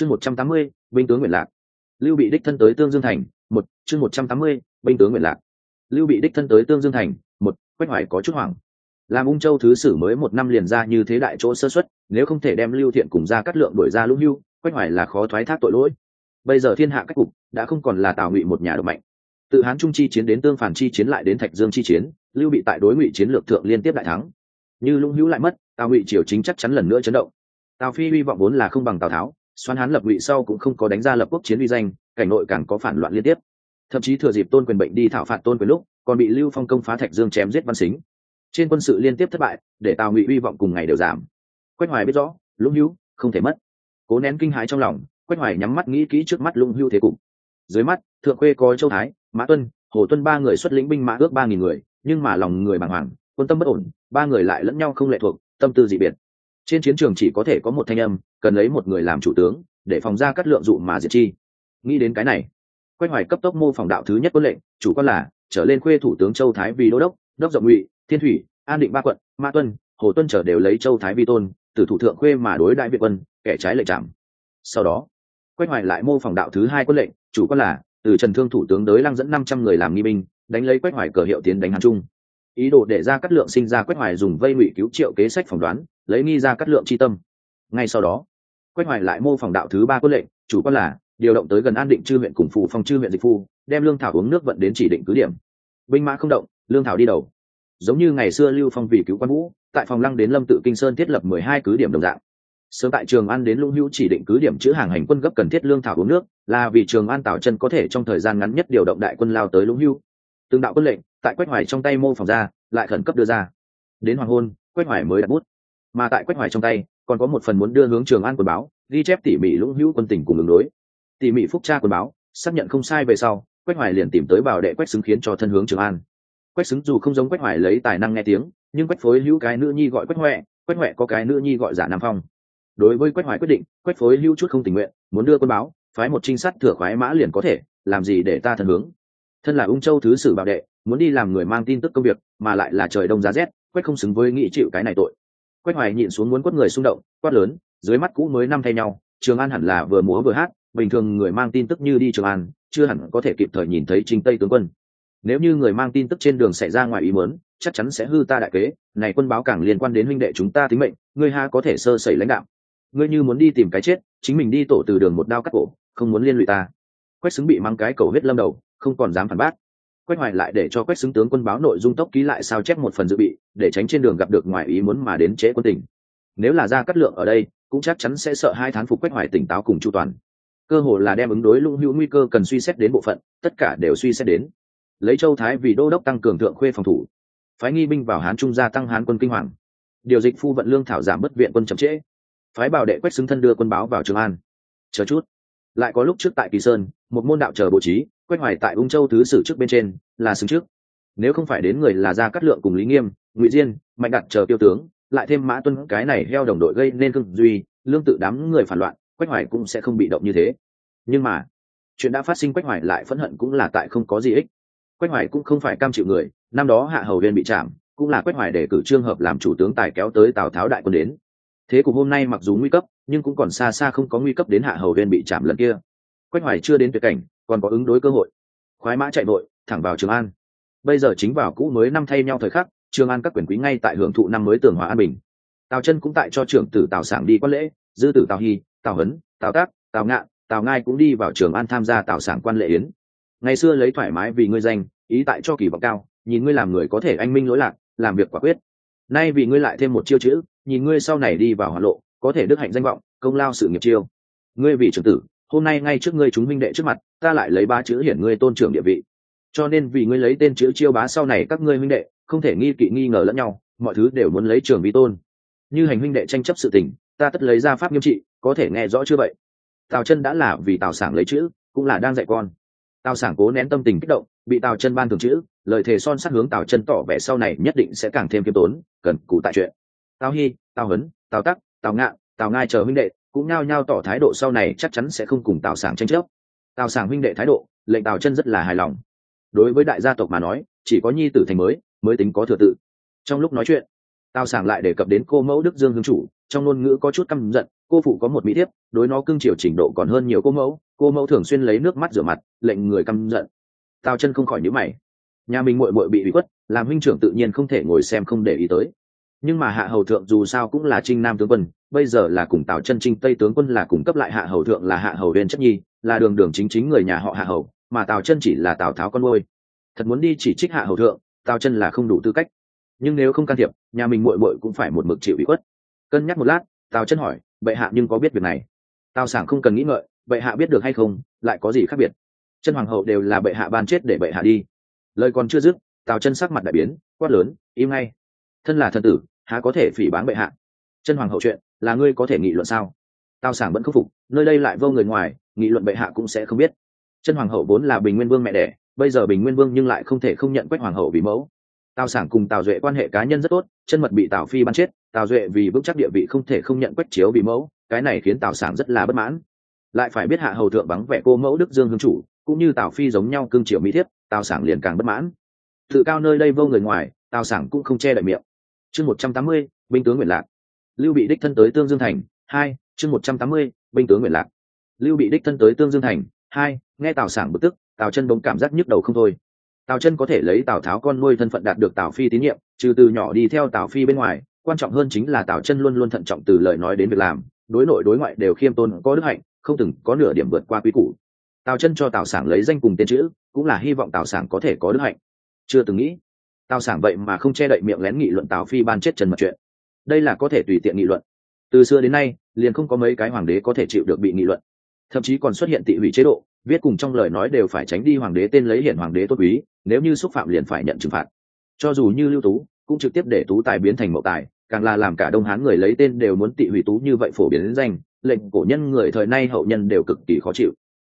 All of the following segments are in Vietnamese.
chương một trăm tám mươi, binh tướng nguyện lạc. Lưu bị đích thân tới tương dương thành, một, chương một trăm tám mươi, binh tướng nguyện lạc. Lưu bị đích thân tới tương dương thành, một, quách hoài có chút hoảng. Làm ung châu thứ sử mới một năm liền ra như thế đại chỗ sơ xuất nếu không thể đem lưu thiện cùng ra cắt lượng đổi ra lũng hưu, quách hoài là khó thoái thác tội lỗi. Bây giờ thiên hạ cách cục, đã không còn là tào ngụy một nhà độc mạnh. Tự hán trung chi chiến đến tương phản chi chiến lại đến thạch dương chi chiến, lưu bị tại đối ngụy chiến lược thượng liên tiếp đại thắng. Như lũng hữu lại mất, tào ngụy triều chính chắc chắn lần nữa chấn động. Tào phi hy vọng vốn là không bằng tào tháo xoan hán lập ngụy sau cũng không có đánh ra lập quốc chiến uy danh, cảnh nội càng có phản loạn liên tiếp. Thậm chí thừa dịp tôn quyền bệnh đi thảo phạt tôn quyền lúc, còn bị lưu phong công phá thạch dương chém giết văn xính. Trên quân sự liên tiếp thất bại, để tào ngụy hy vọng cùng ngày đều giảm. Quách hoài biết rõ, lũng hữu không thể mất. Cố nén kinh hãi trong lòng, quách hoài nhắm mắt nghĩ kỹ trước mắt lũng hữu thế cục. Dưới mắt, thượng khuê có châu thái, mã tuân, hồ tuân ba người xuất lĩnh binh mã ước ba nghìn người, nhưng mà lòng người bàng hoàng, quân tâm bất ổn, ba người lại lẫn nhau không lệ thuộc, tâm tư dị biệt trên chiến trường chỉ có thể có một thanh âm, cần lấy một người làm chủ tướng, để phòng ra cắt lượng dụ mà diệt chi. Nghĩ đến cái này, quách hoài cấp tốc mô phòng đạo thứ nhất quân lệnh, chủ quan là trở lên khuê thủ tướng châu thái vì đô đốc đốc rộng ngụy, thiên thủy, an định ba quận, ma tuân, hồ tuân trở đều lấy châu thái vi tôn, từ thủ thượng khuê mà đối đại việt quân, kẻ trái lệnh chạm sau đó, quách hoài lại mô phỏng đạo thứ hai quân lệnh, chủ quan là từ trần thương thủ tướng đới lăng dẫn năm trăm người làm nghi binh, đánh lấy quách hoài cờ hiệu tiến đánh hàn trung. Ý đồ để ra cắt lượng sinh ra quách hoài dùng vây ngụy cứu triệu kế sách phỏng đoán lấy nghi ra cắt lượng chi tâm. Ngay sau đó, quách hoài lại mô phỏng đạo thứ ba quân lệnh, chủ quan là điều động tới gần an định chư huyện cùng phụ phong chư huyện dịch phu, đem lương thảo uống nước vận đến chỉ định cứ điểm. Binh mã không động, lương thảo đi đầu. Giống như ngày xưa lưu phong vì cứu quan vũ, tại phòng lăng đến lâm tự kinh sơn thiết lập mười hai cứ điểm đồng dạng. Sớm tại trường an đến lũng hữu chỉ định cứ điểm chữ hàng hành quân gấp cần thiết lương thảo uống nước, là vì trường an tảo chân có thể trong thời gian ngắn nhất điều động đại quân lao tới lũng hữu. Từng đạo quân lệnh tại quách hoài trong tay mô phỏng ra, lại khẩn cấp đưa ra. Đến hoàng hôn, quách hoài mới đặt bút mà tại quách hoài trong tay, còn có một phần muốn đưa hướng trường an quân báo, ghi chép tỉ mỉ lũng hữu quân tình cùng ứng đối tỉ mỉ phúc tra quân báo, xác nhận không sai về sau, quách hoài liền tìm tới bảo đệ quách xứng khiến cho thân hướng trường an. Quách xứng dù không giống quách hoài lấy tài năng nghe tiếng, nhưng quách phối hữu cái nữ nhi gọi quách huệ quách huệ có cái nữ nhi gọi giả nam phong. Đối với quách hoài quyết định, quách phối hữu chút không tình nguyện, muốn đưa quân báo, phái một trinh sát thừa khoái mã liền có thể, làm gì để ta thân hướng. Thân là ung châu thứ sử bảo đệ, muốn đi làm người mang tin tức công việc, mà lại là trời đông giá rét, quách không xứng với nghị chịu cái này tội quách hoài nhịn xuống muốn quất người xung động, quát lớn, dưới mắt cũ mới năm thay nhau, trường an hẳn là vừa múa vừa hát, bình thường người mang tin tức như đi trường an, chưa hẳn có thể kịp thời nhìn thấy trinh tây tướng quân. Nếu như người mang tin tức trên đường xảy ra ngoài ý muốn, chắc chắn sẽ hư ta đại kế, này quân báo càng liên quan đến huynh đệ chúng ta tính mệnh, ngươi ha có thể sơ sẩy lãnh đạo. Ngươi như muốn đi tìm cái chết, chính mình đi tổ từ đường một đao cắt cổ, không muốn liên lụy ta. Quách xứng bị mang cái cầu hết lâm đầu, không còn dám phản bác quách hoài lại để cho quách xứng tướng quân báo nội dung tốc ký lại sao chép một phần dự bị, để tránh trên đường gặp được ngoài ý muốn mà đến trễ quân tỉnh. Nếu là ra cắt lượng ở đây, cũng chắc chắn sẽ sợ hai thán phục quách hoài tỉnh táo cùng chu toàn. Cơ hội là đem ứng đối lũng hữu nguy cơ cần suy xét đến bộ phận, tất cả đều suy xét đến. Lấy châu thái vì đô đốc tăng cường thượng khuê phòng thủ. Phái nghi binh vào hán trung gia tăng hán quân kinh hoàng. Điều dịch phu vận lương thảo giảm bất viện quân chậm trễ. Phái bảo đệ quách xứng thân đưa quân báo vào trường an. Chờ chút lại có lúc trước tại kỳ sơn, một môn đạo chờ bố trí quách hoài tại ung châu thứ sử trước bên trên, là xứng trước. Nếu không phải đến người là gia cát lượng cùng lý nghiêm, ngụy diên, mạnh đặt chờ tiêu tướng, lại thêm mã tuân, cái này heo đồng đội gây nên cưng duy, lương tự đám người phản loạn quách hoài cũng sẽ không bị động như thế. Nhưng mà, chuyện đã phát sinh quách hoài lại phẫn hận cũng là tại không có gì ích. Quách hoài cũng không phải cam chịu người, năm đó hạ hầu viên bị chạm, cũng là quách hoài để cử trương hợp làm chủ tướng tài kéo tới tào tháo đại quân đến. Thế cục hôm nay mặc dù nguy cấp nhưng cũng còn xa xa không có nguy cấp đến hạ hầu huyên bị chạm lần kia. Quách hoài chưa đến tuyệt cảnh, còn có ứng đối cơ hội. Khoái mã chạy vội, thẳng vào trường an. Bây giờ chính vào cũ mới năm thay nhau thời khắc, trường an các quyền quý ngay tại hưởng thụ năm mới tường hòa an bình. Tào chân cũng tại cho trưởng tử tào sảng đi quan lễ, dư tử tào hy, tào hấn tào tác, tào ngạn, tào ngai cũng đi vào trường an tham gia tào sảng quan lễ yến. Ngày xưa lấy thoải mái vì ngươi danh, ý tại cho kỳ vọng cao, nhìn ngươi làm người có thể anh minh lỗi lạc, làm việc quả quyết. Nay vì ngươi lại thêm một chiêu chữ, nhìn ngươi sau này đi vào hoạt lộ có thể đức hạnh danh vọng, công lao sự nghiệp chiêu. Ngươi vì trưởng tử, hôm nay ngay trước ngươi chúng minh đệ trước mặt, ta lại lấy ba chữ hiển ngươi tôn trưởng địa vị. Cho nên vì ngươi lấy tên chữ chiêu bá sau này các ngươi minh đệ, không thể nghi kỵ nghi ngờ lẫn nhau, mọi thứ đều muốn lấy trường vi tôn. Như hành minh đệ tranh chấp sự tình, ta tất lấy ra pháp nghiêm trị, có thể nghe rõ chưa vậy? Tào chân đã là vì tào sảng lấy chữ, cũng là đang dạy con. Tào sảng cố nén tâm tình kích động, bị tào chân ban thường chữ, lời thề son sát hướng tào chân tỏ vẻ sau này nhất định sẽ càng thêm kiêm tốn, cần cụ tại chuyện. Tào hy tào hấn tào tắc, tào ngạn tào ngai chờ huynh đệ, cũng nao nhao tỏ thái độ sau này chắc chắn sẽ không cùng tào sảng tranh chấp. Tào sảng huynh đệ thái độ, lệnh tào chân rất là hài lòng. Đối với đại gia tộc mà nói, chỉ có nhi tử thành mới mới tính có thừa tự. Trong lúc nói chuyện, tào sảng lại đề cập đến cô mẫu đức dương hương chủ, trong ngôn ngữ có chút căm giận, cô phụ có một mỹ thiếp, đối nó cưng chiều trình độ còn hơn nhiều cô mẫu cô mẫu thường xuyên lấy nước mắt rửa mặt, lệnh người căm giận. Tào chân không khỏi nhíu mày. Nhà mình muội muội bị bị khuất, làm huynh trưởng tự nhiên không thể ngồi xem không để ý tới nhưng mà hạ hầu thượng dù sao cũng là trinh nam tướng quân, bây giờ là cùng tào chân trinh, tây tướng quân là cung cấp lại hạ hầu thượng là hạ hầu huyền chất nhi, là đường đường chính chính người nhà họ hạ hầu, mà tào chân chỉ là tào tháo con ngôi thật muốn đi chỉ trích hạ hầu thượng, tào chân là không đủ tư cách. Nhưng nếu không can thiệp, nhà mình muội muội cũng phải một mực chịu ủy khuất. Cân nhắc một lát, tào chân hỏi, bệ hạ nhưng có biết việc này? Tào sảng không cần nghĩ ngợi, bệ hạ biết được hay không, lại có gì khác biệt? Chân hoàng hậu đều là bệ hạ ban chết để bệ hạ đi. Lời còn chưa dứt, tào chân sắc mặt đại biến, quát lớn, im ngay thân là thần tử, há có thể phỉ báng bệ hạ? Chân hoàng hậu chuyện, là ngươi có thể nghị luận sao? Tào sảng vẫn khắc phục, nơi đây lại vô người ngoài, nghị luận bệ hạ cũng sẽ không biết. Chân hoàng hậu vốn là bình nguyên vương mẹ đẻ, bây giờ bình nguyên vương nhưng lại không thể không nhận quách hoàng hậu vì mẫu. Tào sản cùng tào duệ quan hệ cá nhân rất tốt, chân mật bị tào phi bắn chết, tào duệ vì vững chắc địa vị không thể không nhận quách chiếu vì mẫu, cái này khiến tào sản rất là bất mãn. Lại phải biết hạ hầu thượng vắng vẻ cô mẫu đức dương hương chủ, cũng như tào phi giống nhau cương triều mỹ thiếp, tào sản liền càng bất mãn. Tự cao nơi đây vô người ngoài, tào sản cũng không che đậy miệng chương một trăm tám mươi, binh tướng nguyện lạc. Lưu bị đích thân tới tương dương thành, hai, chương một trăm tám mươi, binh tướng nguyện lạc. Lưu bị đích thân tới tương dương thành, hai, nghe tào sảng bực tức, tào chân bỗng cảm giác nhức đầu không thôi. Tào chân có thể lấy tào tháo con nuôi thân phận đạt được tào phi tín nhiệm, trừ từ nhỏ đi theo tào phi bên ngoài, quan trọng hơn chính là tào chân luôn luôn thận trọng từ lời nói đến việc làm, đối nội đối ngoại đều khiêm tôn có đức hạnh, không từng có nửa điểm vượt qua quy củ. Tào chân cho tào sảng lấy danh cùng tên chữ, cũng là hy vọng tào sảng có thể có đức hạnh. Chưa từng nghĩ tào sảng vậy mà không che đậy miệng lén nghị luận tào phi ban chết trần mật chuyện. Đây là có thể tùy tiện nghị luận. Từ xưa đến nay, liền không có mấy cái hoàng đế có thể chịu được bị nghị luận. Thậm chí còn xuất hiện tị hủy chế độ, viết cùng trong lời nói đều phải tránh đi hoàng đế tên lấy hiển hoàng đế tốt quý, nếu như xúc phạm liền phải nhận trừng phạt. Cho dù như lưu tú, cũng trực tiếp để tú tài biến thành mậu tài, càng là làm cả đông hán người lấy tên đều muốn tị hủy tú như vậy phổ biến đến danh, lệnh cổ nhân người thời nay hậu nhân đều cực kỳ khó chịu.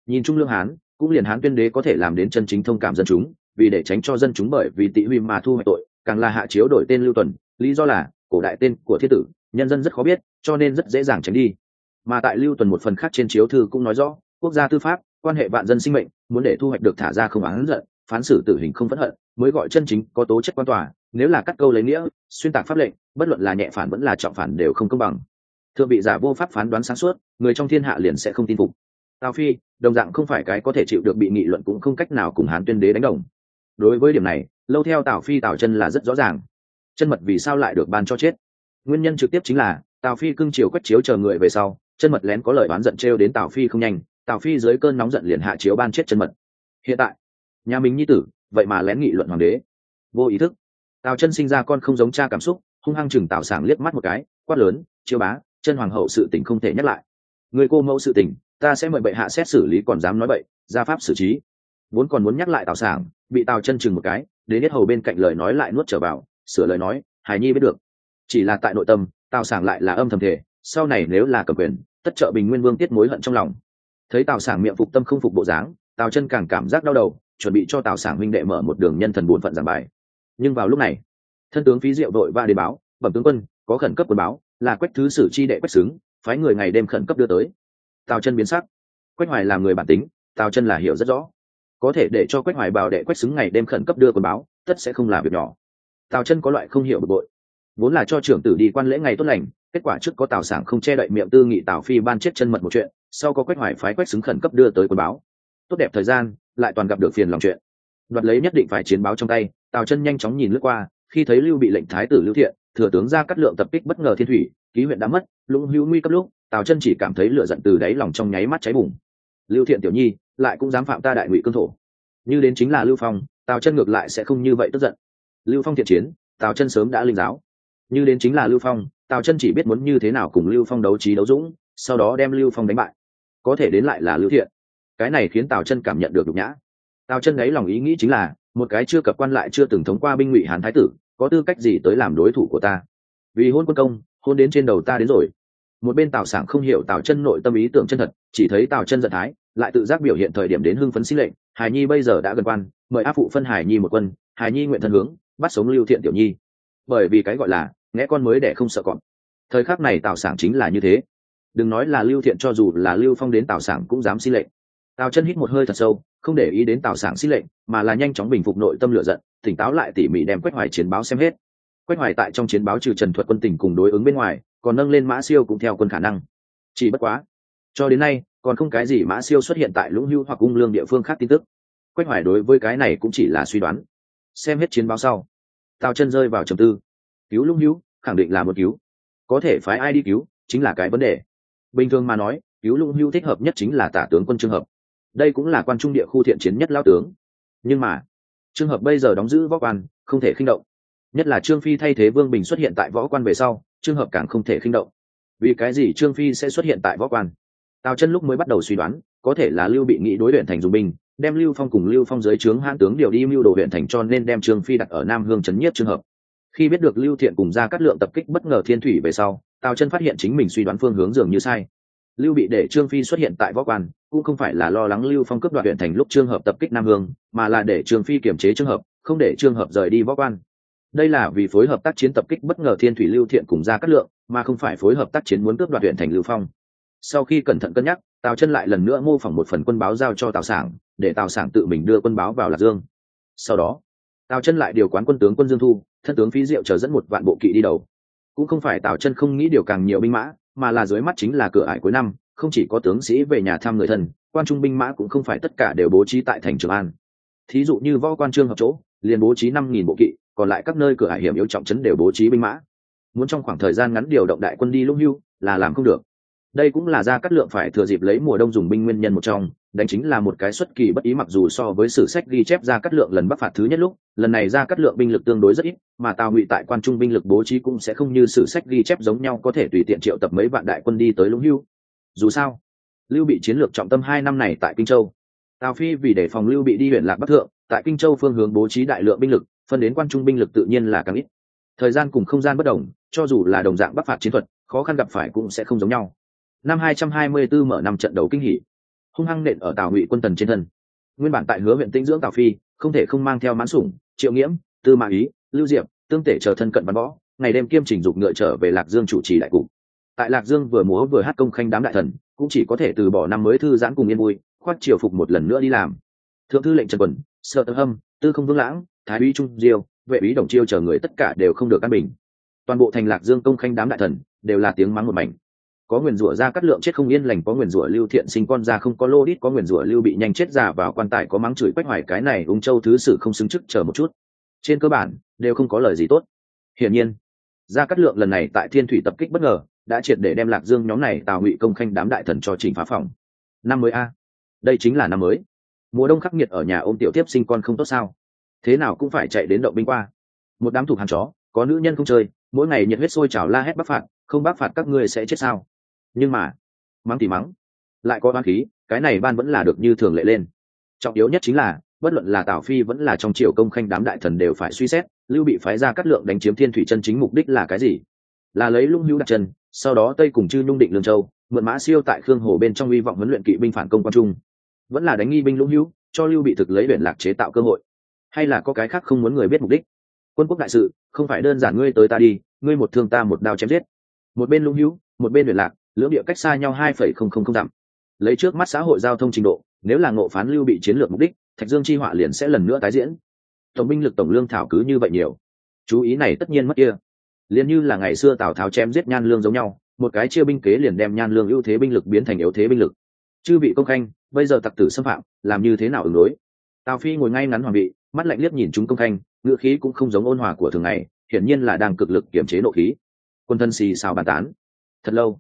Nhìn trung lương hán, cũng liền hán tuyên đế có thể làm đến chân chính thông cảm dân chúng vì để tránh cho dân chúng bởi vì tị huy mà thu hoạch tội, càng là hạ chiếu đổi tên lưu tuần, lý do là, cổ đại tên của thiết tử, nhân dân rất khó biết, cho nên rất dễ dàng tránh đi. Mà tại lưu tuần một phần khác trên chiếu thư cũng nói rõ, quốc gia tư pháp, quan hệ vạn dân sinh mệnh, muốn để thu hoạch được thả ra không án giận, phán xử tử hình không phẫn hận, mới gọi chân chính có tố chất quan tòa, nếu là cắt câu lấy nghĩa, xuyên tạc pháp lệnh, bất luận là nhẹ phản vẫn là trọng phản đều không công bằng. Thượng bị giả vô pháp phán đoán sáng suốt, người trong thiên hạ liền sẽ không tin phục. Tào phi, đồng dạng không phải cái có thể chịu được bị nghị luận cũng không cách nào cùng hán tuyên đế đánh đồng đối với điểm này, lâu theo tào phi tào chân là rất rõ ràng. Chân mật vì sao lại được ban cho chết? Nguyên nhân trực tiếp chính là, tào phi cưng chiều quách chiếu chờ người về sau, chân mật lén có lời oán giận trêu đến tào phi không nhanh, tào phi dưới cơn nóng giận liền hạ chiếu ban chết chân mật. Hiện tại, nhà mình nhi tử, vậy mà lén nghị luận hoàng đế. Vô ý thức, tào chân sinh ra con không giống cha cảm xúc, hung hăng chừng tào sảng liếc mắt một cái, quát lớn, chiêu bá, chân hoàng hậu sự tình không thể nhắc lại. Người cô mẫu sự tình, ta sẽ mời bệ hạ xét xử lý còn dám nói bậy, ra pháp xử trí vốn còn muốn nhắc lại tào sảng, bị tào chân chừng một cái, đến hết hầu bên cạnh lời nói lại nuốt trở vào, sửa lời nói hài nhi biết được, chỉ là tại nội tâm, tào sảng lại là âm thầm thể sau này nếu là cầm quyền, tất trợ bình nguyên vương tiết mối hận trong lòng. Thấy tào sảng miệng phục tâm không phục bộ dáng, tào chân càng cảm giác đau đầu, chuẩn bị cho tào sảng huynh đệ mở một đường nhân thần buồn phận giảng bài. Nhưng vào lúc này, thân tướng phí diệu đội va đến báo, bẩm tướng quân, có khẩn cấp quân báo, là quách thứ sử chi đệ quách xứng, phái người ngày đêm khẩn cấp đưa tới. Tào chân biến sắc. Quách hoài là người bản tính, tào chân là hiểu rất rõ có thể để cho quách hoài bảo đệ quách xứng ngày đêm khẩn cấp đưa quần báo, tất sẽ không làm việc nhỏ. Tào chân có loại không hiểu bực bội. Vốn là cho trưởng tử đi quan lễ ngày tốt lành, kết quả trước có tào sảng không che đậy miệng tư nghị tào phi ban chết chân mật một chuyện, sau có quách hoài phái quách xứng khẩn cấp đưa tới quần báo. Tốt đẹp thời gian, lại toàn gặp được phiền lòng chuyện. Đoạt lấy nhất định phải chiến báo trong tay, tào chân nhanh chóng nhìn lướt qua, khi thấy lưu bị lệnh thái tử lưu thiện, thừa tướng ra cắt lượng tập kích bất ngờ thiên thủy, ký huyện đã mất, lũng hữu nguy cấp lúc, tào chân chỉ cảm thấy lửa giận từ đáy lòng trong nháy mắt cháy bùng. Lưu thiện tiểu nhi lại cũng dám phạm ta đại ngụy cương thổ. Như đến chính là lưu phong, tào chân ngược lại sẽ không như vậy tức giận. Lưu phong thiện chiến, tào chân sớm đã linh giáo. Như đến chính là lưu phong, tào chân chỉ biết muốn như thế nào cùng lưu phong đấu trí đấu dũng, sau đó đem lưu phong đánh bại. Có thể đến lại là lưu thiện. Cái này khiến tào chân cảm nhận được nhục nhã. Tào chân ấy lòng ý nghĩ chính là, một cái chưa cập quan lại chưa từng thống qua binh ngụy hán thái tử, có tư cách gì tới làm đối thủ của ta? Vì hôn quân công, hôn đến trên đầu ta đến rồi. Một bên tào sảng không hiểu tào chân nội tâm ý tưởng chân thật, chỉ thấy tào chân giận thái lại tự giác biểu hiện thời điểm đến hưng phấn xin lệnh hải nhi bây giờ đã gần quan, mời áp phụ phân hải nhi một quân, hải nhi nguyện thân hướng, bắt sống lưu thiện tiểu nhi. Bởi vì cái gọi là nghe con mới để không sợ còn thời khắc này tào sảng chính là như thế. Đừng nói là lưu thiện cho dù là lưu phong đến tào sảng cũng dám xin lệnh tào chân hít một hơi thật sâu, không để ý đến tào sảng xin lệnh mà là nhanh chóng bình phục nội tâm lửa giận, tỉnh táo lại tỉ mỉ đem quách hoài chiến báo xem hết. Quách hoài tại trong chiến báo trừ trần thuật quân tình cùng đối ứng bên ngoài, còn nâng lên mã siêu cũng theo quân khả năng. Chỉ bất quá, cho đến nay còn không cái gì mã siêu xuất hiện tại lũng hưu hoặc ung lương địa phương khác tin tức. Quách hoài đối với cái này cũng chỉ là suy đoán. Xem hết chiến báo sau, tào chân rơi vào trầm tư. Cứu lũng hưu, khẳng định là một cứu. Có thể phái ai đi cứu, chính là cái vấn đề. Bình thường mà nói, cứu lũng hưu thích hợp nhất chính là tả tướng quân trường hợp. Đây cũng là quan trung địa khu thiện chiến nhất lao tướng. Nhưng mà trường hợp bây giờ đóng giữ võ quan, không thể khinh động. Nhất là trương phi thay thế vương bình xuất hiện tại võ quan về sau trường hợp càng không thể khinh động. Vì cái gì trương phi sẽ xuất hiện tại võ quan? Tào chân lúc mới bắt đầu suy đoán, có thể là lưu bị nghĩ đối luyện thành dùng binh, đem lưu phong cùng lưu phong dưới trướng hãn tướng điều đi mưu đồ huyện thành cho nên đem trương phi đặt ở nam hương trấn nhất trường hợp. Khi biết được lưu thiện cùng ra cắt lượng tập kích bất ngờ thiên thủy về sau, tào chân phát hiện chính mình suy đoán phương hướng dường như sai. Lưu bị để trương phi xuất hiện tại võ quan, cũng không phải là lo lắng lưu phong cướp đoạt huyện thành lúc trường hợp tập kích nam hương, mà là để trương phi kiểm chế trường hợp, không để trường hợp rời đi võ quan. Đây là vì phối hợp tác chiến tập kích bất ngờ thiên thủy lưu thiện cùng ra cắt lượng, mà không phải phối hợp tác chiến muốn cướp đoạt huyện thành lưu phong sau khi cẩn thận cân nhắc tào chân lại lần nữa mô phỏng một phần quân báo giao cho tào sản, để tào sản tự mình đưa quân báo vào lạc dương. Sau đó tào chân lại điều quán quân tướng quân dương thu thân tướng phí diệu chờ dẫn một vạn bộ kỵ đi đầu. Cũng không phải tào chân không nghĩ điều càng nhiều binh mã mà là dưới mắt chính là cửa ải cuối năm không chỉ có tướng sĩ về nhà thăm người thân quan trung binh mã cũng không phải tất cả đều bố trí tại thành trường an. Thí dụ như võ quan trương hợp chỗ liền bố trí năm nghìn bộ kỵ còn lại các nơi cửa ải hiểm yếu trọng trấn đều bố trí binh mã. Muốn trong khoảng thời gian ngắn điều động đại quân đi lúc hưu là làm không được đây cũng là ra cắt lượng phải thừa dịp lấy mùa đông dùng binh nguyên nhân một trong, đánh chính là một cái xuất kỳ bất ý mặc dù so với sử sách ghi chép ra cắt lượng lần bắc phạt thứ nhất lúc, lần này ra cắt lượng binh lực tương đối rất ít, mà tào ngụy tại quan trung binh lực bố trí cũng sẽ không như sử sách ghi chép giống nhau có thể tùy tiện triệu tập mấy vạn đại quân đi tới lũng hưu. Dù sao, lưu bị chiến lược trọng tâm hai năm này tại kinh châu. Tào phi vì để phòng lưu bị đi huyện lạc bắc thượng, tại kinh châu phương hướng bố trí đại lượng binh lực, phân đến quan trung binh lực tự nhiên là càng ít. Thời gian cùng không gian bất đồng, cho dù là đồng dạng bắc phạt chiến thuật, khó khăn gặp phải cũng sẽ không giống nhau năm 224 mở năm trận đấu kinh hỉ. Hung hăng nện ở tào ngụy quân tần trên thân. Nguyên bản tại hứa huyện tĩnh dưỡng tào phi, không thể không mang theo mãn sủng, triệu nghiễm, tư mã ý, lưu diệp, tương tể chờ thân cận văn võ, ngày đêm kiêm trình dục ngựa trở về lạc dương chủ trì đại cục. Tại lạc dương vừa múa vừa hát công khanh đám đại thần, cũng chỉ có thể từ bỏ năm mới thư giãn cùng yên vui khoát triều phục một lần nữa đi làm. Thượng thư lệnh trần quần Sở Tư hâm, tư không vương lãng, thái úy trung diêu, vệ úy đồng chiêu chờ người tất cả đều không được căn bình. Toàn bộ thành lạc dương công khanh đám đại thần đều là tiếng mắng một mảnh có nguyền rủa ra cắt lượng chết không yên lành, có nguyền rủa lưu thiện sinh con ra không có lô đít, có nguyền rủa lưu bị nhanh chết già vào quan tài, có mắng chửi quách hoài cái này ung châu thứ sử không xứng chức, chờ một chút. Trên cơ bản, đều không có lời gì tốt. Hiển nhiên, ra cắt lượng lần này tại thiên thủy tập kích bất ngờ, đã triệt để đem lạc dương nhóm này tào ngụy công khanh đám đại thần cho trình phá phòng. Năm mới a. Đây chính là năm mới. Mùa đông khắc nghiệt ở nhà ôm tiểu tiếp sinh con không tốt sao? Thế nào cũng phải chạy đến động binh qua. Một đám thuộc hàng chó, có nữ nhân không chơi, mỗi ngày nhiệt huyết sôi trào la hét bắc phạt, không bắc phạt các ngươi sẽ chết sao? Nhưng mà, mắng thì mắng, lại có oan khí, cái này ban vẫn là được như thường lệ lên. Trọng yếu nhất chính là, bất luận là tào phi vẫn là trong triều công khanh đám đại thần đều phải suy xét, lưu bị phái ra cắt lượng đánh chiếm thiên thủy chân chính mục đích là cái gì? Là lấy lung hữu đặt chân, sau đó tây cùng chư nhung định lương châu, mượn mã siêu tại khương hồ bên trong hy vọng huấn luyện kỵ binh phản công quan trung. Vẫn là đánh nghi binh lung hữu, cho lưu bị thực lấy biển lạc chế tạo cơ hội. Hay là có cái khác không muốn người biết mục đích? Quân quốc đại sự, không phải đơn giản ngươi tới ta đi, ngươi một thương ta một đao chém giết. Một bên lung hữu, một bên biển lạc lưỡng địa cách xa nhau hai phẩy không không không dặm. Lấy trước mắt xã hội giao thông trình độ, nếu là ngộ phán lưu bị chiến lược mục đích, thạch dương chi họa liền sẽ lần nữa tái diễn. Tổng binh lực tổng lương thảo cứ như vậy nhiều. Chú ý này tất nhiên mất kia. Liền như là ngày xưa tào tháo chém giết nhan lương giống nhau, một cái chia binh kế liền đem nhan lương ưu thế binh lực biến thành yếu thế binh lực. Chư bị công khanh, bây giờ tặc tử xâm phạm, làm như thế nào ứng đối? Tào phi ngồi ngay ngắn hoàng bị mắt lạnh liếc nhìn chúng công khanh ngựa khí cũng không giống ôn hòa của thường ngày, hiển nhiên là đang cực lực kiểm chế nộ khí. Quân thân xì xào bàn tán. Thật lâu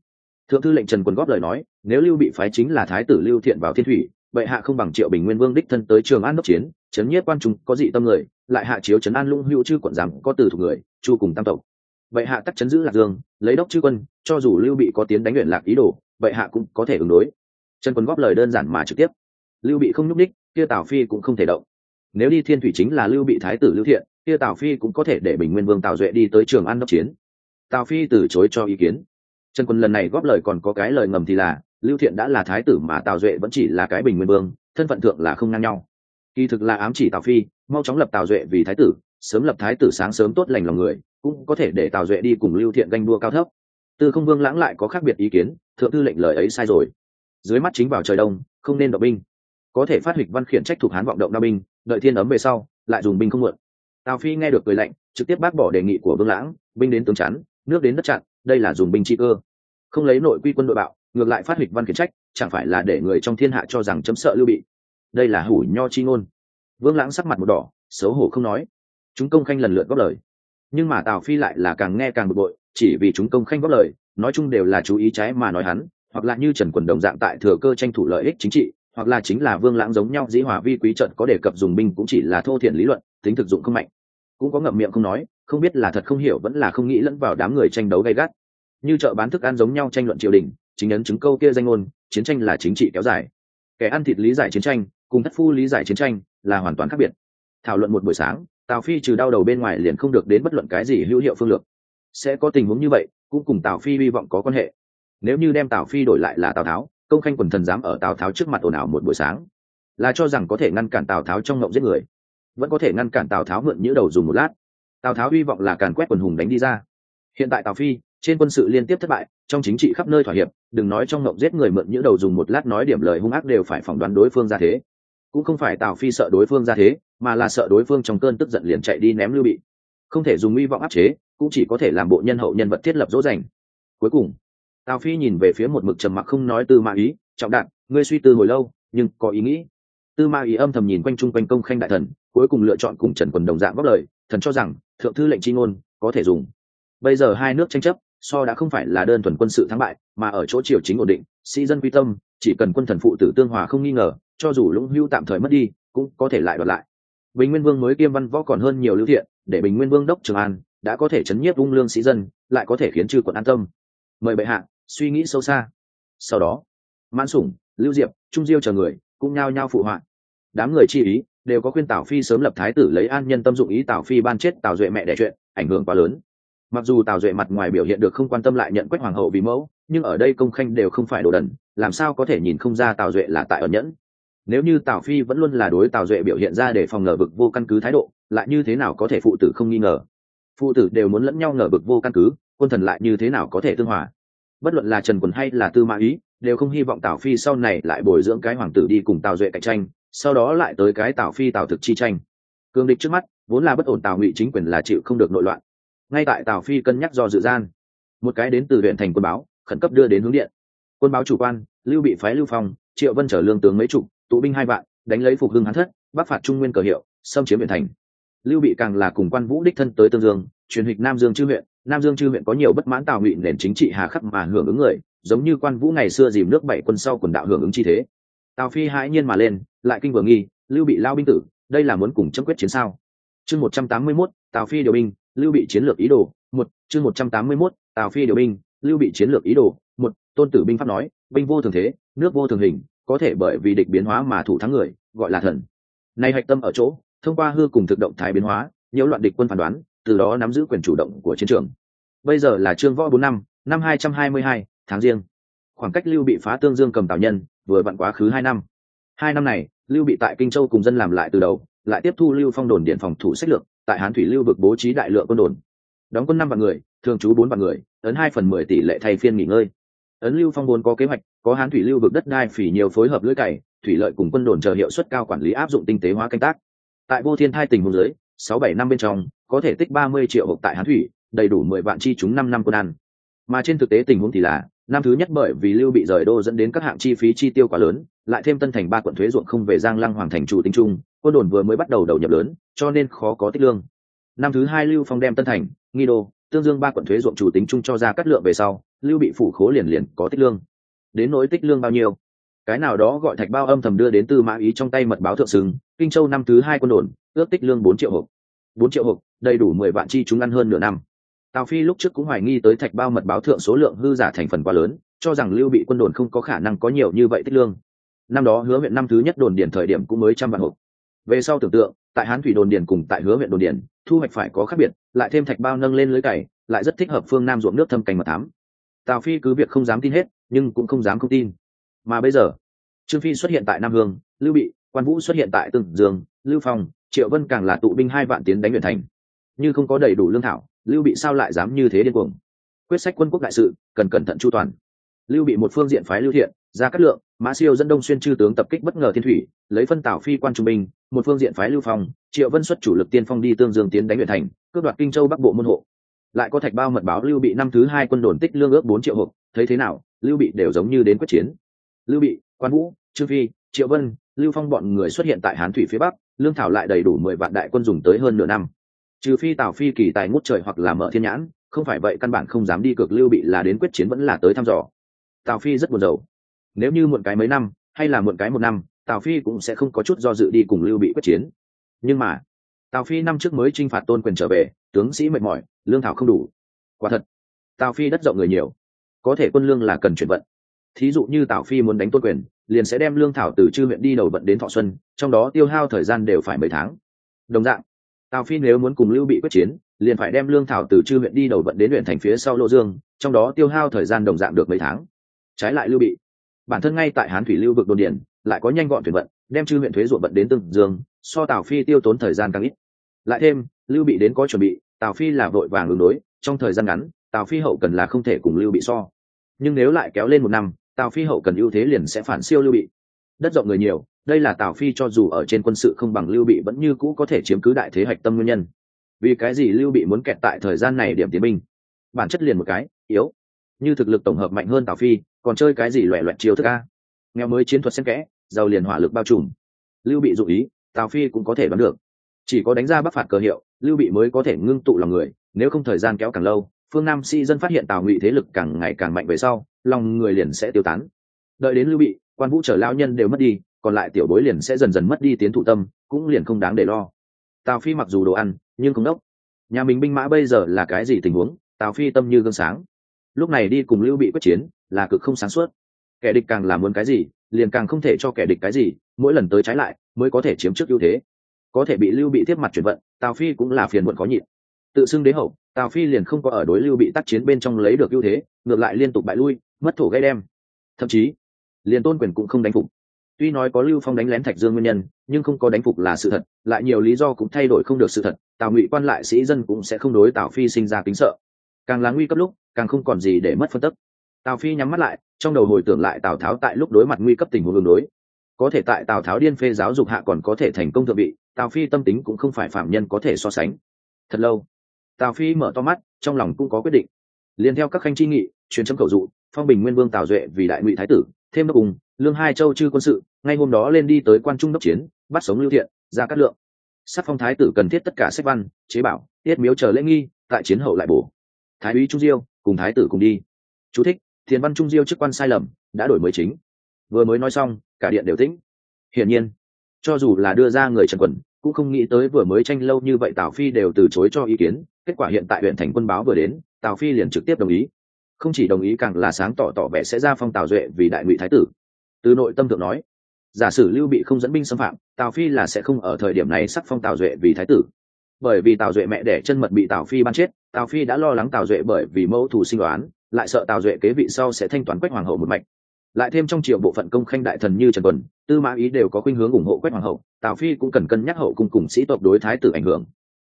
thượng thư lệnh trần quân góp lời nói, nếu lưu bị phái chính là thái tử lưu thiện vào thiên thủy, vậy hạ không bằng triệu bình nguyên vương đích thân tới trường an đốc chiến, chấn nhiếp quan trung có dị tâm người, lại hạ chiếu trấn an lung hữu chư quận rằng có từ thuộc người, chu cùng tam tộc. Vậy hạ tắc chấn giữ lạc dương, lấy đốc chư quân, cho dù lưu bị có tiến đánh luyện lạc ý đồ, vậy hạ cũng có thể ứng đối. Trần quân góp lời đơn giản mà trực tiếp. Lưu bị không nhúc đích kia tào phi cũng không thể động. Nếu đi thiên thủy chính là lưu bị thái tử lưu thiện, kia tào phi cũng có thể để bình nguyên vương tào duệ đi tới trường an đốc chiến. Tào phi từ chối cho ý kiến trần quân lần này góp lời còn có cái lời ngầm thì là, lưu thiện đã là thái tử mà tào duệ vẫn chỉ là cái bình nguyên vương, thân phận thượng là không ngang nhau. Kỳ thực là ám chỉ tào phi, mau chóng lập tào duệ vì thái tử, sớm lập thái tử sáng sớm tốt lành lòng người, cũng có thể để tào duệ đi cùng lưu thiện ganh đua cao thấp. Tư không vương lãng lại có khác biệt ý kiến, thượng thư lệnh lời ấy sai rồi. Dưới mắt chính vào trời đông, không nên động binh. Có thể phát hịch văn khiển trách thuộc hán vọng động đao binh, đợi thiên ấm về sau, lại dùng binh không mượn tào phi nghe được cười lạnh, trực tiếp bác bỏ đề nghị của vương lãng, binh đến tướng chắn, nước đến đất chặn đây là dùng binh chi cơ. Không lấy nội quy quân đội bạo, ngược lại phát hịch văn khiển trách, chẳng phải là để người trong thiên hạ cho rằng chấm sợ lưu bị. Đây là hủ nho chi ngôn. Vương lãng sắc mặt một đỏ, xấu hổ không nói. Chúng công khanh lần lượt góp lời. Nhưng mà tào phi lại là càng nghe càng bực bội, chỉ vì chúng công khanh góp lời, nói chung đều là chú ý trái mà nói hắn, hoặc là như trần quần đồng dạng tại thừa cơ tranh thủ lợi ích chính trị, hoặc là chính là vương lãng giống nhau dĩ hòa vi quý trận có đề cập dùng binh cũng chỉ là thô thiện lý luận, tính thực dụng không mạnh. Cũng có ngậm miệng không nói không biết là thật không hiểu vẫn là không nghĩ lẫn vào đám người tranh đấu gay gắt. Như chợ bán thức ăn giống nhau tranh luận triều đình, chính ấn chứng câu kia danh ngôn, chiến tranh là chính trị kéo dài. Kẻ ăn thịt lý giải chiến tranh, cùng thất phu lý giải chiến tranh là hoàn toàn khác biệt. Thảo luận một buổi sáng, tào phi trừ đau đầu bên ngoài liền không được đến bất luận cái gì hữu hiệu phương lược. Sẽ có tình huống như vậy, cũng cùng tào phi hy vọng có quan hệ. Nếu như đem tào phi đổi lại là tào tháo, công khanh quần thần dám ở tào tháo trước mặt ồn ào một buổi sáng, là cho rằng có thể ngăn cản tào tháo trong ngộng giết người. Vẫn có thể ngăn cản tào tháo mượn nhữ đầu dùng một lát tào tháo hy vọng là càn quét quần hùng đánh đi ra. Hiện tại tào phi, trên quân sự liên tiếp thất bại, trong chính trị khắp nơi thỏa hiệp, đừng nói trong ngộng giết người mượn những đầu dùng một lát nói điểm lời hung ác đều phải phỏng đoán đối phương ra thế. Cũng không phải tào phi sợ đối phương ra thế, mà là sợ đối phương trong cơn tức giận liền chạy đi ném lưu bị. Không thể dùng hy vọng áp chế, cũng chỉ có thể làm bộ nhân hậu nhân vật thiết lập dỗ dành. Cuối cùng, tào phi nhìn về phía một mực trầm mặc không nói tư mã ý, trọng đạn ngươi suy tư hồi lâu, nhưng có ý nghĩ. Tư Ma ý âm thầm nhìn quanh chung quanh công khanh đại thần, cuối cùng lựa chọn cùng trần quần đồng dạng góp lời, thần cho rằng thượng thư lệnh chi ngôn, có thể dùng. Bây giờ hai nước tranh chấp, so đã không phải là đơn thuần quân sự thắng bại, mà ở chỗ triều chính ổn định, sĩ dân quy tâm, chỉ cần quân thần phụ tử tương hòa không nghi ngờ, cho dù lũng hưu tạm thời mất đi, cũng có thể lại đoạt lại. Bình nguyên vương mới kiêm văn võ còn hơn nhiều lưu thiện, để bình nguyên vương đốc trường an, đã có thể chấn nhiếp ung lương sĩ dân, lại có thể khiến chư quận an tâm. Mời bệ hạ, suy nghĩ sâu xa. Sau đó, mãn sủng, lưu diệp, trung diêu chờ người, cũng nhao nhao phụ họa. Đám người chi ý đều có khuyên tào phi sớm lập thái tử lấy an nhân tâm dụng ý tào phi ban chết tào duệ mẹ đẻ chuyện, ảnh hưởng quá lớn. Mặc dù tào duệ mặt ngoài biểu hiện được không quan tâm lại nhận quách hoàng hậu vì mẫu, nhưng ở đây công khanh đều không phải đồ đần, làm sao có thể nhìn không ra tào duệ là tại ẩn nhẫn. Nếu như tào phi vẫn luôn là đối tào duệ biểu hiện ra để phòng ngờ vực vô căn cứ thái độ, lại như thế nào có thể phụ tử không nghi ngờ? Phụ tử đều muốn lẫn nhau ngờ vực vô căn cứ, quân thần lại như thế nào có thể tương hòa? Bất luận là trần quần hay là tư mã ý, đều không hy vọng tào phi sau này lại bồi dưỡng cái hoàng tử đi cùng tào duệ cạnh tranh sau đó lại tới cái tào phi tào thực chi tranh. Cương địch trước mắt, vốn là bất ổn tào ngụy chính quyền là chịu không được nội loạn. Ngay tại tào phi cân nhắc do dự gian, một cái đến từ huyện thành quân báo, khẩn cấp đưa đến hướng điện. Quân báo chủ quan, lưu bị phái lưu phong, triệu vân trở lương tướng mấy chục, tụ binh hai vạn, đánh lấy phục hưng hán thất, bắc phạt trung nguyên cờ hiệu, xâm chiếm huyện thành. Lưu bị càng là cùng quan vũ đích thân tới tương dương, truyền hịch nam dương chư huyện. Nam dương chư huyện có nhiều bất mãn tào ngụy nền chính trị hà khắc mà hưởng ứng người, giống như quan vũ ngày xưa dìm nước bảy quân sau quần đạo hưởng ứng chi thế. Tào phi hãi nhiên mà lên lại kinh vừa nghi, lưu bị lao binh tử, đây là muốn cùng chấm quyết chiến sao? Chương một trăm tám mươi mốt, tào phi điều binh, lưu bị chiến lược ý đồ, một, chương một trăm tám mươi mốt, tào phi điều binh, lưu bị chiến lược ý đồ, một, tôn tử binh pháp nói, binh vô thường thế, nước vô thường hình, có thể bởi vì địch biến hóa mà thủ thắng người, gọi là thần. Nay hạch tâm ở chỗ, thông qua hư cùng thực động thái biến hóa, nhiễu loạn địch quân phán đoán, từ đó nắm giữ quyền chủ động của chiến trường. Bây giờ là trương võ bốn năm năm hai trăm hai mươi hai, tháng riêng. Khoảng cách lưu bị phá tương dương cầm tào nhân, vừa vặn quá khứ hai năm hai năm này, lưu bị tại kinh châu cùng dân làm lại từ đầu, lại tiếp thu lưu phong đồn điện phòng thủ sách lược, tại hán thủy lưu vực bố trí đại lượng quân đồn. Đóng quân năm vạn người, thường trú bốn vạn người, ấn hai phần mười tỷ lệ thay phiên nghỉ ngơi. Ấn lưu phong vốn có kế hoạch, có hán thủy lưu vực đất đai phỉ nhiều phối hợp lưỡi cày, thủy lợi cùng quân đồn chờ hiệu suất cao quản lý áp dụng tinh tế hóa canh tác. Tại vô thiên thai tình hồ dưới, sáu bảy năm bên trong, có thể tích ba mươi triệu hộp tại hán thủy, đầy đủ mười vạn chi chúng năm năm quân ăn. Mà trên thực tế tình huống thì là, năm thứ nhất bởi vì lưu bị rời đô dẫn đến các hạng chi phí chi tiêu quá lớn lại thêm tân thành ba quận thuế ruộng không về giang lăng hoàng thành chủ tinh trung quân đồn vừa mới bắt đầu đầu nhập lớn, cho nên khó có tích lương. Năm thứ hai lưu phong đem tân thành, nghi đô, tương dương ba quận thuế ruộng chủ tính chung cho ra cắt lượng về sau, lưu bị phủ khố liền liền có tích lương. Đến nỗi tích lương bao nhiêu? Cái nào đó gọi thạch bao âm thầm đưa đến tư mã ý trong tay mật báo thượng sừng kinh châu năm thứ hai quân đồn, ước tích lương bốn triệu hộp. Bốn triệu hộp, đầy đủ mười vạn chi chúng ăn hơn nửa năm. Tào phi lúc trước cũng hoài nghi tới thạch bao mật báo thượng số lượng hư giả thành phần quá lớn, cho rằng lưu bị quân đồn không có khả năng có nhiều như vậy tích lương năm đó hứa huyện năm thứ nhất đồn điền thời điểm cũng mới trăm vạn hộp. Về sau tưởng tượng, tại hán thủy đồn điền cùng tại hứa huyện đồn điền, thu hoạch phải có khác biệt, lại thêm thạch bao nâng lên lưới cày, lại rất thích hợp phương nam ruộng nước thâm cành mật thám. Tào phi cứ việc không dám tin hết, nhưng cũng không dám không tin. Mà bây giờ, trương phi xuất hiện tại nam hương, lưu bị, quan vũ xuất hiện tại từng dương, lưu phong, triệu vân càng là tụ binh hai vạn tiến đánh huyện thành. Như không có đầy đủ lương thảo, lưu bị sao lại dám như thế điên cuồng? Quyết sách quân quốc đại sự, cần cẩn thận chu toàn. Lưu bị một phương diện phái lưu thiện, ra cát lượng mã siêu dẫn đông xuyên chư tướng tập kích bất ngờ thiên thủy, lấy phân tảo phi quan trung bình một phương diện phái lưu phong, triệu vân xuất chủ lực tiên phong đi tương dương tiến đánh huyện thành, cướp đoạt kinh châu bắc bộ môn hộ. Lại có thạch bao mật báo lưu bị năm thứ hai quân đồn tích lương ước bốn triệu hộp, thấy thế nào, lưu bị đều giống như đến quyết chiến. Lưu bị, quan vũ, trương phi, triệu vân, lưu phong bọn người xuất hiện tại hán thủy phía bắc, lương thảo lại đầy đủ mười vạn đại quân dùng tới hơn nửa năm. Trừ phi tào phi kỳ tài ngút trời hoặc là mở thiên nhãn, không phải vậy căn bản không dám đi cược lưu bị là đến quyết chiến vẫn là tới thăm dò. Tào phi rất buồn rầu nếu như muộn cái mấy năm, hay là muộn cái một năm, tào phi cũng sẽ không có chút do dự đi cùng lưu bị quyết chiến. Nhưng mà, tào phi năm trước mới t r i n h phạt tôn quyền trở về, tướng sĩ mệt mỏi, lương thảo không đủ. Quả thật, tào phi đất rộng người nhiều. Có thể quân lương là cần chuyển vận. Thí dụ như tào phi muốn đánh tôn quyền, liền sẽ đem lương thảo từ chư huyện đi đầu vận đến thọ xuân, trong đó tiêu hao thời gian đều phải mấy tháng. Đồng dạng, tào phi nếu muốn cùng lưu bị quyết chiến, liền phải đem lương thảo từ chư huyện đi đầu vận đến huyện thành phía sau lô dương, trong đó tiêu hao thời gian đồng dạng được mấy tháng. Trái lại lưu bị bản thân ngay tại hán thủy lưu vực đồn điền, lại có nhanh gọn thuyền vận, đem chư huyện thuế ruộng vận đến tương dương, so tào phi tiêu tốn thời gian càng ít. Lại thêm, lưu bị đến có chuẩn bị, tào phi là vội vàng ứng đối, trong thời gian ngắn, tào phi hậu cần là không thể cùng lưu bị so. Nhưng nếu lại kéo lên một năm, tào phi hậu cần ưu thế liền sẽ phản siêu lưu bị. Đất rộng người nhiều, đây là tào phi cho dù ở trên quân sự không bằng lưu bị vẫn như cũ có thể chiếm cứ đại thế hạch tâm nguyên nhân. Vì cái gì lưu bị muốn kẹt tại thời gian này điểm tiến binh? Bản chất liền một cái, yếu. Như thực lực tổng hợp mạnh hơn tào phi còn chơi cái gì loẹ loẹt chiêu thức a? Nghèo mới chiến thuật xen kẽ, giàu liền hỏa lực bao trùm. Lưu bị dụ ý, tào phi cũng có thể đoán được. Chỉ có đánh ra bắc phạt cờ hiệu, lưu bị mới có thể ngưng tụ lòng người, nếu không thời gian kéo càng lâu, phương nam sĩ dân phát hiện tào ngụy thế lực càng ngày càng mạnh về sau, lòng người liền sẽ tiêu tán. Đợi đến lưu bị, quan vũ trở lao nhân đều mất đi, còn lại tiểu bối liền sẽ dần dần mất đi tiến thụ tâm, cũng liền không đáng để lo. Tào phi mặc dù đồ ăn, nhưng không đốc. Nhà mình binh mã bây giờ là cái gì tình huống? Tào phi tâm như gương sáng. Lúc này đi cùng lưu bị quyết chiến là cực không sáng suốt. Kẻ địch càng làm muốn cái gì, liền càng không thể cho kẻ địch cái gì, mỗi lần tới trái lại, mới có thể chiếm trước ưu thế. Có thể bị lưu bị tiếp mặt chuyển vận, tào phi cũng là phiền muộn có nhịn. Tự xưng đế hậu, tào phi liền không có ở đối lưu bị tác chiến bên trong lấy được ưu thế, ngược lại liên tục bại lui, mất thổ gây đem. Thậm chí, liền tôn quyền cũng không đánh phục. Tuy nói có lưu phong đánh lén thạch dương nguyên nhân, nhưng không có đánh phục là sự thật, lại nhiều lý do cũng thay đổi không được sự thật, tào ngụy quan lại sĩ dân cũng sẽ không đối tào phi sinh ra kính sợ. Càng là nguy cấp lúc, càng không còn gì để mất phân tức tào phi nhắm mắt lại, trong đầu hồi tưởng lại tào tháo tại lúc đối mặt nguy cấp tình huống đường đối. Có thể tại tào tháo điên phê giáo dục hạ còn có thể thành công thượng vị, tào phi tâm tính cũng không phải phạm nhân có thể so sánh. Thật lâu, tào phi mở to mắt, trong lòng cũng có quyết định. Liền theo các khanh chi nghị, truyền chấm cầu dụ, phong bình nguyên vương tào duệ vì đại ngụy thái tử, thêm đốc cùng lương hai châu chư quân sự, ngay hôm đó lên đi tới quan trung đốc chiến, bắt sống lưu thiện, ra cát lượng. Sắc phong thái tử cần thiết tất cả sách văn, chế bảo, tiết miếu chờ lễ nghi, tại chiến hậu lại bổ. Thái úy trung diêu, cùng thái tử cùng đi. Chú thích thiền văn trung diêu chức quan sai lầm, đã đổi mới chính. Vừa mới nói xong, cả điện đều tĩnh. Hiển nhiên, cho dù là đưa ra người trần quần, cũng không nghĩ tới vừa mới tranh lâu như vậy tào phi đều từ chối cho ý kiến, kết quả hiện tại huyện thành quân báo vừa đến, tào phi liền trực tiếp đồng ý. Không chỉ đồng ý càng là sáng tỏ tỏ vẻ sẽ ra phong tào duệ vì đại ngụy thái tử. Từ nội tâm thượng nói, giả sử lưu bị không dẫn binh xâm phạm, tào phi là sẽ không ở thời điểm này sắc phong tào duệ vì thái tử. Bởi vì tào duệ mẹ đẻ chân mật bị tào phi ban chết, tào phi đã lo lắng tào duệ bởi vì mẫu thù sinh đoán lại sợ tào duệ kế vị sau sẽ thanh toán quách hoàng hậu một mạch. Lại thêm trong triều bộ phận công khanh đại thần như trần tuần, tư mã ý đều có khuynh hướng ủng hộ quách hoàng hậu, tào phi cũng cần cân nhắc hậu cung cùng sĩ tộc đối thái tử ảnh hưởng.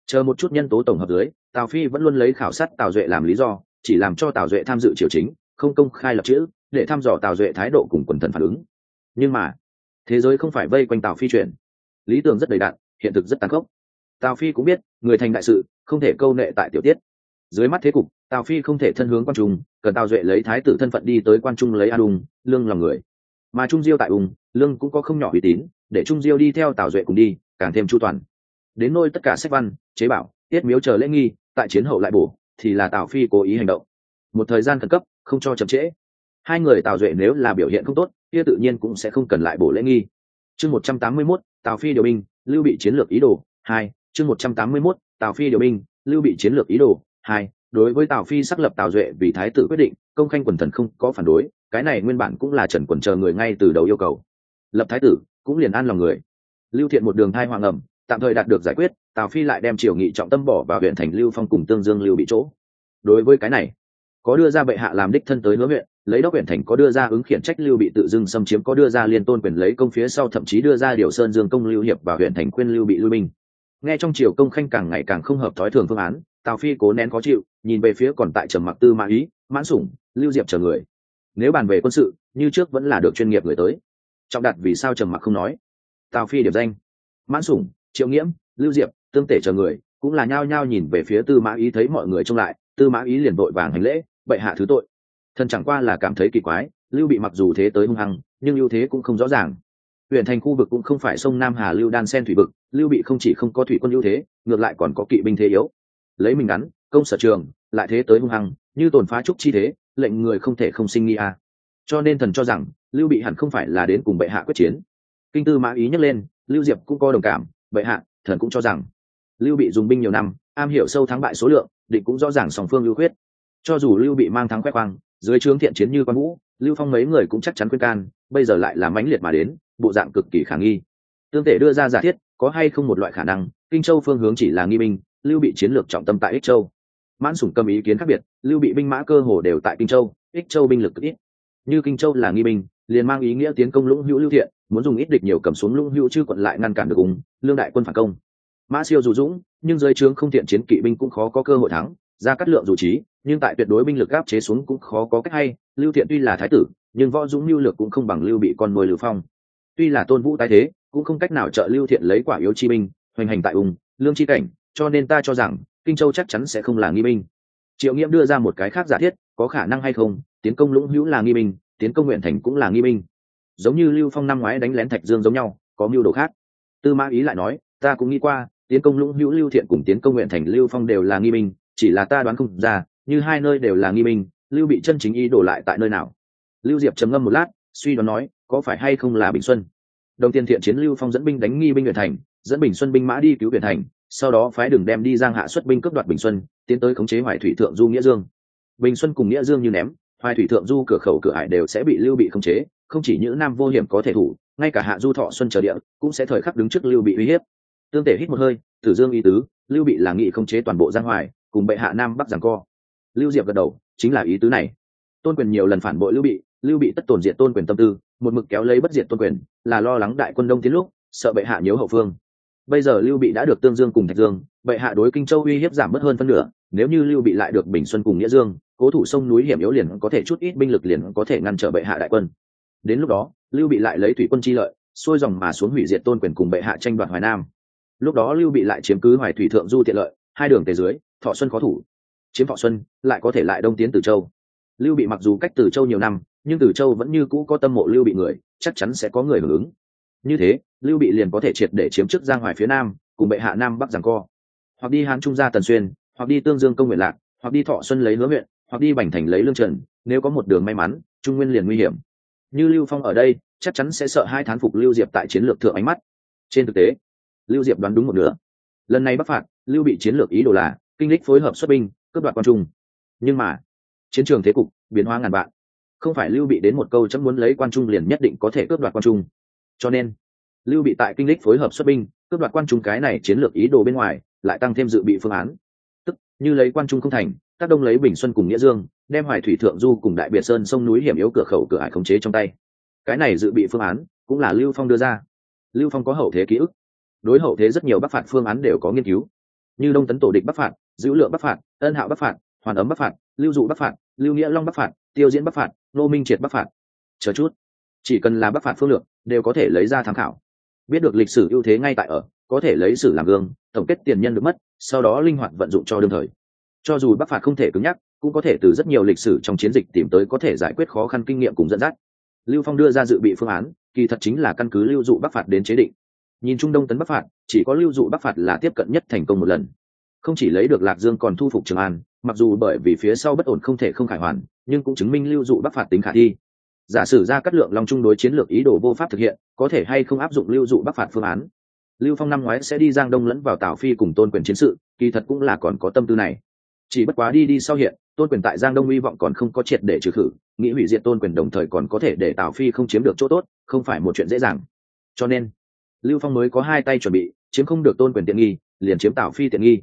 Chờ một chút nhân tố tổng hợp dưới, tào phi vẫn luôn lấy khảo sát tào duệ làm lý do, chỉ làm cho tào duệ tham dự triều chính, không công khai lập chữ, để thăm dò tào duệ thái độ cùng quần thần phản ứng. Nhưng mà, thế giới không phải vây quanh tào phi chuyển lý tưởng rất đầy đạn hiện thực rất tàn khốc. Tào phi cũng biết, người thành đại sự, không thể câu nệ tại tiểu tiết dưới mắt thế cục tào phi không thể thân hướng quan trung cần tào duệ lấy thái tử thân phận đi tới quan trung lấy an ung lương lòng người. Mà trung diêu tại ung lương cũng có không nhỏ uy tín để trung diêu đi theo tào duệ cùng đi càng thêm chu toàn. Đến nôi tất cả sách văn chế bảo tiết miếu chờ lễ nghi tại chiến hậu lại bổ thì là tào phi cố ý hành động. Một thời gian khẩn cấp không cho chậm trễ. Hai người tào duệ nếu là biểu hiện không tốt kia tự nhiên cũng sẽ không cần lại bổ lễ nghi. Chương một trăm tám mươi 181, tào phi điều binh lưu bị chiến lược ý đồ. Hai chương một trăm tám mươi 181, tào phi điều binh lưu bị chiến lược ý đồ hai, đối với tào phi xác lập tào duệ vì thái tử quyết định, công khanh quần thần không có phản đối, cái này nguyên bản cũng là trần quần chờ người ngay từ đầu yêu cầu. Lập thái tử, cũng liền an lòng người. Lưu thiện một đường thai hoàng ẩm, tạm thời đạt được giải quyết, tào phi lại đem triều nghị trọng tâm bỏ vào huyện thành lưu phong cùng tương dương lưu bị chỗ. Đối với cái này, có đưa ra bệ hạ làm đích thân tới hứa huyện, lấy đốc huyện thành có đưa ra ứng khiển trách lưu bị tự dưng xâm chiếm, có đưa ra liên tôn quyền lấy công phía sau thậm chí đưa ra điều sơn dương công lưu hiệp và huyện thành khuyên lưu bị lui binh. Nghe trong triều công khanh càng ngày càng không hợp thói thường phương án tào phi cố nén khó chịu, nhìn về phía còn tại trầm mặc tư mã ý, mãn sủng, lưu diệp chờ người. Nếu bàn về quân sự, như trước vẫn là được chuyên nghiệp người tới. Trọng đặt vì sao trầm mặc không nói. Tào phi điểm danh. Mãn sủng, triệu nghiễm, lưu diệp, tương tể chờ người. Cũng là nhao nhao nhìn về phía tư mã ý thấy mọi người trông lại, tư mã ý liền vội vàng hành lễ, bệ hạ thứ tội. Thần chẳng qua là cảm thấy kỳ quái, lưu bị mặc dù thế tới hung hăng, nhưng ưu thế cũng không rõ ràng. Huyện thành khu vực cũng không phải sông nam hà lưu đan sen thủy vực, lưu bị không chỉ không có thủy quân ưu thế, ngược lại còn có kỵ binh thế yếu lấy mình ngắn, công sở trường, lại thế tới hung hăng, như tổn phá trúc chi thế, lệnh người không thể không sinh nghi a. À. Cho nên thần cho rằng, lưu bị hẳn không phải là đến cùng bệ hạ quyết chiến. Kinh tư mã ý nhắc lên, lưu diệp cũng có đồng cảm, bệ hạ, thần cũng cho rằng, lưu bị dùng binh nhiều năm, am hiểu sâu thắng bại số lượng, định cũng rõ ràng song phương lưu quyết cho dù lưu bị mang thắng khoe khoang, dưới trướng thiện chiến như quan vũ, lưu phong mấy người cũng chắc chắn khuyên can, bây giờ lại là mãnh liệt mà đến, bộ dạng cực kỳ khả nghi. Tương thể đưa ra giả thiết, có hay không một loại khả năng, kinh châu phương hướng chỉ là nghi binh lưu bị chiến lược trọng tâm tại ích châu. Mãn sủng cầm ý kiến khác biệt, lưu bị binh mã cơ hồ đều tại kinh châu, ích châu binh lực cực ít. Như kinh châu là nghi binh, liền mang ý nghĩa tiến công lũng hữu lưu thiện, muốn dùng ít địch nhiều cầm xuống lũng hữu chư quận lại ngăn cản được ủng lương đại quân phản công. Mã siêu dù dũng, nhưng dưới trướng không thiện chiến kỵ binh cũng khó có cơ hội thắng, ra cắt lượng dù trí, nhưng tại tuyệt đối binh lực áp chế xuống cũng khó có cách hay. Lưu thiện tuy là thái tử, nhưng võ dũng lưu lược cũng không bằng lưu bị con nuôi lưu phong. Tuy là tôn vũ tái thế, cũng không cách nào trợ lưu thiện lấy quả yếu chi binh, hoành hành tại ung, lương chi cảnh cho nên ta cho rằng, kinh châu chắc chắn sẽ không là nghi binh. Triệu nghiễm đưa ra một cái khác giả thiết, có khả năng hay không? Tiến công lũng hữu là nghi binh, tiến công nguyện thành cũng là nghi binh. Giống như lưu phong năm ngoái đánh lén thạch dương giống nhau, có mưu đồ khác. Tư mã ý lại nói, ta cũng nghĩ qua, tiến công lũng hữu, lưu thiện cùng tiến công nguyện thành, lưu phong đều là nghi binh, chỉ là ta đoán không ra, như hai nơi đều là nghi binh, lưu bị chân chính ý đổ lại tại nơi nào? Lưu diệp trầm ngâm một lát, suy đoán nói, có phải hay không là bình xuân? Đồng tiền thiện chiến lưu phong dẫn binh đánh nghi binh nguyện thành, dẫn bình xuân binh mã đi cứu nguyện thành sau đó phái đường đem đi giang hạ xuất binh cướp đoạt bình xuân, tiến tới khống chế hoài thủy thượng du nghĩa dương. Bình xuân cùng nghĩa dương như ném, hoài thủy thượng du cửa khẩu cửa hải đều sẽ bị lưu bị khống chế, không chỉ những nam vô hiểm có thể thủ, ngay cả hạ du thọ xuân trở địa cũng sẽ thời khắc đứng trước lưu bị uy hiếp. Tương tể hít một hơi, tử dương ý tứ, lưu bị là nghị khống chế toàn bộ giang hoài, cùng bệ hạ nam bắc giảng co. Lưu diệp gật đầu, chính là ý tứ này. Tôn quyền nhiều lần phản bội lưu bị lưu bị tất tổn diện tôn quyền tâm tư, một mực kéo lấy bất diệt tôn quyền, là lo lắng đại quân đông tiến lúc, sợ bệ hạ nhớ hậu phương bây giờ lưu bị đã được tương dương cùng thạch dương bệ hạ đối kinh châu uy hiếp giảm mất hơn phân nửa, nếu như lưu bị lại được bình xuân cùng nghĩa dương, cố thủ sông núi hiểm yếu liền có thể chút ít binh lực liền có thể ngăn trở bệ hạ đại quân. Đến lúc đó, lưu bị lại lấy thủy quân chi lợi, xuôi dòng mà xuống hủy diệt tôn quyền cùng bệ hạ tranh đoạt hoài nam. Lúc đó lưu bị lại chiếm cứ hoài thủy thượng du tiện lợi, hai đường tề dưới, thọ xuân khó thủ. Chiếm thọ xuân, lại có thể lại đông tiến từ châu. Lưu bị mặc dù cách từ châu nhiều năm, nhưng từ châu vẫn như cũ có tâm mộ lưu bị người, chắc chắn sẽ có người hưởng ứng như thế, lưu bị liền có thể triệt để chiếm chức giang hoài phía nam, cùng bệ hạ nam bắc giảng co. Hoặc đi hán trung gia tần xuyên, hoặc đi tương dương công nguyện lạc, hoặc đi thọ xuân lấy hứa huyện, hoặc đi bành thành lấy lương trần, nếu có một đường may mắn, trung nguyên liền nguy hiểm. Như lưu phong ở đây, chắc chắn sẽ sợ hai thán phục lưu diệp tại chiến lược thượng ánh mắt. Trên thực tế, lưu diệp đoán đúng một nửa. Lần này bắc phạt, lưu bị chiến lược ý đồ là kinh lịch phối hợp xuất binh, cướp đoạt quan trung. Nhưng mà, chiến trường thế cục, biến hóa ngàn vạn. Không phải lưu bị đến một câu chấm muốn lấy quan trung liền nhất định có thể cướp đoạt quan trung cho nên, lưu bị tại kinh lịch phối hợp xuất binh, cướp đoạt quan trung cái này chiến lược ý đồ bên ngoài, lại tăng thêm dự bị phương án. Tức, như lấy quan trung không thành tác đông lấy bình xuân cùng nghĩa dương, đem hoài thủy thượng du cùng đại biệt sơn sông núi hiểm yếu cửa khẩu, cửa hải khống chế trong tay. Cái này dự bị phương án, cũng là lưu phong đưa ra. Lưu phong có hậu thế ký ức. Đối hậu thế rất nhiều bắc phạt phương án đều có nghiên cứu. Như đông tấn tổ địch bắc phạt dữ lượng bắc phạt, ân hạo bắc phạt, hoàn ấm bắc phạt, lưu dụ bắc phạt, lưu nghĩa long bắc phạt, tiêu diễn bắc phạt, nô minh triệt bắc phạt. Chờ chút chỉ cần là bắc phạt phương lược, đều có thể lấy ra tham khảo. Biết được lịch sử ưu thế ngay tại ở, có thể lấy sử làm gương, tổng kết tiền nhân được mất, sau đó linh hoạt vận dụng cho đương thời. Cho dù bắc phạt không thể cứng nhắc, cũng có thể từ rất nhiều lịch sử trong chiến dịch tìm tới có thể giải quyết khó khăn kinh nghiệm cùng dẫn dắt. Lưu phong đưa ra dự bị phương án, kỳ thật chính là căn cứ lưu dụ bắc phạt đến chế định. Nhìn trung đông tấn bắc phạt, chỉ có lưu dụ bắc phạt là tiếp cận nhất thành công một lần. Không chỉ lấy được lạc dương còn thu phục trường an, mặc dù bởi vì phía sau bất ổn không thể không khải hoàn, nhưng cũng chứng minh lưu dụ bắc phạt tính khả thi giả sử ra cắt lượng long trung đối chiến lược ý đồ vô pháp thực hiện, có thể hay không áp dụng lưu dụ bắc phạt phương án? Lưu phong năm ngoái sẽ đi giang đông lẫn vào tào phi cùng tôn quyền chiến sự, kỳ thật cũng là còn có tâm tư này. Chỉ bất quá đi đi sau hiện, tôn quyền tại giang đông hy vọng còn không có triệt để trừ khử, nghĩ hủy diệt tôn quyền đồng thời còn có thể để tào phi không chiếm được chỗ tốt, không phải một chuyện dễ dàng. Cho nên, lưu phong mới có hai tay chuẩn bị, chiếm không được tôn quyền tiện nghi, liền chiếm tào phi tiện nghi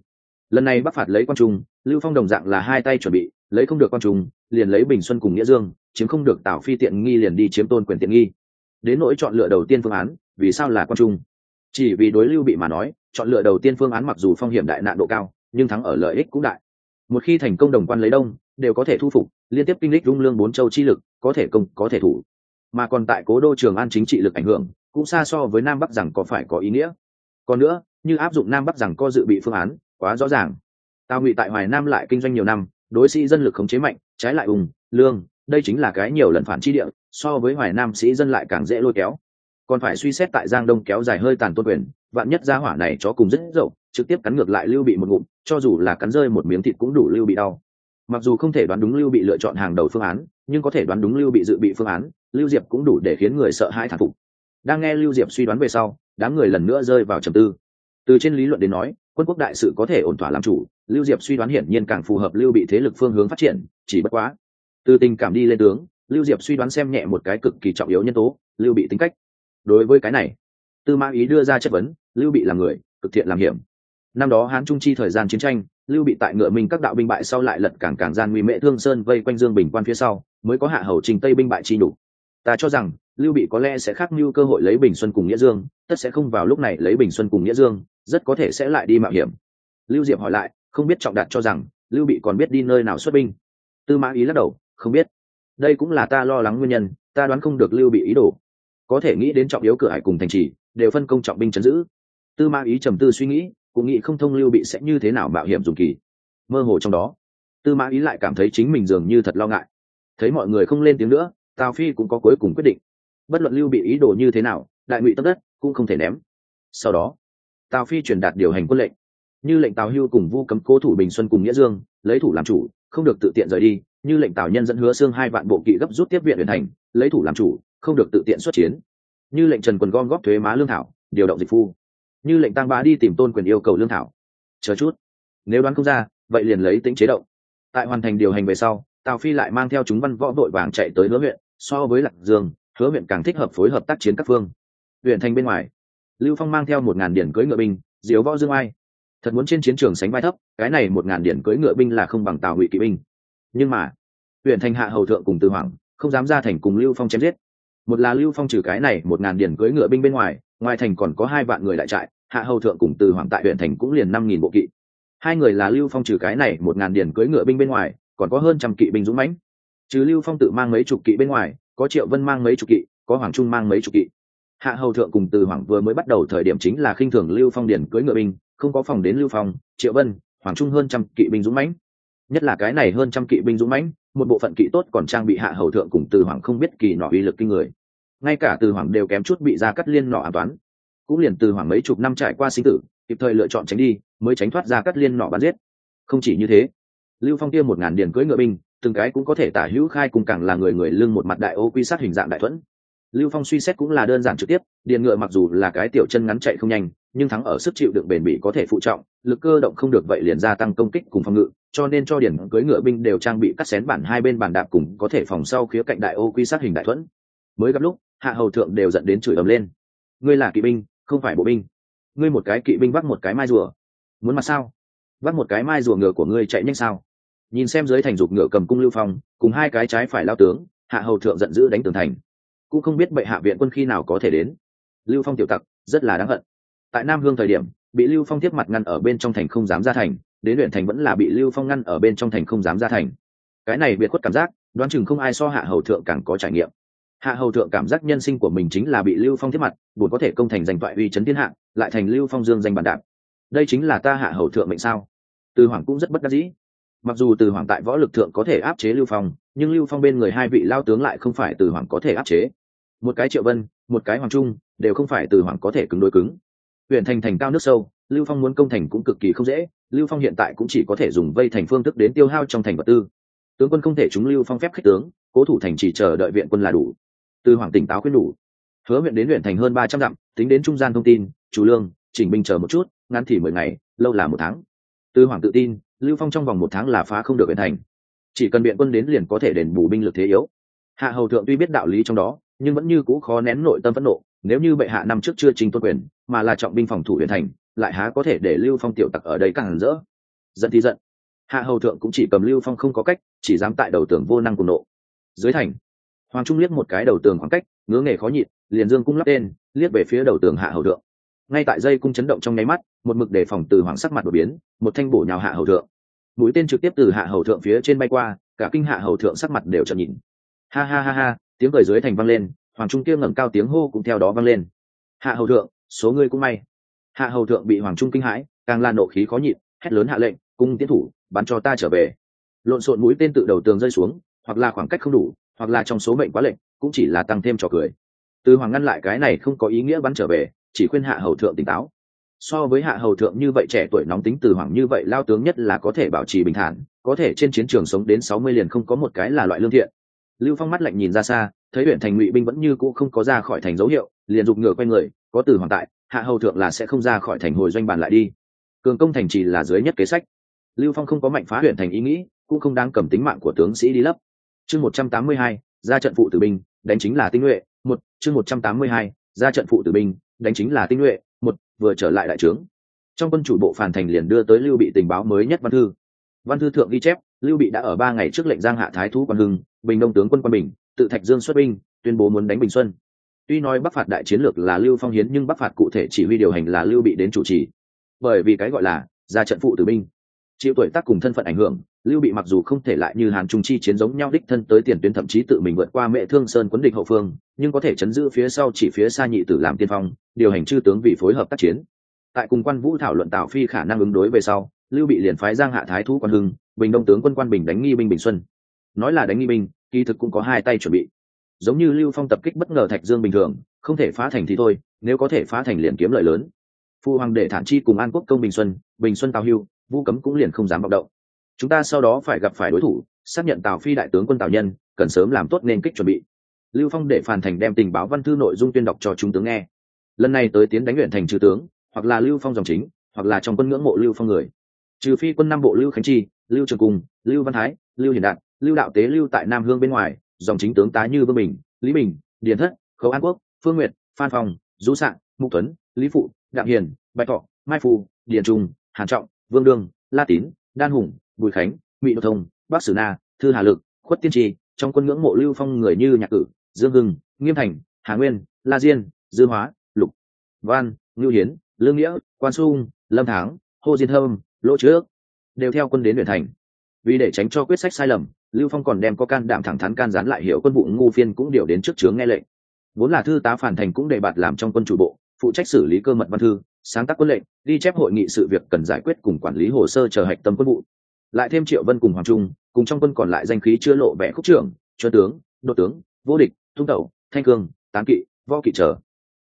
lần này bắc phạt lấy quan trung, lưu phong đồng dạng là hai tay chuẩn bị, lấy không được quan trung, liền lấy bình xuân cùng nghĩa dương, chiếm không được tào phi tiện nghi liền đi chiếm tôn quyền tiện nghi. Đến nỗi chọn lựa đầu tiên phương án, vì sao là quan trung? Chỉ vì đối lưu bị mà nói, chọn lựa đầu tiên phương án mặc dù phong hiểm đại nạn độ cao, nhưng thắng ở lợi ích cũng đại. Một khi thành công đồng quan lấy đông, đều có thể thu phục, liên tiếp kinh lịch rung lương bốn châu chi lực, có thể công, có thể thủ. Mà còn tại cố đô trường an chính trị lực ảnh hưởng, cũng xa so với nam bắc rằng có phải có ý nghĩa. Còn nữa, như áp dụng nam bắc rằng có dự bị phương án quá rõ ràng. Tào ngụy tại hoài nam lại kinh doanh nhiều năm, đối sĩ dân lực khống chế mạnh, trái lại ùng lương, đây chính là cái nhiều lần phản chi địa, so với hoài nam sĩ dân lại càng dễ lôi kéo. Còn phải suy xét tại giang đông kéo dài hơi tàn tôn quyền, vạn nhất gia hỏa này chó cùng rất dậu, trực tiếp cắn ngược lại lưu bị một ngụm, cho dù là cắn rơi một miếng thịt cũng đủ lưu bị đau. Mặc dù không thể đoán đúng lưu bị lựa chọn hàng đầu phương án, nhưng có thể đoán đúng lưu bị dự bị phương án, lưu diệp cũng đủ để khiến người sợ hãi thản phục. Đang nghe lưu diệp suy đoán về sau, đám người lần nữa rơi vào trầm tư. Từ trên lý luận đến nói quân quốc đại sự có thể ổn thỏa làm chủ, lưu diệp suy đoán hiển nhiên càng phù hợp lưu bị thế lực phương hướng phát triển, chỉ bất quá. Từ tình cảm đi lên tướng, lưu diệp suy đoán xem nhẹ một cái cực kỳ trọng yếu nhân tố, lưu bị tính cách. Đối với cái này, tư mã ý đưa ra chất vấn, lưu bị là người, cực thiện làm hiểm. Năm đó hán trung chi thời gian chiến tranh, lưu bị tại ngựa minh các đạo binh bại sau lại lật cảng càng gian nguy mệ thương sơn vây quanh dương bình quan phía sau, mới có hạ hầu trình tây binh bại chi đủ ta cho rằng, lưu bị có lẽ sẽ khắc mưu cơ hội lấy bình xuân cùng nghĩa dương, tất sẽ không vào lúc này lấy bình xuân cùng nghĩa dương rất có thể sẽ lại đi mạo hiểm. Lưu diệp hỏi lại, không biết trọng đạt cho rằng lưu bị còn biết đi nơi nào xuất binh. Tư mã ý lắc đầu, không biết. Đây cũng là ta lo lắng nguyên nhân, ta đoán không được lưu bị ý đồ. Có thể nghĩ đến trọng yếu cửa hải cùng thành trì, đều phân công trọng binh chấn giữ. Tư mã ý trầm tư suy nghĩ, cũng nghĩ không thông lưu bị sẽ như thế nào mạo hiểm dùng kỳ. Mơ hồ trong đó, tư mã ý lại cảm thấy chính mình dường như thật lo ngại. Thấy mọi người không lên tiếng nữa, tào phi cũng có cuối cùng quyết định. Bất luận lưu bị ý đồ như thế nào, đại ngụy tâm đất cũng không thể ném. Sau đó tào phi truyền đạt điều hành quân lệnh. Như lệnh tào hưu cùng vu cấm cố thủ bình xuân cùng nghĩa dương, lấy thủ làm chủ, không được tự tiện rời đi. Như lệnh tào nhân dẫn hứa xương hai vạn bộ kỵ gấp rút tiếp viện huyện thành, lấy thủ làm chủ, không được tự tiện xuất chiến. Như lệnh trần quần gom góp thuế má lương thảo, điều động dịch phu. Như lệnh tăng bá đi tìm tôn quyền yêu cầu lương thảo. Chờ chút. Nếu đoán không ra, vậy liền lấy tính chế động tại hoàn thành điều hành về sau, tào phi lại mang theo chúng văn võ đội vàng chạy tới hứa huyện, so với lạc dương, hứa huyện càng thích hợp phối hợp tác chiến các phương. Huyện thành bên ngoài lưu phong mang theo một ngàn điển cưỡi ngựa binh, diếu võ dương ai thật muốn trên chiến trường sánh vai thấp, cái này một ngàn điển cưỡi ngựa binh là không bằng tào ngụy kỵ binh. Nhưng mà, huyện thành hạ hầu thượng cùng từ hoàng không dám ra thành cùng lưu phong chém giết. Một là lưu phong trừ cái này một ngàn điển cưỡi ngựa binh bên ngoài ngoài thành còn có hai vạn người đại trại, hạ hầu thượng cùng từ hoàng tại huyện thành cũng liền năm nghìn bộ kỵ. Hai người là lưu phong trừ cái này một ngàn điển cưỡi ngựa binh bên ngoài, còn có hơn trăm kỵ binh dũng mãnh. Trừ lưu phong tự mang mấy chục kỵ bên ngoài, có triệu vân mang mấy chục kỵ, có hoàng trung mang mấy chục kỵ hạ hầu thượng cùng từ hoàng vừa mới bắt đầu thời điểm chính là khinh thường lưu phong điền cưỡi ngựa binh, không có phòng đến lưu phong, triệu vân, hoàng trung hơn trăm kỵ binh dũng mãnh. Nhất là cái này hơn trăm kỵ binh dũng mãnh, một bộ phận kỵ tốt còn trang bị hạ hầu thượng cùng từ hoàng không biết kỳ nọ uy lực kinh người. Ngay cả từ hoàng đều kém chút bị ra cắt liên nọ an toán cũng liền từ hoàng mấy chục năm trải qua sinh tử, kịp thời lựa chọn tránh đi, mới tránh thoát ra cắt liên nọ bắn giết. Không chỉ như thế, lưu phong kia một ngàn điền cưỡi ngựa binh, từng cái cũng có thể tả hữu khai cùng càng là người người lưng một mặt đại ô quy sát hình dạng đại thuẫn lưu phong suy xét cũng là đơn giản trực tiếp điền ngựa mặc dù là cái tiểu chân ngắn chạy không nhanh, nhưng thắng ở sức chịu đựng bền bỉ có thể phụ trọng, lực cơ động không được vậy liền gia tăng công kích cùng phòng ngự, cho nên cho điển cưới ngựa binh đều trang bị cắt xén bản hai bên bàn đạp cùng có thể phòng sau khía cạnh đại ô quy sát hình đại thuẫn. Mới gặp lúc, hạ hầu thượng đều dẫn đến chửi ầm lên. Ngươi là kỵ binh, không phải bộ binh. Ngươi một cái kỵ binh vác một cái mai rùa. Muốn mặt sao? Vác một cái mai rùa ngựa của ngươi chạy nhanh sao? Nhìn xem dưới thành dục ngựa cầm cung lưu phong, cùng hai cái trái phải lao tướng, hạ hầu thượng giận dữ đánh tường thành cũng không biết bệ hạ viện quân khi nào có thể đến. Lưu phong tiểu tặc, rất là đáng hận. Tại nam hương thời điểm, bị lưu phong tiếp mặt ngăn ở bên trong thành không dám ra thành, đến luyện thành vẫn là bị lưu phong ngăn ở bên trong thành không dám ra thành. Cái này biệt khuất cảm giác, đoán chừng không ai so hạ hầu thượng càng có trải nghiệm. Hạ hầu thượng cảm giác nhân sinh của mình chính là bị lưu phong tiếp mặt buồn có thể công thành giành toại uy chấn thiên hạ, lại thành lưu phong dương danh bản đạp đây chính là ta hạ hầu thượng mệnh sao? Từ hoàng cũng rất bất đắc dĩ. Mặc dù từ hoàng tại võ lực thượng có thể áp chế lưu phong, nhưng lưu phong bên người hai vị lao tướng lại không phải từ hoàng có thể áp chế một cái triệu vân, một cái hoàng trung, đều không phải từ hoàng có thể cứng đối cứng. Huyện thành thành cao nước sâu, lưu phong muốn công thành cũng cực kỳ không dễ, lưu phong hiện tại cũng chỉ có thể dùng vây thành phương thức đến tiêu hao trong thành vật tư. Tướng quân không thể chúng lưu phong phép khích tướng, cố thủ thành chỉ chờ đợi viện quân là đủ. Từ hoàng tỉnh táo khuyên đủ. Hứa huyện đến huyện thành hơn ba trăm dặm, tính đến trung gian thông tin, chủ lương, chỉnh binh chờ một chút, ngắn thì mười ngày, lâu là một tháng. Từ hoàng tự tin, lưu phong trong vòng một tháng là phá không được huyện thành. Chỉ cần biện quân đến liền có thể đền bù binh lực thế yếu. Hạ hầu thượng tuy biết đạo lý trong đó nhưng vẫn như cũ khó nén nội tâm phẫn nộ, nếu như bệ hạ năm trước chưa chính tôn quyền, mà là trọng binh phòng thủ huyện thành, lại há có thể để lưu phong tiểu tặc ở đây càng rỡ? Giận thì giận. Hạ hầu thượng cũng chỉ cầm lưu phong không có cách, chỉ dám tại đầu tường vô năng cùng nộ. Dưới thành, hoàng trung liếc một cái đầu tường khoảng cách, ngứa nghề khó nhịn, liền dương cung lắp tên, liếc về phía đầu tường hạ hầu thượng. Ngay tại dây cung chấn động trong nháy mắt, một mực đề phòng từ hoàng sắc mặt đột biến, một thanh bổ nhào hạ hầu thượng. Mũi tên trực tiếp từ hạ hầu thượng phía trên bay qua, cả kinh hạ hầu thượng sắc mặt đều chậm nhìn ha ha ha ha tiếng cười dưới thành vang lên, hoàng trung kia ngẩng cao tiếng hô cũng theo đó vang lên. Hạ hầu thượng, số ngươi cũng may. Hạ hầu thượng bị hoàng trung kinh hãi, càng lan nộ khí khó nhịn, hét lớn hạ lệnh, cung tiến thủ, bắn cho ta trở về. Lộn xộn mũi tên tự đầu tường rơi xuống, hoặc là khoảng cách không đủ, hoặc là trong số mệnh quá lệnh, cũng chỉ là tăng thêm trò cười. Từ hoàng ngăn lại cái này không có ý nghĩa bắn trở về, chỉ khuyên hạ hầu thượng tỉnh táo. So với hạ hầu thượng như vậy trẻ tuổi nóng tính từ hoàng như vậy lao tướng nhất là có thể bảo trì bình thản, có thể trên chiến trường sống đến sáu mươi liền không có một cái là loại lương thiện lưu phong mắt lạnh nhìn ra xa, thấy huyện thành ngụy binh vẫn như cũ không có ra khỏi thành dấu hiệu, liền giục ngựa quay người, có từ hoàng tại, hạ hầu thượng là sẽ không ra khỏi thành hồi doanh bàn lại đi. Cường công thành trì là dưới nhất kế sách. Lưu phong không có mạnh phá huyện thành ý nghĩ, cũng không đáng cầm tính mạng của tướng sĩ đi lấp. Chương một trăm tám mươi hai, ra trận phụ tử binh, đánh chính là tinh nhuệ, một, chương một trăm tám mươi hai, ra trận phụ tử binh, đánh chính là tinh nhuệ, một, vừa trở lại đại trướng. Trong quân chủ bộ phản thành liền đưa tới lưu bị tình báo mới nhất văn thư. Văn thư thượng ghi chép, lưu bị đã ở ba ngày trước lệnh giang hạ thái thú quan hưng bình đông tướng quân quan bình, tự thạch dương xuất binh, tuyên bố muốn đánh bình xuân. Tuy nói bắc phạt đại chiến lược là lưu phong hiến, nhưng bắc phạt cụ thể chỉ huy điều hành là lưu bị đến chủ trì. Bởi vì cái gọi là ra trận phụ tử binh, chịu tuổi tác cùng thân phận ảnh hưởng, lưu bị mặc dù không thể lại như hàn trung chi chiến giống nhau đích thân tới tiền tuyến thậm chí tự mình vượt qua mẹ thương sơn quấn địch hậu phương, nhưng có thể chấn giữ phía sau chỉ phía xa nhị tử làm tiên phong, điều hành chư tướng vì phối hợp tác chiến. Tại cùng quan vũ thảo luận tào phi khả năng ứng đối về sau, lưu bị liền phái giang hạ thái thú quan hưng, bình đông tướng quân quan bình đánh nghi binh bình xuân nói là đánh nghi binh, kỳ thực cũng có hai tay chuẩn bị. Giống như lưu phong tập kích bất ngờ thạch dương bình thường, không thể phá thành thì thôi, nếu có thể phá thành liền kiếm lợi lớn. Phu hoàng để thản chi cùng an quốc công bình xuân bình xuân tào hưu vu cấm cũng liền không dám vọng động. Chúng ta sau đó phải gặp phải đối thủ, xác nhận tào phi đại tướng quân tào nhân, cần sớm làm tốt nên kích chuẩn bị. Lưu phong để phản thành đem tình báo văn thư nội dung tuyên đọc cho chúng tướng nghe. Lần này tới tiến đánh luyện thành trừ tướng, hoặc là lưu phong dòng chính, hoặc là trong quân ngưỡng mộ lưu phong người. Trừ phi quân nam bộ lưu khánh chi, lưu trường cung, lưu văn thái, lưu hiền đạt lưu đạo tế lưu tại nam hương bên ngoài dòng chính tướng tá như vương bình lý bình điền thất khấu an quốc phương nguyệt phan phong du sạn mục tuấn lý phụ đặng hiền bạch thọ mai phù điền trung hàn trọng vương đương la tín đan hùng bùi khánh mỹ đô thông bắc sử na thư hà lực khuất tiên tri trong quân ngưỡng mộ lưu phong người như nhạc cử dương hưng nghiêm thành hà nguyên la diên dư hóa lục văn ngưu hiến lương nghĩa quan sung lâm Thắng, hô diên thơm lỗ trước đều theo quân đến huyện thành. Vì để tránh cho quyết sách sai lầm lưu phong còn đem có can đảm thẳng thắn can gián lại hiểu quân vụ ngu phiên cũng điều đến trước chướng nghe lệnh. Vốn là thư tá phản thành cũng đề bạt làm trong quân chủ bộ, phụ trách xử lý cơ mật văn thư, sáng tác quân lệnh, ghi chép hội nghị sự việc cần giải quyết cùng quản lý hồ sơ chờ hạch tâm quân vụ. Lại thêm triệu vân cùng hoàng trung, cùng trong quân còn lại danh khí chưa lộ vẻ khúc trưởng cho tướng đô tướng, vô địch, thung tẩu, thanh cương, tán kỵ, võ kỵ trở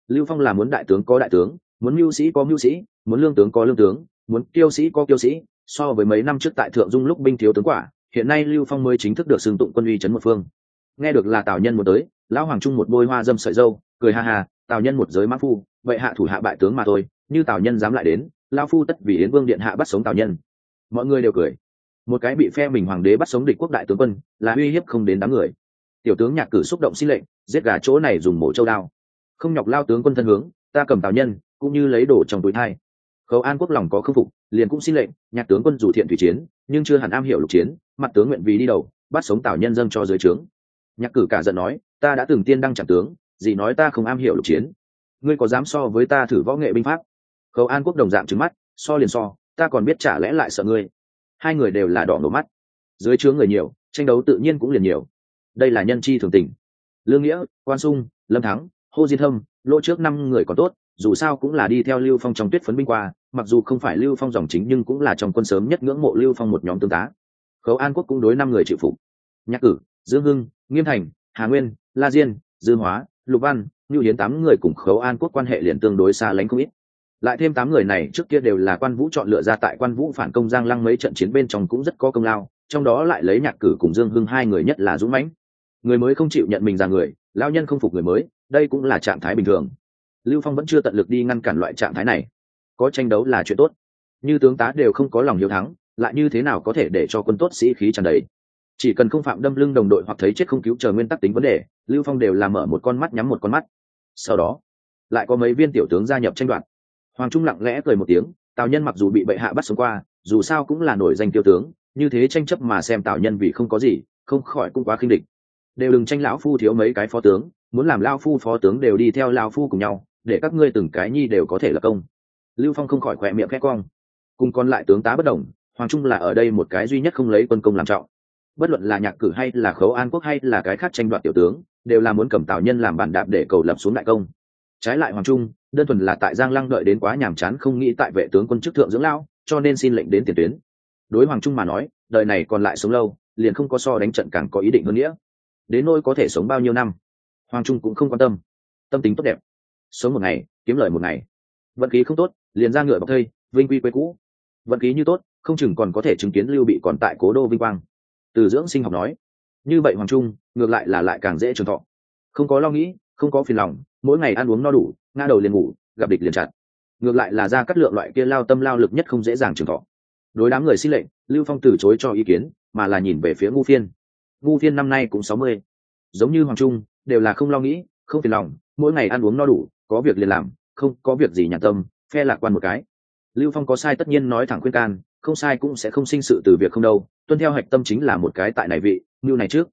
lưu phong là muốn đại tướng có đại tướng, muốn mưu sĩ có mưu sĩ, muốn lương tướng có lương tướng, muốn kiêu sĩ có kiêu sĩ, so với mấy năm trước tại thượng dung lúc binh thiếu tướng quả hiện nay lưu phong mới chính thức được xưng tụng quân uy chấn một phương. Nghe được là tào nhân một tới, lão hoàng trung một bôi hoa dâm sợi dâu, cười ha ha, tào nhân một giới mã phu, vậy hạ thủ hạ bại tướng mà thôi, như tào nhân dám lại đến lao phu tất vì yến vương điện hạ bắt sống tào nhân. Mọi người đều cười. Một cái bị phe mình hoàng đế bắt sống địch quốc đại tướng quân, là uy hiếp không đến đám người. Tiểu tướng nhạc cử xúc động xin lệnh, giết gà chỗ này dùng mổ châu đao. Không nhọc lao tướng quân thân hướng, ta cầm tào nhân, cũng như lấy đồ trong túi thai khấu an quốc lòng có khâm phục, liền cũng xin lệnh, nhạc tướng quân dù thiện thủy chiến, nhưng chưa hẳn am hiểu lục chiến, mặt tướng nguyện vì đi đầu, bắt sống tào nhân dân cho dưới trướng. Nhạc cử cả giận nói, ta đã từng tiên đăng chẳng tướng, gì nói ta không am hiểu lục chiến. Ngươi có dám so với ta thử võ nghệ binh pháp? Khấu an quốc đồng dạng trứng mắt, so liền so, ta còn biết trả lẽ lại sợ ngươi. Hai người đều là đỏ nổ mắt. Dưới trướng người nhiều, tranh đấu tự nhiên cũng liền nhiều. Đây là nhân chi thường tình. Lương nghĩa, quan sung, lâm thắng, hô diên thâm, lỗ trước năm người còn tốt dù sao cũng là đi theo lưu phong trong tuyết phấn binh qua, mặc dù không phải lưu phong dòng chính nhưng cũng là trong quân sớm nhất ngưỡng mộ lưu phong một nhóm tướng tá. Khấu an quốc cũng đối năm người chịu phục. Nhạc cử dương hưng, nghiêm thành, hà nguyên, la diên, dư hóa, lục văn nhu hiến tám người cùng khấu an quốc quan hệ liền tương đối xa lánh không ít. Lại thêm tám người này trước kia đều là quan vũ chọn lựa ra tại quan vũ phản công giang lăng mấy trận chiến bên trong cũng rất có công lao, trong đó lại lấy nhạc cử cùng dương hưng hai người nhất là dũng mãnh. Người mới không chịu nhận mình ra người lao nhân không phục người mới, đây cũng là trạng thái bình thường lưu phong vẫn chưa tận lực đi ngăn cản loại trạng thái này. Có tranh đấu là chuyện tốt. Như tướng tá đều không có lòng hiếu thắng, lại như thế nào có thể để cho quân tốt sĩ khí tràn đầy? Chỉ cần không phạm đâm lưng đồng đội hoặc thấy chết không cứu chờ nguyên tắc tính vấn đề, lưu phong đều làm mở một con mắt nhắm một con mắt. Sau đó, lại có mấy viên tiểu tướng gia nhập tranh đoạt. Hoàng trung lặng lẽ cười một tiếng, tào nhân mặc dù bị bệ hạ bắt sống qua, dù sao cũng là nổi danh tiêu tướng, như thế tranh chấp mà xem tào nhân vì không có gì, không khỏi cũng quá khinh địch. Đều đừng tranh lão phu thiếu mấy cái phó tướng, muốn làm lao phu phó tướng đều đi theo lao phu cùng nhau để các ngươi từng cái nhi đều có thể là công. Lưu phong không khỏi khỏe miệng khét cong. Cùng còn lại tướng tá bất đồng, hoàng trung là ở đây một cái duy nhất không lấy quân công làm trọng. Bất luận là nhạc cử hay là khấu an quốc hay là cái khác tranh đoạt tiểu tướng, đều là muốn cầm tào nhân làm bàn đạp để cầu lập xuống đại công. Trái lại hoàng trung, đơn thuần là tại giang lăng đợi đến quá nhàm chán không nghĩ tại vệ tướng quân chức thượng dưỡng lão, cho nên xin lệnh đến tiền tuyến. Đối hoàng trung mà nói, đời này còn lại sống lâu, liền không có so đánh trận càng có ý định hơn nghĩa. Đến nỗi có thể sống bao nhiêu năm, hoàng trung cũng không quan tâm. Tâm tính tốt đẹp sống một ngày, kiếm lời một ngày. Vận khí không tốt, liền ra ngựa bọc thây, vinh quy quê cũ. Vận khí như tốt, không chừng còn có thể chứng kiến lưu bị còn tại cố đô vinh quang. Từ dưỡng sinh học nói, như vậy hoàng trung, ngược lại là lại càng dễ trường thọ. Không có lo nghĩ, không có phiền lòng, mỗi ngày ăn uống no đủ, ngã đầu liền ngủ, gặp địch liền chặt. Ngược lại là ra cắt lượng loại kia lao tâm lao lực nhất không dễ dàng trường thọ. Đối đám người xin lệnh, lưu phong từ chối cho ý kiến, mà là nhìn về phía ngu phiên. Ngu phiên năm nay cũng sáu mươi. Giống như hoàng trung, đều là không lo nghĩ, không phiền lòng, mỗi ngày ăn uống no đủ có việc liền làm, không có việc gì nhàn tâm, phe lạc quan một cái. Lưu phong có sai tất nhiên nói thẳng khuyên can, không sai cũng sẽ không sinh sự từ việc không đâu, tuân theo hạch tâm chính là một cái tại này vị, như này trước.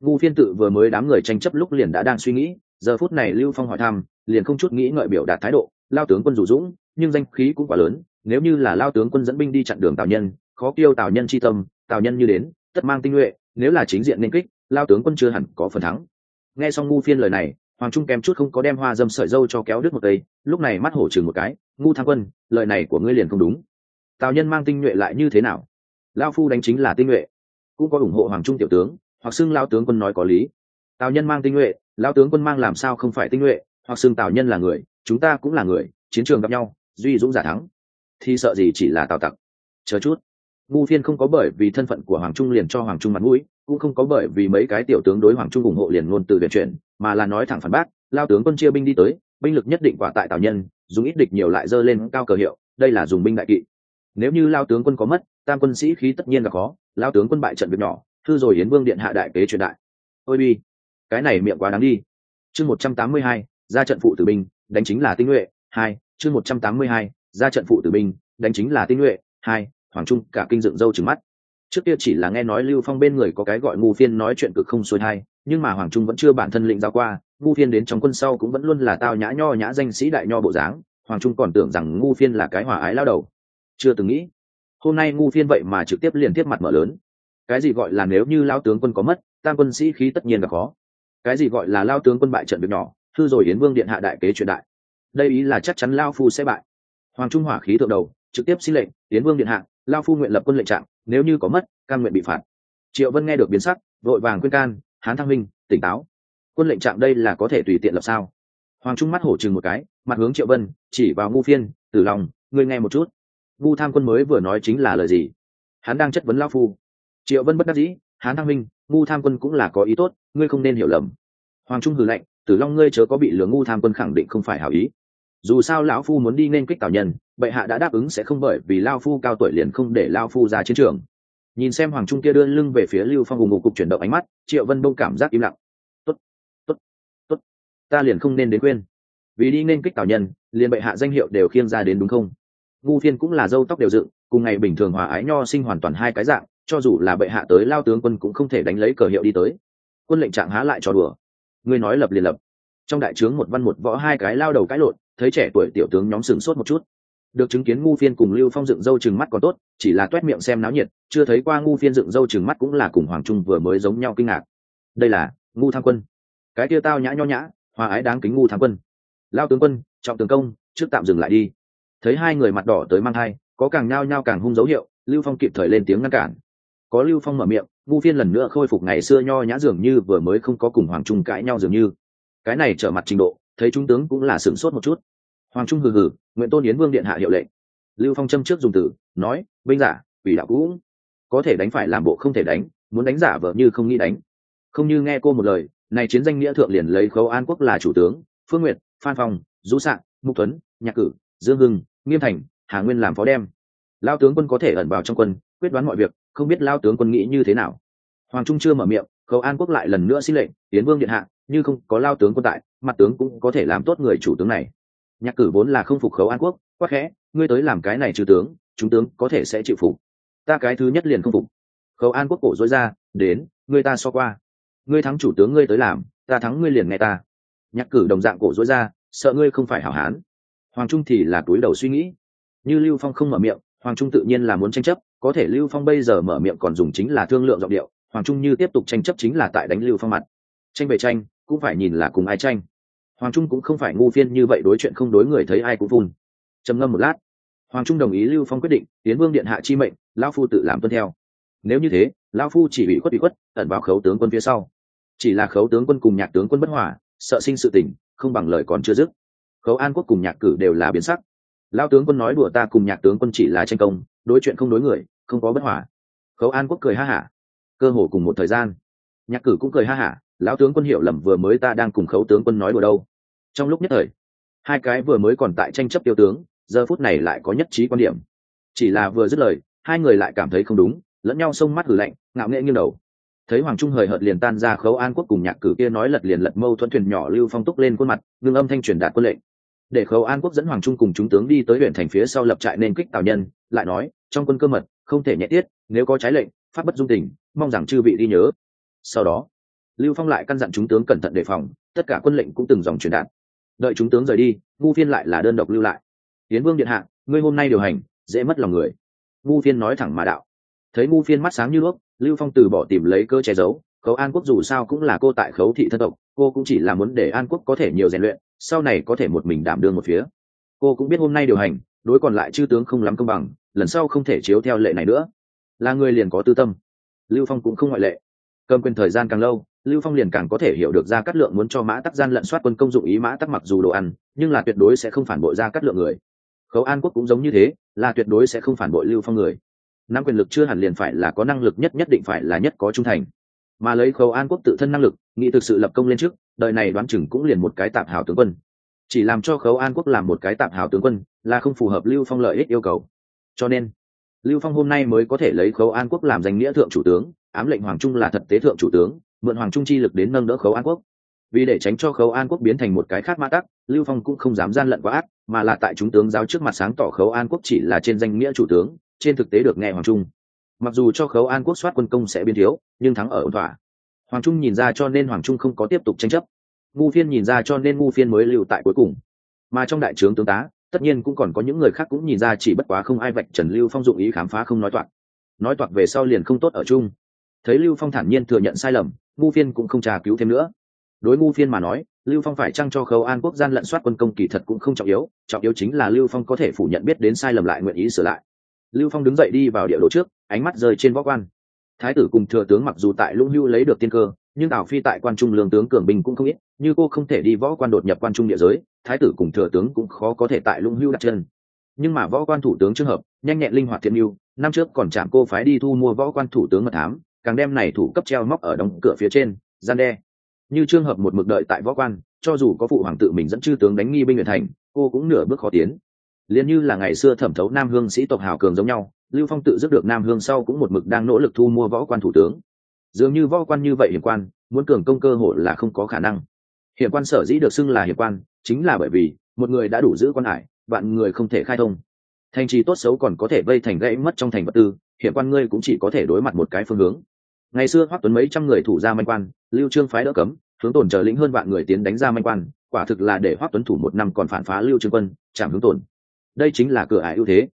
Ngu phiên tự vừa mới đám người tranh chấp lúc liền đã đang suy nghĩ, giờ phút này lưu phong hỏi thăm, liền không chút nghĩ ngợi biểu đạt thái độ, lao tướng quân rủ dũng, nhưng danh khí cũng quá lớn, nếu như là lao tướng quân dẫn binh đi chặn đường tào nhân, khó tiêu tào nhân chi tâm, tào nhân như đến, tất mang tinh nhuệ, nếu là chính diện nên kích, lao tướng quân chưa hẳn có phần thắng. Nghe xong ngu phiên lời này hoàng trung kém chút không có đem hoa dâm sợi dâu cho kéo đứt một cây, lúc này mắt hổ chừng một cái, ngu thang quân, lời này của ngươi liền không đúng. Tào nhân mang tinh nhuệ lại như thế nào? Lao phu đánh chính là tinh nhuệ. Cũng có ủng hộ hoàng trung tiểu tướng, hoặc xưng lao tướng quân nói có lý. Tào nhân mang tinh nhuệ lao tướng quân mang làm sao không phải tinh nhuệ, hoặc xưng tào nhân là người, chúng ta cũng là người, chiến trường gặp nhau, duy dũng giả thắng. Thì sợ gì chỉ là tào tặc. Chờ chút. Ngu phiên không có bởi vì thân phận của hoàng trung liền cho hoàng trung mặt mũi cũng không có bởi vì mấy cái tiểu tướng đối hoàng trung ủng hộ liền ngôn từ viện chuyển, mà là nói thẳng phản bác, lao tướng quân chia binh đi tới, binh lực nhất định quả tại tào nhân, dùng ít địch nhiều lại dơ lên cao cờ hiệu, đây là dùng binh đại kỵ. Nếu như lao tướng quân có mất, tam quân sĩ khí tất nhiên là có, lao tướng quân bại trận việc nhỏ, thư rồi yến vương điện hạ đại kế truyền đại. Ôi bi, cái này miệng quá đáng đi. Chương một trăm tám mươi hai, ra trận phụ tử binh, đánh chính là tinh nhuệ, hai, chương một trăm tám mươi hai, ra trận phụ tử binh, đánh chính là tinh nhuệ, hai, hoàng trung cả kinh dựng râu trừng mắt trước kia chỉ là nghe nói lưu phong bên người có cái gọi ngu phiên nói chuyện cực không xuôi hay nhưng mà hoàng trung vẫn chưa bản thân lĩnh giao qua, ngu phiên đến trong quân sau cũng vẫn luôn là tao nhã nho nhã danh sĩ đại nho bộ dáng, hoàng trung còn tưởng rằng ngu phiên là cái hòa ái lao đầu. Chưa từng nghĩ, hôm nay ngu phiên vậy mà trực tiếp liền tiếp mặt mở lớn. Cái gì gọi là nếu như lao tướng quân có mất, tam quân sĩ khí tất nhiên là khó. Cái gì gọi là lao tướng quân bại trận việc nhỏ, thư rồi yến vương điện hạ đại kế chuyện đại. Đây ý là chắc chắn lao phu sẽ bại. Hoàng trung hỏa khí thượng đầu, trực tiếp xin lệnh, yến vương điện hạ, lao phu nguyện lập quân lệnh trạng nếu như có mất căn nguyện bị phạt. Triệu vân nghe được biến sắc vội vàng khuyên can hán thăng minh tỉnh táo. Quân lệnh trạng đây là có thể tùy tiện lập sao? Hoàng trung mắt hổ chừng một cái mặt hướng triệu vân chỉ vào ngu phiên tử lòng ngươi nghe một chút. Ngu tham quân mới vừa nói chính là lời gì? Hắn đang chất vấn lao phu. Triệu vân bất đắc dĩ hán thăng minh ngu tham quân cũng là có ý tốt ngươi không nên hiểu lầm. Hoàng trung hừ lệnh, tử long ngươi chớ có bị lừa ngu tham quân khẳng định không phải hảo ý dù sao lão phu muốn đi nên kích tào nhân, bệ hạ đã đáp ứng sẽ không bởi vì lao phu cao tuổi liền không để lao phu ra chiến trường. Nhìn xem hoàng trung kia đưa lưng về phía lưu phong hùng ngụ cục chuyển động ánh mắt, triệu vân bông cảm giác im lặng. Tốt tốt tốt, ta liền không nên đến khuyên. Vì đi nên kích tào nhân, liền bệ hạ danh hiệu đều khiêng ra đến đúng không? Ngu phiên cũng là dâu tóc đều dựng, cùng ngày bình thường hòa ái nho sinh hoàn toàn hai cái dạng, cho dù là bệ hạ tới lao tướng quân cũng không thể đánh lấy cờ hiệu đi tới. Quân lệnh trạng há lại trò đùa. Ngươi nói lập liền lập. Trong đại trướng một văn một võ hai cái lao đầu cãi lộn thấy trẻ tuổi tiểu tướng nhóm sừng sốt một chút. Được chứng kiến ngu phiên cùng lưu phong dựng dâu chừng mắt còn tốt, chỉ là toét miệng xem náo nhiệt, chưa thấy qua ngu phiên dựng dâu chừng mắt cũng là cùng hoàng trung vừa mới giống nhau kinh ngạc. Đây là ngu tham quân. Cái kia tao nhã nho nhã, hòa ái đáng kính ngu tham quân. Lao tướng quân, trọng tướng công, trước tạm dừng lại đi. Thấy hai người mặt đỏ tới mang hai có càng nhao nhao càng hung dấu hiệu, lưu phong kịp thời lên tiếng ngăn cản. Có lưu phong mở miệng, ngu phiên lần nữa khôi phục ngày xưa nho nhã dường như vừa mới không có cùng hoàng trung cãi nhau dường như. Cái này trở mặt trình độ thấy trung tướng cũng là sửng sốt một chút. Hoàng trung hừ hừ, nguyện tôn yến vương điện hạ hiệu lệnh. Lưu phong châm trước dùng từ, nói, binh giả ủy đạo cũng có thể đánh phải làm bộ không thể đánh, muốn đánh giả vợ như không nghĩ đánh. Không như nghe cô một lời này chiến danh nghĩa thượng liền lấy khấu an quốc là chủ tướng, phương nguyệt, phan phong du sạn mục tuấn, nhạc cử, dương hưng, nghiêm thành, hà nguyên làm phó đem. Lao tướng quân có thể ẩn vào trong quân, quyết đoán mọi việc, không biết lao tướng quân nghĩ như thế nào. Hoàng trung chưa mở miệng khấu an quốc lại lần nữa xin lệnh tiến vương điện hạ, như không có lao tướng quân tại, mặt tướng cũng có thể làm tốt người chủ tướng này. Nhạc cử vốn là không phục khấu an quốc, quắc khẽ, ngươi tới làm cái này trừ tướng, chúng tướng có thể sẽ chịu phục. Ta cái thứ nhất liền không phục. Khấu an quốc cổ dối ra, đến, ngươi ta so qua. Ngươi thắng chủ tướng ngươi tới làm, ta thắng ngươi liền nghe ta. Nhạc cử đồng dạng cổ dối ra, sợ ngươi không phải hảo hán. Hoàng trung thì là túi đầu suy nghĩ. Như lưu phong không mở miệng, hoàng trung tự nhiên là muốn tranh chấp, có thể lưu phong bây giờ mở miệng còn dùng chính là thương lượng giọng điệu hoàng trung như tiếp tục tranh chấp chính là tại đánh lưu phong mặt. Tranh về tranh, cũng phải nhìn là cùng ai tranh. Hoàng trung cũng không phải ngu phiên như vậy đối chuyện không đối người thấy ai cũng vun trầm ngâm một lát, hoàng trung đồng ý lưu phong quyết định, tiến vương điện hạ chi mệnh lao phu tự làm tuân theo. Nếu như thế lao phu chỉ bị khuất bị khuất, ẩn vào khấu tướng quân phía sau. Chỉ là khấu tướng quân cùng nhạc tướng quân bất hòa, sợ sinh sự tình, không bằng lời còn chưa dứt. Khấu an quốc cùng nhạc cử đều là biến sắc. Lao tướng quân nói đùa ta cùng nhạc tướng quân chỉ là tranh công, đối chuyện không đối người, không có bất hòa. Khấu an quốc cười ha hả cơ hồ cùng một thời gian. Nhạc cử cũng cười ha hả, lão tướng quân hiểu lầm vừa mới ta đang cùng khấu tướng quân nói đùa đâu. Trong lúc nhất thời, hai cái vừa mới còn tại tranh chấp tiêu tướng, giờ phút này lại có nhất trí quan điểm. Chỉ là vừa dứt lời, hai người lại cảm thấy không đúng, lẫn nhau sông mắt hử lạnh, ngạo nghệ nghiêng đầu. Thấy hoàng trung hời hợt liền tan ra, khấu an quốc cùng nhạc cử kia nói lật liền lật mâu thuẫn thuyền nhỏ lưu phong túc lên khuôn mặt, ngưng âm thanh truyền đạt quân lệnh. Để khấu an quốc dẫn hoàng trung cùng chúng tướng đi tới huyện thành phía sau lập trại nên kích tào nhân, lại nói, trong quân cơ mật, không thể nhẹ tiết, nếu có trái lệnh, pháp bất dung tình mong rằng chư vị đi nhớ. Sau đó, lưu phong lại căn dặn chúng tướng cẩn thận đề phòng, tất cả quân lệnh cũng từng dòng truyền đạt. Đợi chúng tướng rời đi ngu phiên lại là đơn độc lưu lại. Tiến vương điện hạ, ngươi hôm nay điều hành, dễ mất lòng người. Ngu phiên nói thẳng mà đạo. Thấy ngu phiên mắt sáng như đuốc lưu phong từ bỏ tìm lấy cơ che giấu, khấu an quốc dù sao cũng là cô tại khấu thị thân tộc, cô cũng chỉ là muốn để an quốc có thể nhiều rèn luyện, sau này có thể một mình đảm đương một phía. Cô cũng biết hôm nay điều hành, đối còn lại chư tướng không lắm công bằng, lần sau không thể chiếu theo lệ này nữa. Là người liền có tư tâm lưu phong cũng không ngoại lệ. Cầm quyền thời gian càng lâu, lưu phong liền càng có thể hiểu được ra cắt lượng muốn cho mã tắc gian lận soát quân công dụng ý mã tắc mặc dù đồ ăn, nhưng là tuyệt đối sẽ không phản bội ra cắt lượng người. Khấu an quốc cũng giống như thế, là tuyệt đối sẽ không phản bội lưu phong người. Nắm quyền lực chưa hẳn liền phải là có năng lực nhất nhất định phải là nhất có trung thành. Mà lấy khấu an quốc tự thân năng lực, nghị thực sự lập công lên trước, đời này đoán chừng cũng liền một cái tạp hào tướng quân. Chỉ làm cho khấu an quốc làm một cái tạp hào tướng quân, là không phù hợp lưu phong lợi ích yêu cầu. Cho nên lưu phong hôm nay mới có thể lấy khấu an quốc làm danh nghĩa thượng chủ tướng, ám lệnh hoàng trung là thật tế thượng chủ tướng, mượn hoàng trung chi lực đến nâng đỡ khấu an quốc. Vì để tránh cho khấu an quốc biến thành một cái khác mã tắc, lưu phong cũng không dám gian lận quá ác, mà là tại chúng tướng giao trước mặt sáng tỏ khấu an quốc chỉ là trên danh nghĩa chủ tướng, trên thực tế được nghe hoàng trung. Mặc dù cho khấu an quốc soát quân công sẽ biến thiếu, nhưng thắng ở ổn thỏa. Hoàng trung nhìn ra cho nên hoàng trung không có tiếp tục tranh chấp. Ngu phiên nhìn ra cho nên ngu phiên mới lưu tại cuối cùng. Mà trong đại trướng tướng tá tất nhiên cũng còn có những người khác cũng nhìn ra chỉ bất quá không ai vạch trần lưu phong dụng ý khám phá không nói toạc. Nói toạc về sau liền không tốt ở chung. Thấy lưu phong thản nhiên thừa nhận sai lầm, ngu phiên cũng không trà cứu thêm nữa. Đối ngu phiên mà nói, lưu phong phải trăng cho khâu an quốc gian lận soát quân công kỳ thật cũng không trọng yếu trọng yếu chính là lưu phong có thể phủ nhận biết đến sai lầm lại nguyện ý sửa lại. Lưu phong đứng dậy đi vào địa đồ trước, ánh mắt rơi trên võ quan. Thái tử cùng thừa tướng mặc dù tại lũng hưu lấy được tiên cơ nhưng tào phi tại quan trung lương tướng cường binh cũng không ít, như cô không thể đi võ quan đột nhập quan trung địa giới, thái tử cùng thừa tướng cũng khó có thể tại lũng hưu đặt chân. Nhưng mà võ quan thủ tướng trường hợp, nhanh nhẹn linh hoạt thiện mưu, năm trước còn chạm cô phái đi thu mua võ quan thủ tướng mật thám, càng đem này thủ cấp treo móc ở đóng cửa phía trên, gian đe. Như trường hợp một mực đợi tại võ quan, cho dù có phụ hoàng tự mình dẫn chư tướng đánh nghi binh huyện thành, cô cũng nửa bước khó tiến. Liền như là ngày xưa thẩm thấu nam hương sĩ tộc hào cường giống nhau, lưu phong tự dứt được nam hương sau cũng một mực đang nỗ lực thu mua võ quan thủ tướng dường như võ quan như vậy hiểm quan, muốn cường công cơ hội là không có khả năng. Hiểm quan sở dĩ được xưng là hiểm quan, chính là bởi vì, một người đã đủ giữ quan hải, vạn người không thể khai thông. Thành trì tốt xấu còn có thể vây thành gãy mất trong thành vật tư, hiểm quan ngươi cũng chỉ có thể đối mặt một cái phương hướng. Ngày xưa hoắc tuấn mấy trăm người thủ ra manh quan, lưu trương phái đỡ cấm, hướng tổn chờ lĩnh hơn vạn người tiến đánh ra manh quan, quả thực là để hoắc tuấn thủ một năm còn phản phá lưu trương quân, chạm hướng tổn. Đây chính là cửa ải ưu thế.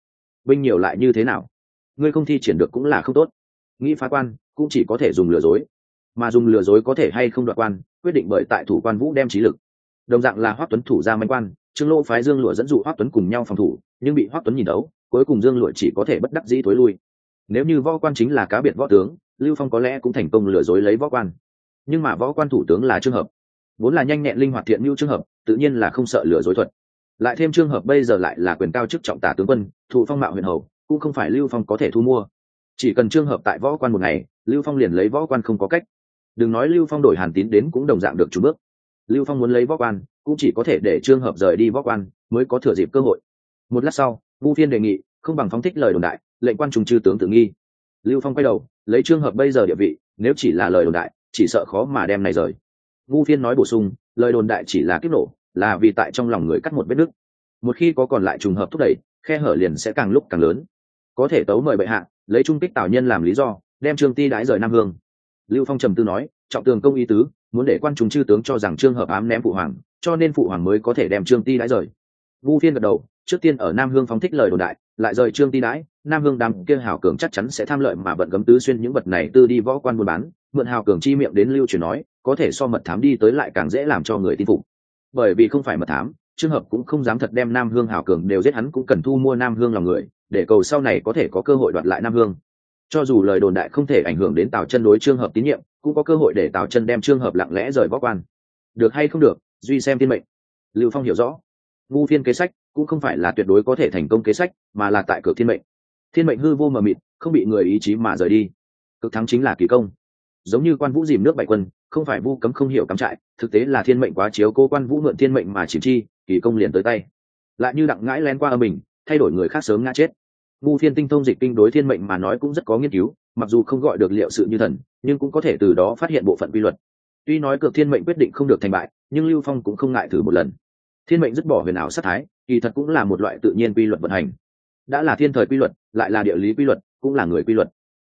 Binh nhiều lại như thế nào? Ngươi không thi triển được cũng là không tốt. Nghĩ phá quan cũng chỉ có thể dùng lừa dối. Mà dùng lừa dối có thể hay không đoạt quan, quyết định bởi tại thủ quan vũ đem trí lực. Đồng dạng là hoắc tuấn thủ ra manh quan, trương lô phái dương lụa dẫn dụ hoắc tuấn cùng nhau phòng thủ, nhưng bị hoắc tuấn nhìn đấu, cuối cùng dương lụa chỉ có thể bất đắc dĩ thối lui. Nếu như võ quan chính là cá biệt võ tướng, lưu phong có lẽ cũng thành công lừa dối lấy võ quan. Nhưng mà võ quan thủ tướng là trường hợp. Vốn là nhanh nhẹn linh hoạt thiện mưu trường hợp, tự nhiên là không sợ lừa dối thuật. Lại thêm trường hợp bây giờ lại là quyền cao chức trọng tả tướng quân, thụ phong mạo huyền hầu, cũng không phải lưu phong có thể thu mua. Chỉ cần trường hợp tại võ quan một ngày lưu phong liền lấy võ quan không có cách. Đừng nói lưu phong đổi hàn tín đến cũng đồng dạng được chủ bước. Lưu phong muốn lấy võ quan, cũng chỉ có thể để trương hợp rời đi võ quan, mới có thừa dịp cơ hội. Một lát sau, vu phiên đề nghị, không bằng phóng thích lời đồn đại, lệnh quan trùng chư tướng tự nghi. Lưu phong quay đầu, lấy trường hợp bây giờ địa vị, nếu chỉ là lời đồn đại, chỉ sợ khó mà đem này rời. Vu phiên nói bổ sung, lời đồn đại chỉ là kích nổ, là vì tại trong lòng người cắt một vết nứt. Một khi có còn lại trùng hợp thúc đẩy, khe hở liền sẽ càng lúc càng lớn. Có thể tấu mời bệ hạ, lấy trung kích tào nhân làm lý do đem trương ti đái rời nam hương. Lưu phong trầm tư nói, trọng tường công y tứ, muốn để quan chúng chư tướng cho rằng trương hợp ám ném phụ hoàng, cho nên phụ hoàng mới có thể đem trương ti đái rời. Vu phiên gật đầu, trước tiên ở nam hương phóng thích lời đồn đại, lại rời trương ti đái nam hương đàm kia hảo cường chắc chắn sẽ tham lợi mà bận gấm tứ xuyên những vật này tư đi võ quan buôn bán, mượn hào cường chi miệng đến lưu truyền nói, có thể so mật thám đi tới lại càng dễ làm cho người tin phục. Bởi vì không phải mật thám trường hợp cũng không dám thật đem nam hương hào cường đều giết hắn cũng cần thu mua nam hương lòng người, để cầu sau này có thể có cơ hội đoạt lại nam hương cho dù lời đồn đại không thể ảnh hưởng đến tào chân đối trường hợp tín nhiệm, cũng có cơ hội để tào chân đem trường hợp lặng lẽ rời võ quan. Được hay không được, duy xem thiên mệnh. Lưu phong hiểu rõ. Ngu phiên kế sách cũng không phải là tuyệt đối có thể thành công kế sách, mà là tại cửa thiên mệnh. Thiên mệnh hư vô mờ mịt, không bị người ý chí mà rời đi. Cực thắng chính là kỳ công. Giống như quan vũ dìm nước bảy quân, không phải vu cấm không hiểu cắm trại, thực tế là thiên mệnh quá chiếu cô quan vũ mượn thiên mệnh mà chìm chi, kỳ công liền tới tay. Lại như đặng ngãi len qua ở mình thay đổi người khác sớm ngã chết ngu phiên tinh thông dịch kinh đối thiên mệnh mà nói cũng rất có nghiên cứu, mặc dù không gọi được liệu sự như thần, nhưng cũng có thể từ đó phát hiện bộ phận quy luật. Tuy nói cược thiên mệnh quyết định không được thành bại, nhưng lưu phong cũng không ngại thử một lần. Thiên mệnh dứt bỏ huyền ảo sát thái, kỳ thật cũng là một loại tự nhiên quy luật vận hành. Đã là thiên thời quy luật, lại là địa lý quy luật, cũng là người quy luật.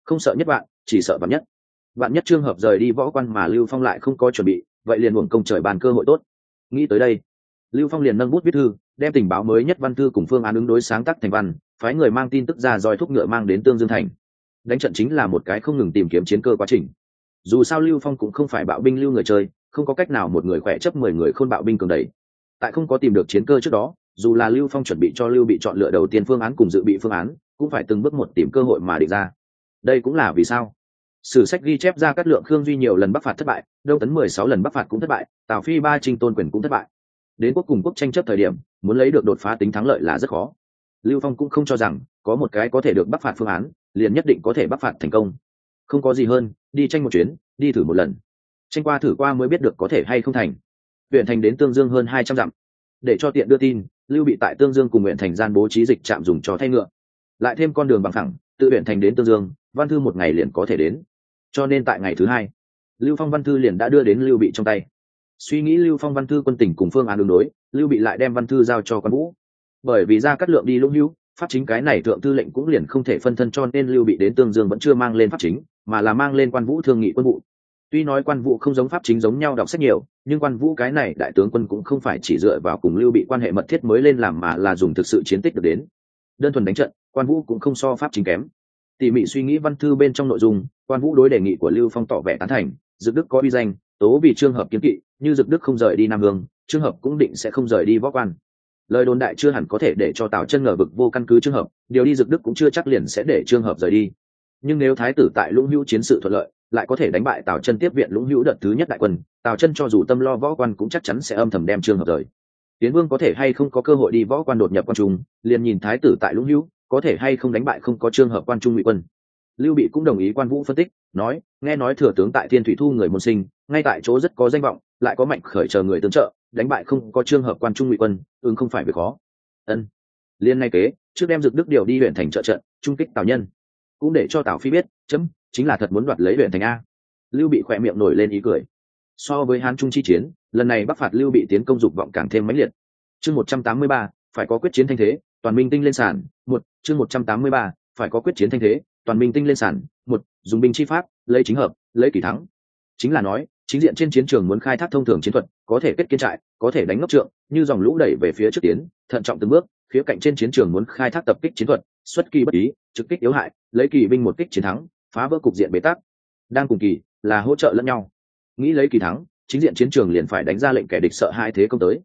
Không sợ nhất bạn, chỉ sợ bạn nhất. Bạn nhất trường hợp rời đi võ quan mà lưu phong lại không có chuẩn bị, vậy liền uổng công trời bàn cơ hội tốt. Nghĩ tới đây, lưu phong liền nâng bút viết thư đem tình báo mới nhất văn thư cùng phương án ứng đối sáng tác thành văn, phái người mang tin tức ra roi thúc ngựa mang đến tương dương thành. Đánh trận chính là một cái không ngừng tìm kiếm chiến cơ quá trình. Dù sao lưu phong cũng không phải bạo binh lưu người chơi, không có cách nào một người khỏe chấp mười người khôn bạo binh cường đầy tại không có tìm được chiến cơ trước đó, dù là lưu phong chuẩn bị cho lưu bị chọn lựa đầu tiên phương án cùng dự bị phương án, cũng phải từng bước một tìm cơ hội mà định ra. Đây cũng là vì sao? Sử sách ghi chép ra các lượng khương duy nhiều lần bắc phạt thất bại, đông tấn mười sáu lần bắc phạt cũng thất bại, tào phi ba trinh tôn quyền cũng thất bại đến quốc cùng quốc tranh chấp thời điểm, muốn lấy được đột phá tính thắng lợi là rất khó. Lưu phong cũng không cho rằng có một cái có thể được bắc phạt phương án, liền nhất định có thể bắc phạt thành công. Không có gì hơn, đi tranh một chuyến, đi thử một lần. Tranh qua thử qua mới biết được có thể hay không thành. Huyện thành đến tương dương hơn hai trăm dặm. Để cho tiện đưa tin, lưu bị tại tương dương cùng huyện thành gian bố trí dịch trạm dùng cho thay ngựa. Lại thêm con đường bằng thẳng tự huyện thành đến tương dương, văn thư một ngày liền có thể đến. Cho nên tại ngày thứ hai, lưu phong văn thư liền đã đưa đến lưu bị trong tay suy nghĩ lưu phong văn thư quân tỉnh cùng phương án đường đối, lưu bị lại đem văn thư giao cho quan vũ. Bởi vì ra cắt lượng đi lũng hữu, pháp chính cái này thượng tư lệnh cũng liền không thể phân thân cho nên lưu bị đến tương dương vẫn chưa mang lên pháp chính, mà là mang lên quan vũ thương nghị quân vụ. Tuy nói quan vũ không giống pháp chính giống nhau đọc sách nhiều, nhưng quan vũ cái này đại tướng quân cũng không phải chỉ dựa vào cùng lưu bị quan hệ mật thiết mới lên làm mà là dùng thực sự chiến tích được đến. Đơn thuần đánh trận, quan vũ cũng không so pháp chính kém. Tỉ mỉ suy nghĩ văn thư bên trong nội dung, quan vũ đối đề nghị của lưu phong tỏ vẻ tán thành, dự đức có uy danh, tố vì trường hợp kiến kỵ như dực đức không rời đi nam hương trường hợp cũng định sẽ không rời đi võ quan. Lời đồn đại chưa hẳn có thể để cho tào chân ngờ vực vô căn cứ trường hợp, điều đi dực đức cũng chưa chắc liền sẽ để trường hợp rời đi. Nhưng nếu thái tử tại lũng hữu chiến sự thuận lợi, lại có thể đánh bại tào chân tiếp viện lũng hữu đợt thứ nhất đại quân, tào chân cho dù tâm lo võ quan cũng chắc chắn sẽ âm thầm đem trường hợp rời. Tiến vương có thể hay không có cơ hội đi võ quan đột nhập quan trung, liền nhìn thái tử tại lũng hữu, có thể hay không đánh bại không có trường hợp quan trung ngụy quân. Lưu bị cũng đồng ý quan vũ phân tích, nói, nghe nói thừa tướng tại thiên thủy thu người môn sinh, ngay tại chỗ rất có danh vọng lại có mạnh khởi chờ người tương trợ, đánh bại không có trường hợp quan trung ngụy quân, ứng không phải việc khó. Ân. Liên ngay kế, trước đem dực đức điều đi huyện thành trợ trận, trung kích tào nhân. Cũng để cho tào phi biết, chấm, chính là thật muốn đoạt lấy huyện thành a. Lưu bị khỏe miệng nổi lên ý cười. So với hán trung chi chiến, lần này bắc phạt lưu bị tiến công dục vọng càng thêm mãnh liệt. Chương một trăm tám mươi ba, phải có quyết chiến thanh thế, toàn minh tinh lên sản một, chương một trăm tám mươi ba, phải có quyết chiến thanh thế, toàn minh tinh lên sản một, dùng binh chi pháp, lấy chính hợp, lấy kỳ thắng. Chính là nói chính diện trên chiến trường muốn khai thác thông thường chiến thuật, có thể kết kiên trại, có thể đánh ngốc trượng, như dòng lũ đẩy về phía trước tiến, thận trọng từng bước phía cạnh trên chiến trường muốn khai thác tập kích chiến thuật, xuất kỳ bất ý, trực kích yếu hại, lấy kỳ binh một kích chiến thắng, phá vỡ cục diện bế tắc. Đang cùng kỳ, là hỗ trợ lẫn nhau. Nghĩ lấy kỳ thắng, chính diện chiến trường liền phải đánh ra lệnh kẻ địch sợ hai thế công tới.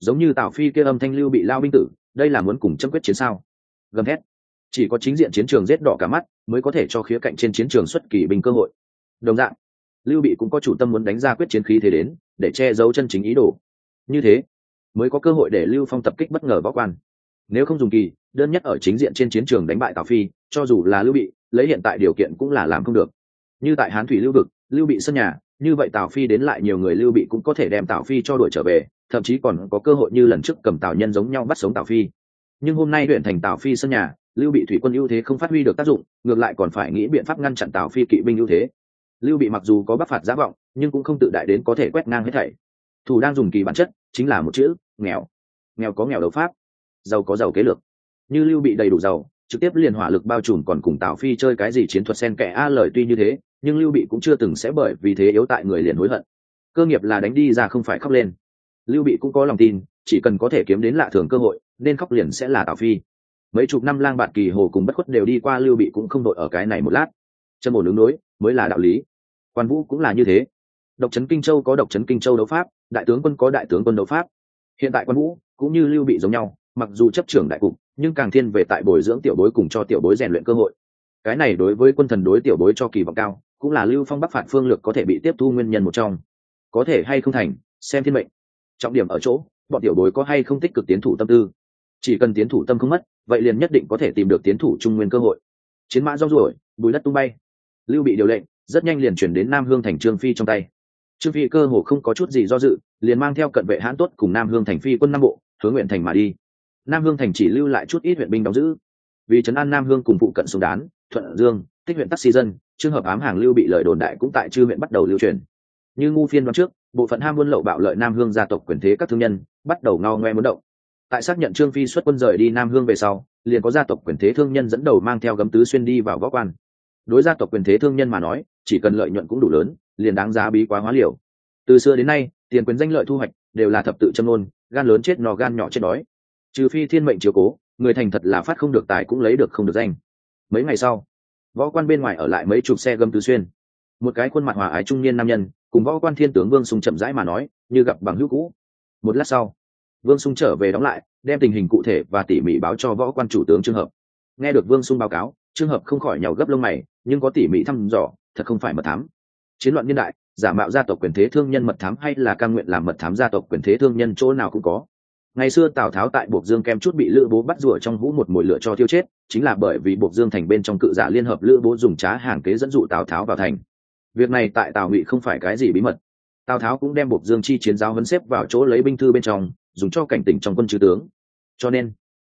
Giống như tào phi kia âm thanh lưu bị lao binh tử, đây là muốn cùng chấm quyết chiến sao? Gầm thét. Chỉ có chính diện chiến trường rét đỏ cả mắt, mới có thể cho khía cạnh trên chiến trường xuất kỳ binh cơ hội. Đồng dạng lưu bị cũng có chủ tâm muốn đánh ra quyết chiến khí thế đến, để che giấu chân chính ý đồ. Như thế, mới có cơ hội để lưu phong tập kích bất ngờ võ quan. Nếu không dùng kỳ, đơn nhất ở chính diện trên chiến trường đánh bại tào phi, cho dù là lưu bị, lấy hiện tại điều kiện cũng là làm không được. Như tại hán thủy lưu vực, lưu bị sân nhà, như vậy tào phi đến lại nhiều người lưu bị cũng có thể đem tào phi cho đuổi trở về, thậm chí còn có cơ hội như lần trước cầm tào nhân giống nhau bắt sống tào phi. Nhưng hôm nay huyện thành tào phi sân nhà, lưu bị thủy quân ưu thế không phát huy được tác dụng, ngược lại còn phải nghĩ biện pháp ngăn chặn tào phi kỵ binh ưu thế lưu bị mặc dù có bắc phạt giá vọng, nhưng cũng không tự đại đến có thể quét ngang hết thảy. Thủ đang dùng kỳ bản chất, chính là một chữ, nghèo. Nghèo có nghèo đấu pháp, giàu có giàu kế lược. Như lưu bị đầy đủ giàu, trực tiếp liền hỏa lực bao trùm còn cùng tào phi chơi cái gì chiến thuật sen kẻ a lời tuy như thế, nhưng lưu bị cũng chưa từng sẽ bởi vì thế yếu tại người liền hối hận. Cơ nghiệp là đánh đi ra không phải khóc lên. Lưu bị cũng có lòng tin, chỉ cần có thể kiếm đến lạ thường cơ hội, nên khóc liền sẽ là tào phi. Mấy chục năm lang bạn kỳ hồ cùng bất khuất đều đi qua, lưu bị cũng không đội ở cái này một lát. Chân ổn ứng đối, mới là đạo lý quan vũ cũng là như thế. Độc trấn kinh châu có độc trấn kinh châu đấu pháp, đại tướng quân có đại tướng quân đấu pháp. Hiện tại quan vũ cũng như lưu bị giống nhau, mặc dù chấp trưởng đại cục, nhưng càng thiên về tại bồi dưỡng tiểu bối cùng cho tiểu bối rèn luyện cơ hội. Cái này đối với quân thần đối tiểu bối cho kỳ vọng cao, cũng là lưu phong bắc phạt phương lược có thể bị tiếp thu nguyên nhân một trong. Có thể hay không thành, xem thiên mệnh. Trọng điểm ở chỗ, bọn tiểu bối có hay không tích cực tiến thủ tâm tư. Chỉ cần tiến thủ tâm không mất, vậy liền nhất định có thể tìm được tiến thủ trung nguyên cơ hội. Chiến mã rong ruổi, bùi đất tung bay. Lưu bị điều lệnh rất nhanh liền chuyển đến nam hương thành trương phi trong tay. Trương phi cơ hồ không có chút gì do dự, liền mang theo cận vệ hãn tốt cùng nam hương thành phi quân nam bộ, hướng nguyện thành mà đi. Nam hương thành chỉ lưu lại chút ít huyện binh đóng giữ. Vì trấn an nam hương cùng phụ cận súng đán, thuận dương, tích huyện taxi dân trường hợp ám hàng lưu bị lời đồn đại cũng tại chư huyện bắt đầu lưu truyền. Như ngu phiên đoán trước, bộ phận ham buôn lậu bạo lợi nam hương gia tộc quyền thế các thương nhân, bắt đầu ngao ngoe muốn động. Tại xác nhận trương phi xuất quân rời đi nam hương về sau, liền có gia tộc quyền thế thương nhân dẫn đầu mang theo gấm tứ xuyên đi vào võ quan. Đối gia tộc quyền thế thương nhân mà nói chỉ cần lợi nhuận cũng đủ lớn, liền đáng giá bí quá hóa liều. Từ xưa đến nay, tiền quyền danh lợi thu hoạch đều là thập tự châm nôn gan lớn chết nò gan nhỏ chết đói. Trừ phi thiên mệnh chiếu cố, người thành thật là phát không được tài cũng lấy được không được danh. Mấy ngày sau, võ quan bên ngoài ở lại mấy chục xe gấm tứ xuyên. Một cái khuôn mặt hòa ái trung niên nam nhân, cùng võ quan thiên tướng vương sung chậm rãi mà nói, như gặp bằng hữu cũ. Một lát sau, vương sung trở về đóng lại, đem tình hình cụ thể và tỉ mỉ báo cho võ quan chủ tướng trường hợp. Nghe được vương sung báo cáo trường hợp không khỏi nhào gấp lông mày, nhưng có tỉ mỉ thăm dò thật không phải mật thám. Chiến loạn niên đại, giả mạo gia tộc quyền thế thương nhân mật thám hay là căn nguyện làm mật thám gia tộc quyền thế thương nhân chỗ nào cũng có. Ngày xưa tào tháo tại buộc dương kem chút bị lữ bố bắt rủa trong hũ một mồi lửa cho tiêu chết, chính là bởi vì buộc dương thành bên trong cự giả liên hợp lữ bố dùng trá hàng kế dẫn dụ tào tháo vào thành. Việc này tại tào ngụy không phải cái gì bí mật. Tào tháo cũng đem buộc dương chi chiến giáo hấn xếp vào chỗ lấy binh thư bên trong, dùng cho cảnh tỉnh trong quân chư tướng. Cho nên,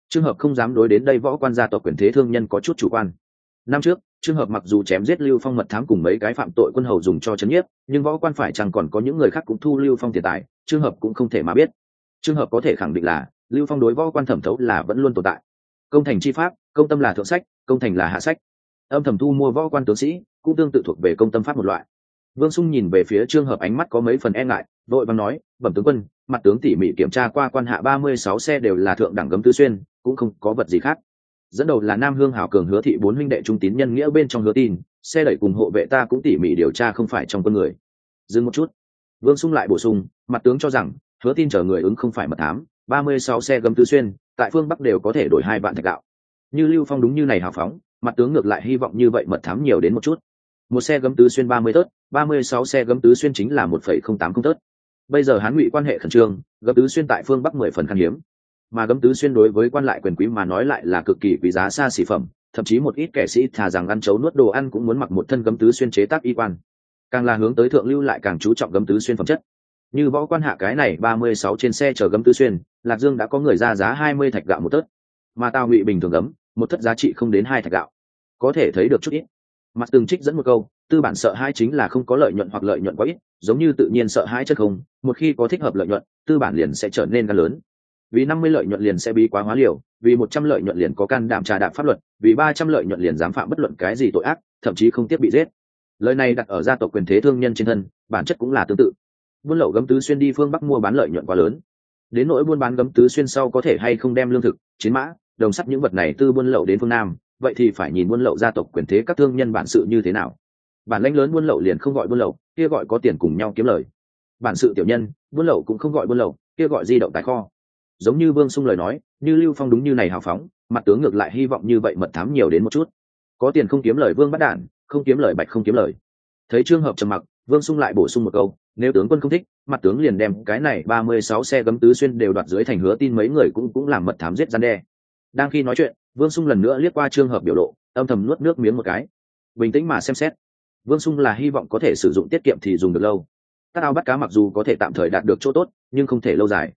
trường hợp không dám đối đến đây võ quan gia tộc quyền thế thương nhân có chút chủ quan. Năm trước trường hợp mặc dù chém giết lưu phong mật thám cùng mấy cái phạm tội quân hầu dùng cho chấn nhiếp, nhưng võ quan phải chẳng còn có những người khác cũng thu lưu phong tiền tài trường hợp cũng không thể mà biết. Trường hợp có thể khẳng định là lưu phong đối võ quan thẩm thấu là vẫn luôn tồn tại. Công thành chi pháp, công tâm là thượng sách, công thành là hạ sách. Âm thầm thu mua võ quan tướng sĩ, cũng tương tự thuộc về công tâm pháp một loại. Vương sung nhìn về phía trường hợp ánh mắt có mấy phần e ngại, vội văn nói, bẩm tướng quân, mặt tướng tỉ mỉ kiểm tra qua quan hạ ba mươi sáu xe đều là thượng đẳng gấm tứ xuyên, cũng không có vật gì khác dẫn đầu là nam hương hảo cường hứa thị bốn huynh đệ trung tín nhân nghĩa bên trong hứa tin, xe đẩy cùng hộ vệ ta cũng tỉ mỉ điều tra không phải trong con người. Dừng một chút. Vương sung lại bổ sung, mặt tướng cho rằng, hứa tin chờ người ứng không phải mật thám, ba mươi sáu xe gấm tứ xuyên, tại phương bắc đều có thể đổi hai vạn thạch gạo. Như lưu phong đúng như này hào phóng, mặt tướng ngược lại hy vọng như vậy mật thám nhiều đến một chút. Một xe gấm tứ xuyên ba mươi tớt, ba mươi sáu xe gấm tứ xuyên chính là một phẩy không tám không tớt. Bây giờ hán ngụy quan hệ khẩn trương, gấm tứ xuyên tại phương bắc mười phần khan hiếm mà gấm tứ xuyên đối với quan lại quyền quý mà nói lại là cực kỳ quý giá xa xỉ phẩm, thậm chí một ít kẻ sĩ thà rằng ăn chấu nuốt đồ ăn cũng muốn mặc một thân gấm tứ xuyên chế tác y quan. Càng là hướng tới thượng lưu lại càng chú trọng gấm tứ xuyên phẩm chất. Như võ quan hạ cái này ba mươi sáu trên xe chở gấm tứ xuyên, lạc dương đã có người ra giá hai mươi thạch gạo một tớt mà tao ngụy bình thường gấm, một thất giá trị không đến hai thạch gạo. Có thể thấy được chút ít. Mặt từng trích dẫn một câu, tư bản sợ hai chính là không có lợi nhuận hoặc lợi nhuận quá ít, giống như tự nhiên sợ hãi chất không, một khi có thích hợp lợi nhuận, tư bản liền sẽ trở nên gan lớn vì năm mươi lợi nhuận liền sẽ bí quá hóa liều, vì một trăm lợi nhuận liền có can đảm trà đạp pháp luật, vì ba trăm lợi nhuận liền dám phạm bất luận cái gì tội ác, thậm chí không tiếp bị giết. Lời này đặt ở gia tộc quyền thế thương nhân trên thân, bản chất cũng là tương tự. Buôn lậu gấm tứ xuyên đi phương bắc mua bán lợi nhuận quá lớn. Đến nỗi buôn bán gấm tứ xuyên sau có thể hay không đem lương thực, chiến mã, đồng sắt những vật này tư buôn lậu đến phương nam, vậy thì phải nhìn buôn lậu gia tộc quyền thế các thương nhân bản sự như thế nào. Bản lãnh lớn buôn lậu liền không gọi buôn lậu, kia gọi có tiền cùng nhau kiếm lời. Bản sự tiểu nhân, buôn lậu cũng không gọi buôn lậu, kia gọi di động tài kho giống như vương sung lời nói, như lưu phong đúng như này hào phóng, mặt tướng ngược lại hy vọng như vậy mật thám nhiều đến một chút. Có tiền không kiếm lời vương bắt đản, không kiếm lời bạch không kiếm lời. Thấy trường hợp trầm mặc, vương sung lại bổ sung một câu, nếu tướng quân không thích, mặt tướng liền đem cái này ba mươi sáu xe gấm tứ xuyên đều đoạt dưới thành hứa tin mấy người cũng cũng làm mật thám giết gian đe. Đang khi nói chuyện, vương sung lần nữa liếc qua trường hợp biểu lộ, âm thầm nuốt nước miếng một cái. Bình tĩnh mà xem xét. Vương sung là hy vọng có thể sử dụng tiết kiệm thì dùng được lâu. Các ao bắt cá mặc dù có thể tạm thời đạt được chỗ tốt, nhưng không thể lâu dài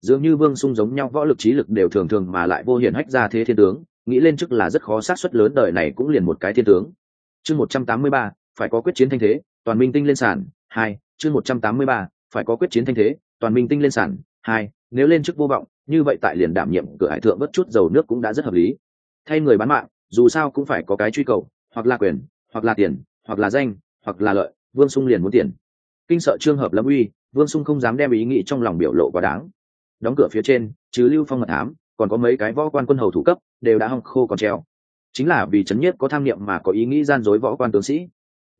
dường như vương sung giống nhau, võ lực trí lực đều thường thường mà lại vô hiển hách ra thế thiên tướng, nghĩ lên chức là rất khó sát xuất lớn, đời này cũng liền một cái thiên tướng. Chương một trăm tám mươi ba, phải có quyết chiến thanh thế, toàn minh tinh lên sản hai, chương một trăm tám mươi ba, phải có quyết chiến thanh thế, toàn minh tinh lên sản hai, nếu lên chức vô vọng, như vậy tại liền đảm nhiệm cửa hải thượng bất chút dầu nước cũng đã rất hợp lý. Thay người bán mạng, dù sao cũng phải có cái truy cầu, hoặc là quyền, hoặc là tiền, hoặc là danh, hoặc là lợi, vương sung liền muốn tiền. Kinh sợ trường hợp lâm uy, vương sung không dám đem ý nghĩ trong lòng biểu lộ quá đáng đóng cửa phía trên, chứ lưu phong mật thám còn có mấy cái võ quan quân hầu thủ cấp, đều đã hong khô còn treo. Chính là vì Trấn nhiếp có tham niệm mà có ý nghĩ gian dối võ quan tướng sĩ.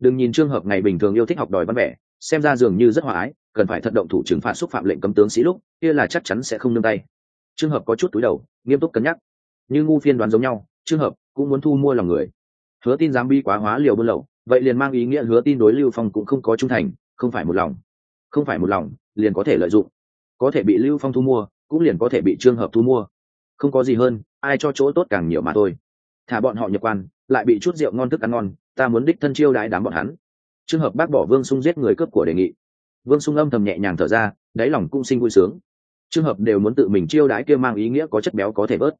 Đừng nhìn trường hợp ngày bình thường yêu thích học đòi văn vẻ, xem ra dường như rất hòa ái, cần phải thận động thủ trừng phạt xúc phạm lệnh cấm tướng sĩ lúc, kia là chắc chắn sẽ không nương tay. Trường hợp có chút túi đầu, nghiêm túc cân nhắc. Như ngu phiên đoán giống nhau trường hợp cũng muốn thu mua lòng người. Hứa tin dám bi quá hóa liều buôn lậu, vậy liền mang ý nghĩa hứa tin đối lưu phong cũng không có trung thành, không phải một lòng. Không phải một lòng, liền có thể lợi dụng có thể bị lưu phong thu mua, cũng liền có thể bị trương hợp thu mua. Không có gì hơn, ai cho chỗ tốt càng nhiều mà thôi. Thả bọn họ nhập quan, lại bị chút rượu ngon thức ăn ngon, ta muốn đích thân chiêu đãi đám bọn hắn. Trường hợp bác bỏ vương sung giết người cướp của đề nghị. Vương sung âm thầm nhẹ nhàng thở ra, đáy lòng cũng sinh vui sướng. Trường hợp đều muốn tự mình chiêu đãi kia mang ý nghĩa có chất béo có thể bớt.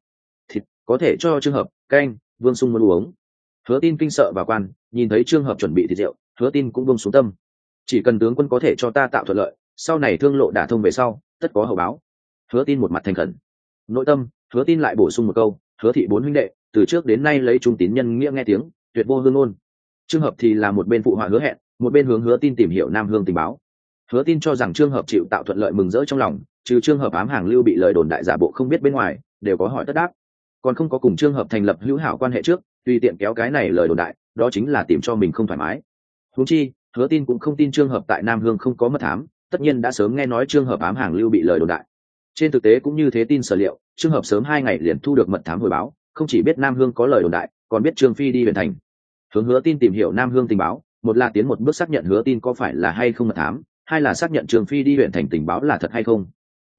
Thịt, có thể cho trường hợp, canh, vương sung muốn uống. Hứa tin kinh sợ và quan, nhìn thấy trường hợp chuẩn bị thịt rượu, hứa tin cũng vương xuống tâm. Chỉ cần tướng quân có thể cho ta tạo thuận lợi, sau này thương lộ đả thông về sau tất có hậu báo. Hứa tin một mặt thành khẩn. Nội tâm, hứa tin lại bổ sung một câu, hứa thị bốn huynh đệ, từ trước đến nay lấy trung tín nhân nghĩa nghe tiếng, tuyệt vô hương ngôn. Trường hợp thì là một bên phụ họa hứa hẹn, một bên hướng hứa tin tìm hiểu nam hương tình báo. Hứa tin cho rằng trường hợp chịu tạo thuận lợi mừng rỡ trong lòng, trừ trường hợp ám hàng lưu bị lời đồn đại giả bộ không biết bên ngoài, đều có hỏi tất đáp. Còn không có cùng trường hợp thành lập hữu hảo quan hệ trước, tùy tiện kéo cái này lời đồn đại, đó chính là tìm cho mình không thoải mái. Húng chi, hứa tin cũng không tin trường hợp tại nam hương không có mật thám tất nhiên đã sớm nghe nói trường hợp ám hàng lưu bị lời đồn đại. Trên thực tế cũng như thế tin sở liệu trường hợp sớm hai ngày liền thu được mật thám hồi báo, không chỉ biết nam hương có lời đồn đại, còn biết trương phi đi huyện thành. Hướng hứa tin tìm hiểu nam hương tình báo, một là tiến một bước xác nhận hứa tin có phải là hay không mật thám, hai là xác nhận trương phi đi huyện thành tình báo là thật hay không.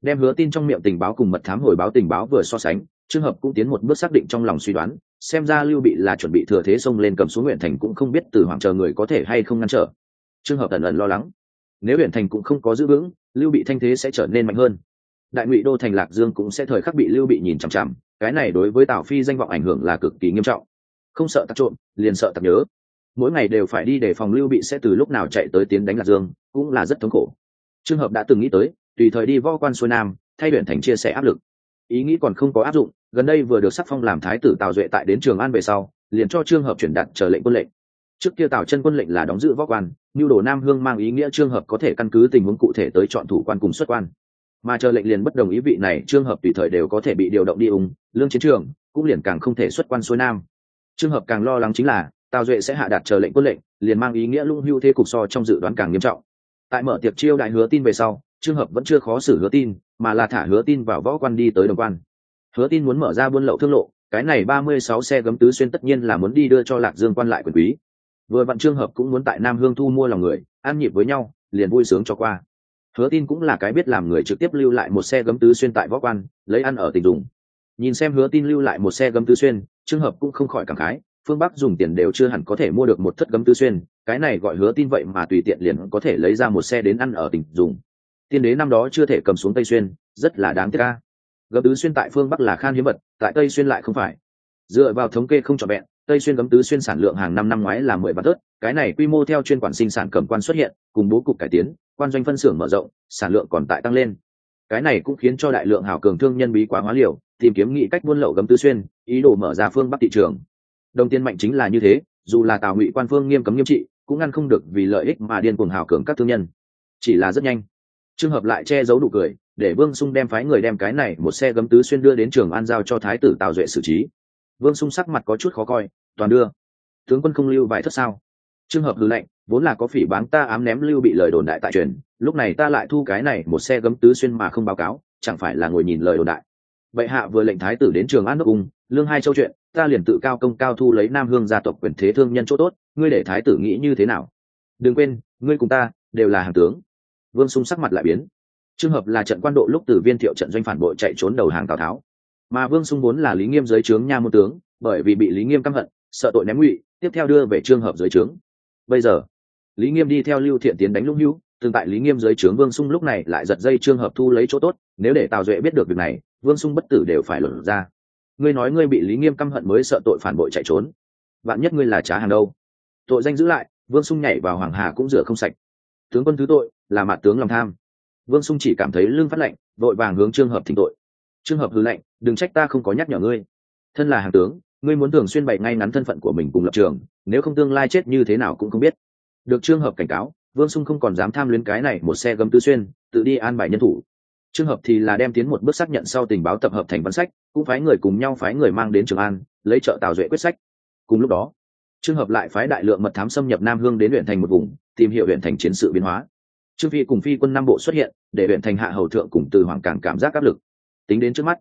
Đem hứa tin trong miệng tình báo cùng mật thám hồi báo tình báo vừa so sánh trường hợp cũng tiến một bước xác định trong lòng suy đoán, xem ra lưu bị là chuẩn bị thừa thế xông lên cầm xuống huyện thành cũng không biết từ hoàng chờ người có thể hay không ngăn trở. Trường hợp ẩn ẩn lo lắng nếu huyện thành cũng không có giữ vững, lưu bị thanh thế sẽ trở nên mạnh hơn. Đại ngụy đô thành lạc dương cũng sẽ thời khắc bị lưu bị nhìn chằm chằm, cái này đối với tào phi danh vọng ảnh hưởng là cực kỳ nghiêm trọng. Không sợ tặc trộm, liền sợ tặc nhớ. Mỗi ngày đều phải đi để phòng lưu bị sẽ từ lúc nào chạy tới tiến đánh lạc dương, cũng là rất thống khổ. Trường hợp đã từng nghĩ tới, tùy thời đi võ quan xuôi nam, thay huyện thành chia sẻ áp lực. Ý nghĩ còn không có áp dụng, gần đây vừa được sắc phong làm thái tử tào duệ tại đến trường an về sau, liền cho trường hợp chuyển đặt chờ lệnh quân lệnh trước kia tào chân quân lệnh là đóng giữ võ quan nhu đồ nam hương mang ý nghĩa trường hợp có thể căn cứ tình huống cụ thể tới chọn thủ quan cùng xuất quan. Mà chờ lệnh liền bất đồng ý vị này trường hợp tùy thời đều có thể bị điều động đi ung lương chiến trường, cũng liền càng không thể xuất quan xuôi nam. Trường hợp càng lo lắng chính là, tào duệ sẽ hạ đạt chờ lệnh quân lệnh, liền mang ý nghĩa lung hưu thế cục so trong dự đoán càng nghiêm trọng. Tại mở tiệc chiêu đại hứa tin về sau trường hợp vẫn chưa khó xử hứa tin, mà là thả hứa tin vào võ quan đi tới đồng quan. Hứa tin muốn mở ra buôn lậu thương lộ, cái này ba mươi sáu xe gấm tứ xuyên tất nhiên là muốn đi đưa cho lạc dương quan lại quyền quý vừa vặn trường hợp cũng muốn tại nam hương thu mua lòng người, ăn nhịp với nhau, liền vui sướng cho qua. Hứa tin cũng là cái biết làm người trực tiếp lưu lại một xe gấm tứ xuyên tại võ quan, lấy ăn ở tình dùng. Nhìn xem hứa tin lưu lại một xe gấm tứ xuyên trường hợp cũng không khỏi cảm khái, phương bắc dùng tiền đều chưa hẳn có thể mua được một thất gấm tứ xuyên, cái này gọi hứa tin vậy mà tùy tiện liền có thể lấy ra một xe đến ăn ở tình dùng. Tiên đế năm đó chưa thể cầm xuống tây xuyên, rất là đáng tiếc ca gấm tứ xuyên tại phương bắc là khan hiếm vật, tại tây xuyên lại không phải. Dựa vào thống kê không trọn vẹn tây xuyên gấm tứ xuyên sản lượng hàng năm năm ngoái là mười vạn tớt, cái này quy mô theo chuyên quản sinh sản cẩm quan xuất hiện, cùng bố cục cải tiến, quan doanh phân xưởng mở rộng, sản lượng còn tại tăng lên. Cái này cũng khiến cho đại lượng hảo cường thương nhân bí quá hóa liều, tìm kiếm nghị cách buôn lậu gấm tứ xuyên, ý đồ mở ra phương bắc thị trường. Đồng tiền mạnh chính là như thế, dù là tào ngụy quan phương nghiêm cấm nghiêm trị, cũng ngăn không được vì lợi ích mà điên cuồng hảo cường các thương nhân. Chỉ là rất nhanh. Trường hợp lại che giấu đủ cười, để vương sung đem phái người đem cái này một xe gấm tứ xuyên đưa đến trường an giao cho thái tử tào duệ xử trí vương sung sắc mặt có chút khó coi, toàn đưa, tướng quân không lưu vài thất sao? Trường hợp hư lệnh vốn là có phỉ báng ta ám ném lưu bị lời đồn đại tại truyền, lúc này ta lại thu cái này một xe gấm tứ xuyên mà không báo cáo, chẳng phải là ngồi nhìn lời đồn đại. Vậy hạ vừa lệnh thái tử đến trường an nước ung lương hai châu chuyện, ta liền tự cao công cao thu lấy nam hương gia tộc quyền thế thương nhân chỗ tốt, ngươi để thái tử nghĩ như thế nào? Đừng quên, ngươi cùng ta đều là hàng tướng. Vương sung sắc mặt lại biến. Trường hợp là trận quan độ lúc từ viên thiệu trận doanh phản bội chạy trốn đầu hàng tào tháo mà vương sung vốn là lý nghiêm giới trướng nha môn tướng, bởi vì bị lý nghiêm căm hận, sợ tội ném ngụy, tiếp theo đưa về trường hợp giới trướng. Bây giờ, lý nghiêm đi theo lưu thiện tiến đánh lũng hữu, tương tại lý nghiêm giới trướng vương sung lúc này lại giật dây trường hợp thu lấy chỗ tốt, nếu để tào duệ biết được việc này, vương sung bất tử đều phải luận ra. Ngươi nói ngươi bị lý nghiêm căm hận mới sợ tội phản bội chạy trốn. Vạn nhất ngươi là trá hàng đâu? Tội danh giữ lại, vương sung nhảy vào hoàng hà cũng rửa không sạch. Tướng quân thứ tội, là mạt tướng lòng tham. Vương sung chỉ cảm thấy lưng phát lạnh, vội vàng hướng trường hợp thỉnh tội trường hợp hư lệnh đừng trách ta không có nhắc nhở ngươi. Thân là hàng tướng, ngươi muốn thường xuyên bày ngay ngắn thân phận của mình cùng lập trường, nếu không tương lai chết như thế nào cũng không biết. Được trường hợp cảnh cáo, vương sung không còn dám tham luyến cái này một xe gấm tư xuyên, tự đi an bài nhân thủ. Trường hợp thì là đem tiến một bước xác nhận sau tình báo tập hợp thành văn sách, cũng phái người cùng nhau phái người mang đến trường an, lấy trợ tào duệ quyết sách. Cùng lúc đó trường hợp lại phái đại lượng mật thám xâm nhập nam hương đến huyện thành một vùng, tìm hiểu huyện thành chiến sự biến hóa. Trương phi cùng phi quân nam bộ xuất hiện, để huyện thành hạ hầu thượng cùng từ hoàng càng cảm giác áp lực tính đến trước mắt.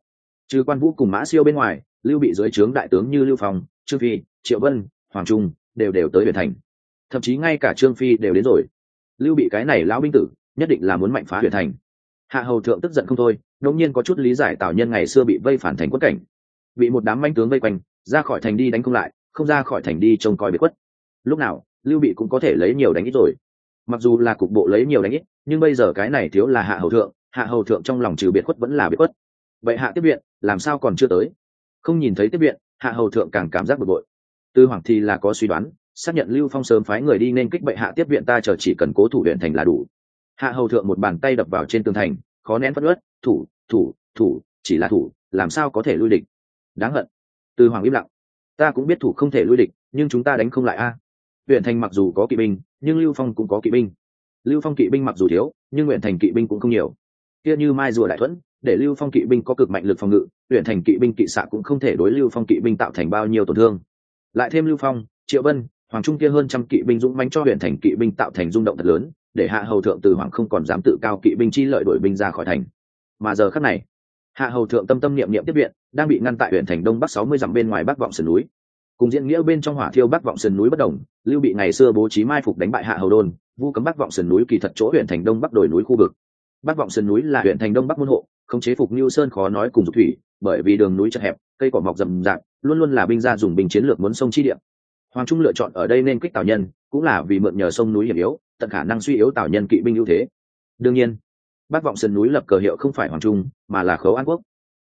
Trừ quan vũ cùng mã siêu bên ngoài, lưu bị dưới trướng đại tướng như lưu phong, trương phi, triệu vân, hoàng trung đều đều tới huyện thành. Thậm chí ngay cả trương phi đều đến rồi. Lưu bị cái này lão binh tử, nhất định là muốn mạnh phá huyện thành. Hạ hầu thượng tức giận không thôi đống nhiên có chút lý giải tào nhân ngày xưa bị vây phản thành quất cảnh. Bị một đám manh tướng vây quanh, ra khỏi thành đi đánh không lại, không ra khỏi thành đi trông coi biệt quất. Lúc nào, lưu bị cũng có thể lấy nhiều đánh ít rồi. Mặc dù là cục bộ lấy nhiều đánh ít, nhưng bây giờ cái này thiếu là hạ hầu thượng, hạ hầu thượng trong lòng trừ biệt khuất vẫn là biệt khuất vậy hạ tiếp viện, làm sao còn chưa tới? Không nhìn thấy tiếp viện, hạ hầu thượng càng cảm giác bực bội. Tư hoàng thì là có suy đoán, xác nhận lưu phong sớm phái người đi nên kích bệ hạ tiếp viện ta chờ chỉ cần cố thủ huyện thành là đủ. Hạ hầu thượng một bàn tay đập vào trên tường thành, khó nén phất ớt thủ thủ thủ, chỉ là thủ, làm sao có thể lui địch? Đáng hận. Tư hoàng im lặng. Ta cũng biết thủ không thể lui địch, nhưng chúng ta đánh không lại a. Huyện thành mặc dù có kỵ binh, nhưng lưu phong cũng có kỵ binh. Lưu phong kỵ binh mặc dù thiếu, nhưng huyện thành kỵ binh cũng không nhiều. Kia như mai rùa đại thuẫn để lưu phong kỵ binh có cực mạnh lực phòng ngự huyện thành kỵ binh kỵ xạ cũng không thể đối lưu phong kỵ binh tạo thành bao nhiêu tổn thương. Lại thêm lưu phong, triệu vân, hoàng trung kia hơn trăm kỵ binh dũng mãnh cho huyện thành kỵ binh tạo thành rung động thật lớn, để hạ hầu thượng từ hoàng không còn dám tự cao kỵ binh chi lợi đổi binh ra khỏi thành. Mà giờ khắc này, hạ hầu thượng tâm tâm niệm niệm tiếp viện, đang bị ngăn tại huyện thành đông bắc sáu mươi dặm bên ngoài bắc vọng sườn núi. Cùng diễn nghĩa bên trong hỏa thiêu bắc vọng sườn núi bất đồng, lưu bị ngày xưa bố trí mai phục đánh bại hạ hầu đôn, vu cấm bắc vọng sườn núi kỳ thật chỗ huyện thành đông bắc đồi núi khu vực. Bắc vọng sườn núi là huyện thành đông bắc môn hộ không chế phục lưu sơn khó nói cùng dục thủy, bởi vì đường núi chật hẹp, cây cỏ mọc rậm rạp, luôn luôn là binh gia dùng binh chiến lược muốn sông chi địa. Hoàng trung lựa chọn ở đây nên kích tào nhân, cũng là vì mượn nhờ sông núi hiểm yếu, tận khả năng suy yếu tào nhân kỵ binh ưu thế. Đương nhiên Bác vọng sơn núi lập cờ hiệu không phải hoàng trung, mà là khấu an quốc.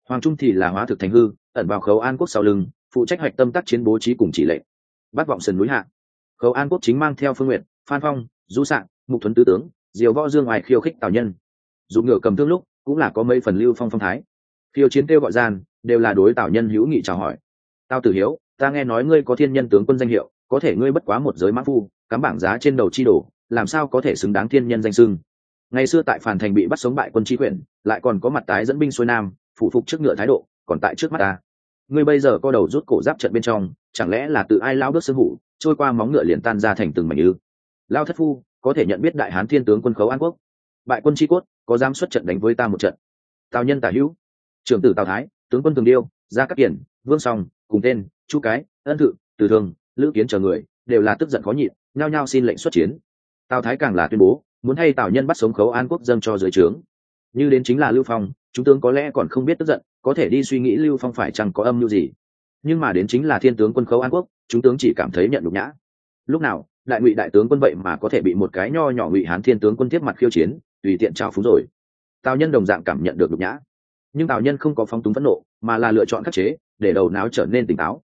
Hoàng trung thì là hóa thực thành hư, ẩn vào khấu an quốc sau lưng, phụ trách hoạch tâm tác chiến bố trí cùng chỉ lệnh. Bác vọng sơn núi hạ, khấu an quốc chính mang theo phương nguyện phan phong, du sạn mục thuấn tứ tướng, diều võ dương ngoài khiêu khích tào nhân. Dùng ngựa cầm thương lúc cũng là có mấy phần lưu phong phong thái. Khiêu chiến kêu gọi gian, đều là đối tào nhân hữu nghị chào hỏi. Tao tử hiếu, ta nghe nói ngươi có thiên nhân tướng quân danh hiệu, có thể ngươi bất quá một giới mã phu, cắm bảng giá trên đầu chi đồ, làm sao có thể xứng đáng thiên nhân danh sưng ngày xưa tại phản thành bị bắt sống bại quân tri quyển lại còn có mặt tái dẫn binh xuôi nam phụ phục trước ngựa thái độ, còn tại trước mắt ta. Ngươi bây giờ co đầu rút cổ giáp trận bên trong, chẳng lẽ là tự ai lao bước sương hủ, trôi qua móng ngựa liền tan ra thành từng mảnh ư? Lao thất phu, có thể nhận biết đại hán thiên tướng quân khấu an quốc bại quân chi cốt, có dám xuất trận đánh với ta một trận? Tào nhân tả hữu. Trưởng tử tào thái, tướng quân thường điêu, gia cát kiển, vương song, cùng tên, chu cái, ân thự, từ thường, lữ kiến chờ người, đều là tức giận khó nhịn, nhao nhao xin lệnh xuất chiến. Tào thái càng là tuyên bố, muốn hay tào nhân bắt sống khấu an quốc dâng cho dưới trướng. Như đến chính là lưu phong, chúng tướng có lẽ còn không biết tức giận, có thể đi suy nghĩ lưu phong phải chăng có âm mưu gì. Nhưng mà đến chính là thiên tướng quân khấu an quốc, chúng tướng chỉ cảm thấy nhận nhục nhã. Lúc nào, đại ngụy đại tướng quân vậy mà có thể bị một cái nho nhỏ ngụy hán thiên tướng quân tiếp mặt khiêu chiến? Tùy tiện trào phúng rồi. Tào nhân đồng dạng cảm nhận được nhục nhã. Nhưng tào nhân không có phong túng phẫn nộ, mà là lựa chọn khắc chế, để đầu não trở nên tỉnh táo.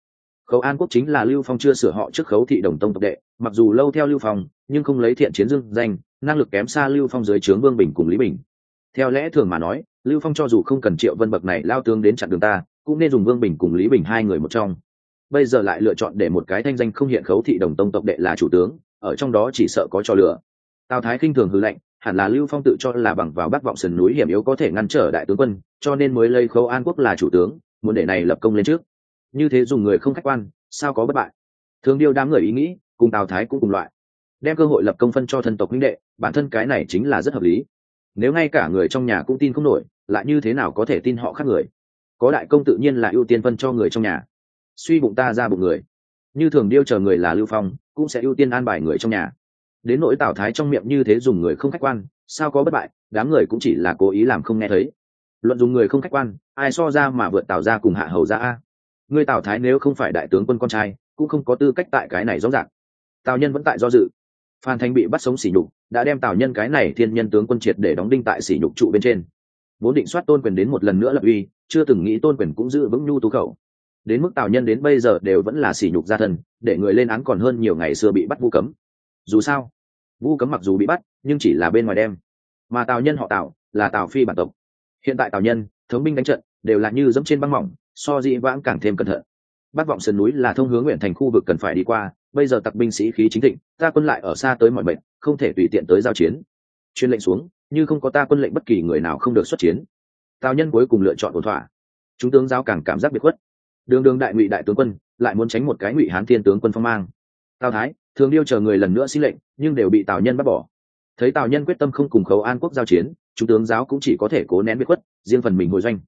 Khấu an quốc chính là lưu phong chưa sửa họ trước khấu thị đồng tông tộc đệ, mặc dù lâu theo lưu phong, nhưng không lấy thiện chiến dương danh, năng lực kém xa lưu phong dưới trướng vương bình cùng lý bình. Theo lẽ thường mà nói, lưu phong cho dù không cần triệu vân bậc này lao tướng đến chặn đường ta, cũng nên dùng vương bình cùng lý bình hai người một trong. Bây giờ lại lựa chọn để một cái thanh danh không hiện khấu thị đồng tông tộc đệ là chủ tướng, ở trong đó chỉ sợ có cho lửa tào thái khinh thường hư lệnh hẳn là lưu phong tự cho là bằng vào bắc vọng sườn núi hiểm yếu có thể ngăn trở đại tướng quân, cho nên mới lấy Khâu an quốc là chủ tướng, muốn để này lập công lên trước. Như thế dùng người không khách quan, sao có bất bại? Thường điêu đám người ý nghĩ, cùng tào thái cũng cùng loại. Đem cơ hội lập công phân cho thân tộc huynh đệ, bản thân cái này chính là rất hợp lý. Nếu ngay cả người trong nhà cũng tin không nổi, lại như thế nào có thể tin họ khác người? Có đại công tự nhiên là ưu tiên phân cho người trong nhà. Suy bụng ta ra bụng người. Như thường điêu chờ người là lưu phong, cũng sẽ ưu tiên an bài người trong nhà đến nỗi tào thái trong miệng như thế dùng người không khách quan, sao có bất bại, đám người cũng chỉ là cố ý làm không nghe thấy. Luận dùng người không khách quan, ai so ra mà vượt tào ra cùng hạ hầu ra a? Người tào thái nếu không phải đại tướng quân con trai, cũng không có tư cách tại cái này rõ ràng. Tào nhân vẫn tại do dự. Phan thanh bị bắt sống sỉ nhục, đã đem tào nhân cái này thiên nhân tướng quân triệt để đóng đinh tại sỉ nhục trụ bên trên. Vốn định soát tôn quyền đến một lần nữa lập uy, chưa từng nghĩ tôn quyền cũng giữ vững nhu tú khẩu. Đến mức tào nhân đến bây giờ đều vẫn là sỉ nhục gia thân để người lên án còn hơn nhiều ngày xưa bị bắt vu cấm dù sao, vu cấm mặc dù bị bắt, nhưng chỉ là bên ngoài đem. Mà tào nhân họ tào, là tào phi bản tộc. Hiện tại tào nhân, thống binh đánh trận, đều là như dẫm trên băng mỏng, so dĩ vãng càng thêm cẩn thận. Bắt vọng sườn núi là thông hướng nguyện thành khu vực cần phải đi qua, bây giờ tặc binh sĩ khí chính thịnh, ta quân lại ở xa tới mọi mệnh, không thể tùy tiện tới giao chiến. Chuyên lệnh xuống, như không có ta quân lệnh bất kỳ người nào không được xuất chiến. Tào nhân cuối cùng lựa chọn ổn thỏa. Chúng tướng giao càng cảm giác biệt khuất. Đường đường đại ngụy đại tướng quân, lại muốn tránh một cái ngụy hán thiên tướng quân phong mang. Tào thái thường điêu chờ người lần nữa xin lệnh, nhưng đều bị tào nhân bắt bỏ. Thấy tào nhân quyết tâm không cùng khấu an quốc giao chiến, chúng tướng giáo cũng chỉ có thể cố nén biệt khuất, riêng phần mình hồi doanh.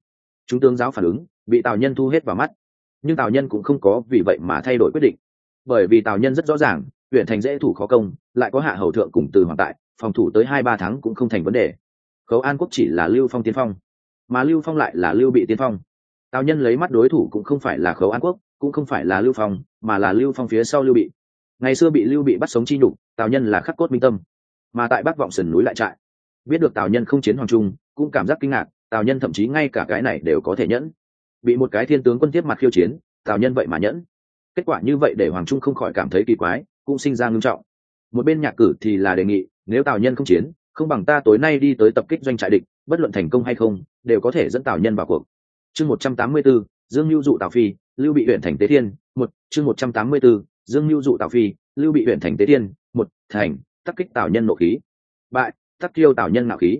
Chúng tướng giáo phản ứng, bị tào nhân thu hết vào mắt. Nhưng tào nhân cũng không có vì vậy mà thay đổi quyết định. Bởi vì tào nhân rất rõ ràng, huyện thành dễ thủ khó công, lại có hạ hầu thượng cùng từ hoàng tại, phòng thủ tới hai ba tháng cũng không thành vấn đề. Khấu an quốc chỉ là lưu phong tiên phong, mà lưu phong lại là lưu bị tiên phong. Tào nhân lấy mắt đối thủ cũng không phải là khấu an quốc, cũng không phải là lưu phong, mà là lưu phong phía sau lưu bị ngày xưa bị lưu bị bắt sống chi nhục tào nhân là khắc cốt minh tâm. Mà tại bắc vọng sườn núi lại trại biết được tào nhân không chiến hoàng trung cũng cảm giác kinh ngạc tào nhân thậm chí ngay cả cái này đều có thể nhẫn. Bị một cái thiên tướng quân tiếp mặt khiêu chiến tào nhân vậy mà nhẫn. Kết quả như vậy để hoàng trung không khỏi cảm thấy kỳ quái cũng sinh ra ngưng trọng. Một bên nhạc cử thì là đề nghị nếu tào nhân không chiến không bằng ta tối nay đi tới tập kích doanh trại địch bất luận thành công hay không đều có thể dẫn tào nhân vào cuộc. Chương một trăm tám mươi 184, dương lưu dụ tào phi lưu bị huyện thành tế thiên một chương một trăm tám mươi 184, dương lưu dụ tào phi, lưu bị huyện thành tế tiên. một, thành, tắc kích tào nhân nộ khí. Bại, tắc tiêu tào nhân nạo khí.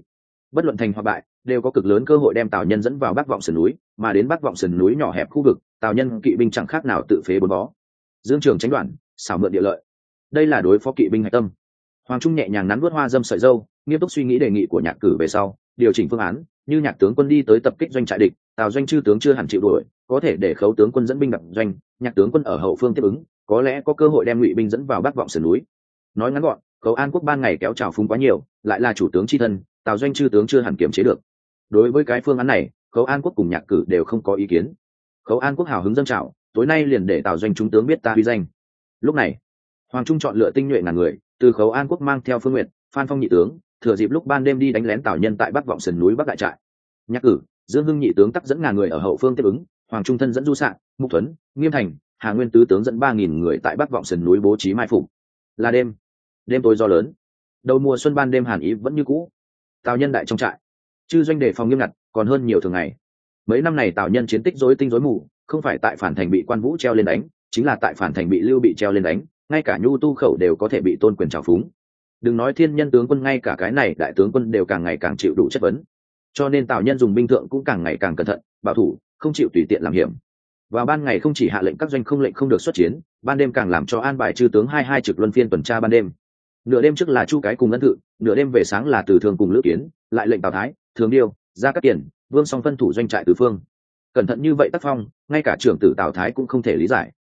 Bất luận thành hoặc bại, đều có cực lớn cơ hội đem tào nhân dẫn vào bắc vọng sườn núi, mà đến bắc vọng sườn núi nhỏ hẹp khu vực, tào nhân kỵ binh chẳng khác nào tự phế bốn bó. Dương trường tránh đoạn, xảo mượn địa lợi. Đây là đối phó kỵ binh hạch tâm. Hoàng trung nhẹ nhàng nắn vớt hoa dâm sợi dâu, nghiêm túc suy nghĩ đề nghị của nhạc cử về sau, điều chỉnh phương án, như nhạc tướng quân đi tới tập kích doanh trại địch, tào doanh chư tướng chưa hẳn chịu đuổi, có thể để khấu tướng quân dẫn binh đập doanh, nhạc tướng quân ở hậu phương tiếp ứng có lẽ có cơ hội đem ngụy binh dẫn vào bắc vọng sườn núi. Nói ngắn gọn, khấu an quốc ban ngày kéo trào phúng quá nhiều, lại là chủ tướng c h i thân, tào doanh chư tướng chưa hẳn kiềm chế được. Đối với cái phương án này, khấu an quốc cùng nhạc cử đều không có ý kiến. Khấu an quốc hào hứng dân trào, tối nay liền để tào doanh chúng tướng biết ta huy danh. Lúc này, hoàng trung chọn lựa tinh nhuệ ngàn người, từ khấu an quốc mang theo phương nguyện phan phong nhị tướng, thừa dịp lúc ban đêm đi đánh lén tào nhân tại bắc vọng sườn núi bắc đại trại. Nhạc cử, dương hưng nhị tướng tắc dẫn ngàn người ở hậu phương tiếp ứng, hoàng trung thân dẫn du sạn mục thuấn, nghiêm thành hà nguyên tứ tướng dẫn ba nghìn người tại bắc vọng sườn núi bố trí mai phục. Là đêm. Đêm tối do lớn. Đầu mùa xuân ban đêm hàn ý vẫn như cũ. Tào nhân đại trong trại. Chư doanh đề phòng nghiêm ngặt, còn hơn nhiều thường ngày. Mấy năm này tào nhân chiến tích dối tinh dối mù, không phải tại phản thành bị quan vũ treo lên đánh, chính là tại phản thành bị lưu bị treo lên đánh, ngay cả nhu tu khẩu đều có thể bị tôn quyền trào phúng. Đừng nói thiên nhân tướng quân, ngay cả cái này đại tướng quân đều càng ngày càng chịu đủ chất vấn. Cho nên tào nhân dùng binh thượng cũng càng ngày càng cẩn thận, bảo thủ, không chịu tùy tiện làm hiểm và ban ngày không chỉ hạ lệnh các doanh không lệnh không được xuất chiến, ban đêm càng làm cho an bài chư tướng hai hai trực luân phiên tuần tra ban đêm. Nửa đêm trước là chu cái cùng ân thự, nửa đêm về sáng là từ thường cùng lữ kiến, lại lệnh tào thái, thường điêu ra các tiền vương song phân thủ doanh trại tứ phương. Cẩn thận như vậy tác phong, ngay cả trưởng tử tào thái cũng không thể lý giải.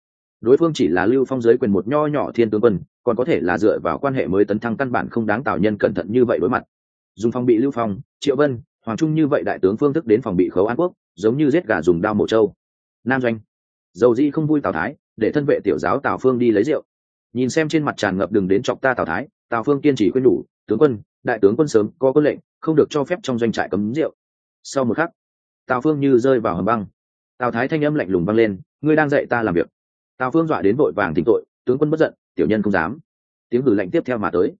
Đối phương chỉ là lưu phong giới quyền một nho nhỏ thiên tướng quân, còn có thể là dựa vào quan hệ mới tấn thăng căn bản không đáng tào nhân cẩn thận như vậy đối mặt. Dùng phong bị lưu phong, triệu vân, hoàng trung như vậy đại tướng phương thức đến phòng bị khấu an quốc, giống như giết gà dùng đao mổ trâu nam doanh. Dầu di không vui tào thái để thân vệ tiểu giáo tào phương đi lấy rượu. Nhìn xem trên mặt tràn ngập đừng đến chọc ta tào thái tào phương kiên trì khuyên đủ. tướng quân đại tướng quân sớm có quân lệnh không được cho phép trong doanh trại cấm rượu. Sau một khắc tào phương như rơi vào hầm băng. Tào thái thanh âm lạnh lùng băng lên ngươi đang dạy ta làm việc. Tào phương dọa đến vội vàng thỉnh tội tướng quân bất giận tiểu nhân không dám. Tiếng gửi lệnh tiếp theo mà tới.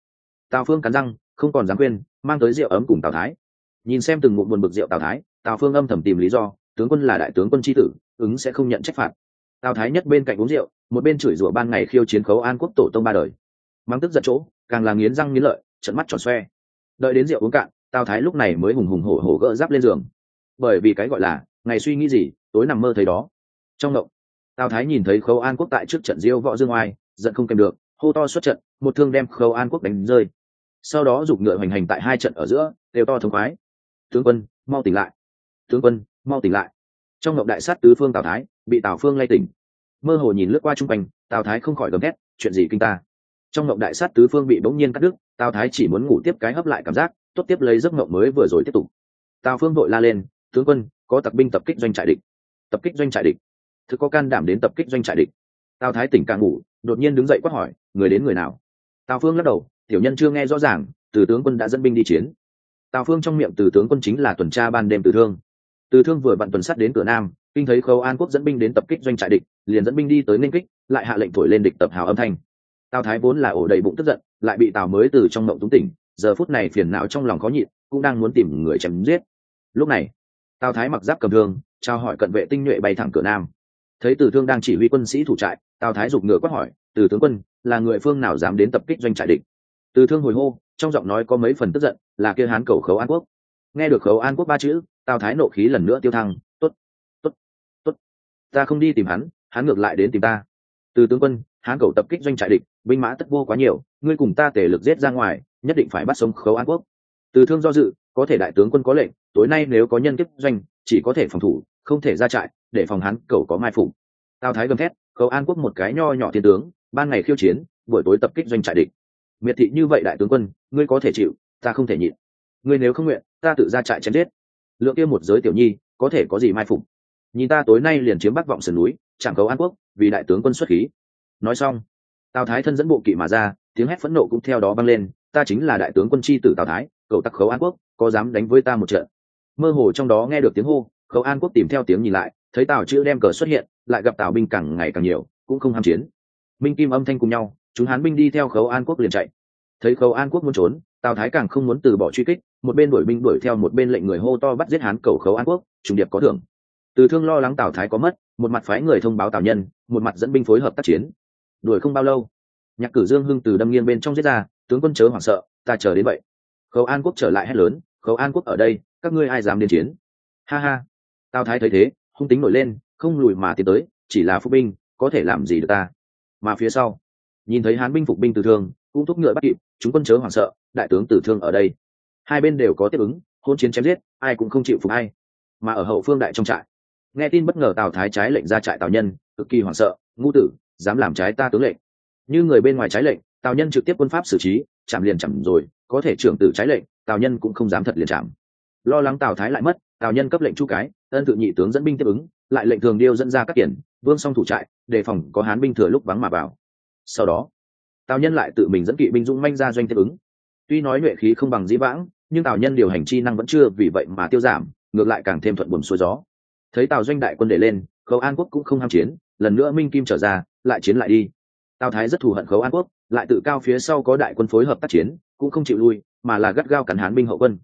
Tào phương cắn răng không còn dám quên, mang tới rượu ấm cùng tào thái. Nhìn xem từng một buồn bực rượu tào thái tào phương âm thầm tìm lý do tướng quân là đại tướng quân tri tử ứng sẽ không nhận trách phạt. Tào thái nhất bên cạnh uống rượu, một bên chửi rủa ban ngày khiêu chiến khấu an quốc tổ tông ba đời. Mang tức giận chỗ, càng là nghiến răng nghiến lợi trận mắt tròn xoe. Đợi đến rượu uống cạn, tào thái lúc này mới hùng hùng hổ hổ gỡ giáp lên giường. Bởi vì cái gọi là, ngày suy nghĩ gì, tối nằm mơ thấy đó. Trong động, tào thái nhìn thấy khấu an quốc tại trước trận diêu võ dương oai, giận không kèm được, hô to xuất trận, một thương đem khấu an quốc đánh rơi. Sau đó giục ngựa hoành hành tại hai trận ở giữa đều to thống khoái. Tướng quân, mau tỉnh lại! Tướng quân, mau tỉnh lại! Trong ngọc đại sát tứ phương tào thái, bị tào phương lay tỉnh. Mơ hồ nhìn lướt qua chung quanh, tào thái không khỏi gầm ghét chuyện gì kinh ta? Trong ngọc đại sát tứ phương bị bỗng nhiên cắt đứt, tào thái chỉ muốn ngủ tiếp cái hấp lại cảm giác, tốt tiếp lấy giấc mộng mới vừa rồi tiếp tục. Tào phương vội la lên, tướng quân, có tặc binh tập kích doanh trại địch. Tập kích doanh trại địch. Thực có can đảm đến tập kích doanh trại địch. Tào thái tỉnh càng ngủ, đột nhiên đứng dậy quát hỏi, người đến người nào? Tào phương lắc đầu, tiểu nhân chưa nghe rõ ràng, từ tướng quân đã dẫn binh đi chiến. Tào phương trong miệng từ tướng quân chính là tuần tra ban đêm từ thương từ thương vừa bận tuần sắt đến cửa nam, kinh thấy khâu an quốc dẫn binh đến tập kích doanh trại địch, liền dẫn binh đi tới nên kích, lại hạ lệnh thổi lên địch tập hào âm thanh. Tào thái vốn là ổ đầy bụng tức giận, lại bị tào mới từ trong mộng túng tỉnh, giờ phút này phiền não trong lòng khó nhịn, cũng đang muốn tìm người chém giết. Lúc này, tào thái mặc giáp cầm thương, trao hỏi cận vệ tinh nhuệ bay thẳng cửa nam. Thấy từ thương đang chỉ huy quân sĩ thủ trại, tào thái giục ngựa quát hỏi, từ tướng quân, là người phương nào dám đến tập kích doanh trại địch? Từ thương hồi hô, trong giọng nói có mấy phần tức giận, là kia hán cầu khấu an quốc. Nghe được khấu an quốc ba chữ tào thái nộ khí lần nữa tiêu thăng t ố t t ố t t ố t ta không đi tìm hắn hắn ngược lại đến tìm ta. Từ tướng quân, hán cầu tập kích doanh trại địch, binh mã tất vô quá nhiều, ngươi cùng ta tể lực giết ra ngoài, nhất định phải bắt sống khấu an quốc. Từ thương do dự, có thể đại tướng quân có lệnh, tối nay nếu có nhân kiếp doanh, chỉ có thể phòng thủ, không thể ra trại, để phòng hắn, cầu có mai phục. Tào thái gầm thét, khấu an quốc một cái nho nhỏ thiên tướng, ban ngày khiêu chiến, buổi tối tập kích doanh trại địch. Miệt thị như vậy đại tướng quân, ngươi có thể chịu, ta không thể nhịn. Ngươi nếu không nguyện, ta tự ra trại chém giết lượng kia một giới tiểu nhi, có thể có gì mai phục? Nhìn ta tối nay liền chiếm bắc vọng sườn núi, chẳng cầu an quốc, vì đại tướng quân xuất khí. Nói xong, tào thái thân dẫn bộ kỵ mà ra, tiếng hét phẫn nộ cũng theo đó băng lên, ta chính là đại tướng quân chi tử tào thái cậu tắc khấu an quốc, có dám đánh với ta một trận? Mơ hồ trong đó nghe được tiếng hô, khấu an quốc tìm theo tiếng nhìn lại, thấy tào chữ đem cờ xuất hiện, lại gặp tào binh càng ngày càng nhiều, cũng không ham chiến. Minh kim âm thanh cùng nhau, chúng hán binh đi theo khấu an quốc liền chạy. Thấy khấu an quốc muốn trốn, tào thái càng không muốn từ bỏ truy kích một bên đuổi binh đuổi theo một bên lệnh người hô to bắt giết hán cầu khấu an quốc, trùng điệp có thưởng. Từ thương lo lắng tào thái có mất, một mặt phái người thông báo tào nhân, một mặt dẫn binh phối hợp tác chiến. Đuổi không bao lâu, nhạc cử dương hưng từ đâm nghiêng bên trong giết ra, tướng quân chớ hoảng sợ, ta chờ đến vậy. Khấu an quốc trở lại hét lớn, khấu an quốc ở đây, các ngươi ai dám đến chiến? Ha ha. Tào thái thấy thế, hung tính nổi lên, không lùi mà tiến tới, chỉ là phục binh, có thể làm gì được ta? Mà phía sau, nhìn thấy hán binh phục binh từ thương, cũng thúc ngựa bắt kịp, chúng quân chớ hoảng sợ, đại tướng tử thương ở đây hai bên đều có tiếp ứng hôn chiến chém giết ai cũng không chịu phục ai. Mà ở hậu phương đại trong trại nghe tin bất ngờ tào thái trái lệnh ra trại tào nhân cực kỳ hoảng sợ ngu tử dám làm trái ta tướng lệnh. Như người bên ngoài trái lệnh tào nhân trực tiếp quân pháp xử trí chạm liền chạm rồi có thể trưởng tử trái lệnh tào nhân cũng không dám thật liền chạm. Lo lắng tào thái lại mất tào nhân cấp lệnh chu cái ân tự nhị tướng dẫn binh tiếp ứng lại lệnh thường điêu dẫn ra các tiền, vương song thủ trại đề phòng có hán binh thừa lúc vắng mà vào. Sau đó tào nhân lại tự mình dẫn kỵ binh dũng manh ra doanh tiếp ứng tuy nói nhuệ khí không bằng dĩ vãng, nhưng tào nhân điều hành chi năng vẫn chưa vì vậy mà tiêu giảm, ngược lại càng thêm thuận buồm xuôi gió. Thấy tào doanh đại quân để lên, khấu an quốc cũng không ham chiến, lần nữa minh kim trở ra, lại chiến lại đi. Tào thái rất thù hận khấu an quốc, lại tự cao phía sau có đại quân phối hợp tác chiến, cũng không chịu lui, mà là gắt gao cắn hán binh hậu quân.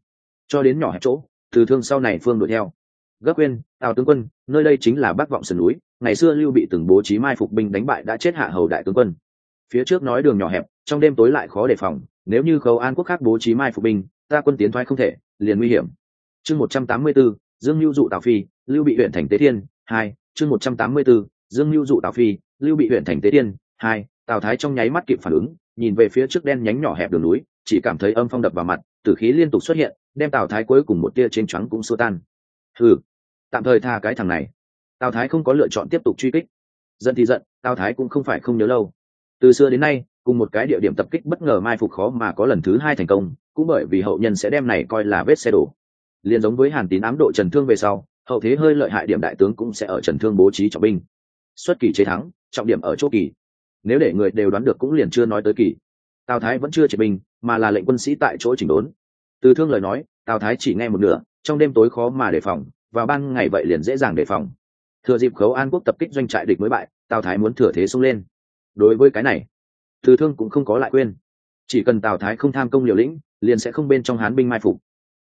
Cho đến nhỏ hẹp chỗ, từ thương sau này phương đuổi theo. Gấp quên, tào tướng quân, nơi đây chính là bắc vọng sườn núi, ngày xưa lưu bị từng bố trí mai phục binh đánh bại đã chết hạ hầu đại tướng quân. Phía trước nói đường nhỏ hẹp, trong đêm tối lại khó đề phòng nếu như khấu an quốc khác bố trí mai phục binh ta quân tiến thoái không thể liền nguy hiểm. Chương một trăm tám mươi 184, dương lưu dụ tào phi lưu bị huyện thành tế thiên hai chương một trăm tám mươi 184, dương lưu dụ tào phi lưu bị huyện thành tế thiên hai tào thái trong nháy mắt kịp phản ứng nhìn về phía trước đen nhánh nhỏ hẹp đường núi chỉ cảm thấy âm phong đập vào mặt tử khí liên tục xuất hiện đem tào thái cuối cùng một tia trên trắng cũng xua tan. Hừ tạm thời tha cái thằng này. Tào thái không có lựa chọn tiếp tục truy kích. Giận thì giận tào thái cũng không phải không nhớ lâu. Từ xưa đến nay cùng một cái địa điểm tập kích bất ngờ mai phục khó mà có lần thứ hai thành công, cũng bởi vì hậu nhân sẽ đem này coi là vết xe đổ. Liền giống với hàn tín ám độ trần thương về sau, hậu thế hơi lợi hại điểm đại tướng cũng sẽ ở trần thương bố trí trọng binh. Xuất kỳ chế thắng, trọng điểm ở chỗ kỳ. Nếu để người đều đoán được cũng liền chưa nói tới kỳ. Tào thái vẫn chưa triệt binh, mà là lệnh quân sĩ tại chỗ chỉnh đốn. Từ thương lời nói, tào thái chỉ nghe một nửa, trong đêm tối khó mà đề phòng và ban ngày vậy liền dễ dàng đề phòng. Thừa dịp khấu an quốc tập kích doanh trại địch mới bại, tào thái muốn thừa thế xông lên. Đối với cái này từ thương cũng không có lại quên. Chỉ cần tào thái không tham công liều lĩnh, liền sẽ không bên trong hán binh mai phục.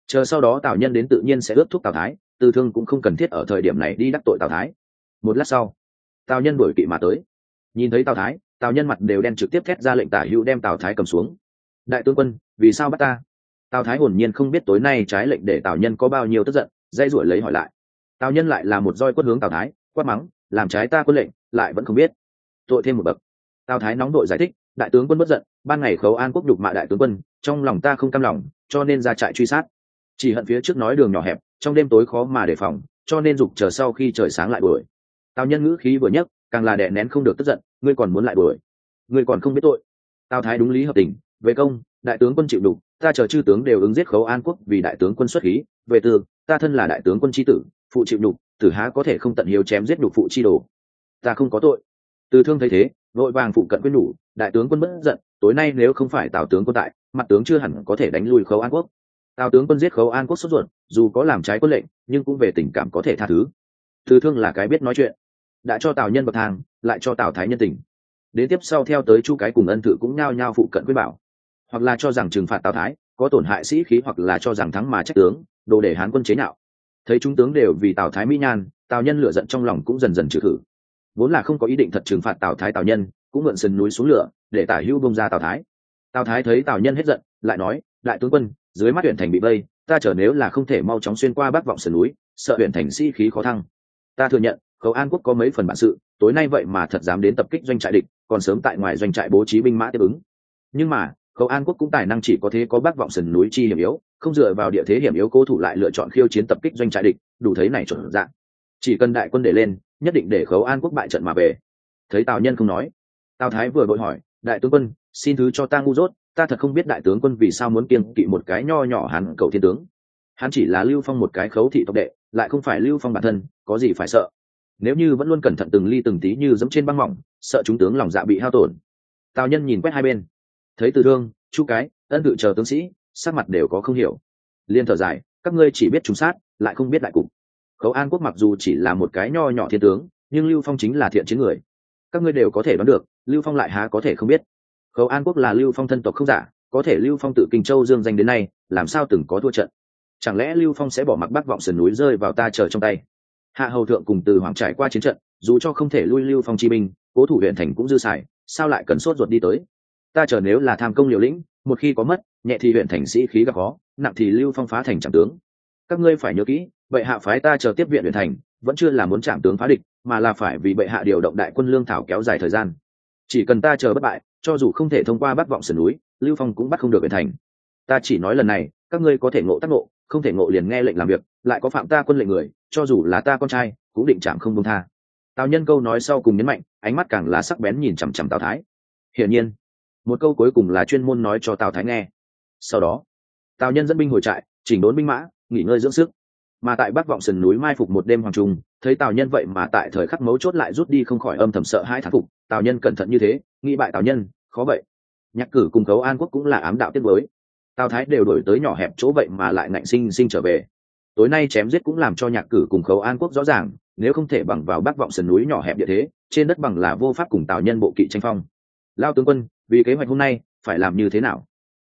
Chờ sau đó tào nhân đến tự nhiên sẽ ướp thuốc tào thái, từ thương cũng không cần thiết ở thời điểm này đi đắc tội tào thái. Một lát sau, tào nhân đổi kỵ mà tới. Nhìn thấy tào thái, tào nhân mặt đều đen trực tiếp thét ra lệnh tả hữu đem tào thái cầm xuống. Đại tướng quân, vì sao bắt ta? Tào thái hồn nhiên không biết tối nay trái lệnh để tào nhân có bao nhiêu tức giận dây ruổi lấy hỏi lại. Tào nhân lại là một roi quất hướng tào thái, quát mắng, làm trái ta quân lệnh, lại vẫn không biết. Tội thêm một bậc. Tào thái nóng đội giải thích đại tướng quân bất giận, ban ngày khấu an quốc đục mạ đại tướng quân, trong lòng ta không cam lòng, cho nên ra trại truy sát. Chỉ hận phía trước nói đường nhỏ hẹp, trong đêm tối khó mà đề phòng, cho nên dục chờ sau khi trời sáng lại đuổi tào nhân ngữ khí vừa nhấc, càng là đè nén không được tức giận, ngươi còn muốn lại đuổi ngươi còn không biết tội. Tào thái đúng lý hợp tình, về công, đại tướng quân chịu đục, ta chờ chư tướng đều ứng giết khấu an quốc vì đại tướng quân xuất khí, về tư, ta thân là đại tướng quân tri tử, phụ chịu đục, tử há có thể không tận hiếu chém giết đục phụ chi đồ. Ta không có tội. Từ thương thấy thế vội vàng phụ cận quyết nhủ, đại tướng quân bất giận, tối nay nếu không phải tào tướng quân tại, mặt tướng chưa hẳn có thể đánh lui khấu an quốc. Tào tướng quân giết khấu an quốc sốt ruột, dù có làm trái quân lệnh, nhưng cũng về tình cảm có thể tha thứ. Thư thương là cái biết nói chuyện, đã cho tào nhân bậc thang, lại cho tào thái nhân tình. Đến tiếp sau theo tới chu cái cùng ân thự cũng nhao nhao phụ cận quyết bảo. Hoặc là cho rằng trừng phạt tào thái, có tổn hại sĩ khí hoặc là cho rằng thắng mà trách tướng, đồ để hán quân chế nhạo. Thấy chúng tướng đều vì tào thái mỹ nhan, tào nhân lựa giận trong lòng cũng dần dần trừ khử vốn là không có ý định thật trừng phạt tào thái tào nhân, cũng mượn sườn núi xuống lửa để tả hữu bông ra tào thái. Tào thái thấy tào nhân hết giận, lại nói, đại tướng quân, dưới mắt huyện thành bị vây, ta chờ nếu là không thể mau chóng xuyên qua bắc vọng sườn núi, sợ huyện thành sĩ khí khó thăng. Ta thừa nhận, khấu an quốc có mấy phần bản sự, tối nay vậy mà thật dám đến tập kích doanh trại địch, còn sớm tại ngoài doanh trại bố trí binh mã tiếp ứng. Nhưng mà, khấu an quốc cũng tài năng chỉ có thế có bắc vọng sườn núi chi hiểm yếu, không dựa vào địa thế hiểm yếu cố thủ lại lựa chọn khiêu chiến tập kích doanh trại địch, đủ thấy này chuẩn dạng. Chỉ cần đại quân để lên nhất định để khấu an quốc bại trận mà về. Thấy tào nhân không nói, tào thái vừa vội hỏi, đại tướng quân, xin thứ cho ta ngu dốt, ta thật không biết đại tướng quân vì sao muốn kiên kỵ một cái nho nhỏ hắn cầu thiên tướng. Hắn chỉ là lưu phong một cái khấu thị tộc đệ, lại không phải lưu phong bản thân, có gì phải sợ? Nếu như vẫn luôn cẩn thận từng ly từng tí như giống trên băng mỏng, sợ chúng tướng lòng dạ bị hao tổn. Tào nhân nhìn quét hai bên. Thấy từ thương, chu cái, ân tự chờ tướng sĩ, sắc mặt đều có không hiểu. Liên thở dài, các ngươi chỉ biết trúng sát, lại không biết đại cục khấu an quốc mặc dù chỉ là một cái nho nhỏ thiên tướng, nhưng lưu phong chính là thiện chiến người. Các ngươi đều có thể đoán được, lưu phong lại há có thể không biết. Khấu an quốc là lưu phong thân tộc không giả, có thể lưu phong tự kinh châu dương danh đến nay, làm sao từng có thua trận? Chẳng lẽ lưu phong sẽ bỏ mặc bắc vọng sườn núi rơi vào ta chờ trong tay? Hạ hầu thượng cùng từ hoàng trải qua chiến trận, dù cho không thể lui lưu phong chi binh, cố thủ huyện thành cũng dư xài, sao lại cần sốt ruột đi tới? Ta chờ nếu là tham công liều lĩnh, một khi có mất, nhẹ thì huyện thành sĩ khí gặp khó, nặng thì lưu phong phá thành trạm tướng. Các ngươi phải nhớ kỹ bệ hạ phái ta chờ tiếp viện huyện thành, vẫn chưa là muốn chạm tướng phá địch, mà là phải vì bệ hạ điều động đại quân lương thảo kéo dài thời gian. Chỉ cần ta chờ bất bại, cho dù không thể thông qua bắt vọng sườn núi, lưu phong cũng bắt không được huyện thành. Ta chỉ nói lần này, các ngươi có thể ngộ tác ngộ, không thể ngộ liền nghe lệnh làm việc, lại có phạm ta quân lệnh người, cho dù là ta con trai, cũng định chạm không công tha. Tào nhân câu nói sau cùng nhấn mạnh, ánh mắt càng lá sắc bén nhìn chằm chằm tào thái. Hiển nhiên, một câu cuối cùng là chuyên môn nói cho tào thái nghe. Sau đó, tào nhân dẫn binh hồi trại, chỉnh đốn binh mã, nghỉ ngơi dưỡng sức mà tại bắc vọng sườn núi mai phục một đêm hoàng trung, thấy tào nhân vậy mà tại thời khắc mấu chốt lại rút đi không khỏi âm thầm sợ hai thán phục, tào nhân cẩn thận như thế, nghĩ bại tào nhân, khó vậy. Nhạc cử cùng khấu an quốc cũng là ám đạo tiết với tào thái đều đổi tới nhỏ hẹp chỗ vậy mà lại ngạnh sinh sinh trở về. Tối nay chém giết cũng làm cho nhạc cử cùng khấu an quốc rõ ràng, nếu không thể bằng vào bắc vọng sườn núi nhỏ hẹp địa thế, trên đất bằng là vô pháp cùng tào nhân bộ kỵ tranh phong. Lao tướng quân, vì kế hoạch hôm nay, phải làm như thế nào?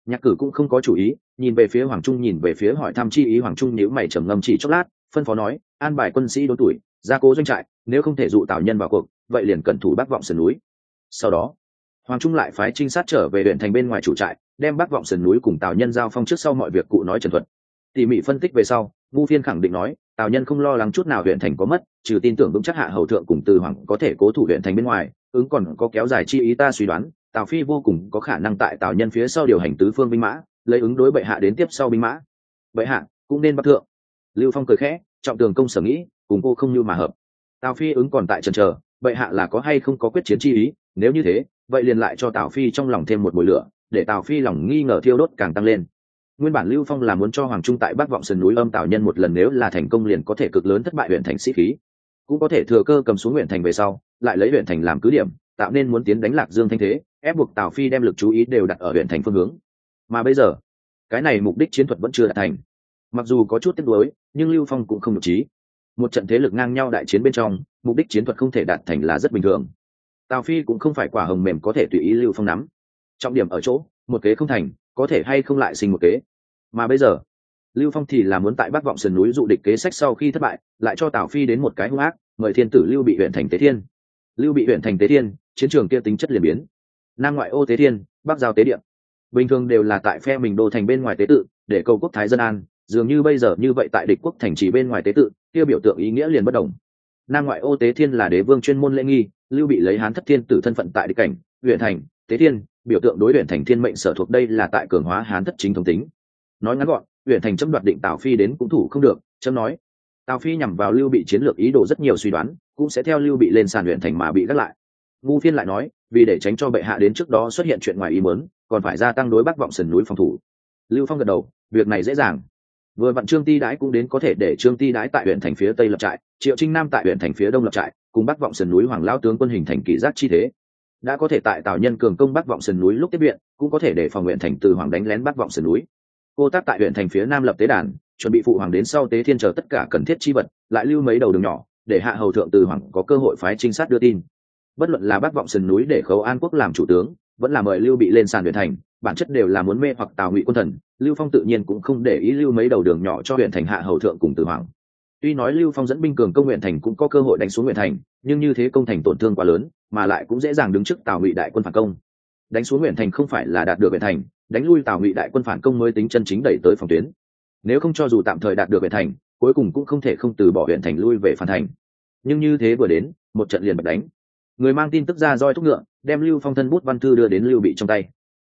Nhạc cử cũng không có chủ ý, nhìn về phía hoàng trung, nhìn về phía hỏi thăm chi ý, hoàng trung nếu mày trầm ngâm chỉ chốc lát, phân phó nói, an bài quân sĩ đốn tuổi, gia cố doanh trại, nếu không thể dụ tào nhân vào cuộc, vậy liền cẩn thủ bắc vọng sườn núi. Sau đó, hoàng trung lại phái trinh sát trở về huyện thành bên ngoài chủ trại, đem bắc vọng sườn núi cùng tào nhân giao phong trước sau mọi việc cụ nói trần thuật. Tỉ mỉ phân tích về sau ngu phiên khẳng định nói, tào nhân không lo lắng chút nào huyện thành có mất, trừ tin tưởng vững chắc hạ hầu thượng cùng từ hoàng có thể cố thủ huyện thành bên ngoài, ứng còn có kéo dài chi ý ta suy đoán tào phi vô cùng có khả năng tại tào nhân phía sau điều hành tứ phương binh mã, lấy ứng đối bệ hạ đến tiếp sau binh mã. Bệ hạ, cũng nên bắt thượng. Lưu phong cười khẽ, trọng tường công sở nghĩ, cùng cô không như mà hợp. Tào phi ứng còn tại trần chờ, bệ hạ là có hay không có quyết chiến chi ý, nếu như thế, vậy liền lại cho tào phi trong lòng thêm một mùi lửa, để tào phi lòng nghi ngờ thiêu đốt càng tăng lên. Nguyên bản lưu phong là muốn cho hoàng trung tại bắc vọng sườn núi âm tào nhân một lần nếu là thành công liền có thể cực lớn thất bại huyện thành sĩ khí. Cũng có thể thừa cơ cầm xuống huyện thành về sau, lại lấy huyện thành làm cứ điểm, tạo nên muốn tiến đánh lạc dương thanh thế ép buộc tào phi đem lực chú ý đều đặt ở huyện thành phương hướng. Mà bây giờ, cái này mục đích chiến thuật vẫn chưa đạt thành. Mặc dù có chút tiếc nuối, nhưng lưu phong cũng không được trí một trận thế lực ngang nhau đại chiến bên trong, mục đích chiến thuật không thể đạt thành là rất bình thường. Tào phi cũng không phải quả hồng mềm có thể tùy ý lưu phong nắm. Trọng điểm ở chỗ, một kế không thành, có thể hay không lại sinh một kế. Mà bây giờ, lưu phong thì là muốn tại bắc vọng sườn núi dụ địch kế sách sau khi thất bại, lại cho tào phi đến một cái hung ác, mời thiên tử lưu bị huyện thành tế thiên. Lưu bị huyện thành tế thiên, chiến trường kia tính chất liền biến nam ngoại ô tế thiên, bắc giao tế điện. Bình thường đều là tại phe mình đô thành bên ngoài tế tự, để cầu quốc thái dân an. Dường như bây giờ như vậy tại địch quốc thành trì bên ngoài tế tự, kia biểu tượng ý nghĩa liền bất đồng. Nam ngoại ô tế thiên là đế vương chuyên môn lễ nghi, lưu bị lấy hán thất thiên tử thân phận tại địch cảnh, huyện thành, tế thiên, biểu tượng đối huyện thành thiên mệnh sở thuộc đây là tại cường hóa hán thất chính thống tính. Nói ngắn gọn, huyện thành chấm đoạt định tào phi đến cũng thủ không được, chấm nói, tào phi nhằm vào lưu bị chiến lược ý đồ rất nhiều suy đoán, cũng sẽ theo lưu bị lên sàn huyện thành mà bị gác lại ngu phiên lại nói, vì để tránh cho bệ hạ đến trước đó xuất hiện chuyện ngoài ý muốn, còn phải gia tăng đối bắc vọng sườn núi phòng thủ. Lưu phong gật đầu, việc này dễ dàng. Vừa vặn trương ti đái cũng đến có thể để trương ti đái tại huyện thành phía tây lập trại, triệu trinh nam tại huyện thành phía đông lập trại, cùng bắc vọng sườn núi hoàng lao tướng quân hình thành kỷ giác chi thế. Đã có thể tại tào nhân cường công bắc vọng sườn núi lúc tiếp viện, cũng có thể để phòng huyện thành từ hoàng đánh lén bắc vọng sườn núi. Cô tác tại huyện thành phía nam lập tế đàn, chuẩn bị phụ hoàng đến sau tế thiên chờ tất cả cần thiết chi vật, lại lưu mấy đầu đường nhỏ, để hạ hầu thượng từ hoàng có cơ hội phái trinh sát đưa tin bất luận là bác vọng sườn núi để khấu an quốc làm chủ tướng, vẫn là mời lưu bị lên sàn huyện thành, bản chất đều là muốn mê hoặc tào ngụy quân thần, lưu phong tự nhiên cũng không để ý lưu mấy đầu đường nhỏ cho huyện thành hạ hầu thượng cùng từ hoàng. Tuy nói lưu phong dẫn binh cường công huyện thành cũng có cơ hội đánh xuống huyện thành, nhưng như thế công thành tổn thương quá lớn, mà lại cũng dễ dàng đứng trước tào ngụy đại quân phản công. Đánh xuống huyện thành không phải là đạt được huyện thành, đánh lui tào ngụy đại quân phản công mới tính chân chính đẩy tới phòng tuyến. Nếu không cho dù tạm thời đạt được huyện thành, cuối cùng cũng không thể không từ bỏ huyện thành lui về phản thành. Nhưng như thế vừa đến, một trận liền bật đánh người mang tin tức ra roi thúc ngựa, đem lưu phong thân bút văn thư đưa đến lưu bị trong tay.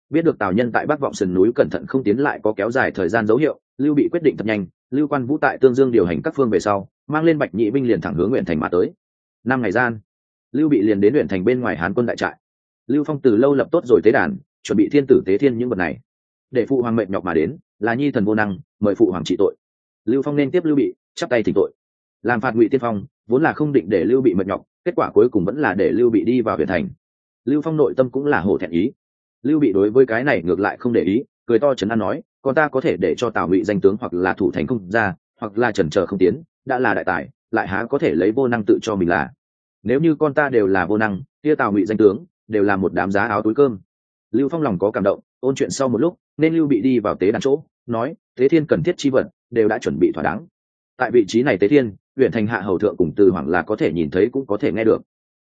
Biết được tào nhân tại bắc vọng sườn núi cẩn thận không tiến lại có kéo dài thời gian dấu hiệu, lưu bị quyết định thật nhanh, lưu quan vũ tại tương dương điều hành các phương về sau, mang lên bạch nhị binh liền thẳng hướng nguyện thành mà tới. Năm ngày gian, lưu bị liền đến huyện thành bên ngoài hán quân đại trại. Lưu phong từ lâu lập tốt rồi tế đàn, chuẩn bị thiên tử tế thiên những vật này. Để phụ hoàng mệnh nhọc mà đến, là nhi thần vô năng, mời phụ hoàng trị tội. Lưu phong nên tiếp lưu bị, chắp tay thỉnh tội. Làm phạt ngụy tiên phong, vốn là không định để lưu bị mệt nhọc kết quả cuối cùng vẫn là để lưu bị đi vào huyện thành. Lưu phong nội tâm cũng là hổ thẹn ý. Lưu bị đối với cái này ngược lại không để ý, cười to trấn an nói, con ta có thể để cho tào ngụy danh tướng hoặc là thủ thành không ra, hoặc là trần trờ không tiến, đã là đại tài, lại há có thể lấy vô năng tự cho mình là. Nếu như con ta đều là vô năng, kia tào ngụy danh tướng đều là một đám giá áo túi cơm. Lưu phong lòng có cảm động, ôn chuyện sau một lúc, nên lưu bị đi vào tế đàn chỗ, nói tế thiên cần thiết chi vật, đều đã chuẩn bị thỏa đáng. Tại vị trí này tế thiên huyện thành hạ hầu thượng cùng từ hoàng là có thể nhìn thấy cũng có thể nghe được.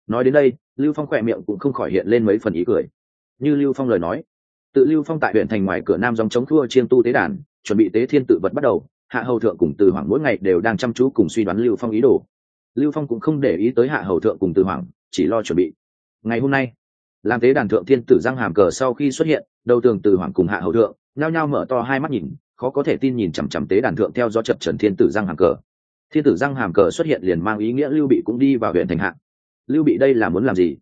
Nói đến đây, lưu phong khỏe miệng cũng không khỏi hiện lên mấy phần ý cười. Như lưu phong lời nói, tự lưu phong tại huyện thành ngoài cửa nam dòng chống thua chiên tu tế đàn, chuẩn bị tế thiên tự vật bắt đầu, hạ hầu thượng cùng từ hoàng mỗi ngày đều đang chăm chú cùng suy đoán lưu phong ý đồ. Lưu phong cũng không để ý tới hạ hầu thượng cùng từ hoàng chỉ lo chuẩn bị. Ngày hôm nay, làm tế đàn thượng thiên tử giang hàm cờ sau khi xuất hiện, đầu tường từ hoàng cùng hạ hầu thượng, nhao nhao mở to hai mắt nhìn, khó có thể tin nhìn chằm chằm tế đàn thượng theo do chập trần thiên tử giang hàm cờ thiên tử giang hàm cờ xuất hiện liền mang ý nghĩa lưu bị cũng đi vào huyện thành hạ. Lưu bị đây là muốn làm gì?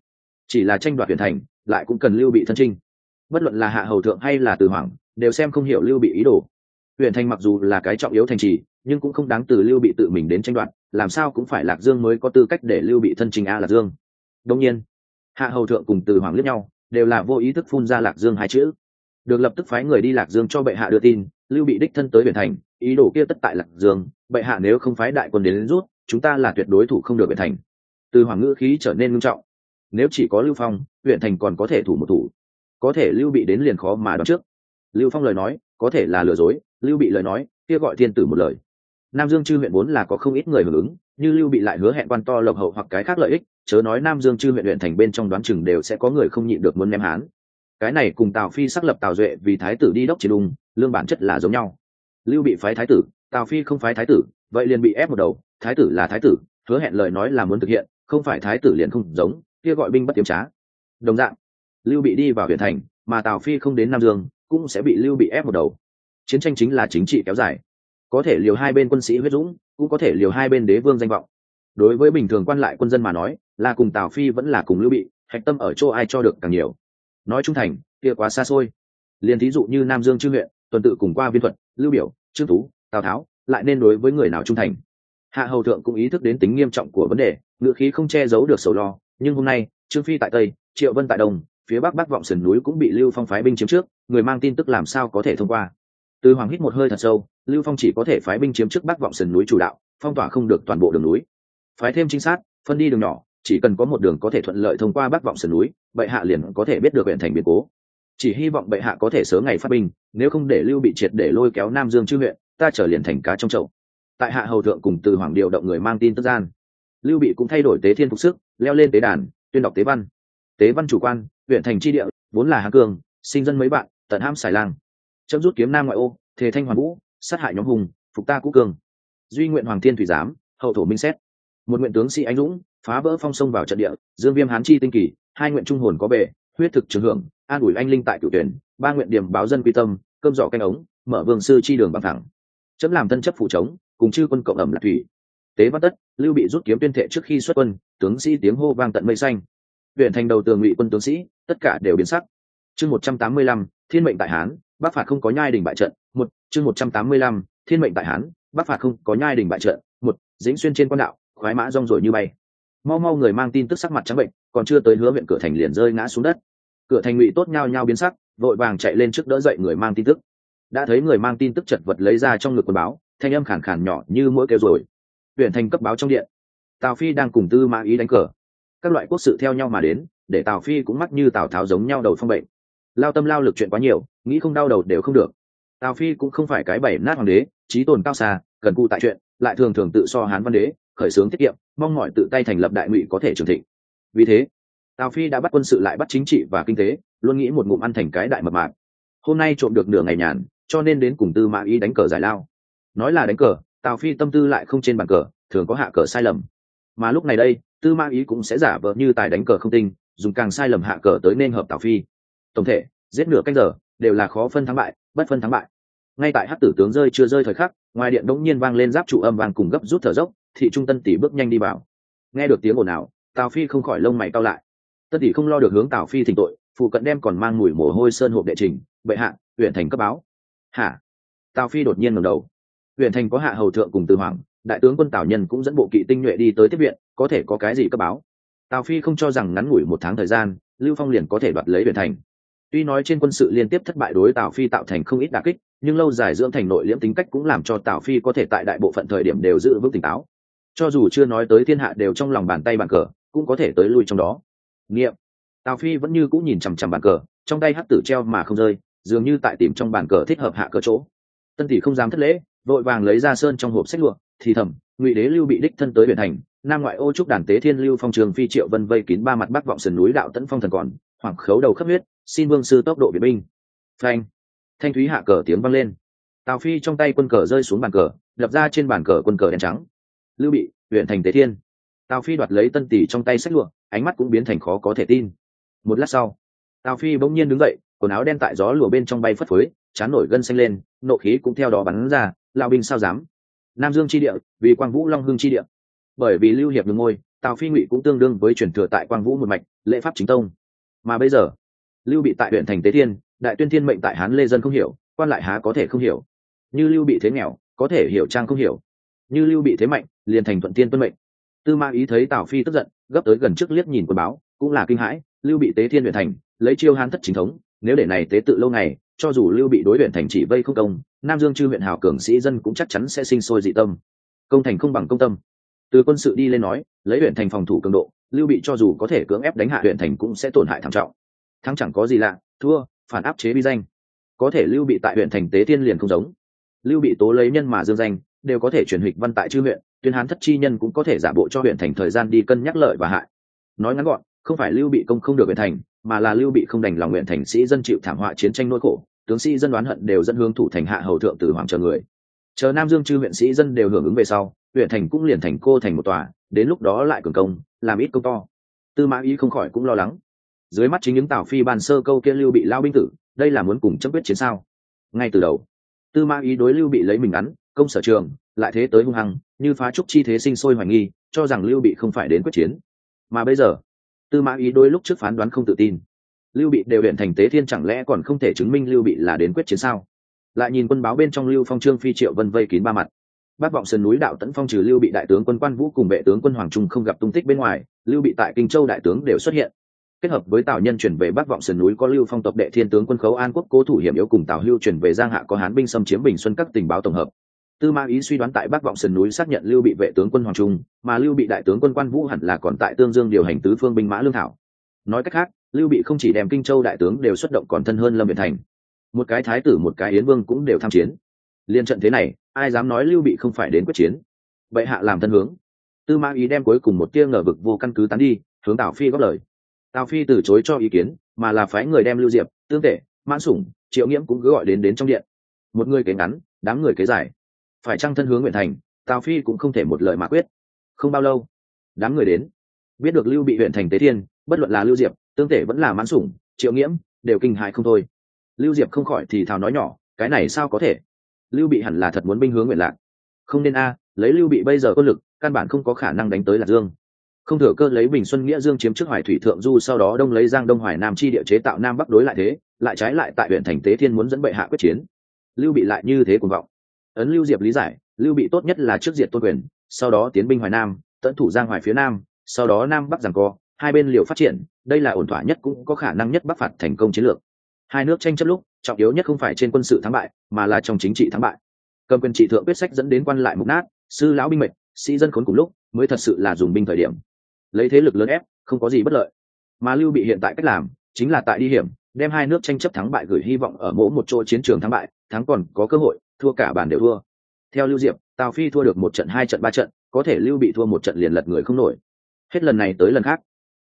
Chỉ là tranh đoạt huyện thành, lại cũng cần lưu bị thân trinh bất luận là hạ hầu thượng hay là từ hoàng, đều xem không hiểu lưu bị ý đồ. Huyện thành mặc dù là cái trọng yếu thành trì, nhưng cũng không đáng từ lưu bị tự mình đến tranh đoạt, làm sao cũng phải lạc dương mới có tư cách để lưu bị thân trình a lạc dương. Đông nhiên, hạ hầu thượng cùng từ hoàng liếc nhau, đều là vô ý thức phun ra lạc dương hai chữ. Được lập tức phái người đi lạc dương cho bệ hạ đưa tin, lưu bị đích thân tới huyện thành, ý đồ kia tất tại lạc dương bệ hạ nếu không phái đại quân đến, đến rút chúng ta là tuyệt đối thủ không được huyện thành. Từ hoàng ngữ khí trở nên nghiêm trọng. Nếu chỉ có lưu phong huyện thành còn có thể thủ một thủ. Có thể lưu bị đến liền khó mà đoán trước. Lưu phong lời nói có thể là lừa dối lưu bị lời nói kia gọi thiên tử một lời. Nam dương chư huyện vốn là có không ít người hưởng ứng như lưu bị lại hứa hẹn quan to lộc hậu hoặc cái khác lợi ích chớ nói nam dương chư huyện huyện thành bên trong đoán chừng đều sẽ có người không nhịn được muốn ném hán. Cái này cùng tào phi xác lập tào duệ vì thái tử đi đốc chiến đùng lương bản chất là giống nhau. Lưu bị phái thái tử tào phi không phái thái tử, vậy liền bị ép một đầu, thái tử là thái tử, hứa hẹn lời nói là muốn thực hiện, không phải thái tử liền không giống, kia gọi binh bất tiếm trá. Đồng dạng, lưu bị đi vào huyện thành, mà tào phi không đến nam dương, cũng sẽ bị lưu bị ép một đầu. Chiến tranh chính là chính trị kéo dài. Có thể liều hai bên quân sĩ huyết dũng, cũng có thể liều hai bên đế vương danh vọng. Đối với bình thường quan lại quân dân mà nói, là cùng tào phi vẫn là cùng lưu bị, hạch tâm ở chỗ ai cho được càng nhiều. Nói trung thành, kia quá xa xôi. Liền thí dụ như nam dương chư huyện, tuần tự cùng qua viên thuật, lưu biểu, trương tú tào tháo, lại nên đối với người nào trung thành. Hạ hầu thượng cũng ý thức đến tính nghiêm trọng của vấn đề, ngựa khí không che giấu được sầu lo, nhưng hôm nay, trương phi tại tây, triệu vân tại đông, phía bắc bắc vọng sườn núi cũng bị lưu phong phái binh chiếm trước, người mang tin tức làm sao có thể thông qua. Từ hoàng hít một hơi thật sâu, lưu phong chỉ có thể phái binh chiếm trước bắc vọng sườn núi chủ đạo, phong tỏa không được toàn bộ đường núi. Phái thêm trinh sát, phân đi đường nhỏ, chỉ cần có một đường có thể thuận lợi thông qua bắc vọng sườn núi, bệ hạ liền có thể biết được huyện thành biến cố. Chỉ hy vọng bệ hạ có thể sớm ngày phát binh, nếu không để lưu bị triệt để lôi kéo nam dương chư huyện ta trở liền thành cá trong chậu. Tại hạ hầu thượng cùng từ hoàng điều động người mang tin tức gian, lưu bị cũng thay đổi tế thiên phục sức, leo lên tế đàn, tuyên đọc tế văn. Tế văn chủ quan, huyện thành tri địa, vốn là hà cường, sinh dân mấy bạn, tận ham xài lang chấm rút kiếm nam ngoại ô, thề thanh hoàn vũ, sát hại nhóm hùng, phục ta cũ cường. Duy nguyện hoàng thiên thủy giám, hậu thổ minh xét. Một nguyện tướng sĩ anh dũng, phá vỡ phong sông vào trận địa, dương viêm hán chi tinh kỳ, hai nguyện trung hồn có bể huyết thực trường hưởng, an ủi anh linh tại cửu tuyển, ba nguyện điểm báo dân quy tâm, cơm giỏ canh ống, mở vương sư chi đường bằng thẳng chấm làm thân chấp phụ trống cùng chư quân cộng ẩm lạc thủy. Tế văn tất, lưu bị rút kiếm tuyên thệ trước khi xuất quân, tướng sĩ tiếng hô vang tận mây xanh. Huyện thành đầu tường ngụy quân tướng sĩ, tất cả đều biến sắc. Chương một trăm tám mươi lăm, thiên mệnh tại hán, bắc phạt không có nhai đình bại trận. Một, chương một trăm tám mươi lăm, thiên mệnh tại hán, bắc phạt không có nhai đình bại trận. Một dĩnh xuyên trên quan đạo, khoái mã rong rồi như bay. Mau mau người mang tin tức sắc mặt trắng bệnh, còn chưa tới hứa huyện cửa thành liền rơi ngã xuống đất. Cửa thành ngụy tốt nhao nhao biến sắc, vội vàng chạy lên trước đỡ dậy người mang tin tức đã thấy người mang tin tức chật vật lấy ra trong ngực quần báo, thanh âm khàn khàn nhỏ như mỗi kêu rồi. Huyện thành cấp báo trong điện. Tào phi đang cùng tư mã ý đánh cờ. Các loại quốc sự theo nhau mà đến, để tào phi cũng mắc như tào tháo giống nhau đầu phong bệnh. Lao tâm lao lực chuyện quá nhiều, nghĩ không đau đầu đều không được. Tào phi cũng không phải cái bảy nát hoàng đế, trí tồn cao xa, cần cụ tại chuyện, lại thường thường tự so hán văn đế, khởi xướng tiết kiệm, mong mọi tự tay thành lập đại ngụy có thể trường thịnh. Vì thế, tào phi đã bắt quân sự lại bắt chính trị và kinh tế, luôn nghĩ một ngụm ăn thành cái đại mập mạc hôm nay trộm được nửa ngày nhàn cho nên đến cùng tư mã ý đánh cờ giải lao. Nói là đánh cờ, tào phi tâm tư lại không trên bàn cờ, thường có hạ cờ sai lầm. Mà lúc này đây, tư mã ý cũng sẽ giả vờ như tài đánh cờ không tinh, dùng càng sai lầm hạ cờ tới nên hợp tào phi. Tổng thể, giết nửa canh giờ, đều là khó phân thắng bại, bất phân thắng bại. Ngay tại hát tử tướng rơi chưa rơi thời khắc, ngoài điện đống nhiên vang lên giáp trụ âm vang cùng gấp rút thở dốc, thị trung tân tỷ bước nhanh đi vào. Nghe được tiếng ồn ào, tào phi không khỏi lông mày cao lại. Tân tỷ không lo được hướng tào phi thỉnh tội, phụ cận đem còn mang mùi mồ hôi sơn hộp đệ trình, bệ hạ, huyện thành cấp báo hả? Tào phi đột nhiên ngầm đầu. Huyện thành có hạ hầu thượng cùng từ hoàng đại tướng quân tào nhân cũng dẫn bộ kỵ tinh nhuệ đi tới tiếp viện, có thể có cái gì cấp báo? Tào phi không cho rằng ngắn ngủi một tháng thời gian, lưu phong liền có thể đoạt lấy huyện thành. Tuy nói trên quân sự liên tiếp thất bại đối tào phi tạo thành không ít đà kích, nhưng lâu dài dưỡng thành nội liễm tính cách cũng làm cho tào phi có thể tại đại bộ phận thời điểm đều giữ vững tỉnh táo. Cho dù chưa nói tới thiên hạ đều trong lòng bàn tay bàn cờ, cũng có thể tới lui trong đó. Nghiệm. Tào phi vẫn như cũng nhìn chằm chằm bàn cờ, trong tay hắc tử treo mà không rơi dường như tại tìm trong bàn cờ thích hợp hạ cờ chỗ. Tân tỷ không dám thất lễ, vội vàng lấy ra sơn trong hộp sách lụa, thì thầm, ngụy đế lưu bị đích thân tới huyện thành, nam ngoại ô trúc đàn tế thiên lưu phong trường phi triệu vân vây kín ba mặt bắc vọng sườn núi đạo tấn phong thần còn, hoảng khấu đầu khắp huyết, xin vương sư tốc độ biệt binh. Phanh, thanh thúy hạ cờ tiếng vang lên. Tào phi trong tay quân cờ rơi xuống bàn cờ lập ra trên bàn cờ quân cờ đen trắng. Lưu bị, huyện thành tế thiên. Tào phi đoạt lấy tân tỷ trong tay sách lụa, ánh mắt cũng biến thành khó có thể tin. Một lát sau, tào phi bỗng nhiên đứng dậy quần áo đen tại gió lùa bên trong bay phất phới, chán nổi gân xanh lên, nộ khí cũng theo đó bắn ra lao binh sao dám? Nam dương chi địa, vì quang vũ long hưng chi địa. Bởi vì lưu hiệp ngừng ngôi, tào phi ngụy cũng tương đương với truyền thừa tại quang vũ một mạch, lễ pháp chính tông. Mà bây giờ, lưu bị tại huyện thành tế thiên, đại tuyên thiên mệnh tại hán lê dân không hiểu, quan lại há có thể không hiểu? Như lưu bị thế nghèo, có thể hiểu trang không hiểu? Như lưu bị thế mạnh, liền thành thuận tiên tuân mệnh. Tư ma ý thấy tào phi tức giận, gấp tới gần trước liếc nhìn quần báo, cũng là kinh hãi, lưu bị tế thiên huyện thành, lấy chiêu hán thất chính thống nếu để này tế tự lâu ngày, cho dù lưu bị đối huyện thành chỉ vây không công, nam dương chư huyện hào cường sĩ dân cũng chắc chắn sẽ sinh sôi dị tâm. Công thành không bằng công tâm. Từ quân sự đi lên nói, lấy huyện thành phòng thủ cường độ, lưu bị cho dù có thể cưỡng ép đánh hạ huyện thành cũng sẽ tổn hại thảm trọng. Thắng chẳng có gì lạ, thua, phản áp chế bi danh. Có thể lưu bị tại huyện thành tế thiên liền không giống. Lưu bị tố lấy nhân mà dương danh, đều có thể truyền hịch văn tại chư huyện, tuyên hán thất chi nhân cũng có thể giả bộ cho huyện thành thời gian đi cân nhắc lợi và hại. Nói ngắn gọn, không phải lưu bị công không được huyện thành mà là lưu bị không đành lòng nguyện thành sĩ dân chịu thảm họa chiến tranh nỗi khổ, tướng sĩ dân đoán hận đều dẫn hướng thủ thành hạ hầu thượng từ hoàng chờ người. Chờ nam dương chư huyện sĩ dân đều hưởng ứng về sau, huyện thành cũng liền thành cô thành một tòa, đến lúc đó lại cường công, làm ít công to. Tư mã ý không khỏi cũng lo lắng. Dưới mắt chính những tào phi bàn sơ câu kia lưu bị lao binh tử, đây là muốn cùng chấp quyết chiến sao? Ngay từ đầu, tư mã ý đối lưu bị lấy mình ngắn, công sở trường, lại thế tới hung hăng, như phá trúc chi thế sinh sôi hoài nghi, cho rằng lưu bị không phải đến quyết chiến. Mà bây giờ tư mã ý đôi lúc trước phán đoán không tự tin. Lưu bị đều huyện thành tế thiên chẳng lẽ còn không thể chứng minh lưu bị là đến quyết chiến sao? Lại nhìn quân báo bên trong lưu phong, trương phi, triệu vân vây kín ba mặt. Bác vọng sườn núi đạo tấn phong trừ lưu bị đại tướng quân quan vũ cùng vệ tướng quân hoàng trung không gặp tung tích bên ngoài, lưu bị tại kinh châu đại tướng đều xuất hiện. Kết hợp với tào nhân chuyển về bắc vọng sườn núi có lưu phong tộc đệ thiên tướng quân khấu an quốc cố thủ hiểm yếu cùng tào hưu chuyển về giang hạ có hán binh xâm chiếm bình xuân các tình báo tổng hợp tư Ma ý suy đoán tại bắc vọng sườn núi xác nhận lưu bị vệ tướng quân hoàng trung, mà lưu bị đại tướng quân quan vũ hẳn là còn tại tương dương điều hành tứ phương binh mã lương thảo. Nói cách khác, lưu bị không chỉ đem kinh châu đại tướng đều xuất động còn thân hơn lâm việt thành. Một cái thái tử, một cái yến vương cũng đều tham chiến. Liên trận thế này, ai dám nói lưu bị không phải đến quyết chiến? Vậy hạ làm thân hướng. Tư mã ý đem cuối cùng một tia ngờ vực vô căn cứ tán đi, hướng tào phi góp lời. Tào phi từ chối cho ý kiến, mà là phái người đem lưu diệp, tương tể, mãn sủng, triệu nghiễm cũng cứ gọi đến đến trong điện. Một người kế ngắn, đám người kế dài phải chăng thân hướng nguyện thành, tào phi cũng không thể một lời mà quyết. Không bao lâu, đám người đến. Biết được lưu bị huyện thành tế thiên, bất luận là lưu diệp, tương tể vẫn là mãn sủng, triệu nghiễm, đều kinh hại không thôi. Lưu diệp không khỏi thì thào nói nhỏ, cái này sao có thể? Lưu bị hẳn là thật muốn binh hướng nguyện lạc. Không nên a, lấy lưu bị bây giờ quân lực, căn bản không có khả năng đánh tới lạc dương. Không thừa cơ lấy bình xuân nghĩa dương chiếm trước hoài thủy thượng du, sau đó đông lấy giang đông hoài nam chi địa chế tạo nam bắc đối lại thế, lại trái lại tại huyện thành tế thiên muốn dẫn bệ hạ quyết chiến. Lưu bị lại như thế cuồng vọng ấn lưu diệp lý giải, lưu bị tốt nhất là trước diệt tôn quyền, sau đó tiến binh hoài nam, tận thủ giang hoài phía nam, sau đó nam bắc giằng co, hai bên liều phát triển, đây là ổn thỏa nhất cũng có khả năng nhất bắc phạt thành công chiến lược. Hai nước tranh chấp lúc, trọng yếu nhất không phải trên quân sự thắng bại, mà là trong chính trị thắng bại. Cầm quyền trị thượng quyết sách dẫn đến quan lại mục nát, sư lão binh mệnh, sĩ dân khốn cùng lúc, mới thật sự là dùng binh thời điểm. Lấy thế lực lớn ép, không có gì bất lợi. Mà lưu bị hiện tại cách làm, chính là tại đi hiểm, đem hai nước tranh chấp thắng bại gửi hy vọng ở mỗi một chỗ chiến trường thắng bại, thắng còn có cơ hội thua cả bàn đều thua. Theo lưu diệp, tào phi thua được một trận, hai trận, ba trận, có thể lưu bị thua một trận liền lật người không nổi. Hết lần này tới lần khác,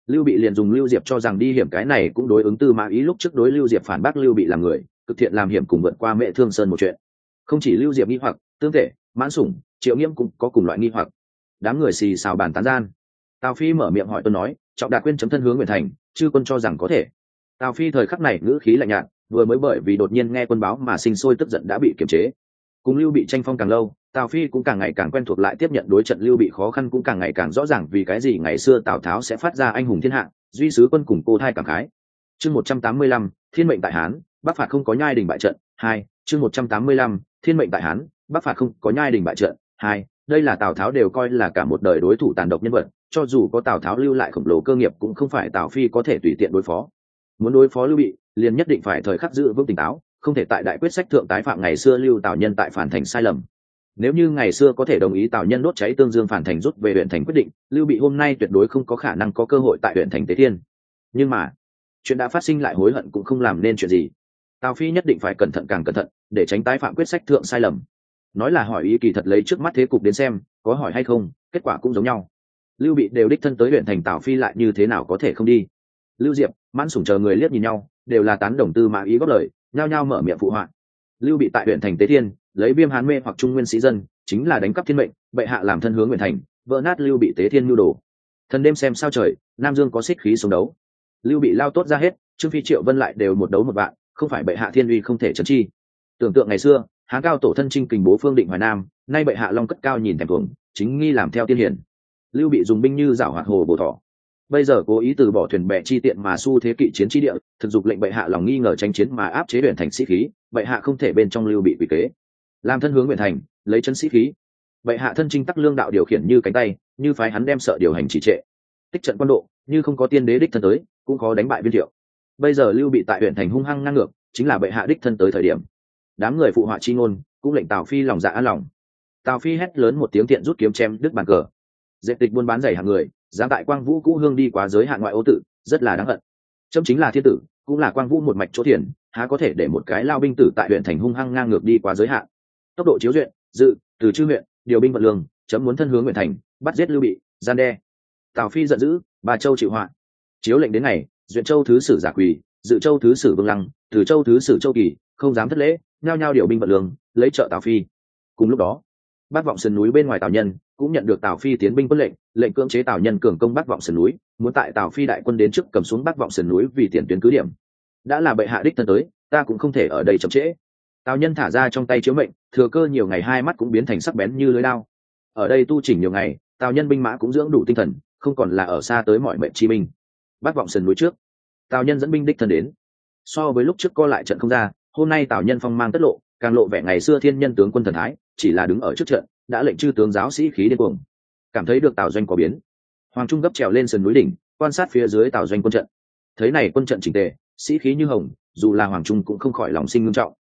lưu bị liền dùng lưu diệp cho rằng đi hiểm cái này cũng đối ứng tư mã ý lúc trước đối lưu diệp phản bác lưu bị làm người, cực thiện làm hiểm cùng vượt qua mẹ thương sơn một chuyện. Không chỉ lưu diệp nghi hoặc, tương thể mãn sủng, triệu nghiêm cũng có cùng loại nghi hoặc. Đám người xì xào bàn tán gian. Tào phi mở miệng hỏi tôi nói, trọng đạt quyên chấm thân hướng nguyện thành, chư quân cho rằng có thể. Tào phi thời khắc này ngữ khí lạnh nhạt, vừa mới bởi vì đột nhiên nghe quân báo mà sinh sôi tức giận đã bị kiềm chế cùng lưu bị tranh phong càng lâu, tào phi cũng càng ngày càng quen thuộc lại tiếp nhận đối trận lưu bị khó khăn cũng càng ngày càng rõ ràng vì cái gì ngày xưa tào tháo sẽ phát ra anh hùng thiên hạ, duy sứ quân cùng cô thai cảm khái. Chương một trăm tám mươi lăm, thiên mệnh tại hán, bắc phạt không có nhai đình bại trận, hai, chương một trăm tám mươi lăm, thiên mệnh tại hán, bắc phạt không có nhai đình bại trận, hai, đây là tào tháo đều coi là cả một đời đối thủ tàn độc nhân vật, cho dù có tào tháo lưu lại khổng lồ cơ nghiệp cũng không phải tào phi có thể tùy tiện đối phó. Muốn đối phó lưu bị, liền nhất định phải thời khắc giữ vững tỉnh táo không thể tại đại quyết sách thượng tái phạm ngày xưa lưu tào nhân tại phản thành sai lầm. Nếu như ngày xưa có thể đồng ý tào nhân đốt cháy tương dương phản thành rút về huyện thành quyết định, lưu bị hôm nay tuyệt đối không có khả năng có cơ hội tại huyện thành tế thiên. Nhưng mà, chuyện đã phát sinh lại hối hận cũng không làm nên chuyện gì. Tào phi nhất định phải cẩn thận càng cẩn thận, để tránh tái phạm quyết sách thượng sai lầm. Nói là hỏi ý kỳ thật lấy trước mắt thế cục đến xem, có hỏi hay không, kết quả cũng giống nhau. Lưu bị đều đích thân tới huyện thành tào phi lại như thế nào có thể không đi. Lưu diệp, mãn sủng chờ người liếc nhìn nhau, đều là tán đồng tư mã ý góp lời nhao nhao mở miệng phụ họa. Lưu bị tại huyện thành tế thiên, lấy viêm hán mê hoặc trung nguyên sĩ dân, chính là đánh cắp thiên mệnh, bệ hạ làm thân hướng nguyện thành, vỡ nát lưu bị tế thiên nhu đồ. Thần đêm xem sao trời, nam dương có xích khí sống đấu. Lưu bị lao tốt ra hết, trương phi triệu vân lại đều một đấu một bạn không phải bệ hạ thiên uy không thể chấn chi. Tưởng tượng ngày xưa, hán cao tổ thân trinh kình bố phương định hoài nam, nay bệ hạ long cất cao nhìn thèm thuồng, chính nghi làm theo tiên hiển. Lưu bị dùng binh như giảo hoạt hồ bồ thọ bây giờ cố ý từ bỏ thuyền bè chi tiện mà su thế kỵ chiến chi địa, thực dục lệnh bệ hạ lòng nghi ngờ tranh chiến mà áp chế huyện thành sĩ khí, bệ hạ không thể bên trong lưu bị quỷ kế. Làm thân hướng huyện thành, lấy chân sĩ khí. Bệ hạ thân trinh tắc lương đạo điều khiển như cánh tay, như phái hắn đem sợ điều hành trì trệ. Tích trận quân độ, như không có tiên đế đích thân tới, cũng khó đánh bại viên thiệu. Bây giờ lưu bị tại huyện thành hung hăng ngang ngược, chính là bệ hạ đích thân tới thời điểm. Đám người phụ họa chi ngôn, cũng lệnh tào phi lòng dạ an lòng. Tào phi hét lớn một tiếng tiện rút kiếm chém đứt bàn cờ dẹp tịch buôn bán giày hàng người, dám tại quang vũ cũ hương đi quá giới hạn ngoại ô tự rất là đáng hận. Trâm chính là thiên tử, cũng là quang vũ một mạch chỗ thiền, há có thể để một cái lao binh tử tại huyện thành hung hăng ngang ngược đi quá giới hạn tốc độ chiếu duyện, dự, từ chư huyện, điều binh vận lương, chấm muốn thân hướng huyện thành, bắt giết lưu bị, gian đe. Tào phi giận dữ bà châu chịu họa. Chiếu lệnh đến ngày, duyện châu thứ sử giả quỳ, dự châu thứ sử vương lăng, từ châu thứ sử châu kỳ, không dám thất lễ, nhao nhao điều binh vận lương, lấy trợ tào phi. Cùng lúc đó bác vọng sườn núi bên ngoài tào nhân cũng nhận được tào phi tiến binh quân lệnh lệnh cưỡng chế tào nhân cường công bác vọng sườn núi, muốn tại tào phi đại quân đến trước cầm xuống bác vọng sườn núi vì tiền tuyến cứ điểm. Đã là bệ hạ đích thân tới, ta cũng không thể ở đây chậm trễ. Tào nhân thả ra trong tay chiếu mệnh, thừa cơ nhiều ngày hai mắt cũng biến thành sắc bén như lưới lao ở đây tu chỉnh nhiều ngày, tào nhân binh mã cũng dưỡng đủ tinh thần, không còn là ở xa tới mọi mệnh chi binh. Bác vọng sườn núi trước, tào nhân dẫn binh đích thân đến. So với lúc trước co lại trận không ra, hôm nay tào nhân phong mang tất lộ, càng lộ vẻ ngày xưa thiên nhân tướng quân thần thái, chỉ là đứng ở trước trận đã lệnh chư tướng giáo sĩ khí điên cuồng. Cảm thấy được tào doanh có biến. Hoàng trung gấp trèo lên sườn núi đỉnh, quan sát phía dưới tào doanh quân trận. Thấy này quân trận chỉnh tề, sĩ khí như hồng, dù là hoàng trung cũng không khỏi lòng sinh ngưng trọng.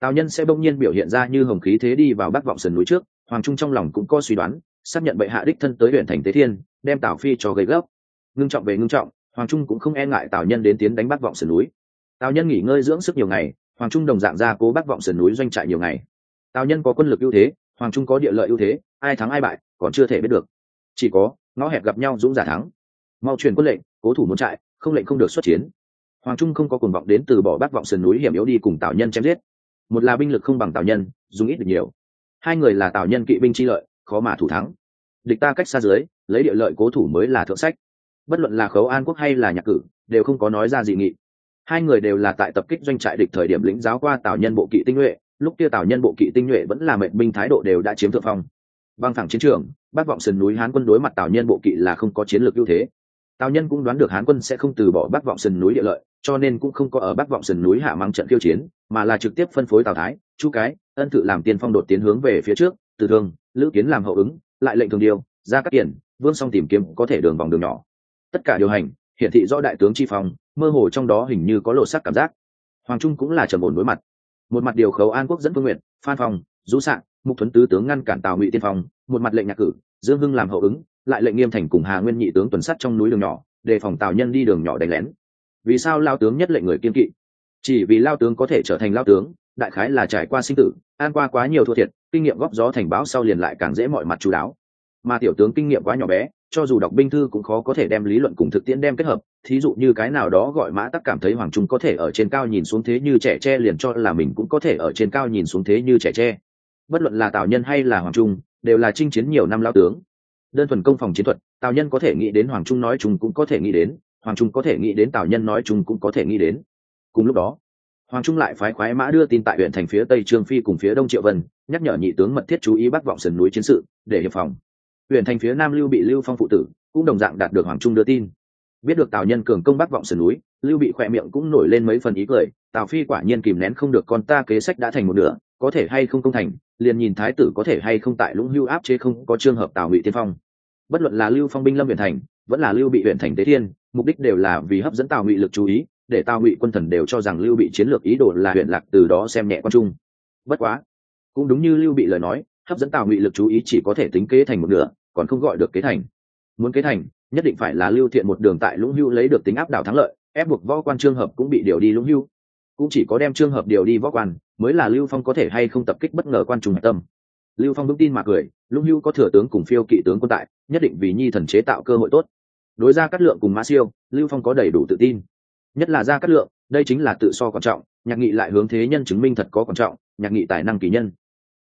Tào nhân sẽ bỗng nhiên biểu hiện ra như hồng khí thế đi vào bắc vọng sườn núi trước, hoàng trung trong lòng cũng có suy đoán, xác nhận bệ hạ đích thân tới huyện thành tế thiên, đem tào phi cho gây gốc ngưng trọng về ngưng trọng, hoàng trung cũng không e ngại tào nhân đến tiến đánh bắc vọng sườn núi. Tào nhân nghỉ ngơi dưỡng sức nhiều ngày, hoàng trung đồng dạng ra cố bắc vọng sườn núi doanh trại nhiều ngày. Tào nhân có quân lực ưu thế hoàng trung có địa lợi ưu thế, ai thắng ai bại, còn chưa thể biết được. Chỉ có, ngõ hẹp gặp nhau dũng giả thắng. Mau truyền quân lệnh, cố thủ muốn trại, không lệnh không được xuất chiến. Hoàng trung không có cuồng vọng đến từ bỏ bắc vọng sườn núi hiểm yếu đi cùng tào nhân chém giết. Một là binh lực không bằng tào nhân, dùng ít được nhiều. Hai người là tào nhân kỵ binh chi lợi, khó mà thủ thắng. Địch ta cách xa dưới, lấy địa lợi cố thủ mới là thượng sách. Bất luận là khấu an quốc hay là nhạc cử, đều không có nói ra gì nghị. Hai người đều là tại tập kích doanh trại địch thời điểm lĩnh giáo qua tào nhân bộ kỵ tinh nhuệ lúc kia tào nhân bộ kỵ tinh nhuệ vẫn là mệnh binh thái độ đều đã chiếm thượng phong. Băng thẳng chiến trường bác vọng sườn núi hán quân đối mặt tào nhân bộ kỵ là không có chiến lược ưu thế. Tào nhân cũng đoán được hán quân sẽ không từ bỏ bác vọng sườn núi địa lợi, cho nên cũng không có ở bác vọng sườn núi hạ mắng trận khiêu chiến, mà là trực tiếp phân phối tào thái, chu cái, ân tự làm tiên phong đột tiến hướng về phía trước, từ thương, lữ kiến làm hậu ứng, lại lệnh thường điều ra các tiền vương song tìm kiếm có thể đường vòng đường nhỏ. Tất cả điều hành, hiển thị rõ đại tướng chi phòng mơ hồ trong đó hình như có lộ sắc cảm giác. Hoàng trung cũng là trầm ổn đối mặt một mặt điều khấu an quốc dẫn vương nguyện phan phong du sạn, mục thuấn tứ tướng ngăn cản tào ngụy tiên phong, một mặt lệnh nhạc cử, dương hưng làm hậu ứng, lại lệnh nghiêm thành cùng hà nguyên nhị tướng tuần sắt trong núi đường nhỏ, đề phòng tào nhân đi đường nhỏ đánh lén. Vì sao lao tướng nhất lệnh người kiên kỵ? Chỉ vì lao tướng có thể trở thành lao tướng, đại khái là trải qua sinh tử, an qua quá nhiều thua thiệt, kinh nghiệm góp gió thành báo sau liền lại càng dễ mọi mặt chú đáo. Mà tiểu tướng kinh nghiệm quá nhỏ bé cho dù đọc binh thư cũng khó có thể đem lý luận cùng thực tiễn đem kết hợp, thí dụ như cái nào đó gọi mã tắc cảm thấy hoàng trung có thể ở trên cao nhìn xuống thế như trẻ tre liền cho là mình cũng có thể ở trên cao nhìn xuống thế như trẻ tre. Bất luận là tào nhân hay là hoàng trung, đều là chinh chiến nhiều năm lao tướng. Đơn thuần công phòng chiến thuật, tào nhân có thể nghĩ đến hoàng trung nói chung cũng có thể nghĩ đến, hoàng trung có thể nghĩ đến tào nhân nói chung cũng có thể nghĩ đến. Cùng lúc đó, hoàng trung lại phái khoái mã đưa tin tại huyện thành phía tây trương phi cùng phía đông triệu vân, nhắc nhở nhị tướng mật thiết chú ý bắc vọng sườn núi chiến sự, để hiệp phòng huyện thành phía nam lưu bị lưu phong phụ tử cũng đồng dạng đạt được hoàng trung đưa tin biết được tào nhân cường công bắc vọng sườn núi lưu bị khỏe miệng cũng nổi lên mấy phần ý cười tào phi quả nhiên kìm nén không được con ta kế sách đã thành một nửa có thể hay không công thành liền nhìn thái tử có thể hay không tại lũng hưu áp chế không có trường hợp tào ngụy tiên phong bất luận là lưu phong binh lâm huyện thành vẫn là lưu bị huyện thành tế thiên mục đích đều là vì hấp dẫn tào ngụy lực chú ý để tào ngụy quân thần đều cho rằng lưu bị chiến lược ý đồ là huyện lạc từ đó xem nhẹ quan trung bất quá cũng đúng như lưu bị lời nói hấp dẫn tào ngụy lực chú ý chỉ có thể tính kế thành một nửa, còn không gọi được kế thành. Muốn kế thành, nhất định phải là lưu thiện một đường tại lũng hưu lấy được tính áp đảo thắng lợi, ép buộc võ quan trương hợp cũng bị điều đi lũng hưu. Cũng chỉ có đem trương hợp điều đi võ quan, mới là lưu phong có thể hay không tập kích bất ngờ quan trùng tâm. Lưu phong vững tin mà cười, lũng hưu có thừa tướng cùng phiêu kỵ tướng quân tại, nhất định vì nhi thần chế tạo cơ hội tốt. Đối ra cát lượng cùng mã siêu, lưu phong có đầy đủ tự tin. Nhất là ra cát lượng, đây chính là tự so quan trọng, nhạc nghị lại hướng thế nhân chứng minh thật có quan trọng, nhạc nghị tài năng kỳ nhân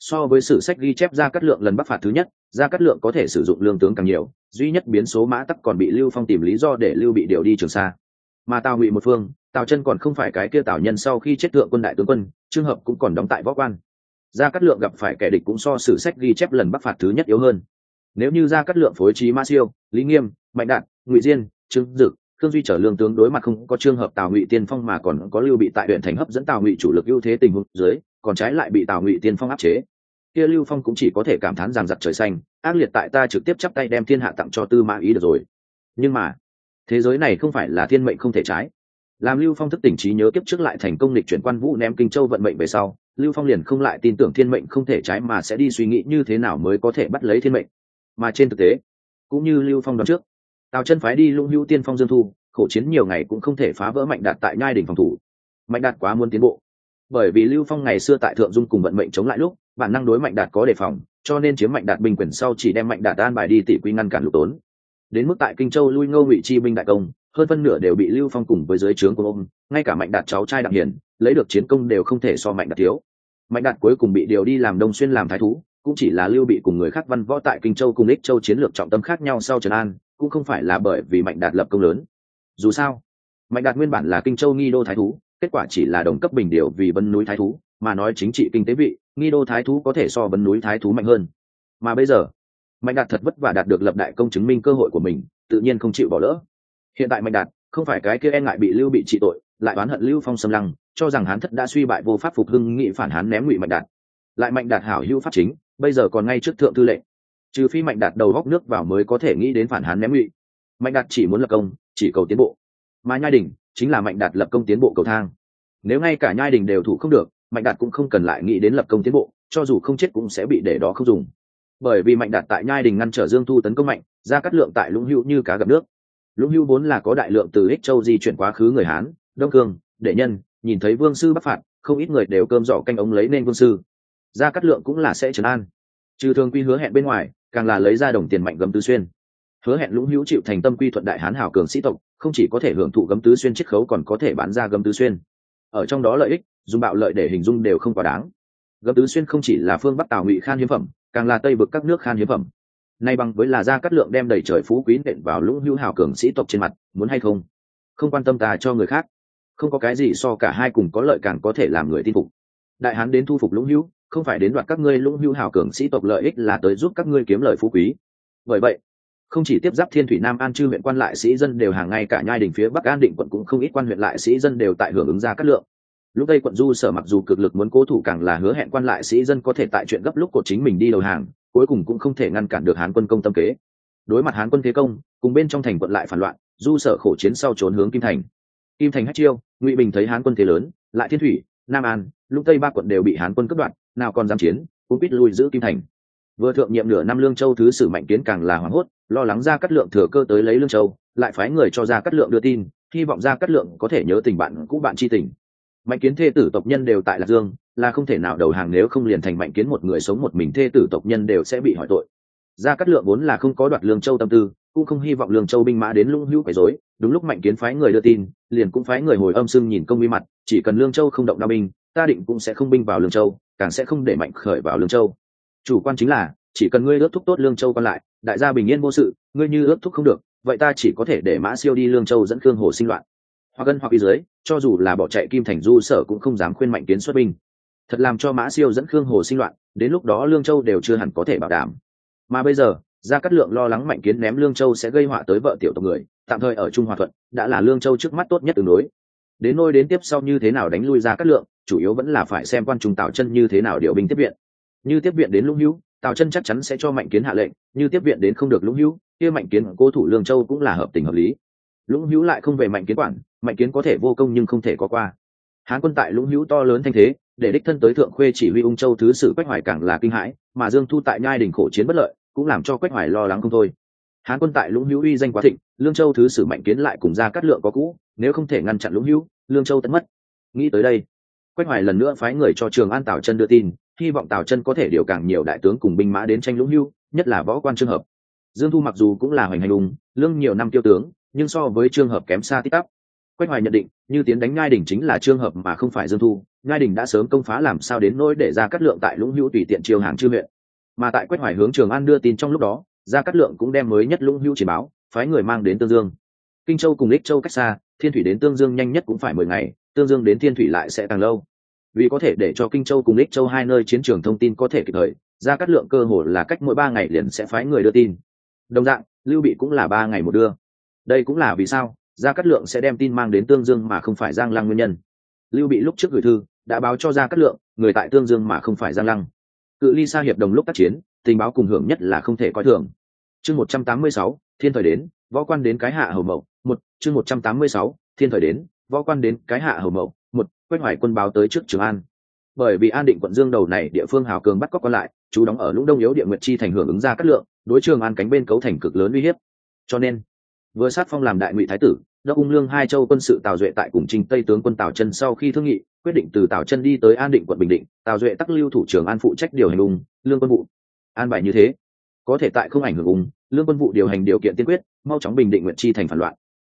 so với sử sách ghi chép ra cát lượng lần bắc phạt thứ nhất ra cát lượng có thể sử dụng lương tướng càng nhiều, duy nhất biến số mã tắc còn bị lưu phong tìm lý do để lưu bị điều đi trường sa. Mà tào ngụy một phương, tào chân còn không phải cái kia tào nhân sau khi chết thượng quân đại tướng quân trường hợp cũng còn đóng tại võ quan. Gia cát lượng gặp phải kẻ địch cũng so sử sách ghi chép lần bắc phạt thứ nhất yếu hơn. Nếu như gia cát lượng phối trí ma siêu, lý nghiêm, mạnh đạn ngụy diên, trương dực, khương duy trở lương tướng đối mặt không có trường hợp, tào ngụy, tiên phong mà còn có lưu bị tại huyện thành hấp dẫn tào ngụy chủ lực ưu thế tình huống dưới, còn trái lại bị tào ngụy, tiên phong áp chế kia lưu phong cũng chỉ có thể cảm thán rằng giặc trời xanh, ác liệt tại ta trực tiếp chắp tay đem thiên hạ tặng cho tư mã ý được rồi. Nhưng mà, thế giới này không phải là thiên mệnh không thể trái. Làm lưu phong thức tỉnh trí nhớ kiếp trước lại thành công lịch chuyển quan vũ ném kinh châu vận mệnh về sau, lưu phong liền không lại tin tưởng thiên mệnh không thể trái mà sẽ đi suy nghĩ như thế nào mới có thể bắt lấy thiên mệnh. Mà trên thực tế, cũng như lưu phong đoán trước, tào chân phái đi lũng hữu tiên phong dương thu, khổ chiến nhiều ngày cũng không thể phá vỡ mạnh đạt tại nhai đỉnh phòng thủ. Mạnh đạt quá muốn tiến bộ. Bởi vì lưu phong ngày xưa tại thượng dung cùng vận mệnh chống lại lúc bản năng đối mạnh đạt có đề phòng, cho nên chiếm mạnh đạt binh quyền sau chỉ đem mạnh đạt an bài đi tỷ quy ngăn cản lục tốn. Đến mức tại kinh châu lui ngô ngụy chi binh đại công, hơn phân nửa đều bị lưu phong cùng với dưới trướng của ông, ngay cả mạnh đạt cháu trai đặng hiền lấy được chiến công đều không thể so mạnh đạt thiếu. Mạnh đạt cuối cùng bị điều đi làm đông xuyên làm thái thú, cũng chỉ là lưu bị cùng người khác văn võ tại kinh châu cùng ích châu chiến lược trọng tâm khác nhau sau trần an, cũng không phải là bởi vì mạnh đạt lập công lớn. Dù sao, mạnh đạt nguyên bản là kinh châu nghi đô thái thú, kết quả chỉ là đồng cấp bình điều vì vân núi thái thú, mà nói chính trị kinh tế vị nghi đô thái thú có thể so vấn núi thái thú mạnh hơn. Mà bây giờ, mạnh đạt thật vất vả đạt được lập đại công chứng minh cơ hội của mình, tự nhiên không chịu bỏ lỡ. Hiện tại mạnh đạt, không phải cái kia e ngại bị lưu bị trị tội, lại oán hận lưu phong xâm lăng, cho rằng hán thất đã suy bại vô pháp phục hưng nghị phản hán ném ngụy mạnh đạt. Lại mạnh đạt hảo hữu pháp chính, bây giờ còn ngay trước thượng tư lệnh. Trừ phi mạnh đạt đầu góc nước vào mới có thể nghĩ đến phản hán ném ngụy. Mạnh đạt chỉ muốn lập công, chỉ cầu tiến bộ. Mà nhai đình chính là mạnh đạt lập công tiến bộ cầu thang. Nếu ngay cả nhai đình đều thủ không được mạnh đạt cũng không cần lại nghĩ đến lập công tiến bộ, cho dù không chết cũng sẽ bị để đó không dùng. Bởi vì mạnh đạt tại nhai đình ngăn trở dương thu tấn công mạnh, ra cắt lượng tại lũng hữu như cá gặp nước. Lũng hữu vốn là có đại lượng từ ích châu di chuyển quá khứ người hán, đông cương, đệ nhân, nhìn thấy vương sư bắc phạt, không ít người đều cơm giỏ canh ống lấy nên vương sư. Ra cắt lượng cũng là sẽ trấn an. Trừ thường quy hứa hẹn bên ngoài, càng là lấy ra đồng tiền mạnh gấm tứ xuyên. Hứa hẹn lũng hữu chịu thành tâm quy thuận đại hán hảo cường sĩ tộc, không chỉ có thể hưởng thụ gấm tứ xuyên chiết khấu còn có thể bán ra gấm tứ xuyên. Ở trong đó lợi ích dùng bạo lợi để hình dung đều không quá đáng. Gấm tứ xuyên không chỉ là phương bắc tào ngụy khan hiếm phẩm, càng là tây vực các nước khan hiếm phẩm. Nay bằng với là ra cắt lượng đem đầy trời phú quý nện vào lũng hữu hào cường sĩ tộc trên mặt, muốn hay không? Không quan tâm ta cho người khác. Không có cái gì so cả hai cùng có lợi càng có thể làm người tin phục. Đại hán đến thu phục lũng hữu, không phải đến đoạt các ngươi lũng hữu hào cường sĩ tộc lợi ích là tới giúp các ngươi kiếm lời phú quý. Bởi vậy, không chỉ tiếp giáp thiên thủy nam an chư huyện quan lại sĩ dân đều hàng ngày cả nhai đỉnh phía bắc an định quận cũng không ít quan huyện lại sĩ dân đều tại hưởng ứng ra cát lượng lúc đây quận du sở mặc dù cực lực muốn cố thủ càng là hứa hẹn quan lại sĩ dân có thể tại chuyện gấp lúc của chính mình đi đầu hàng, cuối cùng cũng không thể ngăn cản được hán quân công tâm kế. Đối mặt hán quân thế công, cùng bên trong thành quận lại phản loạn, du sở khổ chiến sau trốn hướng kim thành. Kim thành hát chiêu, ngụy bình thấy hán quân thế lớn, lại thiên thủy, nam an, lúc tây ba quận đều bị hán quân cướp đoạt, nào còn dám chiến, cũng biết lui giữ kim thành. Vừa thượng nhiệm nửa năm lương châu thứ sử mạnh kiến càng là hoảng hốt, lo lắng ra cắt lượng thừa cơ tới lấy lương châu, lại phái người cho ra cắt lượng đưa tin, hy vọng ra cắt lượng có thể nhớ tình bạn cũ bạn tri tình mạnh kiến thê tử tộc nhân đều tại lạc dương, là không thể nào đầu hàng nếu không liền thành mạnh kiến một người sống một mình thê tử tộc nhân đều sẽ bị hỏi tội. Gia cát lượng vốn là không có đoạt lương châu tâm tư, cũng không hy vọng lương châu binh mã đến lũng hữu quấy rối. Đúng lúc mạnh kiến phái người đưa tin, liền cũng phái người hồi âm sưng nhìn công vi mặt, chỉ cần lương châu không động đao binh, ta định cũng sẽ không binh vào lương châu, càng sẽ không để mạnh khởi vào lương châu. Chủ quan chính là, chỉ cần ngươi ước thúc tốt lương châu còn lại, đại gia bình yên vô sự, ngươi như ước thúc không được, vậy ta chỉ có thể để mã siêu đi lương châu dẫn khương hồ sinh loạn hoặc gân hoặc y dưới, cho dù là bỏ chạy kim thành du sở cũng không dám khuyên mạnh kiến xuất binh. Thật làm cho mã siêu dẫn khương hồ sinh loạn, đến lúc đó lương châu đều chưa hẳn có thể bảo đảm. Mà bây giờ, gia cát lượng lo lắng mạnh kiến ném lương châu sẽ gây họa tới vợ tiểu tộc người, tạm thời ở trung hòa thuận, đã là lương châu trước mắt tốt nhất tương đối. Đến nôi đến tiếp sau như thế nào đánh lui gia cát lượng, chủ yếu vẫn là phải xem quan trung tào chân như thế nào điều binh tiếp viện. Như tiếp viện đến lũng hữu, tào chân chắc chắn sẽ cho mạnh kiến hạ lệnh, như tiếp viện đến không được lũng hữu, kia mạnh kiến cố thủ lương châu cũng là hợp tình hợp lý lũng hữu lại không về mạnh kiến quản, mạnh kiến có thể vô công nhưng không thể có qua. Hán quân tại lũng hữu to lớn thanh thế, để đích thân tới thượng khuê chỉ huy ung châu thứ sử quách hoài càng là kinh hãi, mà dương thu tại nhai đình khổ chiến bất lợi, cũng làm cho quách hoài lo lắng không thôi. Hán quân tại lũng hữu uy danh quá thịnh, lương châu thứ sử mạnh kiến lại cùng ra cắt lượng có cũ, nếu không thể ngăn chặn lũng hữu, lương châu tất mất. Nghĩ tới đây, quách hoài lần nữa phái người cho trường an tào chân đưa tin, hy vọng tào chân có thể điều càng nhiều đại tướng cùng binh mã đến tranh lũng hữu, nhất là võ quan trường hợp. Dương thu mặc dù cũng là hoành hành ung, lương nhiều năm tiêu tướng nhưng so với trường hợp kém xa tích tắp. Quách hoài nhận định, như tiến đánh ngai đỉnh chính là trường hợp mà không phải dương thu. Ngai đỉnh đã sớm công phá làm sao đến nỗi để ra cắt lượng tại lũng hữu tùy tiện chiêu hàng chư huyện. Mà tại quách hoài hướng trường an đưa tin trong lúc đó ra cắt lượng cũng đem mới nhất lũng hữu chỉ báo, phái người mang đến tương dương. Kinh châu cùng lích châu cách xa, thiên thủy đến tương dương nhanh nhất cũng phải mười ngày, tương dương đến thiên thủy lại sẽ càng lâu. Vì có thể để cho kinh châu cùng lích châu hai nơi chiến trường thông tin có thể kịp thời ra cắt lượng cơ hồ là cách mỗi ba ngày liền sẽ phái người đưa tin. Đồng dạng, lưu bị cũng là ba ngày một đưa đây cũng là vì sao gia cát lượng sẽ đem tin mang đến tương dương mà không phải giang lăng nguyên nhân lưu bị lúc trước gửi thư đã báo cho gia cát lượng người tại tương dương mà không phải giang lăng cự ly xa hiệp đồng lúc tác chiến tình báo cùng hưởng nhất là không thể coi thường chương một trăm tám mươi sáu, thiên thời đến võ quan đến cái hạ hầu mậu một, chương một trăm tám mươi sáu, thiên thời đến võ quan đến cái hạ hầu mậu một, quách hoài quân báo tới trước trường an bởi vì an định quận dương đầu này địa phương hào cường bắt cóc còn lại chú đóng ở lũng đông yếu địa nguyệt chi thành hưởng ứng ra cát lượng đối trường an cánh bên cấu thành cực lớn uy hiếp cho nên vừa sát phong làm đại ngụy thái tử, đốc ung lương hai châu quân sự tào duệ tại cùng trình tây tướng quân tào chân sau khi thương nghị, quyết định từ tào chân đi tới an định quận bình định, tào duệ tắc lưu thủ trưởng an phụ trách điều hành ung lương quân vụ. An bài như thế, có thể tại không ảnh hưởng ung lương quân vụ điều hành điều kiện tiên quyết, mau chóng bình định nguyện chi thành phản loạn.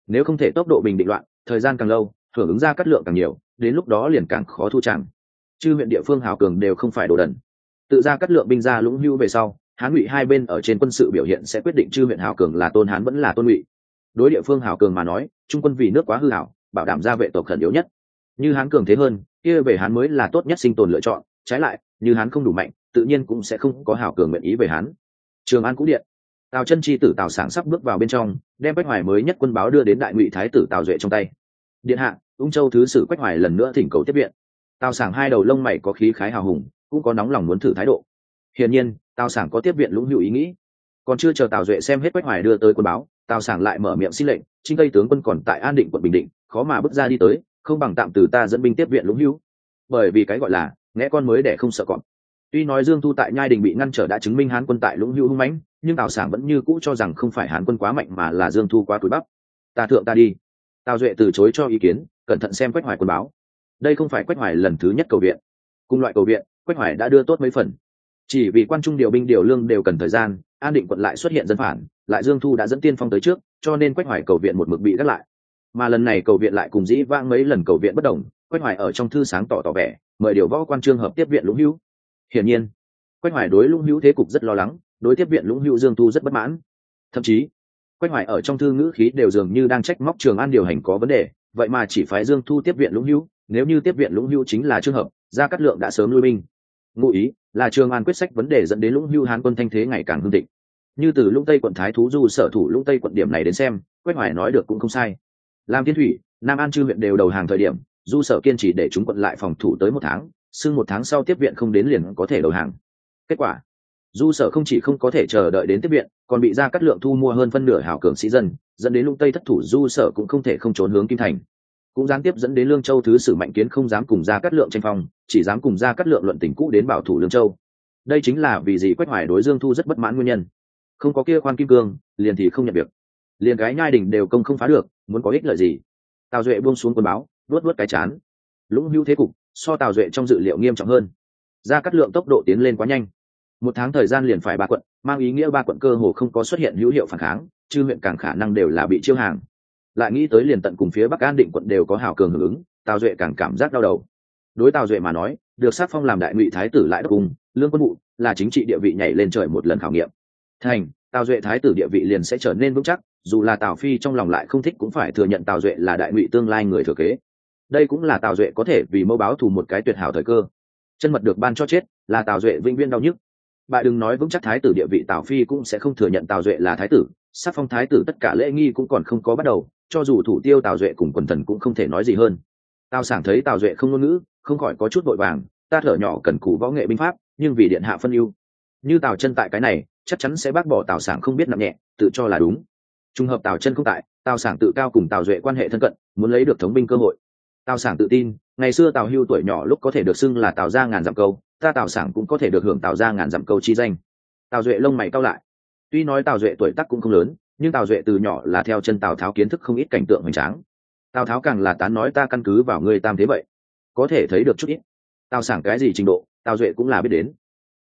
Nếu không thể tốc độ bình định loạn, thời gian càng lâu, hưởng ứng ra cắt lượng càng nhiều, đến lúc đó liền càng khó thu tràng chư huyện địa phương hào cường đều không phải đồ đần. Tự ra cắt lượng binh ra lũng hưu về sau, hán ngụy hai bên ở trên quân sự biểu hiện sẽ quyết định chư huyện hào cường là tôn hán vẫn là tôn ngụy đối địa phương hào cường mà nói, trung quân vì nước quá hư hảo, bảo đảm gia vệ tộc khẩn yếu nhất. Như hán cường thế hơn, kia về hán mới là tốt nhất sinh tồn lựa chọn, trái lại, như hán không đủ mạnh, tự nhiên cũng sẽ không có hào cường nguyện ý về hán. Trường an cũ điện. Tào chân chi tử tào sáng sắp bước vào bên trong, đem bách hoài mới nhất quân báo đưa đến đại ngụy thái tử tào duệ trong tay. Điện hạ, ung châu thứ sử quách hoài lần nữa thỉnh cầu tiếp viện. Tào sảng hai đầu lông mày có khí khái hào hùng, cũng có nóng lòng muốn thử thái độ. Hiển nhiên, tào sảng có tiếp viện lũng hữu ý nghĩ. Còn chưa chờ tào duệ xem hết quách hoài đưa tới quân báo tào sảng lại mở miệng xin lệnh trinh tây tướng quân còn tại an định quận bình định, khó mà bước ra đi tới, không bằng tạm từ ta dẫn binh tiếp viện lũng hữu. Bởi vì cái gọi là nghe con mới để không sợ cọp. Tuy nói dương thu tại nhai đình bị ngăn trở đã chứng minh hán quân tại lũng hữu hung mãnh, nhưng tào sảng vẫn như cũ cho rằng không phải hán quân quá mạnh mà là dương thu quá túi bắp. Ta thượng ta đi. Tào duệ từ chối cho ý kiến, cẩn thận xem quách hoài quân báo. Đây không phải quách hoài lần thứ nhất cầu viện. Cùng loại cầu viện, quách hoài đã đưa tốt mấy phần. Chỉ vì quan trung điều binh điều lương đều cần thời gian, an định quận lại xuất hiện dân phản lại dương thu đã dẫn tiên phong tới trước, cho nên quách hoài cầu viện một mực bị gác lại. Mà lần này cầu viện lại cùng dĩ vãng mấy lần cầu viện bất đồng, quách hoài ở trong thư sáng tỏ tỏ vẻ, mời điều võ quan trương hợp tiếp viện lũng hữu. Hiển nhiên, quách hoài đối lũng hữu thế cục rất lo lắng, đối tiếp viện lũng hữu dương thu rất bất mãn. Thậm chí, quách hoài ở trong thư ngữ khí đều dường như đang trách móc trường an điều hành có vấn đề, vậy mà chỉ phái dương thu tiếp viện lũng hữu, nếu như tiếp viện lũng hữu chính là trường hợp, gia cát lượng đã sớm lui binh. Ngụ ý là trường an quyết sách vấn đề dẫn đến lũng hữu hán quân thanh thế ngày càng hương thịnh như từ lũng tây quận thái thú du sở thủ lũng tây quận điểm này đến xem, quách hoài nói được cũng không sai. Làm thiên thủy, nam an chư huyện đều đầu hàng thời điểm, du sở kiên trì để chúng quận lại phòng thủ tới một tháng, xưng một tháng sau tiếp viện không đến liền có thể đầu hàng. Kết quả, du sở không chỉ không có thể chờ đợi đến tiếp viện, còn bị ra cắt lượng thu mua hơn phân nửa hảo cường sĩ dân, dẫn đến lũng tây thất thủ du sở cũng không thể không trốn hướng kim thành. Cũng gián tiếp dẫn đến lương châu thứ sử mạnh kiến không dám cùng ra cắt lượng tranh phong, chỉ dám cùng ra cắt lượng luận tình cũ đến bảo thủ lương châu. Đây chính là vì gì quách hoài đối dương thu rất bất mãn nguyên nhân không có kia khoan kim cương, liền thì không nhận việc. Liền cái nhai đình đều công không phá được, muốn có ích lợi gì? Tào duệ buông xuống quân báo luốt luốt cái chán. Lũng hữu thế cục, so tào duệ trong dự liệu nghiêm trọng hơn. Ra cắt lượng tốc độ tiến lên quá nhanh. Một tháng thời gian liền phải ba quận, mang ý nghĩa ba quận cơ hồ không có xuất hiện hữu hiệu phản kháng, chư huyện càng khả năng đều là bị chiêu hàng. Lại nghĩ tới liền tận cùng phía bắc an định quận đều có hào cường hưởng ứng, tào duệ càng cảm giác đau đầu. Đối tào duệ mà nói, được sát phong làm đại ngụy thái tử lại đốc cùng, lương quân vụ, là chính trị địa vị nhảy lên trời một lần khảo nghiệm thành, tào duệ thái tử địa vị liền sẽ trở nên vững chắc, dù là tào phi trong lòng lại không thích cũng phải thừa nhận tào duệ là đại ngụy tương lai người thừa kế. Đây cũng là tào duệ có thể vì mẫu báo thù một cái tuyệt hảo thời cơ. Chân mật được ban cho chết, là tào duệ vĩnh viên đau nhức. Bại đừng nói vững chắc thái tử địa vị tào phi cũng sẽ không thừa nhận tào duệ là thái tử, sắc phong thái tử tất cả lễ nghi cũng còn không có bắt đầu, cho dù thủ tiêu tào duệ cùng quần thần cũng không thể nói gì hơn. Tào sảng thấy tào duệ không ngôn ngữ, không khỏi có chút vội vàng, ta thở nhỏ cần cù võ nghệ binh pháp, nhưng vì điện hạ phân ưu. Như tào chân tại cái này chắc chắn sẽ bác bỏ tào sảng không biết nặng nhẹ, tự cho là đúng. Trùng hợp tào chân không tại, tào sảng tự cao cùng tào duệ quan hệ thân cận, muốn lấy được thống binh cơ hội. Tào sảng tự tin, ngày xưa tào hưu tuổi nhỏ lúc có thể được xưng là tào gia ngàn dặm câu, ta tào sảng cũng có thể được hưởng tào gia ngàn dặm câu chi danh. Tào duệ lông mày cao lại. Tuy nói tào duệ tuổi tác cũng không lớn, nhưng tào duệ từ nhỏ là theo chân tào tháo kiến thức không ít cảnh tượng hoành tráng. Tào tháo càng là tán nói ta căn cứ vào ngươi tam thế vậy. Có thể thấy được chút ít. Tào sảng cái gì trình độ, tào duệ cũng là biết đến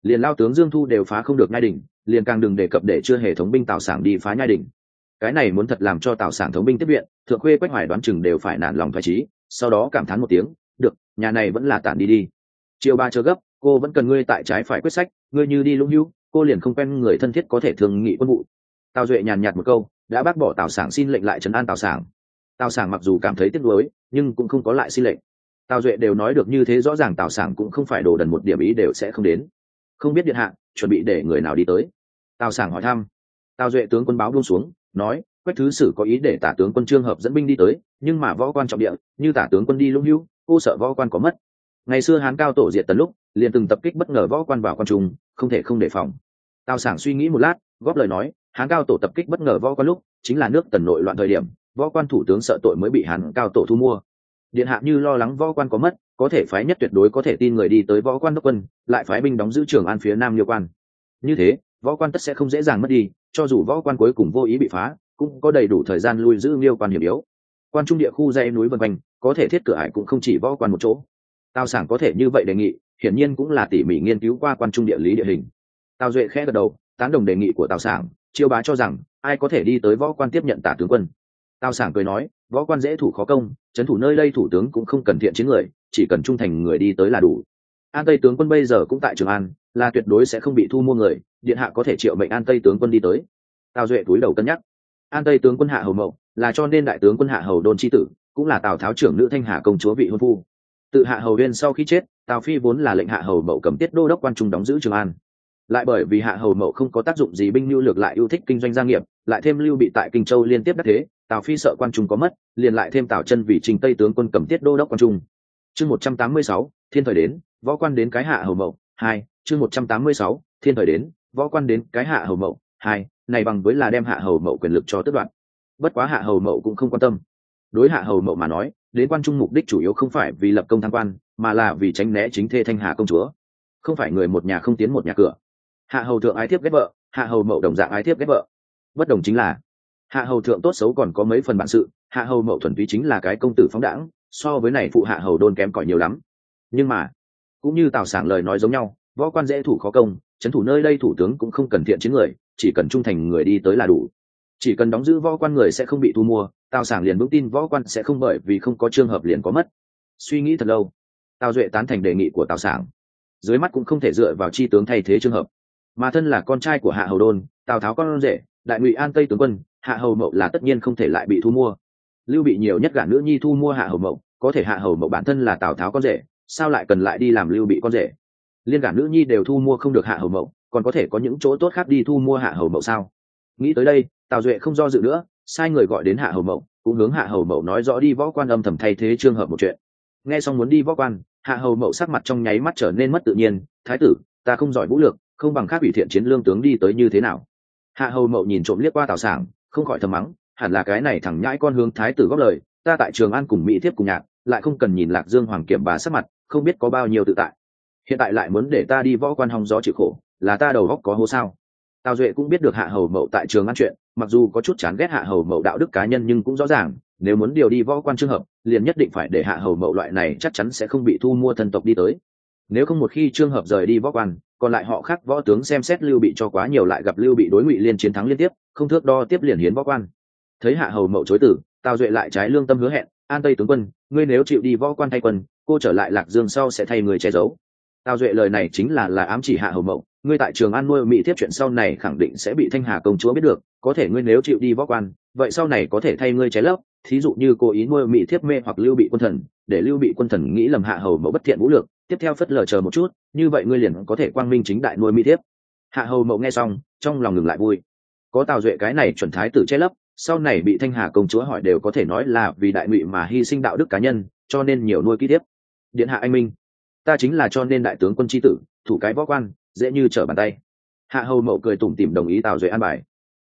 liền lao tướng dương thu đều phá không được nhai đỉnh liền càng đừng đề cập để chưa hệ thống binh tào sảng đi phá nhai đỉnh cái này muốn thật làm cho tào sảng thống binh tiếp viện, thượng khuê quách hoài đoán chừng đều phải nản lòng thoải trí sau đó cảm thán một tiếng, được, nhà này vẫn là tản đi đi. Chiều ba chờ gấp, cô vẫn cần ngươi tại trái phải quyết sách, ngươi như đi lũng hữu, cô liền không quen người thân thiết có thể thường nghị quân vụ. Tào duệ nhàn nhạt một câu, đã bác bỏ tào sảng xin lệnh lại trấn an tào sảng. Tào sảng mặc dù cảm thấy tiếc nuối, nhưng cũng không có lại xin lệnh. Tào duệ đều nói được như thế rõ ràng tào sảng cũng không phải đồ đần một điểm ý đều sẽ không đến không biết điện hạ, chuẩn bị để người nào đi tới. Tào sảng hỏi thăm. Tào duệ tướng quân báo buông xuống, nói, quách thứ sử có ý để tả tướng quân trương hợp dẫn binh đi tới, nhưng mà võ quan trọng địa, như tả tướng quân đi lũng hữu cô sợ võ quan có mất. Ngày xưa hán cao tổ diệt tần lúc, liền từng tập kích bất ngờ võ quan vào quan trung, không thể không đề phòng. Tào sảng suy nghĩ một lát, góp lời nói, hán cao tổ tập kích bất ngờ võ quan lúc, chính là nước tần nội loạn thời điểm, võ quan thủ tướng sợ tội mới bị hán cao tổ thu mua điện hạ như lo lắng võ quan có mất, có thể phái nhất tuyệt đối có thể tin người đi tới võ quan đốc quân, lại phái binh đóng giữ trường an phía nam liêu quan. Như thế, võ quan tất sẽ không dễ dàng mất đi, cho dù võ quan cuối cùng vô ý bị phá, cũng có đầy đủ thời gian lui giữ liêu quan hiểm yếu. Quan trung địa khu dãy núi vân quanh, có thể thiết cửa ải cũng không chỉ võ quan một chỗ. Tào sản có thể như vậy đề nghị, hiển nhiên cũng là tỉ mỉ nghiên cứu qua quan trung địa lý địa hình. Tào duệ khẽ gật đầu, tán đồng đề nghị của tào sản chiêu bá cho rằng, ai có thể đi tới võ quan tiếp nhận tả tướng quân tào sảng cười nói, võ quan dễ thủ khó công, trấn thủ nơi đây thủ tướng cũng không cần thiện chiến người, chỉ cần trung thành người đi tới là đủ. An tây tướng quân bây giờ cũng tại trường an, là tuyệt đối sẽ không bị thu mua người, điện hạ có thể triệu mệnh an tây tướng quân đi tới. Tào duệ túi đầu cân nhắc. An tây tướng quân hạ hầu mậu, là cho nên đại tướng quân hạ hầu đôn c tử, cũng là tào tháo trưởng nữ thanh hà công chúa vị hôn phu. Tự hạ hầu viên sau khi chết, tào phi vốn là lệnh hạ hầu mậu cầm tiết đô đốc quan trung đóng giữ trường an. Lại bởi vì hạ hầu mậu không có tác dụng gì binh lưu lược lại yêu thích kinh doanh gia nghiệp, lại thêm lưu bị tại kinh châu liên tiếp đắc thế tào phi sợ quan trung có mất, liền lại thêm tào chân vì trình tây tướng quân cầm tiết đô đốc quan trung. Chương một trăm tám mươi sáu, thiên thời đến, võ quan đến cái hạ hầu mậu, hai, chương một trăm tám mươi sáu, thiên thời đến, võ quan đến cái hạ hầu mậu, hai, này bằng với là đem hạ hầu mậu quyền lực cho tước đoạn bất quá hạ hầu mậu cũng không quan tâm. Đối hạ hầu mậu mà nói, đến quan trung mục đích chủ yếu không phải vì lập công thăng quan, mà là vì tránh né chính thê thanh hà công chúa. Không phải người một nhà không tiến một nhà cửa. Hạ hầu thượng ái thiếp ghép vợ, hạ hầu mậu đồng dạng ái thiếp ghép vợ. Bất đồng chính là hạ hầu thượng tốt xấu còn có mấy phần bản sự, hạ hầu mậu thuần túy chính là cái công tử phóng đãng, so với này phụ hạ hầu đôn kém cỏi nhiều lắm. Nhưng mà, cũng như tào sảng lời nói giống nhau, võ quan dễ thủ khó công trấn thủ nơi đây thủ tướng cũng không cần thiện chiến người, chỉ cần trung thành người đi tới là đủ. Chỉ cần đóng giữ võ quan người sẽ không bị thu mua, tào sảng liền vững tin võ quan sẽ không bởi vì không có trường hợp liền có mất. Suy nghĩ thật lâu, tào duệ tán thành đề nghị của tào sảng. Dưới mắt cũng không thể dựa vào chi tướng thay thế trường hợp. Mà thân là con trai của hạ hầu đôn, tào tháo con rể, đại ngụy an tây tướng quân hạ hầu mậu là tất nhiên không thể lại bị thu mua. Lưu bị nhiều nhất gả nữ nhi thu mua hạ hầu mậu có thể hạ hầu mậu bản thân là tào tháo con rể sao lại cần lại đi làm lưu bị con rể? Liên gả nữ nhi đều thu mua không được hạ hầu mậu còn có thể có những chỗ tốt khác đi thu mua hạ hầu mậu sao? Nghĩ tới đây tào duệ không do dự nữa sai người gọi đến hạ hầu mậu cũng hướng hạ hầu mậu nói rõ đi võ quan âm thầm thay thế trường hợp một chuyện. Nghe xong muốn đi võ quan hạ hầu mậu sắc mặt trong nháy mắt trở nên mất tự nhiên thái tử ta không giỏi vũ lực, không bằng khác ủy thiện chiến lương tướng đi tới như thế nào? Hạ hầu mậu nhìn trộm liếc qua tào sảng không khỏi thầm mắng, hẳn là cái này thẳng nhãi con hướng thái tử góp lời, ta tại trường an cùng mỹ thiếp cùng nhạc, lại không cần nhìn lạc dương hoàng kiểm bà sắc mặt, không biết có bao nhiêu tự tại. Hiện tại lại muốn để ta đi võ quan hong gió chịu khổ, là ta đầu góc có hố sao? Tào duệ cũng biết được hạ hầu mậu tại trường an chuyện, mặc dù có chút chán ghét hạ hầu mậu đạo đức cá nhân nhưng cũng rõ ràng, nếu muốn điều đi võ quan trường hợp, liền nhất định phải để hạ hầu mậu loại này chắc chắn sẽ không bị thu mua thân tộc đi tới. Nếu không một khi trường hợp rời đi võ quan, còn lại họ khác võ tướng xem xét lưu bị cho quá nhiều lại gặp lưu bị đối ngụy liên chiến thắng liên tiếp không thước đo tiếp liền hiến võ quan. Thấy hạ hầu mậu chối tử tào duệ lại trái lương tâm hứa hẹn, an tây tướng quân, ngươi nếu chịu đi võ quan thay quân, cô trở lại lạc dương sau sẽ thay người che giấu. Tào duệ lời này chính là là ám chỉ hạ hầu mậu, ngươi tại trường an nuôi mỹ thiếp chuyện sau này khẳng định sẽ bị thanh hà công chúa biết được, có thể ngươi nếu chịu đi võ quan, vậy sau này có thể thay ngươi trái lấp, thí dụ như cố ý nuôi mỹ thiếp mê hoặc lưu bị quân thần, để lưu bị quân thần nghĩ lầm hạ hầu mậu bất thiện vũ lược, tiếp theo phất lờ chờ một chút, như vậy ngươi liền có thể quang minh chính đại nuôi mỹ thiếp. Hạ hầu mậu nghe xong, trong lòng ngừng lại vui có tào duệ cái này chuẩn thái tử che lấp, sau này bị thanh hà công chúa hỏi đều có thể nói là vì đại ngụy mà hy sinh đạo đức cá nhân, cho nên nhiều nuôi ký tiếp điện hạ anh minh, ta chính là cho nên đại tướng quân tri tử, thủ cái võ quan, dễ như trở bàn tay. Hạ hầu mậu cười tủm tỉm đồng ý tào duệ an bài.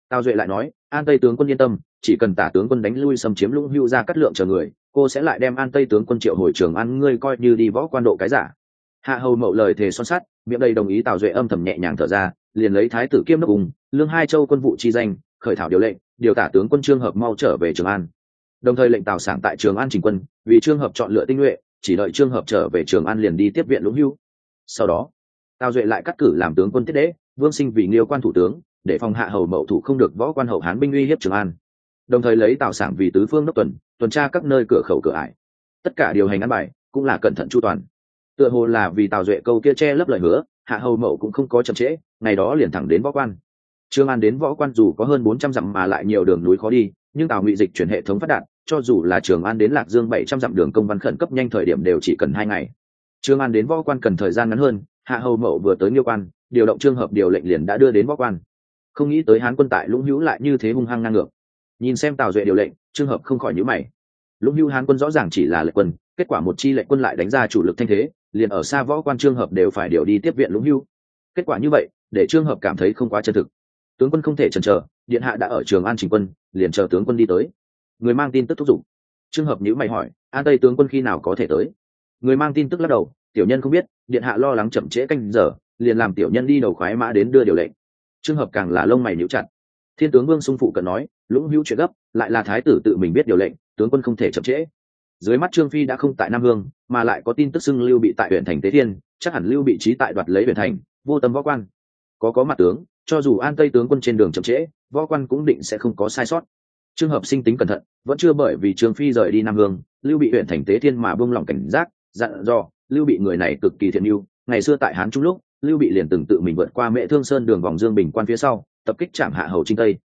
Tào duệ lại nói, an tây tướng quân yên tâm, chỉ cần tả tướng quân đánh lui xâm chiếm lũng hưu ra cắt lượng chờ người, cô sẽ lại đem an tây tướng quân triệu hồi trường ăn ngươi coi như đi võ quan độ cái giả. Hạ hầu mậu lời thề son sắt, miệng đây đồng ý tào duệ âm thầm nhẹ nhàng thở ra liền lấy thái tử kiêm nước cùng, lương hai châu quân vụ chi danh, khởi thảo điều lệnh, điều tả tướng quân trương hợp mau trở về trường an. Đồng thời lệnh tào sảng tại trường an trình quân, vì trương hợp chọn lựa tinh nhuệ, chỉ đợi trương hợp trở về trường an liền đi tiếp viện lũng hưu. Sau đó, tào duệ lại cắt cử làm tướng quân tiết đế, vương sinh vì nêu quan thủ tướng, để phòng hạ hầu mậu thủ không được võ quan hậu hán binh uy hiếp trường an. Đồng thời lấy tào sảng vì tứ phương đốc tuần tuần tra các nơi cửa khẩu cửa ải. Tất cả điều hành ăn bài cũng là cẩn thận chu toàn. Tựa hồ là vì tào duệ câu kia che lấp lời hứa, hạ hầu mậu cũng không có chậm trễ ngày đó liền thẳng đến võ quan. Trương an đến võ quan dù có hơn bốn trăm dặm mà lại nhiều đường núi khó đi, nhưng tào ngụy dịch chuyển hệ thống phát đạt, cho dù là trường an đến lạc dương bảy trăm dặm đường công văn khẩn cấp nhanh thời điểm đều chỉ cần hai ngày. Trương an đến võ quan cần thời gian ngắn hơn, hạ hầu mậu vừa tới nghiêu quan, điều động trường hợp điều lệnh liền đã đưa đến võ quan. Không nghĩ tới hán quân tại lũng hữu lại như thế hung hăng ngang ngược. Nhìn xem tào duệ điều lệnh trường hợp không khỏi nhữ mày. Lũng hữu hán quân rõ ràng chỉ là lệnh quân, kết quả một chi lệnh quân lại đánh ra chủ lực thanh thế, liền ở xa võ quan trường hợp đều phải điều đi tiếp viện lũng hữu. Kết quả như vậy để trương hợp cảm thấy không quá chân thực. Tướng quân không thể chần chờ, điện hạ đã ở trường an trình quân, liền chờ tướng quân đi tới. Người mang tin tức thúc giục. Trương hợp nhữ mày hỏi, an tây tướng quân khi nào có thể tới? Người mang tin tức lắc đầu, tiểu nhân không biết, điện hạ lo lắng chậm trễ canh giờ, liền làm tiểu nhân đi đầu khoái mã đến đưa điều lệnh. Trường hợp càng là lông mày nhíu chặt. Thiên tướng vương sung phụ cần nói, lũng hữu chuyện gấp, lại là thái tử tự mình biết điều lệnh, tướng quân không thể chậm trễ. Dưới mắt trương phi đã không tại nam hương, mà lại có tin tức xưng lưu bị tại huyện thành tế thiên, chắc hẳn lưu bị trí tại đoạt lấy huyện thành, vô tâm võ quan có có mặt tướng, cho dù an tây tướng quân trên đường chậm trễ, võ quan cũng định sẽ không có sai sót. Trường hợp sinh tính cẩn thận, vẫn chưa bởi vì trương phi rời đi nam hương, lưu bị huyện thành tế thiên mà buông lỏng cảnh giác, dặn dò, lưu bị người này cực kỳ thiện mưu ngày xưa tại hán trung lúc, lưu bị liền từng tự mình vượt qua mẹ thương sơn đường vòng dương bình quan phía sau, tập kích chạm hạ hầu trinh tây.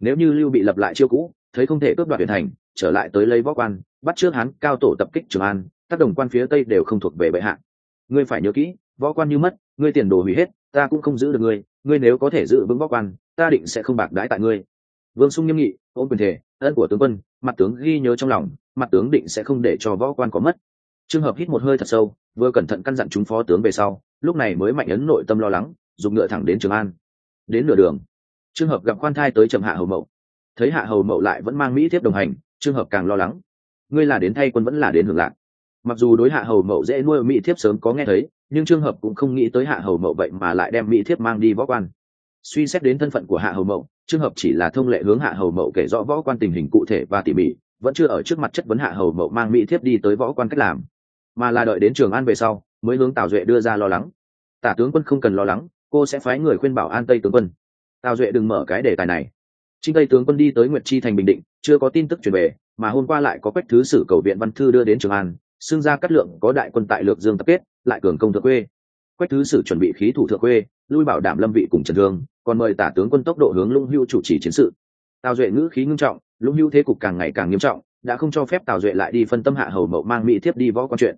Nếu như lưu bị lập lại chiêu cũ, thấy không thể cướp đoạt huyện thành, trở lại tới lấy võ quan, bắt trước hán, cao tổ tập kích trường an tác đồng quan phía tây đều không thuộc về bệ hạ. Ngươi phải nhớ kỹ, võ quan như mất, ngươi tiền đồ hủy hết ta cũng không giữ được ngươi ngươi nếu có thể giữ vững võ quan, ta định sẽ không bạc đãi tại ngươi. Vương sung nghiêm nghị, ôm quyền thể, ân của tướng quân, mặt tướng ghi nhớ trong lòng, mặt tướng định sẽ không để cho võ quan có mất. Trường hợp hít một hơi thật sâu, vừa cẩn thận căn dặn chúng phó tướng về sau, lúc này mới mạnh ấn nội tâm lo lắng, dùng ngựa thẳng đến trường an. Đến nửa đường trường hợp gặp khoan thai tới trầm hạ hầu mậu. Thấy hạ hầu mậu lại vẫn mang mỹ thiếp đồng hành trường hợp càng lo lắng. Ngươi là đến thay quân vẫn là đến hưởng lạc mặc dù đối hạ hầu mậu dễ nuôi mỹ thiếp sớm có nghe thấy, nhưng trường hợp cũng không nghĩ tới hạ hầu mậu vậy mà lại đem mỹ thiếp mang đi võ quan. Suy xét đến thân phận của hạ hầu mậu trường hợp chỉ là thông lệ hướng hạ hầu mậu kể rõ võ quan tình hình cụ thể và tỉ mỉ, vẫn chưa ở trước mặt chất vấn hạ hầu mậu mang mỹ thiếp đi tới võ quan cách làm, mà là đợi đến trường an về sau, mới hướng tào duệ đưa ra lo lắng. Tả tướng quân không cần lo lắng, cô sẽ phái người khuyên bảo an tây tướng quân. Tào duệ đừng mở cái đề tài này. Trinh tây tướng quân đi tới nguyệt chi thành bình định, chưa có tin tức truyền về, mà hôm qua lại có quách thứ sử cầu viện văn thư đưa đến trường an xưng ra cắt lượng có đại quân tại lược dương tập kết, lại cường công thượng quê. Quách thứ sử chuẩn bị khí thủ thượng quê, lui bảo đảm lâm vị cùng trần thương, còn mời tả tướng quân tốc độ hướng lũng hưu chủ trì chiến sự. Tào duệ ngữ khí ngưng trọng, lũng hưu thế cục càng ngày càng nghiêm trọng, đã không cho phép tào duệ lại đi phân tâm hạ hầu mậu mang mỹ thiếp đi võ quan chuyện.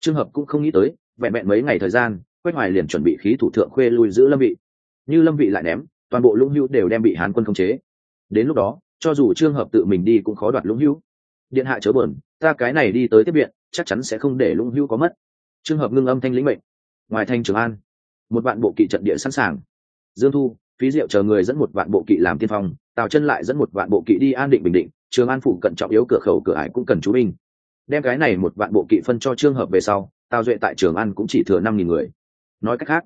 Trường hợp cũng không nghĩ tới, vẹn vẹn mấy ngày thời gian, quách hoài liền chuẩn bị khí thủ thượng khuê lui giữ lâm vị. Như lâm vị lại ném, toàn bộ lũng hưu đều đem bị hán quân khống chế. Đến lúc đó, cho dù trường hợp tự mình đi cũng khó đoạt lũng hưu. Điện hạ chớ bờn ta cái này đi tới tiếp viện chắc chắn sẽ không để lũng hưu có mất. Trường hợp ngưng âm thanh lĩnh mệnh. Ngoài thanh trường an, một vạn bộ kỵ trận địa sẵn sàng. Dương thu, phí diệu chờ người dẫn một vạn bộ kỵ làm tiên phong, tào chân lại dẫn một vạn bộ kỵ đi an định, bình định, trường an phụ cận trọng yếu cửa khẩu, cửa ải cũng cần chú binh. Đem cái này một vạn bộ kỵ phân cho trường hợp về sau, tào duệ tại trường an cũng chỉ thừa năm nghìn người. Nói cách khác,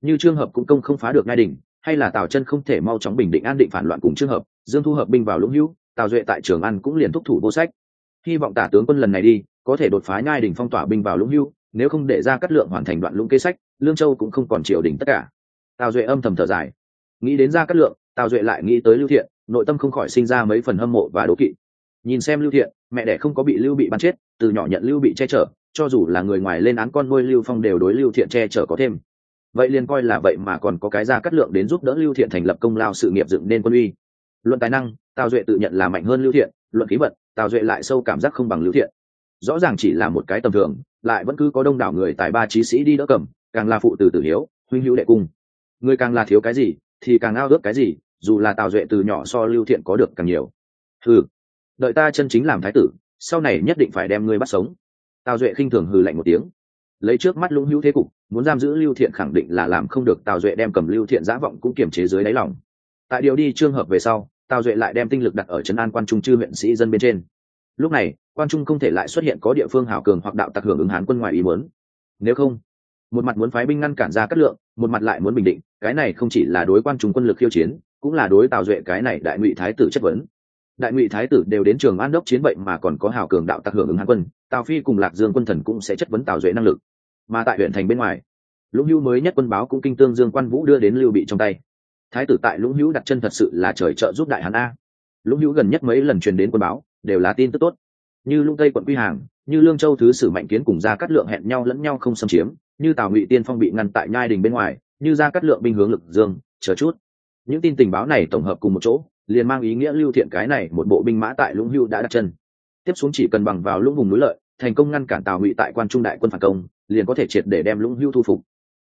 như trường hợp cũng công không phá được ngai đình, hay là tào chân không thể mau chóng bình định an định phản loạn cùng trường hợp, dương thu hợp binh vào lũng hữu, tào duệ tại trường an cũng liền thúc thủ vô sách. Hy vọng tả tướng quân lần này đi có thể đột phá nhai đỉnh phong tỏa binh vào lũng hưu, nếu không để ra cắt lượng hoàn thành đoạn lũng kế sách, lương châu cũng không còn triều đình tất cả. Tào duệ âm thầm thở dài. Nghĩ đến ra cắt lượng, tào duệ lại nghĩ tới lưu thiện, nội tâm không khỏi sinh ra mấy phần hâm mộ và đố kỵ. Nhìn xem lưu thiện, mẹ đẻ không có bị lưu bị bắn chết, từ nhỏ nhận lưu bị che chở, cho dù là người ngoài lên án con nuôi lưu phong đều đối lưu thiện che chở có thêm. Vậy liền coi là vậy mà còn có cái ra cắt lượng đến giúp đỡ lưu thiện thành lập công lao sự nghiệp dựng nên quân uy. Luận tài năng, tào duệ tự nhận là mạnh hơn lưu thiện, luận khí vận, tào duệ lại sâu cảm giác không bằng lưu thiện rõ ràng chỉ là một cái tầm thường, lại vẫn cứ có đông đảo người tài ba trí sĩ đi đỡ cầm, càng là phụ từ tử hiếu, huynh hữu đệ cung. Người càng là thiếu cái gì, thì càng ao ước cái gì, dù là tào duệ từ nhỏ so lưu thiện có được càng nhiều. Hừ, đợi ta chân chính làm thái tử, sau này nhất định phải đem ngươi bắt sống. Tào duệ khinh thường hừ lạnh một tiếng. Lấy trước mắt lũng hữu thế cục, muốn giam giữ lưu thiện khẳng định là làm không được, tào duệ đem cầm lưu thiện giã vọng cũng kiềm chế dưới đáy lòng. Tại điều đi trường hợp về sau, tào duệ lại đem tinh lực đặt ở trấn an quan trung chư huyện sĩ dân bên trên. Lúc này quan trung không thể lại xuất hiện có địa phương hảo cường hoặc đạo tặc hưởng ứng hán quân ngoài ý muốn. Nếu không, một mặt muốn phái binh ngăn cản ra cát lượng, một mặt lại muốn bình định, cái này không chỉ là đối quan trung quân lực khiêu chiến, cũng là đối tào duệ cái này đại ngụy thái tử chất vấn. Đại ngụy thái tử đều đến trường an đốc chiến vậy mà còn có hảo cường đạo tặc hưởng ứng hán quân, tào phi cùng lạc dương quân thần cũng sẽ chất vấn tào duệ năng lực. Mà tại huyện thành bên ngoài, lũng hữu mới nhất quân báo cũng kinh tương dương quan vũ đưa đến lưu bị trong tay. Thái tử tại lũng hữu đặt chân thật sự là trời trợ giúp đại hán a. Lũng hữu gần nhất mấy lần truyền đến quân báo, đều là tin tức tốt như lũng tây quận quy hàng, như lương châu thứ sử mạnh kiến cùng ra cắt lượng hẹn nhau lẫn nhau không xâm chiếm, như tào ngụy tiên phong bị ngăn tại nhai đình bên ngoài, như ra cắt lượng binh hướng lực dương, chờ chút. Những tin tình báo này tổng hợp cùng một chỗ, liền mang ý nghĩa lưu thiện cái này một bộ binh mã tại lũng Hưu đã đặt chân. Tiếp xuống chỉ cần bằng vào lũng vùng núi lợi, thành công ngăn cản tào ngụy tại quan trung đại quân phản công, liền có thể triệt để đem lũng Hưu thu phục.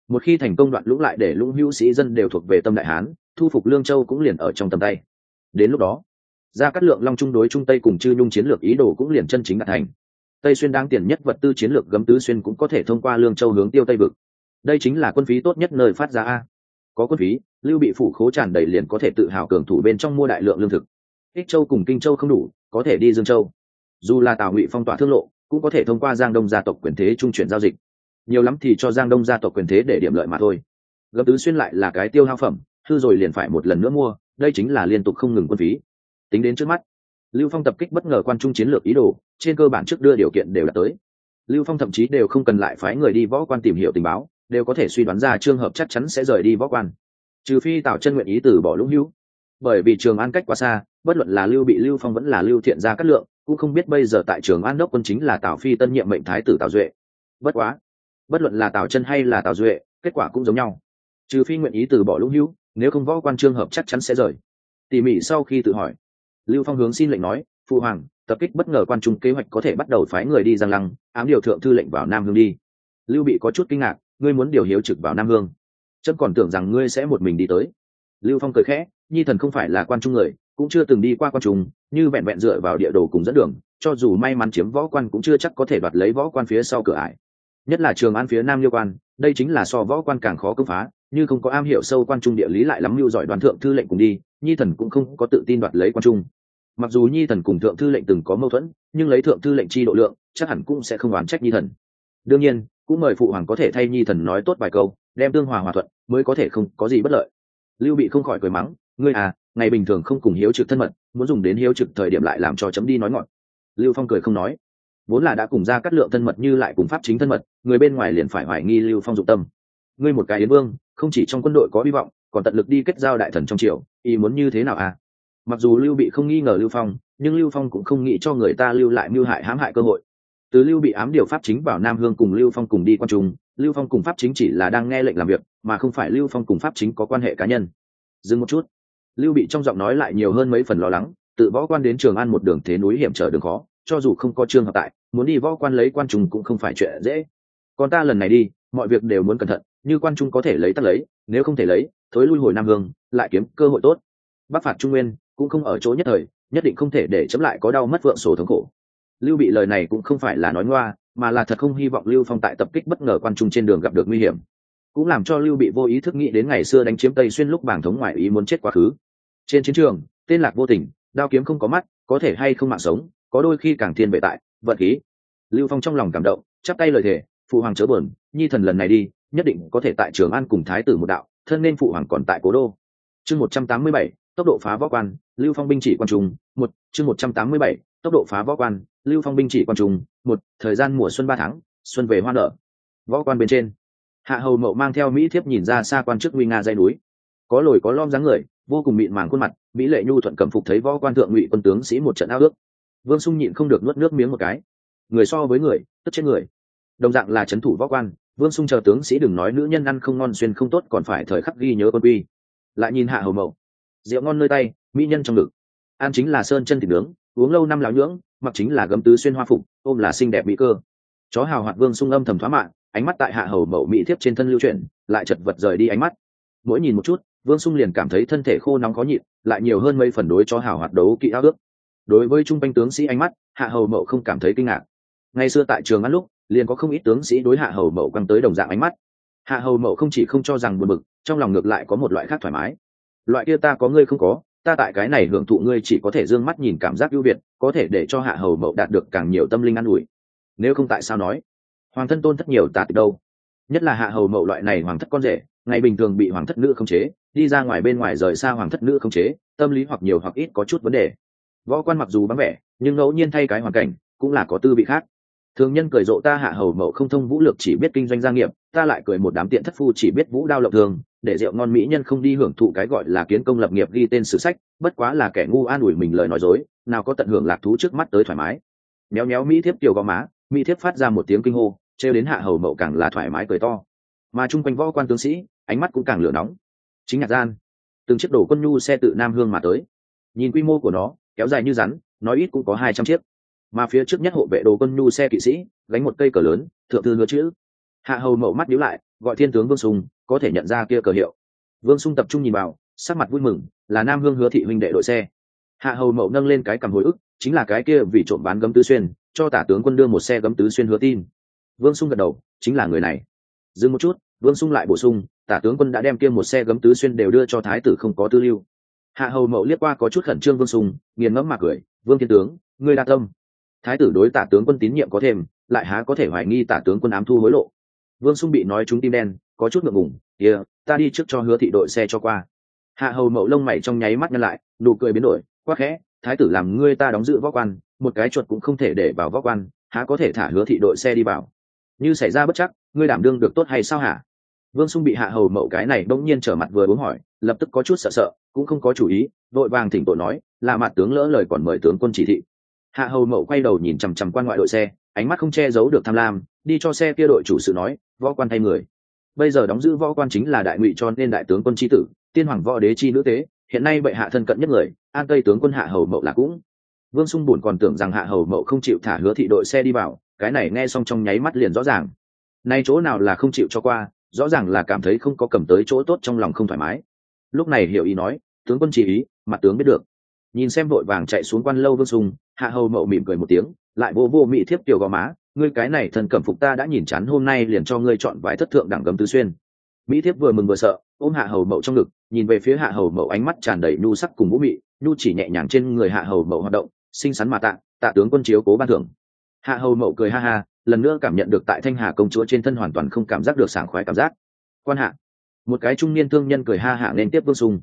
Một khi thành công đoạn lũng lại để lũng Hưu sĩ dân đều thuộc về tâm đại hán, thu phục lương châu cũng liền ở trong tầm tay. Đến lúc đó ra cắt lượng, long trung đối trung tây cùng chư nhung chiến lược ý đồ cũng liền chân chính đạt thành. Tây xuyên đáng tiền nhất vật tư chiến lược gấm tứ xuyên cũng có thể thông qua lương châu hướng tiêu tây vực. Đây chính là quân phí tốt nhất nơi phát ra a. Có quân phí, lưu bị phủ khố tràn đầy liền có thể tự hào cường thủ bên trong mua đại lượng lương thực. Ích châu cùng kinh châu không đủ, có thể đi dương châu. Dù là tào ngụy phong tỏa thương lộ, cũng có thể thông qua giang đông gia tộc quyền thế trung chuyển giao dịch. Nhiều lắm thì cho giang đông gia tộc quyền thế để điểm lợi mà thôi. Gấm tứ xuyên lại là cái tiêu hao phẩm thư rồi liền phải một lần nữa mua, đây chính là liên tục không ngừng quân phí tính đến trước mắt. Lưu phong tập kích bất ngờ quan trung chiến lược ý đồ, trên cơ bản trước đưa điều kiện đều đã tới. Lưu phong thậm chí đều không cần lại phái người đi võ quan tìm hiểu tình báo, đều có thể suy đoán ra trường hợp chắc chắn sẽ rời đi võ quan. Trừ phi tào chân nguyện ý từ bỏ lũng hữu. Bởi vì trường an cách quá xa, bất luận là lưu bị lưu phong vẫn là lưu thiện gia cát lượng, cũng không biết bây giờ tại trường an đốc quân chính là tào phi tân nhiệm mệnh thái tử tào duệ. Bất quá, bất luận là tào chân hay là tào duệ, kết quả cũng giống nhau. Trừ phi nguyện ý từ bỏ lũng hữu, nếu không võ quan trường hợp chắc chắn sẽ rời. Tỉ mỉ sau khi tự hỏi lưu phong hướng xin lệnh nói phụ hoàng, tập kích bất ngờ quan trung kế hoạch có thể bắt đầu phái người đi giang lăng, ám điều thượng thư lệnh vào nam hương đi. Lưu bị có chút kinh ngạc, ngươi muốn điều hiếu trực vào nam hương? Chấm còn tưởng rằng ngươi sẽ một mình đi tới. Lưu phong cười khẽ, nhi thần không phải là quan trung người, cũng chưa từng đi qua quan trung, như vẹn vẹn dựa vào địa đồ cùng dẫn đường, cho dù may mắn chiếm võ quan cũng chưa chắc có thể đoạt lấy võ quan phía sau cửa ải. Nhất là trường an phía nam liêu quan, đây chính là so võ quan càng khó công phá, như không có am hiểu sâu quan trung địa lý lại lắm mưu giỏi đoàn thượng thư lệnh cùng đi, nhi thần cũng không có tự tin đoạt lấy quan trung mặc dù nhi thần cùng thượng thư lệnh từng có mâu thuẫn, nhưng lấy thượng thư lệnh chi độ lượng, chắc hẳn cũng sẽ không oán trách nhi thần. Đương nhiên, cũng mời phụ hoàng có thể thay nhi thần nói tốt vài câu, đem tương hòa hòa thuận, mới có thể không có gì bất lợi. Lưu bị không khỏi cười mắng, ngươi à ngày bình thường không cùng hiếu trực thân mật, muốn dùng đến hiếu trực thời điểm lại làm cho chấm đi nói ngọn. Lưu phong cười không nói. Vốn là đã cùng ra cắt lượng thân mật như lại cùng pháp chính thân mật, người bên ngoài liền phải hoài nghi lưu phong dụng tâm. Ngươi một cái yến vương, không chỉ trong quân đội có hy vọng, còn tận lực đi kết giao đại thần trong triều ý muốn như thế nào à? Mặc dù lưu bị không nghi ngờ lưu phong, nhưng lưu phong cũng không nghĩ cho người ta lưu lại mưu hại hãm hại cơ hội. Từ lưu bị ám điều pháp chính vào nam hương cùng lưu phong cùng đi quan trung, lưu phong cùng pháp chính chỉ là đang nghe lệnh làm việc, mà không phải lưu phong cùng pháp chính có quan hệ cá nhân. Dừng một chút. Lưu bị trong giọng nói lại nhiều hơn mấy phần lo lắng, tự võ quan đến trường An một đường thế núi hiểm trở đường khó, cho dù không có trường hợp tại, muốn đi võ quan lấy quan trung cũng không phải chuyện dễ. Còn ta lần này đi, mọi việc đều muốn cẩn thận, như quan trung có thể lấy tắt lấy, nếu không thể lấy, thối lui hồi nam hương, lại kiếm cơ hội tốt. Bắc phạt trung nguyên cũng không ở chỗ nhất thời, nhất định không thể để chấm lại có đau mất vượng sổ thống khổ. Lưu bị lời này cũng không phải là nói ngoa, mà là thật không hy vọng lưu phong tại tập kích bất ngờ quan trung trên đường gặp được nguy hiểm. Cũng làm cho lưu bị vô ý thức nghĩ đến ngày xưa đánh chiếm tây xuyên lúc bảng thống ngoại ý muốn chết quá khứ. Trên chiến trường, tên lạc vô tình, đao kiếm không có mắt, có thể hay không mạng sống, có đôi khi càng thiên bệ tại, vận khí. Lưu phong trong lòng cảm động, chắp tay lời thề, phụ hoàng chớ bờn nhi thần lần này đi, nhất định có thể tại trường an cùng thái tử một đạo, thân nên phụ hoàng còn tại cố đô. Chương một trăm tám mươi bảy tốc độ phá võ quan, lưu phong binh chỉ quan trùng, một, chương một trăm tám mươi bảy, tốc độ phá võ quan, lưu phong binh chỉ quan trùng, một, thời gian mùa xuân ba tháng, xuân về hoa nở. Võ quan bên trên, hạ hầu mậu mang theo mỹ thiếp nhìn ra xa quan chức nguy nga dây núi. Có lồi có lom dáng người, vô cùng mịn màng khuôn mặt, mỹ lệ nhu thuận cẩm phục thấy võ quan thượng ngụy quân tướng sĩ một trận ao ước. Vương sung nhịn không được nuốt nước miếng một cái. Người so với người, tức chết người. Đồng dạng là c h ấ n thủ võ quan, vương sung chờ tướng sĩ đừng nói nữ nhân ăn không ngon xuyên không tốt còn phải thời khắc ghi nhớ quân uy lại nhìn hạ hầu mậu rượu ngon nơi tay, mỹ nhân trong ngực. Ăn chính là sơn chân thịt nướng, uống lâu năm láo nhưỡng, mặc chính là gấm tứ xuyên hoa phục, ôm là xinh đẹp mỹ cơ. Chó hào hoạt vương sung âm thầm thoá mạng, ánh mắt tại hạ hầu mậu mỹ thiếp trên thân lưu chuyển, lại chật vật rời đi ánh mắt. Mỗi nhìn một chút, vương sung liền cảm thấy thân thể khô nóng khó nhịn, lại nhiều hơn mấy phần đối cho hào hoạt đấu kỹ ao ước. Đối với trung banh tướng sĩ ánh mắt, hạ hầu mậu không cảm thấy kinh ngạc. Ngày xưa tại trường ăn lúc, liền có không ít tướng sĩ đối hạ hầu mậu căng tới đồng dạng ánh mắt. Hạ hầu mậu không chỉ không cho rằng buồn bực, trong lòng ngược lại có một loại khác thoải mái loại kia ta có ngươi không có, ta tại cái này hưởng thụ ngươi chỉ có thể d ư ơ n g mắt nhìn cảm giác ưu việt, có thể để cho hạ hầu mậu đạt được càng nhiều tâm linh an ủi. Nếu không tại sao nói? Hoàng thân tôn thất nhiều tà tịch đâu? Nhất là hạ hầu mậu loại này hoàng thất con rể, ngày bình thường bị hoàng thất nữ không chế, đi ra ngoài bên ngoài rời xa hoàng thất nữ không chế, tâm lý hoặc nhiều hoặc ít có chút vấn đề. Võ quan mặc dù vắng vẻ, nhưng ngẫu nhiên thay cái hoàn cảnh, cũng là có tư vị khác. Thường nhân cười rộ ta hạ hầu mậu không thông vũ lược chỉ biết kinh doanh gia nghiệp, ta lại cười một đám tiện thất phu chỉ biết vũ đao lộng thường để rượu ngon mỹ nhân không đi hưởng thụ cái gọi là kiến công lập nghiệp ghi tên sử sách, bất quá là kẻ ngu an ủi mình lời nói dối, nào có tận hưởng lạc thú trước mắt tới thoải mái. Méo méo mỹ thiếp kiều gò má, mỹ thiếp phát ra một tiếng kinh hô, trêu đến hạ hầu mậu càng là thoải mái cười to. Mà chung quanh võ quan tướng sĩ, ánh mắt cũng càng lửa nóng. Chính nhạc gian, từng chiếc đổ quân nhu xe tự nam hương mà tới. Nhìn quy mô của nó, kéo dài như rắn, nói ít cũng có hai trăm chiếc. Mà phía trước nhất hộ vệ đồ quân nhu xe kỵ sĩ, gánh một cây cờ lớn, thượng thư hứa chữ. Hạ hầu mậu mắt nhíu lại, gọi thiên tướng vương sùng có thể nhận ra kia cờ hiệu. Vương sung tập trung nhìn vào, sắc mặt vui mừng, là nam hương hứa thị huynh đệ đội xe. Hạ hầu mậu nâng lên cái cầm hồi ức, chính là cái kia vì trộm bán gấm tứ xuyên, cho tả tướng quân đưa một xe gấm tứ xuyên hứa tin. Vương sung gật đầu, chính là người này. Dừng một chút, vương sung lại bổ sung, tả tướng quân đã đem kia một xe gấm tứ xuyên đều đưa cho thái tử không có tư lưu. Hạ hầu mậu liếc qua có chút khẩn trương vương sung, nghiền ngẫm mà cười, vương thiên tướng, ngươi đa tâm. Thái tử đối tả tướng quân tín nhiệm có thêm, lại há có thể hoài nghi tả tướng quân ám thu hối lộ vương sung bị nói chúng tim đen có chút ngượng ngùng kia、yeah, ta đi trước cho hứa thị đội xe cho qua. Hạ hầu mậu lông mày trong nháy mắt nhăn lại nụ cười biến đổi quắc khẽ thái tử làm ngươi ta đóng giữ võ quan một cái chuột cũng không thể để vào võ quan há có thể thả hứa thị đội xe đi vào? Như xảy ra bất chắc ngươi đảm đương được tốt hay sao hả? Vương sung bị hạ hầu mậu cái này bỗng nhiên trở mặt vừa uống hỏi lập tức có chút sợ sợ cũng không có chủ ý vội vàng thỉnh tội nói là mặt tướng lỡ lời còn mời tướng quân chỉ thị. Hạ hầu mậu quay đầu nhìn chằm chằm quan ngoại đội xe ánh mắt không che giấu được tham lam, đi cho xe kia đội chủ sự nói, võ quan thay người. Bây giờ đóng giữ võ quan chính là đại ngụy cho nên đại tướng quân tri tử, tiên hoàng võ đế chi nữ tế, hiện nay bệ hạ thân cận nhất người, an tây tướng quân hạ hầu mậu là cũng. Vương sung buồn còn tưởng rằng hạ hầu mậu không chịu thả hứa thị đội xe đi vào, cái này nghe xong trong nháy mắt liền rõ ràng. Nay chỗ nào là không chịu cho qua, rõ ràng là cảm thấy không có cầm tới chỗ tốt trong lòng không thoải mái. Lúc này hiểu ý nói, tướng quân chỉ ý, mặt tướng biết được nhìn xem vội vàng chạy xuống quan lâu vương sung hạ hầu mậu mỉm cười một tiếng, lại vô vô mị thiếp tiểu gò má, ngươi cái này thần cẩm phục ta đã nhìn chán, hôm nay liền cho ngươi chọn vài thất thượng đẳng gấm tứ xuyên. Mỹ thiếp vừa mừng vừa sợ, ôm hạ hầu mậu trong ngực, nhìn về phía hạ hầu mậu ánh mắt tràn đầy nhu sắc cùng vũ mị, nhu chỉ nhẹ nhàng trên người hạ hầu mậu hoạt động, xinh xắn mà tạ tạ tướng quân chiếu cố ban thưởng. Hạ hầu mậu cười ha ha, lần nữa cảm nhận được tại thanh hà công chúa trên thân hoàn toàn không cảm giác được sảng khoái cảm giác. Quan hạ. Một cái trung niên thương nhân cười ha hạ nên tiếp vương sung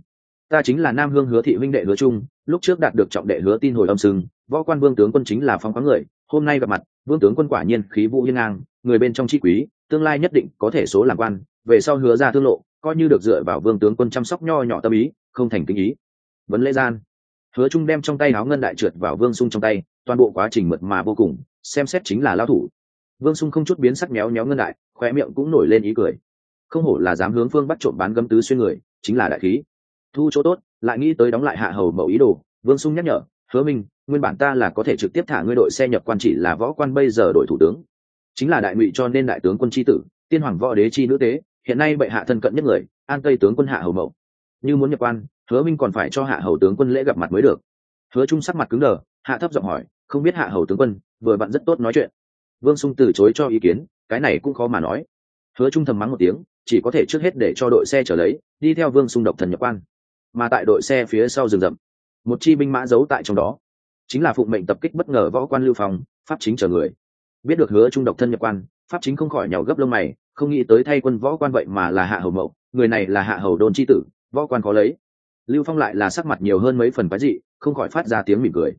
ta chính là nam hương hứa thị huynh đệ hứa trung, lúc trước đạt được trọng đệ hứa tin hồi âm sừng, võ quan vương tướng quân chính là phong khoáng người, hôm nay gặp mặt, vương tướng quân quả nhiên khí vũ hiên ngang, người bên trong tri quý, tương lai nhất định có thể số làm quan, về sau hứa ra thương lộ, coi như được dựa vào vương tướng quân chăm sóc nho nhỏ tâm ý, không thành kinh ý. Vấn lễ gian, hứa trung đem trong tay áo ngân đại trượt vào vương sung trong tay, toàn bộ quá trình mượt mà vô cùng, xem xét chính là lao thủ. Vương sung không chút biến sắc méo méo ngân đại khoe miệng cũng nổi lên ý cười. Không hổ là dám hướng phương bắt trộm bán gấm tứ xuyên người, chính là đại khí thu chỗ tốt, lại nghĩ tới đóng lại hạ hầu mẫu ý đồ, vương sung nhắc nhở, hứa minh, nguyên bản ta là có thể trực tiếp thả ngươi đội xe nhập quan chỉ là võ quan bây giờ đội thủ tướng. Chính là đại ngụy cho nên đại tướng quân tri tử, tiên hoàng võ đế chi nữ tế, hiện nay bệ hạ thân cận nhất người, an tây tướng quân hạ hầu mậu như muốn nhập quan, hứa minh còn phải cho hạ hầu tướng quân lễ gặp mặt mới được. Hứa trung sắc mặt cứng đờ, hạ thấp giọng hỏi, không biết hạ hầu tướng quân, vừa bạn rất tốt nói chuyện. Vương sung từ chối cho ý kiến, cái này cũng khó mà nói. Hứa trung thầm mắng một tiếng, chỉ có thể trước hết để cho đội xe trở lấy, đi theo vương sung độc thần nhập quan mà tại đội xe phía sau rừng rậm. Một chi binh mã giấu tại trong đó. Chính là phụng mệnh tập kích bất ngờ võ quan lưu phòng pháp chính chờ người. Biết được hứa trung độc thân nhập quan, pháp chính không khỏi nhào gấp lông mày, không nghĩ tới thay quân võ quan vậy mà là hạ hầu mậu, người này là hạ hầu đôn c h i tử, võ quan khó lấy. Lưu phong lại là sắc mặt nhiều hơn mấy phần quái dị, không khỏi phát ra tiếng mỉm cười.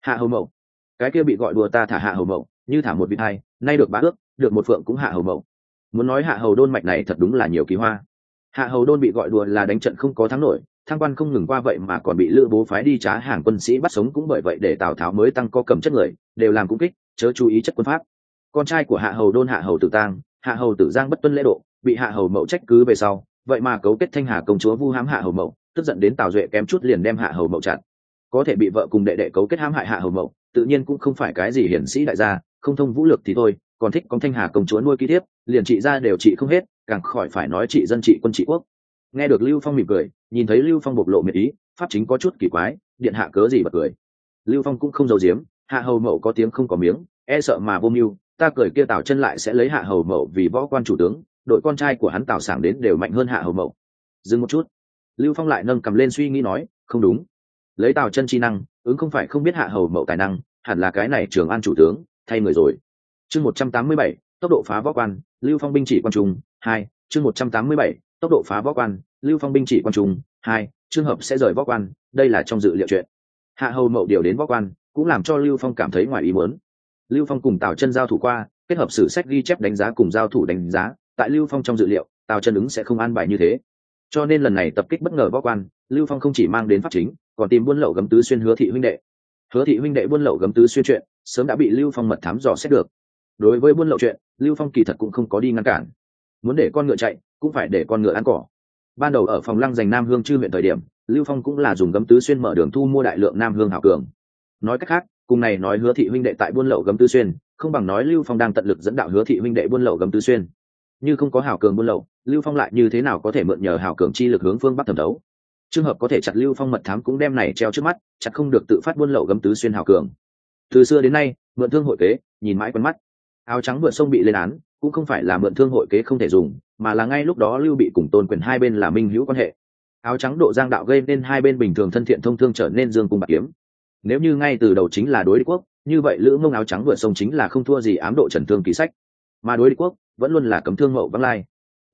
Hạ hầu mậu. Cái kia bị gọi đùa ta thả hạ hầu mậu, như thả một vị hai, nay được bá ước, được một phượng cũng hạ hầu mậu. Muốn nói hạ hầu đôn mạch này thật đúng là nhiều kỳ hoa. Hạ hầu đôn bị gọi đùa là đánh trận không có thắng nổi Thang quan không ngừng qua vậy mà còn bị lữ bố phái đi trá hàng quân sĩ bắt sống cũng bởi vậy để tào tháo mới tăng co cầm chất người, đều làm cung kích, chớ chú ý chất quân pháp. Con trai của hạ hầu đôn hạ hầu tử tang, hạ hầu tử giang bất tuân lễ độ, bị hạ hầu mậu trách cứ về sau, vậy mà cấu kết thanh hà công chúa vu hãm hạ hầu mậu, tức giận đến tào duệ kém chút liền đem hạ hầu mậu chặn có thể bị vợ cùng đệ đệ cấu kết hãm hại hạ hầu mậu, tự nhiên cũng không phải cái gì hiển sĩ đại gia, không thông vũ lực thì thôi, còn thích có thanh hà công chúa nuôi ký tiếp, liền trị ra đều trị không hết, càng khỏi phải nói trị dân trị quân trị quốc nghe được lưu phong mỉm cười, nhìn thấy lưu phong bộc lộ miệt ý, pháp chính có chút kỳ quái, điện hạ cớ gì bật cười? Lưu phong cũng không giấu giếm, hạ hầu mậu có tiếng không có miếng e sợ mà vô mưu, ta cười kia tào chân lại sẽ lấy hạ hầu mậu vì võ quan chủ tướng, đội con trai của hắn tào sảng đến đều mạnh hơn hạ hầu mậu. Dừng một chút. Lưu phong lại nâng cầm lên suy nghĩ nói, không đúng. Lấy tào chân chi năng, ứng không phải không biết hạ hầu mậu tài năng, hẳn là cái này trường an chủ tướng, thay người rồi. Chương một trăm tám mươi bảy, tốc độ phá võ quan, lưu phong binh chỉ quan trung, hai, chương một trăm tám mươi bảy tốc độ phá võ quan, lưu phong binh chỉ quan trung, hai trường hợp sẽ rời võ quan, đây là trong dự liệu chuyện. Hạ hầu mậu điều đến võ quan, cũng làm cho lưu phong cảm thấy ngoài ý muốn. Lưu phong cùng tào chân giao thủ qua, kết hợp sử sách ghi chép đánh giá cùng giao thủ đánh giá, tại lưu phong trong dự liệu, tào chân ứng sẽ không an bài như thế. Cho nên lần này tập kích bất ngờ võ quan, lưu phong không chỉ mang đến pháp chính, còn tìm buôn lậu gấm tứ xuyên hứa thị huynh đệ. Hứa thị huynh đệ buôn lậu gấm tứ xuyên chuyện, sớm đã bị lưu phong mật thám dò xét được. Đối với buôn lậu chuyện, lưu phong kỳ thật cũng không có đi ngăn cản muốn để con ngựa chạy, cũng phải để con ngựa ăn cỏ. Ban đầu ở phòng lăng dành nam hương chư huyện thời điểm, lưu phong cũng là dùng gấm tứ xuyên mở đường thu mua đại lượng nam hương hảo cường. Nói cách khác, cùng này nói hứa thị huynh đệ tại buôn lậu gấm tứ xuyên, không bằng nói lưu phong đang tận lực dẫn đạo hứa thị huynh đệ buôn lậu gấm tứ xuyên. Như không có hảo cường buôn lậu, lưu phong lại như thế nào có thể mượn nhờ hảo cường chi lực hướng phương bắc thẩm đấu? Trường hợp có thể chặt lưu phong mật thám cũng đem này treo trước mắt, chặt không được tự phát buôn lậu gấm tứ xuyên hảo cường. Từ xưa đến nay, mượn thương hội kế, nhìn mãi quen mắt. Áo trắng vượt sông bị lên án cũng không phải là mượn thương hội kế không thể dùng, mà là ngay lúc đó lưu bị cùng tôn quyền hai bên là minh hữu quan hệ. Áo trắng độ giang đạo gây nên hai bên bình thường thân thiện thông thương trở nên dương cung bạc kiếm. Nếu như ngay từ đầu chính là đối địch quốc, như vậy lữ mông áo trắng vượt sông chính là không thua gì ám độ trần thương ký sách. Mà đối địch quốc, vẫn luôn là cấm thương mậu vắng lai.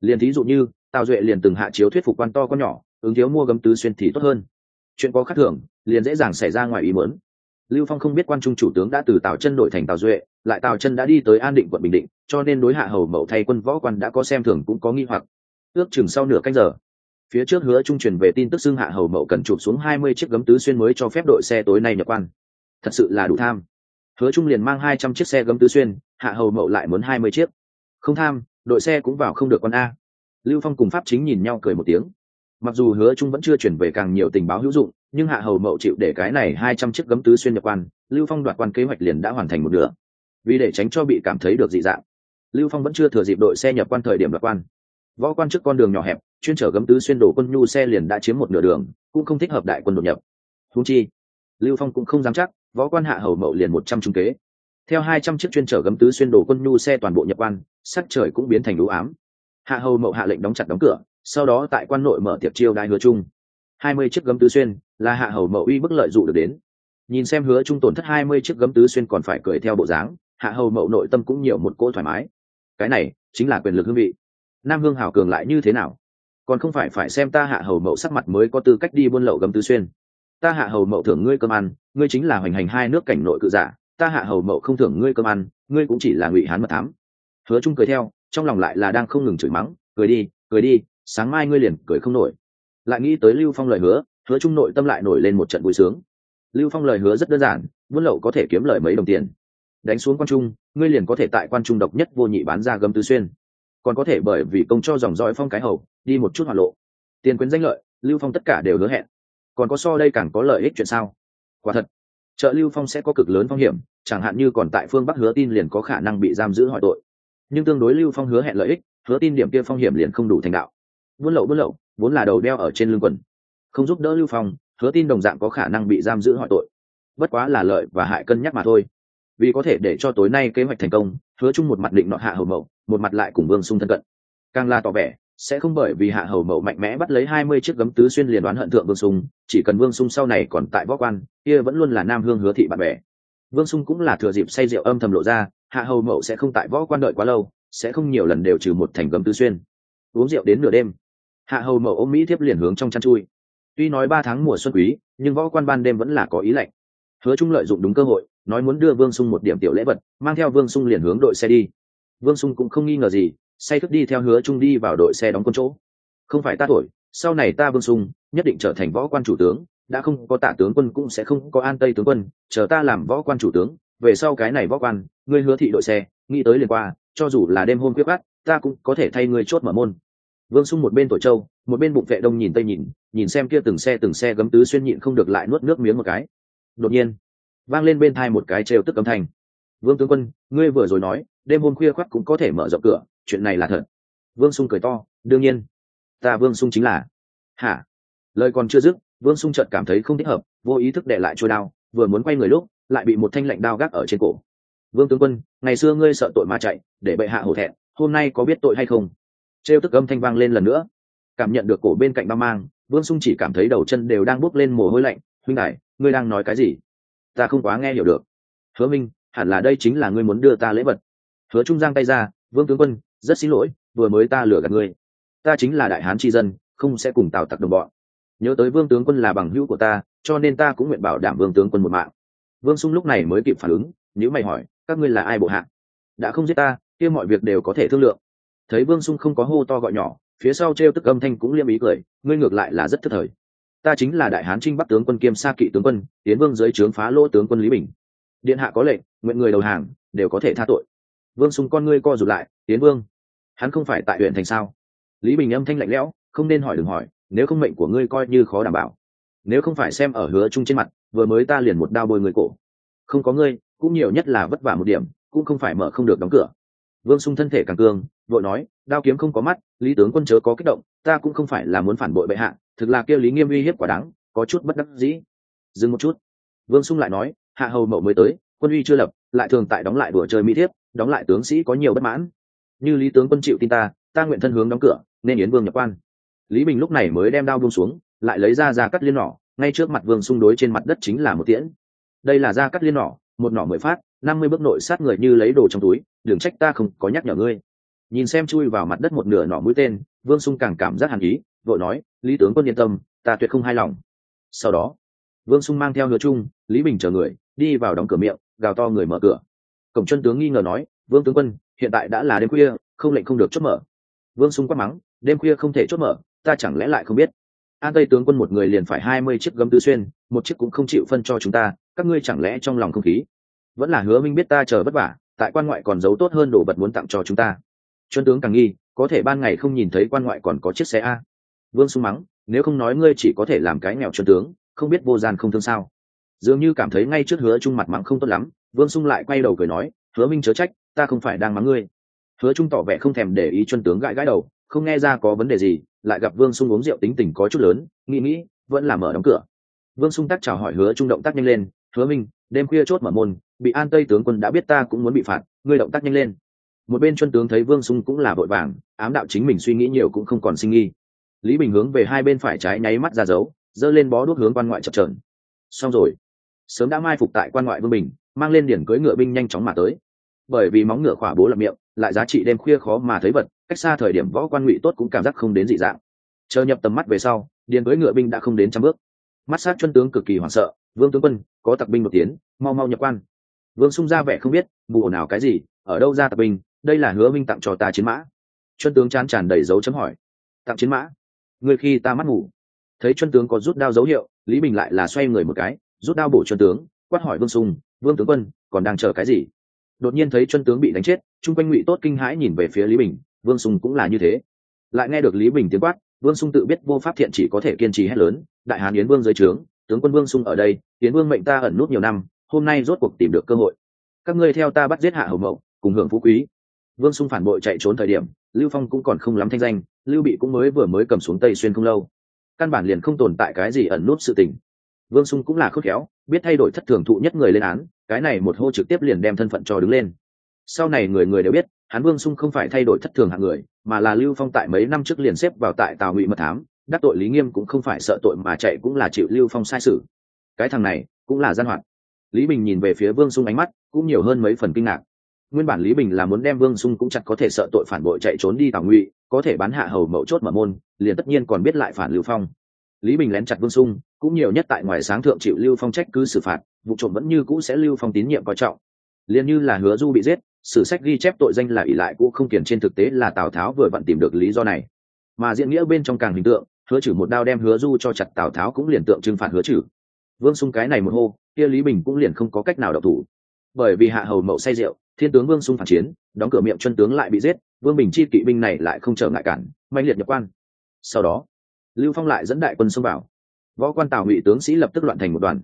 Liền thí dụ như, tào duệ liền từng hạ chiếu thuyết phục quan to con nhỏ, ứng thiếu mua gấm tứ xuyên thì tốt hơn. Chuyện có khác thường, liền dễ dàng xảy ra ngoài ý muốn lưu phong không biết quan trung chủ tướng đã từ tào chân đổi thành tào duệ, lại tào chân đã đi tới an định quận bình định, cho nên đối hạ hầu mậu thay quân võ quan đã có xem thường cũng có nghi hoặc. Ước chừng sau nửa canh giờ, phía trước hứa trung truyền về tin tức xưng hạ hầu mậu cần chụp xuống hai mươi chiếc gấm tứ xuyên mới cho phép đội xe tối nay nhập quan. Thật sự là đủ tham. Hứa trung liền mang hai trăm chiếc xe gấm tứ xuyên, hạ hầu mậu lại muốn hai mươi chiếc. Không tham, đội xe cũng vào không được con a. Lưu phong cùng pháp chính nhìn nhau cười một tiếng mặc dù hứa trung vẫn chưa chuyển về càng nhiều tình báo hữu dụng, nhưng hạ hầu mậu chịu để cái này hai trăm chiếc gấm tứ xuyên nhập quan, lưu phong đoạt quan kế hoạch liền đã hoàn thành một nửa. Vì để tránh cho bị cảm thấy được dị dạng, lưu phong vẫn chưa thừa dịp đội xe nhập quan thời điểm đoạt quan. Võ quan trước con đường nhỏ hẹp, chuyên chở gấm tứ xuyên đổ quân nhu xe liền đã chiếm một nửa đường, cũng không thích hợp đại quân đột nhập. Húng chi, lưu phong cũng không dám chắc, võ quan hạ hầu mậu liền một trăm trung kế. Theo hai trăm chiếc chuyên chở gấm tứ xuyên đổ quân nhu xe toàn bộ nhập quan, sắc trời cũng biến thành lũ ám. Hạ hầu mậu hạ lệnh đóng chặt đóng cửa sau đó tại quan nội mở tiệc chiêu đai hứa chung. Hai mươi chiếc gấm tứ xuyên là hạ hầu mậu uy bức lợi dụ được đến. Nhìn xem hứa trung tổn thất hai mươi chiếc gấm tứ xuyên còn phải cười theo bộ dáng, hạ hầu mậu nội tâm cũng nhiều một cỗ thoải mái. Cái này chính là quyền lực hương vị. Nam hương hảo cường lại như thế nào? Còn không phải phải xem ta hạ hầu mậu sắc mặt mới có tư cách đi buôn lậu gấm tứ xuyên. Ta hạ hầu mậu thưởng ngươi cơm ăn, ngươi chính là hoành hành hai nước cảnh nội cự giả. Ta hạ hầu mậu không thưởng ngươi cơm ăn, ngươi cũng chỉ là ngụy hán mật thám. Hứa trung cười theo, trong lòng lại là đang không ngừng chửi mắng, cười đi cười đi sáng mai ngươi liền cười không nổi. Lại nghĩ tới lưu phong lời hứa hứa trung nội tâm lại nổi lên một trận vui sướng. Lưu phong lời hứa rất đơn giản, buôn lậu có thể kiếm lời mấy đồng tiền. Đánh xuống quan trung, ngươi liền có thể tại quan trung độc nhất vô nhị bán ra gấm tứ xuyên. Còn có thể bởi vì công cho dòng dõi phong cái hầu, đi một chút hoạt lộ. Tiền quyến danh lợi, lưu phong tất cả đều hứa hẹn. Còn có so đây càng có lợi ích chuyện sao? Quả thật, chợ lưu phong sẽ có cực lớn phong hiểm, chẳng hạn như còn tại phương bắc hứa tin liền có khả năng bị giam giữ hỏi tội. Nhưng tương đối lưu phong hứa hẹn lợi ích, hứa tin điểm kia phong hiểm liền không đủ thành đạo buôn lậu buôn lậu, vốn là đầu đeo ở trên lưng quần. Không giúp đỡ lưu phong, hứa tin đồng dạng có khả năng bị giam giữ hỏi tội. Bất quá là lợi và hại cân nhắc mà thôi. Vì có thể để cho tối nay kế hoạch thành công, hứa chung một mặt định nọ hạ hầu mậu, một mặt lại cùng vương sung thân cận. Càng là tỏ vẻ, sẽ không bởi vì hạ hầu mậu mạnh mẽ bắt lấy hai mươi chiếc gấm tứ xuyên liền đoán hận thượng vương sung chỉ cần vương sung sau này còn tại võ quan, kia vẫn luôn là nam hương hứa thị bạn bè. Vương sung cũng là thừa dịp say rượu âm thầm lộ ra, hạ hầu mậu sẽ không tại võ quan đợi quá lâu, sẽ không nhiều lần đều trừ một thành gấm tứ xuyên. Uống rượu đến nửa đêm hạ hầu mậu ôm mỹ thiếp liền hướng trong chăn chui. Tuy nói ba tháng mùa xuân quý, nhưng võ quan ban đêm vẫn là có ý lạnh. Hứa trung lợi dụng đúng cơ hội, nói muốn đưa vương sung một điểm tiểu lễ vật, mang theo vương sung liền hướng đội xe đi. Vương sung cũng không nghi ngờ gì, say thức đi theo hứa trung đi vào đội xe đóng quân chỗ. Không phải ta thổi, sau này ta vương sung, nhất định trở thành võ quan chủ tướng, đã không có tạ tướng quân cũng sẽ không có an tây tướng quân, chờ ta làm võ quan chủ tướng, về sau cái này võ quan, ngươi hứa thị đội xe, nghĩ tới liền qua, cho dù là đêm hôm quyết bắt ta cũng có thể thay ngươi chốt mở môn vương sung một bên tổ châu một bên bụng vệ đông nhìn tây nhìn nhìn xem kia từng xe từng xe gấm tứ xuyên nhịn không được lại nuốt nước miếng một cái. Đột nhiên, vang lên bên thai một cái trêu tức âm thanh. Vương tướng quân, ngươi vừa rồi nói, đêm hôm khuya khoác cũng có thể mở rộng cửa, chuyện này là thật. Vương sung cười to, đương nhiên, ta vương sung chính là. Hả? Lời còn chưa dứt, vương sung chợt cảm thấy không thích hợp, vô ý thức để lại trôi đao, vừa muốn quay người lúc, lại bị một thanh lạnh đao gác ở trên cổ. Vương tướng quân, ngày xưa ngươi sợ tội mà chạy, để bệ hạ hổ thẹn, hôm nay có biết tội hay không? Trêu tức âm thanh vang lên lần nữa. Cảm nhận được cổ bên cạnh băng mang, vương sung chỉ cảm thấy đầu chân đều đang bốc lên mồ hôi lạnh. Huynh đại, ngươi đang nói cái gì? Ta không quá nghe hiểu được. Hứa minh, hẳn là đây chính là ngươi muốn đưa ta lễ vật. Hứa trung giang tay ra, vương tướng quân, rất xin lỗi, vừa mới ta lừa gạt ngươi. Ta chính là đại hán tri dân, không sẽ cùng tào tặc đồng bọn. Nhớ tới vương tướng quân là bằng hữu của ta, cho nên ta cũng nguyện bảo đảm vương tướng quân một mạng. Vương sung lúc này mới kịp phản ứng nếu mày hỏi, các ngươi là ai bộ hạ? Đã không giết ta, kia mọi việc đều có thể thương lượng thấy vương sung không có hô to gọi nhỏ, phía sau t r e o tức âm thanh cũng liêm ý cười, ngươi ngược lại là rất thất thời. Ta chính là đại hán trinh bắc tướng quân kiêm sa kỵ tướng quân, tiến vương dưới trướng phá lỗ tướng quân lý bình. Điện hạ có lệnh, nguyện người đầu hàng, đều có thể tha tội. Vương sung con ngươi co rụt lại, tiến vương, hắn không phải tại huyện thành sao? Lý bình âm thanh lạnh lẽo, không nên hỏi đừng hỏi, nếu không mệnh của ngươi coi như khó đảm bảo. Nếu không phải xem ở hứa chung trên mặt, vừa mới ta liền một đao bôi người cổ. Không có ngươi, cũng nhiều nhất là vất vả một điểm, cũng không phải mở không được đóng cửa. Vương sung thân thể càng cương vội nói, đao kiếm không có mắt, lý tướng quân chớ có kích động, ta cũng không phải là muốn phản bội bệ hạ, thực là kêu lý nghiêm uy hiếp quả đáng, có chút bất đắc dĩ. Dừng một chút. Vương sung lại nói, hạ hầu mậu mới tới, quân uy chưa lập, lại thường tại đóng lại đùa chơi mỹ thiếp, đóng lại tướng sĩ có nhiều bất mãn. Như lý tướng quân chịu tin ta ta nguyện thân hướng đóng cửa, nên yến vương nhập quan. Lý bình lúc này mới đem đao buông xuống, lại lấy ra ra cắt liên nỏ, ngay trước mặt vương xung đối trên mặt đất chính là một tiễn. Đây là ra cắt liên nỏ, một nỏ mười phát, năm mươi bước nội sát người như lấy đồ trong túi, đừng trách ta không có nhắc nhở ngươi nhìn xem chui vào mặt đất một nửa nỏ mũi tên, vương sung càng cảm giác hàn ý, vội nói, lý tướng quân yên tâm, ta tuyệt không hài lòng. Sau đó, vương sung mang theo hứa trung lý bình chờ người, đi vào đóng cửa miệng, gào to người mở cửa. Cổng chân tướng nghi ngờ nói, vương tướng quân, hiện tại đã là đêm khuya, không lệnh không được chốt mở. Vương sung quát mắng, đêm khuya không thể chốt mở, ta chẳng lẽ lại không biết? An tây tướng quân một người liền phải hai mươi chiếc gấm tứ xuyên, một chiếc cũng không chịu phân cho chúng ta, các ngươi chẳng lẽ trong lòng không khí vẫn là hứa minh biết ta chờ vất vả, tại quan ngoại còn giấu tốt hơn đồ vật muốn tặng cho chúng ta. Chuẩn tướng càng nghi, có thể ban ngày không nhìn thấy quan ngoại còn có chiếc xe a. Vương sung mắng, nếu không nói ngươi chỉ có thể làm cái nghèo chuẩn tướng, không biết vô gian không thương sao. Dường như cảm thấy ngay trước hứa trung mặt mắng không tốt lắm, vương sung lại quay đầu cười nói, hứa minh chớ trách, ta không phải đang mắng ngươi. Hứa trung tỏ vẻ không thèm để ý chuẩn tướng gãi gãi đầu, không nghe ra có vấn đề gì, lại gặp vương sung uống rượu tính tình có chút lớn, nghĩ nghĩ, vẫn là mở đóng cửa. Vương sung tắc chào hỏi hứa trung động tác nhanh lên, hứa minh, đêm khuya chốt mở môn, bị an tây tướng quân đã biết ta cũng muốn bị phạt, ngươi động tác nhanh lên một bên chuân tướng thấy vương sung cũng là vội vàng, ám đạo chính mình suy nghĩ nhiều cũng không còn sinh nghi. Lý bình hướng về hai bên phải trái nháy mắt ra dấu, giơ lên bó đuốc hướng quan ngoại chập trờn xong rồi. Sớm đã mai phục tại quan ngoại vương bình, mang lên điển cưỡi ngựa binh nhanh chóng mà tới. Bởi vì móng ngựa khỏa bố lập miệng, lại giá trị đêm khuya khó mà thấy vật, cách xa thời điểm võ quan ngụy tốt cũng cảm giác không đến dị dạng. Chờ nhập tầm mắt về sau điền với ngựa binh đã không đến trăm bước. Mắt sát chân tướng cực kỳ hoảng sợ, vương tướng quân, có tặc binh một tiến, mau mau nhập quan. Vương sung ra vẻ không biết mù ồn nào cái gì, ở đâu ra tặc binh đây là hứa minh tặng cho ta chiến mã. Chân tướng chán tràn đầy dấu chấm hỏi. Tặng chiến mã? Người khi ta mắt ngủ. Thấy chân tướng có rút đao dấu hiệu, lý bình lại là xoay người một cái, rút đao bổ chân tướng, quát hỏi vương sung vương tướng quân, còn đang chờ cái gì? Đột nhiên thấy chân tướng bị đánh chết, chung quanh ngụy tốt kinh hãi nhìn về phía lý bình, vương sung cũng là như thế. Lại nghe được lý bình tiếng quát, vương sung tự biết vô pháp thiện chỉ có thể kiên trì hết lớn, đại hán yến vương dưới trướng, tướng quân vương sung ở đây, yến vương mệnh ta ẩn nút nhiều năm, hôm nay rốt cuộc tìm được cơ hội. Các ngươi theo ta bắt giết hạ hầu mậu, cùng hưởng phú quý vương sung phản bội chạy trốn thời điểm, lưu phong cũng còn không lắm thanh danh, lưu bị cũng mới vừa mới cầm xuống tây xuyên không lâu. Căn bản liền không tồn tại cái gì ẩn nút sự tình. Vương sung cũng là khôn khéo, biết thay đổi thất thường thụ nhất người lên án, cái này một hô trực tiếp liền đem thân phận cho đứng lên. Sau này người người đều biết, hắn vương sung không phải thay đổi thất thường hạng người, mà là lưu phong tại mấy năm trước liền xếp vào tại tào ngụy mật thám, đắc tội lý nghiêm cũng không phải sợ tội mà chạy cũng là chịu lưu phong sai sự cái thằng này cũng là gian hoạt. Lý bình nhìn về phía vương sung ánh mắt cũng nhiều hơn mấy phần kinh ngạc nguyên bản lý bình là muốn đem vương sung cũng chặt có thể sợ tội phản bội chạy trốn đi tào ngụy, có thể bán hạ hầu mậu chốt mở môn, liền tất nhiên còn biết lại phản lưu phong. Lý bình lén chặt vương sung, cũng nhiều nhất tại ngoài sáng thượng chịu lưu phong trách cứ xử phạt, vụ trộm vẫn như cũ sẽ lưu phong tín nhiệm coi trọng. Liền như là hứa du bị giết, sử sách ghi chép tội danh là ỷ lại cũ không kiển trên thực tế là tào tháo vừa vặn tìm được lý do này. Mà diễn nghĩa bên trong càng hình tượng, hứa trừ một đao đem hứa du cho chặt tào tháo cũng liền tượng trưng phạt hứa trừ vương sung cái này một hô, kia lý bình cũng liền không có cách nào đọc thủ. Bởi vì hạ hầu mậu say rượu thiên tướng vương Xung phản chiến, đóng cửa miệng chân tướng lại bị giết, vương bình chi kỵ binh này lại không trở ngại cản mạnh liệt nhập quan. Sau đó, lưu phong lại dẫn đại quân xông vào. Võ quan tào ngụy tướng sĩ lập tức loạn thành một đoàn.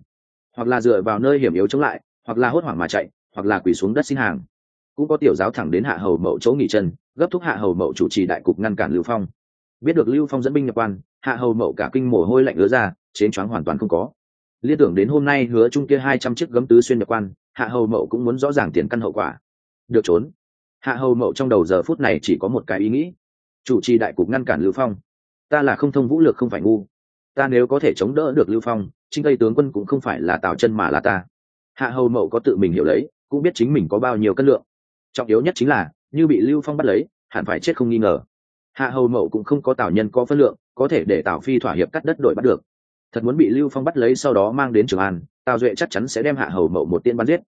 Hoặc là dựa vào nơi hiểm yếu chống lại, hoặc là hốt hoảng mà chạy, hoặc là quỳ xuống đất xin hàng. Cũng có tiểu giáo thẳng đến hạ hầu mậu chỗ nghỉ chân, gấp thúc hạ hầu mậu chủ trì đại cục ngăn cản lưu phong. Biết được lưu phong dẫn binh nhập quan, hạ hầu mậu cả kinh mồ hôi lạnh ứa ra chến choáng hoàn toàn không có. Liên tưởng đến hôm nay hứa chung kia hai trăm chiếc gấm tứ xuyên nhập quan hạ hầu mậu cũng muốn rõ ràng tiền căn hậu quả. Được trốn. Hạ hầu mậu trong đầu giờ phút này chỉ có một cái ý nghĩ. Chủ trì đại cục ngăn cản lưu phong. Ta là không thông vũ lược không phải ngu. Ta nếu có thể chống đỡ được lưu phong, trinh tây tướng quân cũng không phải là tào chân mà là ta. Hạ hầu mậu có tự mình hiểu lấy, cũng biết chính mình có bao nhiêu cân lượng. Trọng yếu nhất chính là, như bị lưu phong bắt lấy, hẳn phải chết không nghi ngờ. Hạ hầu mậu cũng không có tào nhân có phân lượng, có thể để tào phi thỏa hiệp cắt đất đổi bắt được. Thật muốn bị lưu phong bắt lấy sau đó mang đến trường an tào duệ chắc chắn sẽ đem hạ hầu mậu một tiên bắn giết.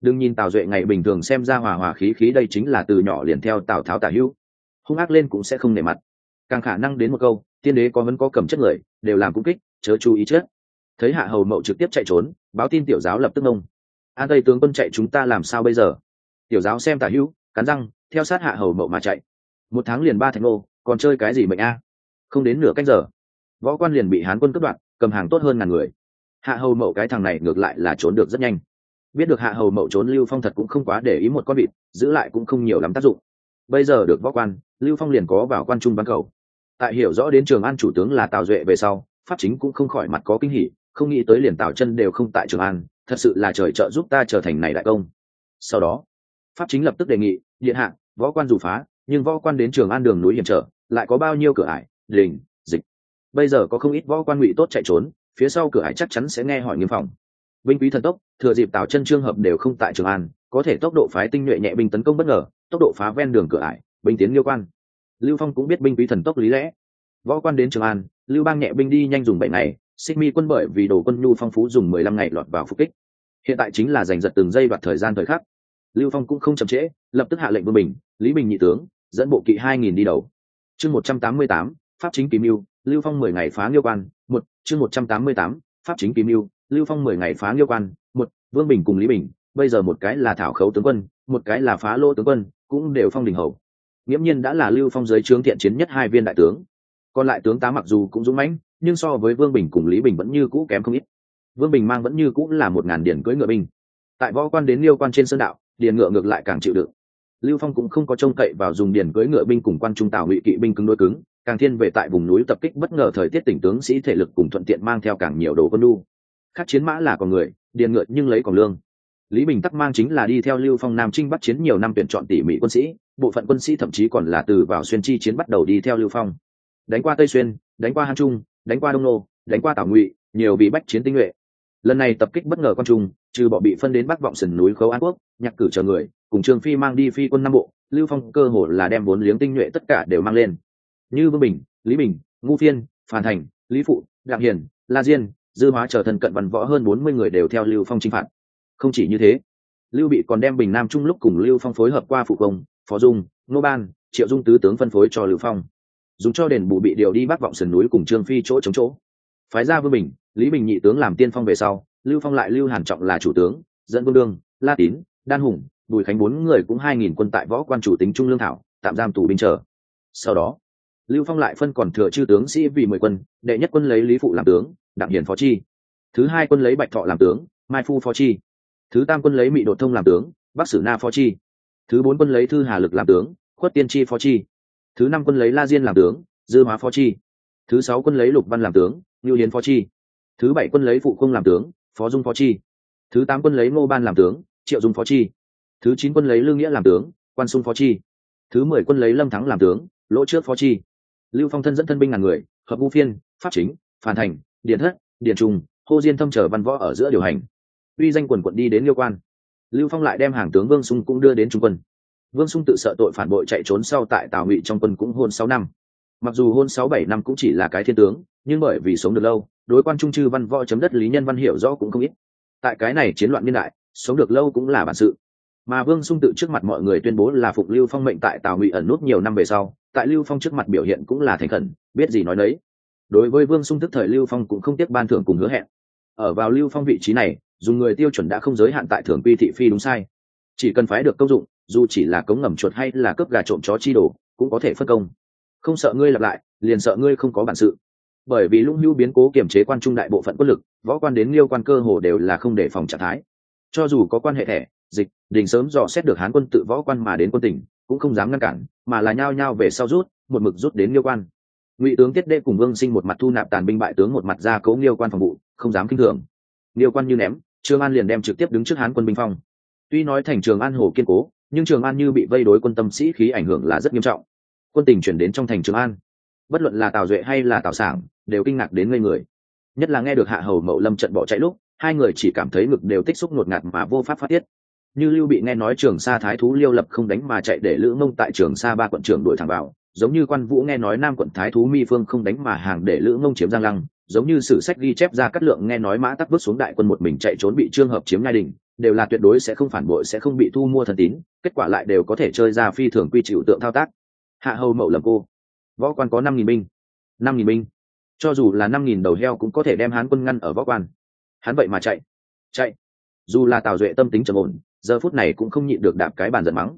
Đừng nhìn tào duệ ngày bình thường xem ra hòa hòa khí khí đây chính là từ nhỏ liền theo tào tháo tả hữu. Hung ác lên cũng sẽ không nể mặt. Càng khả năng đến một câu, tiên đế có vẫn có cầm chất người, đều làm cũng kích, chớ chú ý chết. Thấy hạ hầu mậu trực tiếp chạy trốn, báo tin tiểu giáo lập tức ông an tây tướng quân chạy chúng ta làm sao bây giờ? Tiểu giáo xem tả hữu, cắn răng, theo sát hạ hầu mậu mà chạy. Một tháng liền ba thành ô, còn chơi cái gì mệnh a? Không đến nửa cách giờ, võ quan liền bị hán quân cướp đoạt, cầm hàng tốt hơn ngàn người hạ hầu mậu cái thằng này ngược lại là trốn được rất nhanh. Biết được hạ hầu mậu trốn lưu phong thật cũng không quá để ý một con vịt, giữ lại cũng không nhiều lắm tác dụng. Bây giờ được võ quan, lưu phong liền có vào quan trung bán cầu. Tại hiểu rõ đến trường an chủ tướng là tào duệ về sau, pháp chính cũng không khỏi mặt có kinh hỉ, không nghĩ tới liền tào chân đều không tại trường an, thật sự là trời trợ giúp ta trở thành này đại công. Sau đó, pháp chính lập tức đề nghị, điện hạ, võ quan dù phá, nhưng võ quan đến trường an đường núi hiểm trở, lại có bao nhiêu cửa ải, đình, dịch. Bây giờ có không ít võ quan ngụy tốt chạy trốn phía sau cửa ải chắc chắn sẽ nghe hỏi nghiêm phòng. Binh quý thần tốc, thừa dịp tào chân trường hợp đều không tại trường an, có thể tốc độ phái tinh nhuệ nhẹ binh tấn công bất ngờ, tốc độ phá ven đường cửa ải, binh tiến liêu quan. Lưu phong cũng biết binh quý thần tốc lý lẽ. Võ quan đến trường an, lưu bang nhẹ binh đi nhanh dùng bảy ngày, xích mi quân bởi vì đồ quân nhu phong phú dùng mười lăm ngày lọt vào phục kích. Hiện tại chính là giành giật từng giây đoạt thời gian thời khắc. Lưu phong cũng không chậm trễ, lập tức hạ lệnh vương bình, lý bình nhị tướng, dẫn bộ kỵ hai nghìn đi đầu. Chương một trăm tám mươi tám, pháp chính kỳ mưu, lưu phong mười ngày phá nghiêu quan một, chương một trăm tám mươi tám, pháp chính kỳ mưu, lưu phong mười ngày phá nghiêu quan. Một, vương bình cùng lý bình, bây giờ một cái là thảo khấu tướng quân, một cái là phá lô tướng quân, cũng đều phong đình hầu. Nghiễm nhiên đã là lưu phong giới trướng thiện chiến nhất hai viên đại tướng. Còn lại tướng tá mặc dù cũng dũng mãnh, nhưng so với vương bình cùng lý bình vẫn như cũ kém không ít. Vương bình mang vẫn như cũ là một ngàn điển cưỡi ngựa binh. Tại võ quan đến liêu quan trên sơn đạo, điền ngựa ngược lại càng chịu đựng. Lưu phong cũng không có trông cậy vào dùng điền cưỡi ngựa binh cùng quan trung tào ngụy kỵ binh cứng đôi cứng càng thiên về tại vùng núi tập kích bất ngờ thời tiết tỉnh tướng sĩ thể lực cùng thuận tiện mang theo càng nhiều đồ quân đu khác chiến mã là còn người, điền ngựa nhưng lấy còn lương. Lý bình tắc mang chính là đi theo lưu phong nam trinh bắt chiến nhiều năm tuyển chọn tỉ mỉ quân sĩ, bộ phận quân sĩ thậm chí còn là từ vào xuyên chi chiến bắt đầu đi theo lưu phong. Đánh qua tây xuyên, đánh qua hang trung, đánh qua đông nô, đánh qua tảo ngụy, nhiều vị bách chiến tinh nhuệ. Lần này tập kích bất ngờ con trung, trừ bỏ bị phân đến bắc vọng sườn núi khấu an quốc, nhạc cử chờ người, cùng trương phi mang đi phi quân nam bộ, lưu phong cơ hồ là đem vốn liếng tinh nhuệ tất cả đều mang lên như vương bình, lý bình, ngu phiên, phản thành, lý phụ, đặng hiền, la diên, dư hóa trở thần cận văn võ hơn bốn mươi người đều theo lưu phong chinh phạt. Không chỉ như thế, lưu bị còn đem bình nam trung lúc cùng lưu phong phối hợp qua phụ công, phó dung, nô ban, triệu dung tứ tướng phân phối cho lưu phong. Dùng cho đền bù bị điều đi bắc vọng sườn núi cùng trương phi chỗ chống chỗ. Phái ra vương bình, lý bình nhị tướng làm tiên phong về sau, lưu phong lại lưu hàn trọng là chủ tướng, dẫn vương đương, la tín, đan hùng, bùi khánh bốn người cũng hai nghìn quân tại võ quan chủ tính trung lương thảo, tạm giam tù binh chờ. Sau đó lưu phong lại phân còn thừa chư tướng sĩ vì mười quân đệ nhất quân lấy lý phụ làm tướng đặng hiền phó chi thứ hai quân lấy bạch thọ làm tướng mai phu phó chi thứ tam quân lấy mỹ đột thông làm tướng bắc sử na phó chi thứ bốn quân lấy thư hà lực làm tướng khuất tiên chi phó chi thứ năm quân lấy la diên làm tướng dư hóa phó chi thứ sáu quân lấy lục văn làm tướng ngưu hiến phó chi thứ bảy quân lấy phụ không làm tướng phó dung phó chi thứ tám quân lấy ngô ban làm tướng triệu dung phó chi thứ chín quân lấy lương nghĩa làm tướng quan sung phó chi thứ mười quân lấy lâm thắng làm tướng lỗ trước phó chi lưu phong thân dẫn thân binh ngàn người, hợp vũ phiên, pháp chính, phản thành, điện thất, điện trung hô diên thâm trở văn võ ở giữa điều hành. Uy danh quần quận đi đến liêu quan. Lưu phong lại đem hàng tướng vương sung cũng đưa đến trung quân. Vương sung tự sợ tội phản bội chạy trốn sau tại tào ngụy trong quân cũng hôn sáu năm. Mặc dù hôn sáu bảy năm cũng chỉ là cái thiên tướng, nhưng bởi vì sống được lâu, đối quan trung chư văn võ chấm đất lý nhân văn hiểu rõ cũng không ít. Tại cái này chiến loạn niên đại, sống được lâu cũng là bản sự mà vương sung tự trước mặt mọi người tuyên bố là phục lưu phong mệnh tại tào ngụy ẩn nút nhiều năm về sau, tại lưu phong trước mặt biểu hiện cũng là thành khẩn, biết gì nói đấy đối với vương sung tức thời lưu phong cũng không tiếc ban thưởng cùng hứa hẹn. Ở vào lưu phong vị trí này, dùng người tiêu chuẩn đã không giới hạn tại thưởng quy thị phi đúng sai. Chỉ cần phái được công dụng, dù chỉ là cống ngầm chuột hay là cướp gà trộm chó chi đồ, cũng có thể phân công. Không sợ ngươi lặp lại, liền sợ ngươi không có bản sự. Bởi vì lũng hữu biến cố kiềm chế quan trung đại bộ phận quân lực, võ quan đến liêu quan cơ hồ đều là không để phòng trạng thái. Cho dù có quan hệ thẻ dịch, đình sớm dò xét được hán quân tự võ quan mà đến quân tỉnh, cũng không dám ngăn cản, mà là nhao nhao về sau rút, một mực rút đến liêu quan. Ngụy tướng tiết đệ cùng vương sinh một mặt thu nạp tàn binh bại tướng một mặt ra cấu liêu quan phòng vụ, không dám kinh thường. Liêu quan như ném, trương an liền đem trực tiếp đứng trước hán quân binh phong. Tuy nói thành trường an hồ kiên cố, nhưng trường an như bị vây đối quân tâm sĩ khí ảnh hưởng là rất nghiêm trọng. Quân tình chuyển đến trong thành trường an. Bất luận là tào duệ hay là tào sản đều kinh ngạc đến ngây người. Nhất là nghe được hạ hầu mậu lâm trận bỏ chạy lúc, hai người chỉ cảm thấy ngực đều tích xúc ngột ngạt mà vô pháp phát tiết như lưu bị nghe nói trường sa thái thú liêu lập không đánh mà chạy để lữ mông tại trường sa ba quận Trường đuổi thẳng vào, giống như quan vũ nghe nói nam quận thái thú mi phương không đánh mà hàng để lữ mông chiếm giang lăng, giống như sử sách ghi chép ra cắt lượng nghe nói mã tắc bước xuống đại quân một mình chạy trốn bị trương hợp chiếm ngai đình, đều là tuyệt đối sẽ không phản bội, sẽ không bị thu mua thần tín, kết quả lại đều có thể chơi ra phi thường quy chịu tượng thao tác. Hạ hầu mậu lầm cô. Võ quan có năm nghìn binh. năm nghìn binh. Cho dù là năm nghìn đầu heo cũng có thể đem hán quân ngăn ở võ quan. Hắn vậy mà chạy. Chạy. Dù là tào duệ tâm tính trầm ổn giờ phút này cũng không nhịn được đạp cái bàn giận mắng.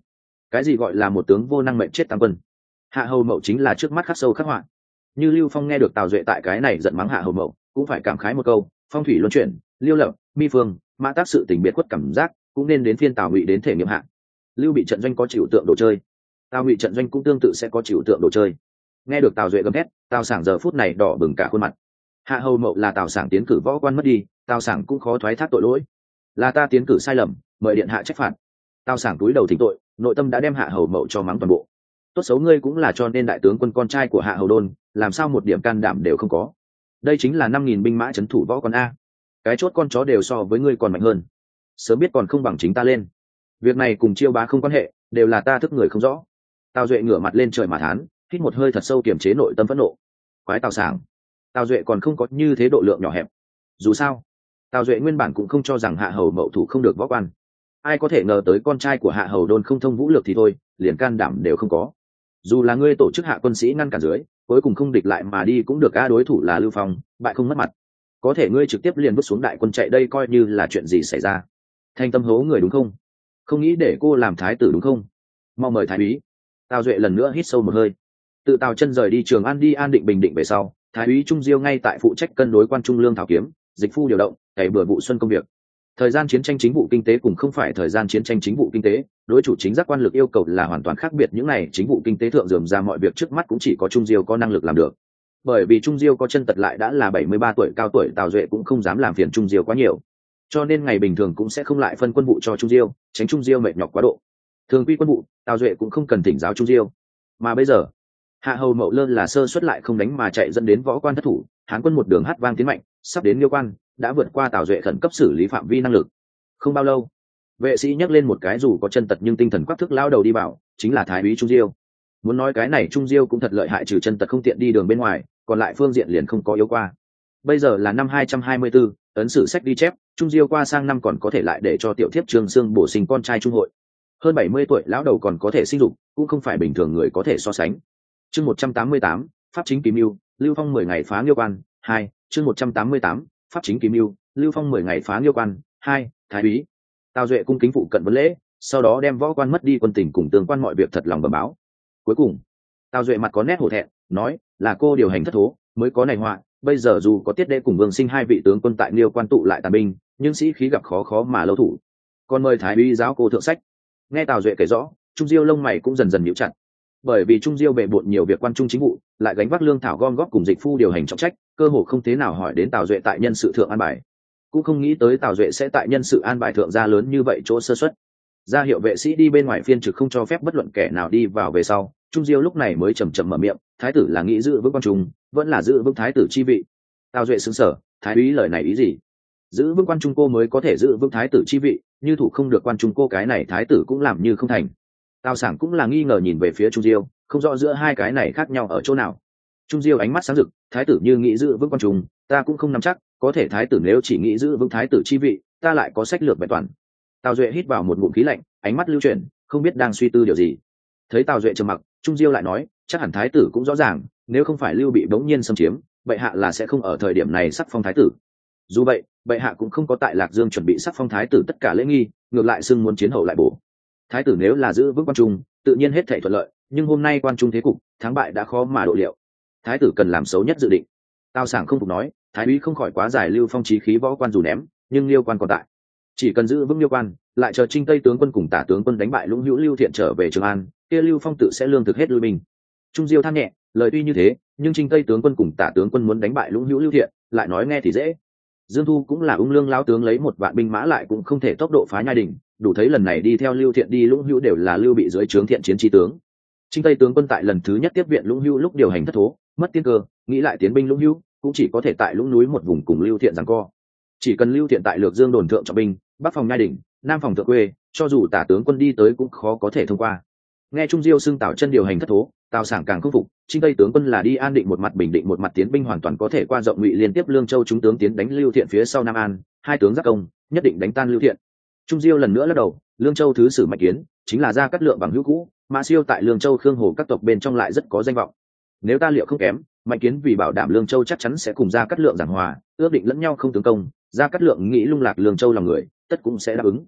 Cái gì gọi là một tướng vô năng mệnh chết tam quân? Hạ hầu mậu chính là trước mắt khắc sâu khắc họa. Như lưu phong nghe được tào duệ tại cái này giận mắng hạ hầu mậu, cũng phải cảm khái một câu, phong thủy luân chuyển, liêu lập mi phương, mã tác sự tình biệt khuất cảm giác, cũng nên đến phiên tào ngụy đến thể nghiệm hạ. Lưu bị trận doanh có chịu tượng đồ chơi. Tào ngụy trận doanh cũng tương tự sẽ có chịu tượng đồ chơi. Nghe được tào duệ gầm hét tào sảng giờ phút này đỏ bừng cả khuôn mặt. Hạ hầu mậu là tào sảng tiến cử võ quan mất đi, tào sảng cũng khó thoái thác tội lỗi. Là ta tiến cử sai lầm mời điện hạ trách phạt. Tào sảng túi đầu thỉnh tội, nội tâm đã đem hạ hầu mậu cho mắng toàn bộ. Tốt xấu ngươi cũng là cho nên đại tướng quân con trai của hạ hầu đôn, làm sao một điểm can đảm đều không có. Đây chính là năm nghìn binh mã c h ấ n thủ võ con a. Cái chốt con chó đều so với ngươi còn mạnh hơn. Sớm biết còn không bằng chính ta lên. Việc này cùng chiêu bá không quan hệ, đều là ta thức người không rõ. Tào duệ ngửa mặt lên trời mà thán, hít một hơi thật sâu kiềm chế nội tâm phẫn nộ. Quái tào sảng. Tào duệ còn không có như thế độ lượng nhỏ hẹp. Dù sao tào duệ nguyên bản cũng không cho rằng hạ hầu mậu thủ không được võ quan ai có thể ngờ tới con trai của hạ hầu đôn không thông vũ lược thì thôi, liền can đảm đều không có. Dù là ngươi tổ chức hạ quân sĩ ngăn cản dưới, cuối cùng không địch lại mà đi cũng được a đối thủ là lưu phong, bại không mất mặt. Có thể ngươi trực tiếp liền bước xuống đại quân chạy đây coi như là chuyện gì xảy ra. Thanh tâm hố người đúng không? Không nghĩ để cô làm thái tử đúng không? Mau mời thái úy. Tào duệ lần nữa hít sâu một hơi. Tự tào chân rời đi trường an đi an định bình định về sau, thái úy trung diêu ngay tại phụ trách cân đối quan trung lương thảo kiếm, dịch phu điều động, cày bừa vụ xuân công việc thời gian chiến tranh chính vụ kinh tế cùng không phải thời gian chiến tranh chính vụ kinh tế, đối chủ chính giác quan lực yêu cầu là hoàn toàn khác biệt. Những này chính vụ kinh tế thượng dườm ra mọi việc trước mắt cũng chỉ có trung diêu có năng lực làm được. Bởi vì trung diêu có chân tật lại đã là bảy mươi ba tuổi, cao tuổi, tào duệ cũng không dám làm phiền trung diêu quá nhiều. Cho nên ngày bình thường cũng sẽ không lại phân quân vụ cho trung diêu, tránh trung diêu mệt nhọc quá độ. Thường quy quân vụ, tào duệ cũng không cần thỉnh giáo trung diêu. Mà bây giờ, hạ hầu mậu lơn là sơ xuất lại không đánh mà chạy dẫn đến võ quan thất thủ, hán quân một đường hát vang tiến mạnh, sắp đến liêu quan đã vượt qua tào duệ khẩn cấp xử lý phạm vi năng lực. Không bao lâu vệ sĩ nhắc lên một cái dù có chân tật nhưng tinh thần quắc thức lao đầu đi bảo chính là thái úy trung diêu. Muốn nói cái này trung diêu cũng thật lợi hại trừ chân tật không tiện đi đường bên ngoài còn lại phương diện liền không có yếu qua. Bây giờ là năm hai trăm hai mươi 224, ấn sử sách đi chép trung diêu qua sang năm còn có thể lại để cho tiểu thiếp trường sương bổ sinh con trai trung hội. Hơn bảy mươi tuổi lão đầu còn có thể sinh dục cũng không phải bình thường người có thể so sánh. Chương một trăm tám mươi tám pháp chính kỳ mưu lưu phong mười ngày phá nghiêu quan hai chương một trăm tám mươi tám pháp chính kim mưu, lưu phong mười ngày phá nghiêu quan, hai, thái úy. Tào duệ cung kính phụ cận vấn lễ, sau đó đem võ quan mất đi quân tình cùng tương quan mọi việc thật lòng bẩm báo. Cuối cùng, tào duệ mặt có nét hổ thẹn, nói là cô điều hành thất thố, mới có này họa, bây giờ dù có tiết đệ cùng vương sinh hai vị tướng quân tại liêu quan tụ lại tàn binh, nhưng sĩ khí gặp khó khó mà lâu thủ. Còn mời thái úy giáo cô thượng sách. Nghe tào duệ kể rõ, trung diêu lông mày cũng dần dần nhíu chặt. Bởi vì trung diêu bề bộn nhiều việc quan trung chính vụ, lại gánh vác lương thảo gom góp cùng dịch phu điều hành trọng trách cơ hồ không thế nào hỏi đến tào duệ tại nhân sự thượng an bài. Cũng không nghĩ tới tào duệ sẽ tại nhân sự an bài thượng gia lớn như vậy chỗ sơ xuất ra hiệu vệ sĩ đi bên ngoài phiên trực không cho phép bất luận kẻ nào đi vào về sau, trung diêu lúc này mới chầm chầm mở miệng, thái tử là nghĩ giữ vững quan trung, vẫn là giữ vững thái tử chi vị? Tào duệ xứng sở thái úy lời này ý gì? Giữ vững quan trung cô mới có thể giữ vững thái tử chi vị, như thủ không được quan trung cô cái này thái tử cũng làm như không thành. Tào sảng cũng là nghi ngờ nhìn về phía trung diêu, không rõ giữa hai cái này khác nhau ở chỗ nào trung diêu ánh mắt sáng rực, thái tử như nghĩ giữ vững quan trung, ta cũng không nắm chắc, có thể thái tử nếu chỉ nghĩ giữ vững thái tử chi vị, ta lại có sách lược vẹn toàn. Tào duệ hít vào một ngụm khí lạnh, ánh mắt lưu chuyển, không biết đang suy tư điều gì. Thấy tào duệ trầm mặc, trung diêu lại nói, chắc hẳn thái tử cũng rõ ràng, nếu không phải lưu bị bỗng nhiên xâm chiếm, bệ hạ là sẽ không ở thời điểm này sắc phong thái tử. Dù vậy, bệ hạ cũng không có tại lạc dương chuẩn bị sắc phong thái tử tất cả lễ nghi, ngược lại xưng muốn chiến hậu lại bổ. Thái tử nếu là giữ vững quan trung, tự nhiên hết thể thuận lợi, nhưng hôm nay quan trung thế cục, thắng bại đã khó mà độ liệu thái tử cần làm xấu nhất dự định. Tao sảng không phục nói, thái úy không khỏi quá giải lưu phong trí khí võ quan dù ném, nhưng liêu quan còn tại. Chỉ cần giữ vững liêu quan, lại chờ trinh tây tướng quân cùng tả tướng quân đánh bại lũng hữu lưu thiện trở về trường an, kia lưu phong tự sẽ lương thực hết lui mình. trung diêu than nhẹ, lời tuy như thế, nhưng trinh tây tướng quân cùng tả tướng quân muốn đánh bại lũng hữu lưu thiện, lại nói nghe thì dễ. Dương thu cũng là ung lương lao tướng lấy một vạn binh mã lại cũng không thể tốc độ phá nhai đình đủ thấy lần này đi theo lưu thiện đi lũng hữu đều là lưu bị dưới trướng thiện chiến trí tướng. Trinh tây tướng quân tại lần thứ nhất tiếp viện lũng hữu lúc điều hành thất thố mất tiên cơ, nghĩ lại tiến binh lũng hữu, cũng chỉ có thể tại lũng núi một vùng cùng lưu thiện rằng co. Chỉ cần lưu thiện tại lược dương đồn thượng trọng binh, bắc phòng nhai đình nam phòng thượng quê, cho dù tả tướng quân đi tới cũng khó có thể thông qua. Nghe trung diêu xưng tào chân điều hành thất thố, tào sảng càng khâm phục, trinh tây tướng quân là đi an định một mặt bình định một mặt tiến binh hoàn toàn có thể qua rộng ngụy liên tiếp lương châu chúng tướng tiến đánh lưu thiện phía sau nam an, hai tướng giác công, nhất định đánh tan lưu thiện. Trung diêu lần nữa lắc đầu, lương châu thứ sử mạnh kiến, chính là gia cắt lượng bằng hữu cũ, mã siêu tại lương châu khương hồ các tộc bên trong lại rất có danh vọng nếu ta liệu không kém, mạnh kiến vì bảo đảm lương châu chắc chắn sẽ cùng gia cắt lượng giảng hòa, ước định lẫn nhau không tướng công, gia cắt lượng nghĩ lung lạc lương châu lòng người, tất cũng sẽ đáp ứng.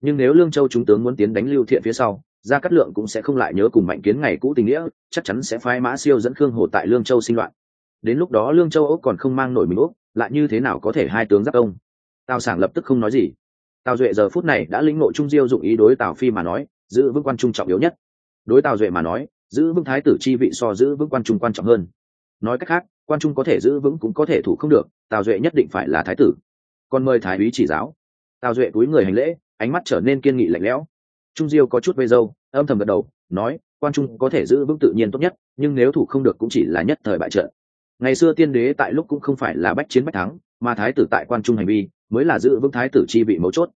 Nhưng nếu lương châu chúng tướng muốn tiến đánh lưu thiện phía sau, gia cát lượng cũng sẽ không lại nhớ cùng mạnh kiến ngày cũ tình nghĩa, chắc chắn sẽ phái mã siêu dẫn khương hồ tại lương châu sinh loạn. Đến lúc đó lương châu úc còn không mang nổi mình úc, lại như thế nào có thể hai tướng giáp công? Tào sảng lập tức không nói gì. Tào duệ giờ phút này đã lĩnh ngộ trung diêu dụng ý đối tào phi mà nói, giữ vững quan trung trọng yếu nhất. Đối tào duệ mà nói giữ vững thái tử chi vị so giữ vững quan trung quan trọng hơn. Nói cách khác, quan trung có thể giữ vững cũng có thể thủ không được, tào duệ nhất định phải là thái tử. Còn mời thái úy chỉ giáo. Tào duệ túi người hành lễ, ánh mắt trở nên kiên nghị lạnh lẽo. Trung diêu có chút vây dâu âm thầm gật đầu, nói, quan trung có thể giữ vững tự nhiên tốt nhất, nhưng nếu thủ không được cũng chỉ là nhất thời bại trận. Ngày xưa tiên đế tại lúc cũng không phải là bách chiến bách thắng, mà thái tử tại quan trung hành vi, mới là giữ vững thái tử chi vị mấu chốt.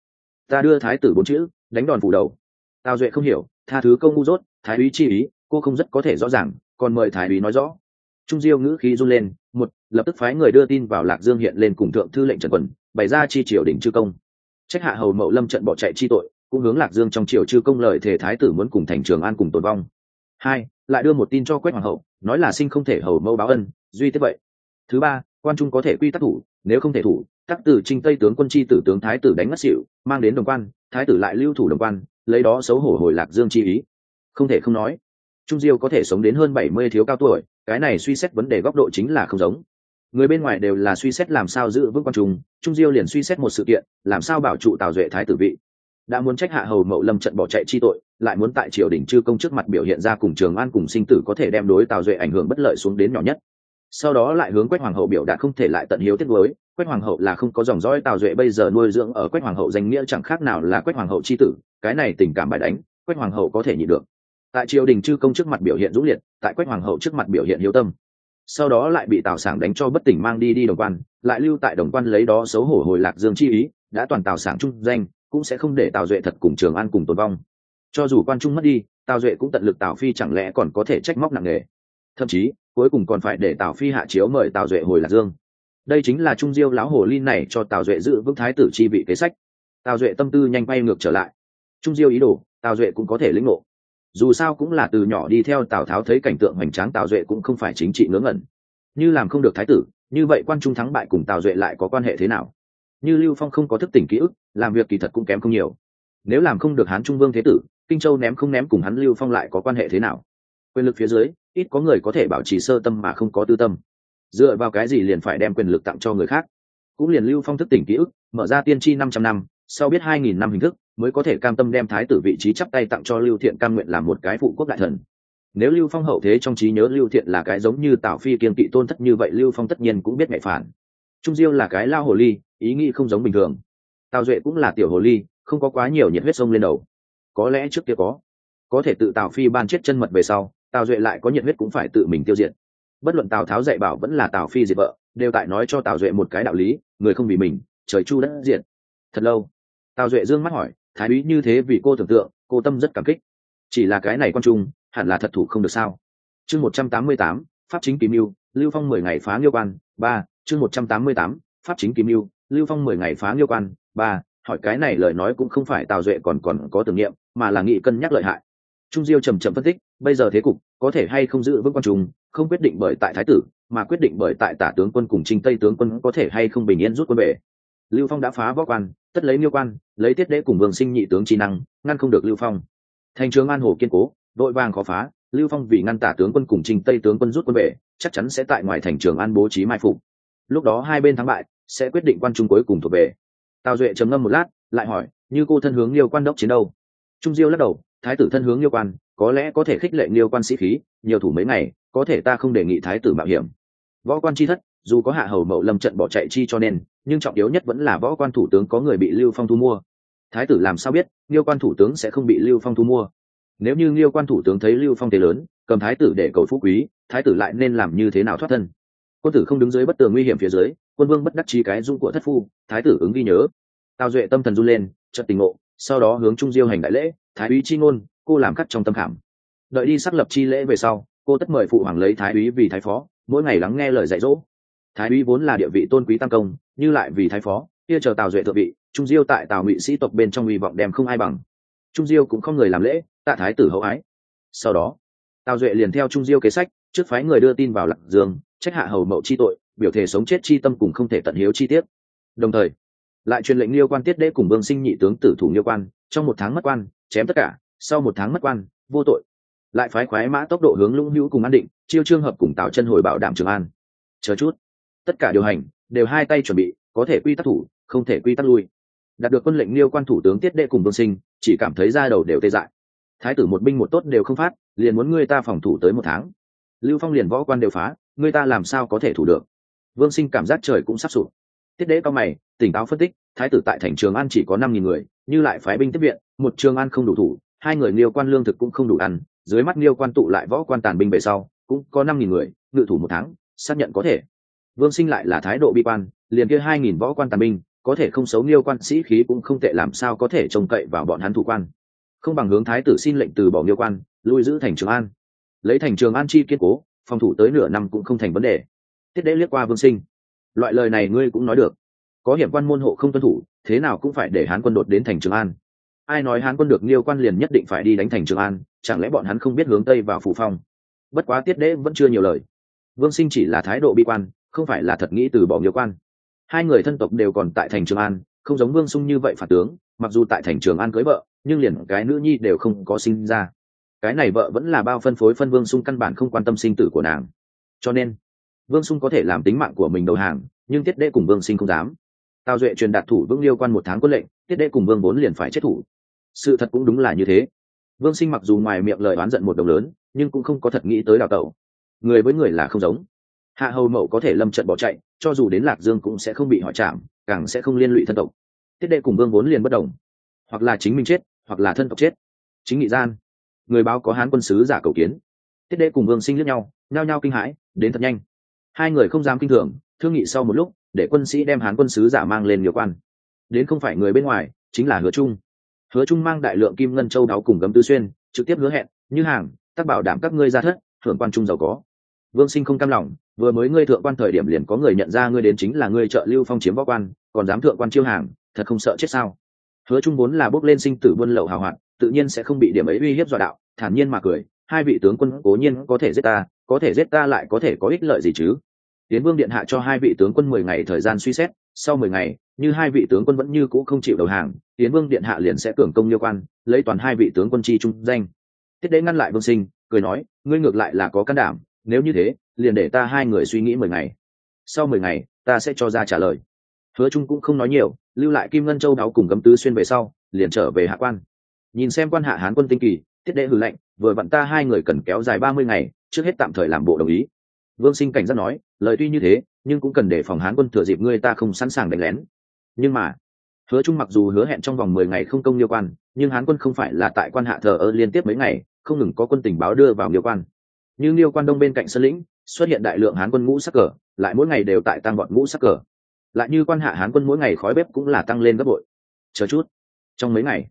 Ta đưa thái tử bốn chữ, đánh đòn phủ đầu. Tào duệ không hiểu, tha thứ công ngu dốt, thái úy chi ý cô không rất có thể rõ ràng, còn mời thái úy nói rõ. Trung diêu ngữ khí run lên, một, lập tức phái người đưa tin vào lạc dương hiện lên cùng thượng thư lệnh trần quần, bày ra chi triều đình chư công. Trách hạ hầu mậu lâm trận bỏ chạy chi tội, cũng hướng lạc dương trong triều chư công lời thể thái tử muốn cùng thành trường an cùng tồn vong. Hai, lại đưa một tin cho quách hoàng hậu, nói là sinh không thể hầu mẫu báo ân, duy tiếp vậy. Thứ ba, quan trung có thể quy tắc thủ, nếu không thể thủ, tắc tử trinh tây tướng quân chi tử tướng thái tử đánh ngất xỉu, mang đến đồng quan, thái tử lại lưu thủ đồng quan, lấy đó xấu hổ hồi lạc dương chi ý. Không thể không nói trung diêu có thể sống đến hơn bảy mươi thiếu cao tuổi, cái này suy xét vấn đề góc độ chính là không giống. Người bên ngoài đều là suy xét làm sao giữ vững quan trung trung diêu liền suy xét một sự kiện, làm sao bảo trụ tào duệ thái tử vị. Đã muốn trách hạ hầu mậu lâm trận bỏ chạy chi tội, lại muốn tại triều đình chư công trước mặt biểu hiện ra cùng trường an cùng sinh tử có thể đem đối tào duệ ảnh hưởng bất lợi xuống đến nhỏ nhất. Sau đó lại hướng quách hoàng hậu biểu đạt không thể lại tận hiếu tiết với quách hoàng hậu là không có dòng dõi tào duệ bây giờ nuôi dưỡng ở quách hoàng hậu danh nghĩa chẳng khác nào là quách hoàng hậu c h i tử, cái này tình cảm bài đánh, quách hoàng hậu có thể nhịn được tại triều đình chư công trước mặt biểu hiện dũng liệt, tại quách hoàng hậu trước mặt biểu hiện hiếu tâm. Sau đó lại bị tào sảng đánh cho bất tỉnh mang đi đi đồng quan, lại lưu tại đồng quan lấy đó xấu hổ hồi lạc dương chi ý, đã toàn tào sảng trung danh, cũng sẽ không để tào duệ thật cùng trường an cùng tồn vong. Cho dù quan trung mất đi, tào duệ cũng tận lực tào phi chẳng lẽ còn có thể trách móc nặng nề. Thậm chí, cuối cùng còn phải để tào phi hạ chiếu mời tào duệ hồi lạc dương. Đây chính là trung diêu lão hồ ly này cho tào duệ giữ vững thái tử chi vị kế sách. Tào duệ tâm tư nhanh bay ngược trở lại. Trung diêu ý đồ, tào duệ cũng có thể lĩnh ngộ dù sao cũng là từ nhỏ đi theo tào tháo thấy cảnh tượng hoành tráng tào duệ cũng không phải chính trị ngớ ngẩn. Như làm không được thái tử, như vậy quan trung thắng bại cùng tào duệ lại có quan hệ thế nào? Như lưu phong không có thức tỉnh ký ức, làm việc kỳ thật cũng kém không nhiều. Nếu làm không được hán trung vương thế tử, kinh châu ném không ném cùng hắn lưu phong lại có quan hệ thế nào? Quyền lực phía dưới, ít có người có thể bảo trì sơ tâm mà không có tư tâm. Dựa vào cái gì liền phải đem quyền lực tặng cho người khác? Cũng liền lưu phong thức tỉnh ký ức, mở ra tiên tri năm trăm năm, sau biết hai nghìn năm hình thức mới có thể cam tâm đem thái tử vị trí chắp tay tặng cho lưu thiện cam nguyện làm một cái phụ quốc đại thần. Nếu lưu phong hậu thế trong trí nhớ lưu thiện là cái giống như tào phi kiên kỵ tôn thất như vậy, lưu phong tất nhiên cũng biết mẹ phản. Trung diêu là cái lao hồ ly, ý nghĩ không giống bình thường. Tào duệ cũng là tiểu hồ ly, không có quá nhiều nhiệt huyết sông lên đầu. Có lẽ trước kia có. Có thể tự tào phi ban chết chân mật về sau, tào duệ lại có nhiệt huyết cũng phải tự mình tiêu diệt. Bất luận tào tháo dạy bảo vẫn là tào phi diệt vợ, đều tại nói cho tào duệ một cái đạo lý, người không vì mình, trời chu đất diệt. Thật lâu, tào duệ dương mắt hỏi thái úy như thế vì cô tưởng tượng, cô tâm rất cảm kích. Chỉ là cái này con trung, hẳn là thật thủ không được sao? Chương một trăm tám mươi tám, pháp chính kim mưu lưu phong mười ngày phá nghiêu quan, ba, chương một trăm tám mươi tám, pháp chính kim mưu lưu phong mười ngày phá nghiêu quan, ba, hỏi cái này lời nói cũng không phải tào duệ còn còn có tưởng niệm, mà là nghị cân nhắc lợi hại. Trung diêu trầm trầm phân tích, bây giờ thế cục, có thể hay không giữ vững quan trung, không quyết định bởi tại thái tử, mà quyết định bởi tại tả tướng quân cùng trinh tây tướng quân có thể hay không bình yên rút quân về. Lưu phong đã phá võ quan tất lấy miêu quan, lấy tiết đế cùng vương sinh nhị tướng trí năng, ngăn không được lưu phong. Thành trường an hồ kiên cố, đội vàng khó phá, lưu phong vì ngăn tả tướng quân cùng trình tây tướng quân rút quân về, chắc chắn sẽ tại ngoài thành trường an bố trí mai phục. Lúc đó hai bên thắng bại, sẽ quyết định quan trung cuối cùng thuộc về. Tào duệ trầm ngâm một lát, lại hỏi, như cô thân hướng liêu quan đốc chiến đâu? Trung diêu lắc đầu, thái tử thân hướng liêu quan, có lẽ có thể khích lệ liêu quan sĩ khí, nhiều thủ mấy ngày, có thể ta không đề nghị thái tử mạo hiểm. Võ quan chi thất dù có hạ hầu mậu lâm trận bỏ chạy chi cho nên, nhưng trọng yếu nhất vẫn là võ quan thủ tướng có người bị lưu phong thu mua. Thái tử làm sao biết liêu quan thủ tướng sẽ không bị lưu phong thu mua? Nếu như liêu quan thủ tướng thấy lưu phong thế lớn, cầm thái tử để cầu phú quý, thái tử lại nên làm như thế nào thoát thân? Quân tử không đứng dưới bất tường nguy hiểm phía dưới, quân vương bất đắc chi cái dung của thất phu, thái tử ứng ghi nhớ. Tào duệ tâm thần run lên, chợt tình ngộ, sau đó hướng trung diêu hành đại lễ, thái úy chi ngôn, cô làm cắt trong tâm khảm. Đợi đi xác lập chi lễ về sau, cô tất mời phụ hoàng lấy thái úy vì thái phó, mỗi ngày lắng nghe lời dạy dỗ thái úy vốn là địa vị tôn quý tam công, như lại vì thái phó, kia chờ tào duệ thượng vị, trung diêu tại tào ngụy sĩ tộc bên trong hy vọng đem không ai bằng. Trung diêu cũng không người làm lễ, tạ thái tử hậu ái. Sau đó, tào duệ liền theo trung diêu kế sách, trước phái người đưa tin vào lạc dương, trách hạ hầu mậu chi tội, biểu thể sống chết chi tâm cùng không thể tận hiếu chi tiết. Đồng thời, lại truyền lệnh liêu quan tiết đế cùng vương sinh nhị tướng tử thủ liêu quan, trong một tháng mất quan, chém tất cả, sau một tháng mất quan, vô tội. Lại phái khoái mã tốc độ hướng lũng hữu cùng an định, chiêu trương hợp cùng Tào chân hồi bảo đảm trường an. Chờ chút tất cả điều hành, đều hai tay chuẩn bị, có thể quy tắc thủ, không thể quy tắc lui. Đạt được quân lệnh liêu quan thủ tướng tiết đệ cùng vương sinh, chỉ cảm thấy ra đầu đều tê dại. Thái tử một binh một tốt đều không phát, liền muốn người ta phòng thủ tới một tháng. Lưu phong liền võ quan đều phá, người ta làm sao có thể thủ được? Vương sinh cảm giác trời cũng sắp sụp. Tiết đế cao mày, tỉnh táo phân tích, thái tử tại thành trường an chỉ có năm nghìn người, như lại phái binh tiếp viện, một trường an không đủ thủ, hai người liêu quan lương thực cũng không đủ ăn, dưới mắt liêu quan tụ lại võ quan tàn binh về sau, cũng có năm nghìn người, ngự thủ một tháng, xác nhận có thể vương sinh lại là thái độ bi quan, liền kia hai nghìn võ quan tàn binh, có thể không xấu niêu quan sĩ khí cũng không tệ làm sao có thể trông cậy vào bọn hắn thủ quan. Không bằng hướng thái tử xin lệnh từ bỏ niêu quan, lui giữ thành trường an. Lấy thành trường an chi kiên cố, phòng thủ tới nửa năm cũng không thành vấn đề. Tiết đế liếc qua vương sinh. Loại lời này ngươi cũng nói được. Có hiểm quan môn hộ không tuân thủ, thế nào cũng phải để hán quân đột đến thành trường an. Ai nói hán quân được niêu quan liền nhất định phải đi đánh thành trường an, chẳng lẽ bọn hắn không biết hướng tây vào phủ phong? Bất quá tiết đế vẫn chưa nhiều lời. Vương sinh chỉ là thái độ bi quan không phải là thật nghĩ từ bỏ liêu quan. Hai người thân tộc đều còn tại thành trường an, không giống vương sung như vậy phản tướng, mặc dù tại thành trường an cưới vợ, nhưng liền cái nữ nhi đều không có sinh ra. Cái này vợ vẫn là bao phân phối phân vương sung căn bản không quan tâm sinh tử của nàng. Cho nên, vương sung có thể làm tính mạng của mình đầu hàng, nhưng tiết Đệ cùng vương sinh không dám. Tào duệ truyền đạt thủ vương liêu quan một tháng quân lệnh, tiết Đệ cùng vương vốn liền phải chết thủ. Sự thật cũng đúng là như thế. Vương sinh mặc dù ngoài miệng lời oán giận một đồng lớn, nhưng cũng không có thật nghĩ tới đào tẩu. Người với người là không giống hạ hầu mậu có thể lâm trận bỏ chạy, cho dù đến lạc dương cũng sẽ không bị họ chạm, càng sẽ không liên lụy thân tộc. Tiết đệ cùng vương vốn liền bất đồng. Hoặc là chính mình chết, hoặc là thân tộc chết. Chính nghị gian, người báo có hán quân sứ giả cầu kiến. Tiết đệ cùng vương sinh lướt nhau, nhao nhao kinh hãi, đến thật nhanh. Hai người không dám kinh thường, thương nghị sau một lúc, để quân sĩ đem hán quân sứ giả mang lên nhiều quan. Đến không phải người bên ngoài, chính là hứa trung. Hứa trung mang đại lượng kim ngân châu đáo cùng gấm tư xuyên, trực tiếp hứa hẹn, như hàng tác bảo đảm các ngươi ra thất, thưởng quan trung giàu có. Vương sinh không cam lòng vừa mới ngươi thượng quan thời điểm liền có người nhận ra ngươi đến chính là ngươi trợ lưu phong chiếm võ quan, còn dám thượng quan chiêu hàng, thật không sợ chết sao? Hứa trung vốn là bước lên sinh tử buôn lậu hào hoạt tự nhiên sẽ không bị điểm ấy uy hiếp dọa đạo, thản nhiên mà cười, hai vị tướng quân cố nhiên có thể giết ta, có thể giết ta lại có thể có ích lợi gì chứ? Tiến vương điện hạ cho hai vị tướng quân mười ngày thời gian suy xét, sau mười ngày, như hai vị tướng quân vẫn như cũ không chịu đầu hàng, tiến vương điện hạ liền sẽ cường công liêu quan, lấy toàn hai vị tướng quân chi trung danh. Tiết đế ngăn lại vương sinh, cười nói, ngươi ngược lại là có can đảm, nếu như thế liền để ta hai người suy nghĩ mười ngày. Sau mười ngày, ta sẽ cho ra trả lời. Hứa trung cũng không nói nhiều, lưu lại kim ngân châu đáo cùng gấm tứ xuyên về sau, liền trở về hạ quan. Nhìn xem quan hạ hán quân tinh kỳ tiết đệ hử lệnh vừa vặn ta hai người cần kéo dài ba mươi ngày, trước hết tạm thời làm bộ đồng ý. Vương sinh cảnh giác nói, lời tuy như thế, nhưng cũng cần để phòng hán quân thừa dịp ngươi ta không sẵn sàng đánh lén. Nhưng mà, hứa trung mặc dù hứa hẹn trong vòng mười ngày không công liêu quan, nhưng hán quân không phải là tại quan hạ thờ ơ liên tiếp mấy ngày, không ngừng có quân tình báo đưa vào liêu quan. Như liêu quan đông bên cạnh sân lĩnh xuất hiện đại lượng hán quân ngũ sắc cờ, lại mỗi ngày đều tại tăng bọn ngũ sắc cờ. Lại như quan hạ hán quân mỗi ngày khói bếp cũng là tăng lên gấp bội. Chờ chút. Trong mấy ngày,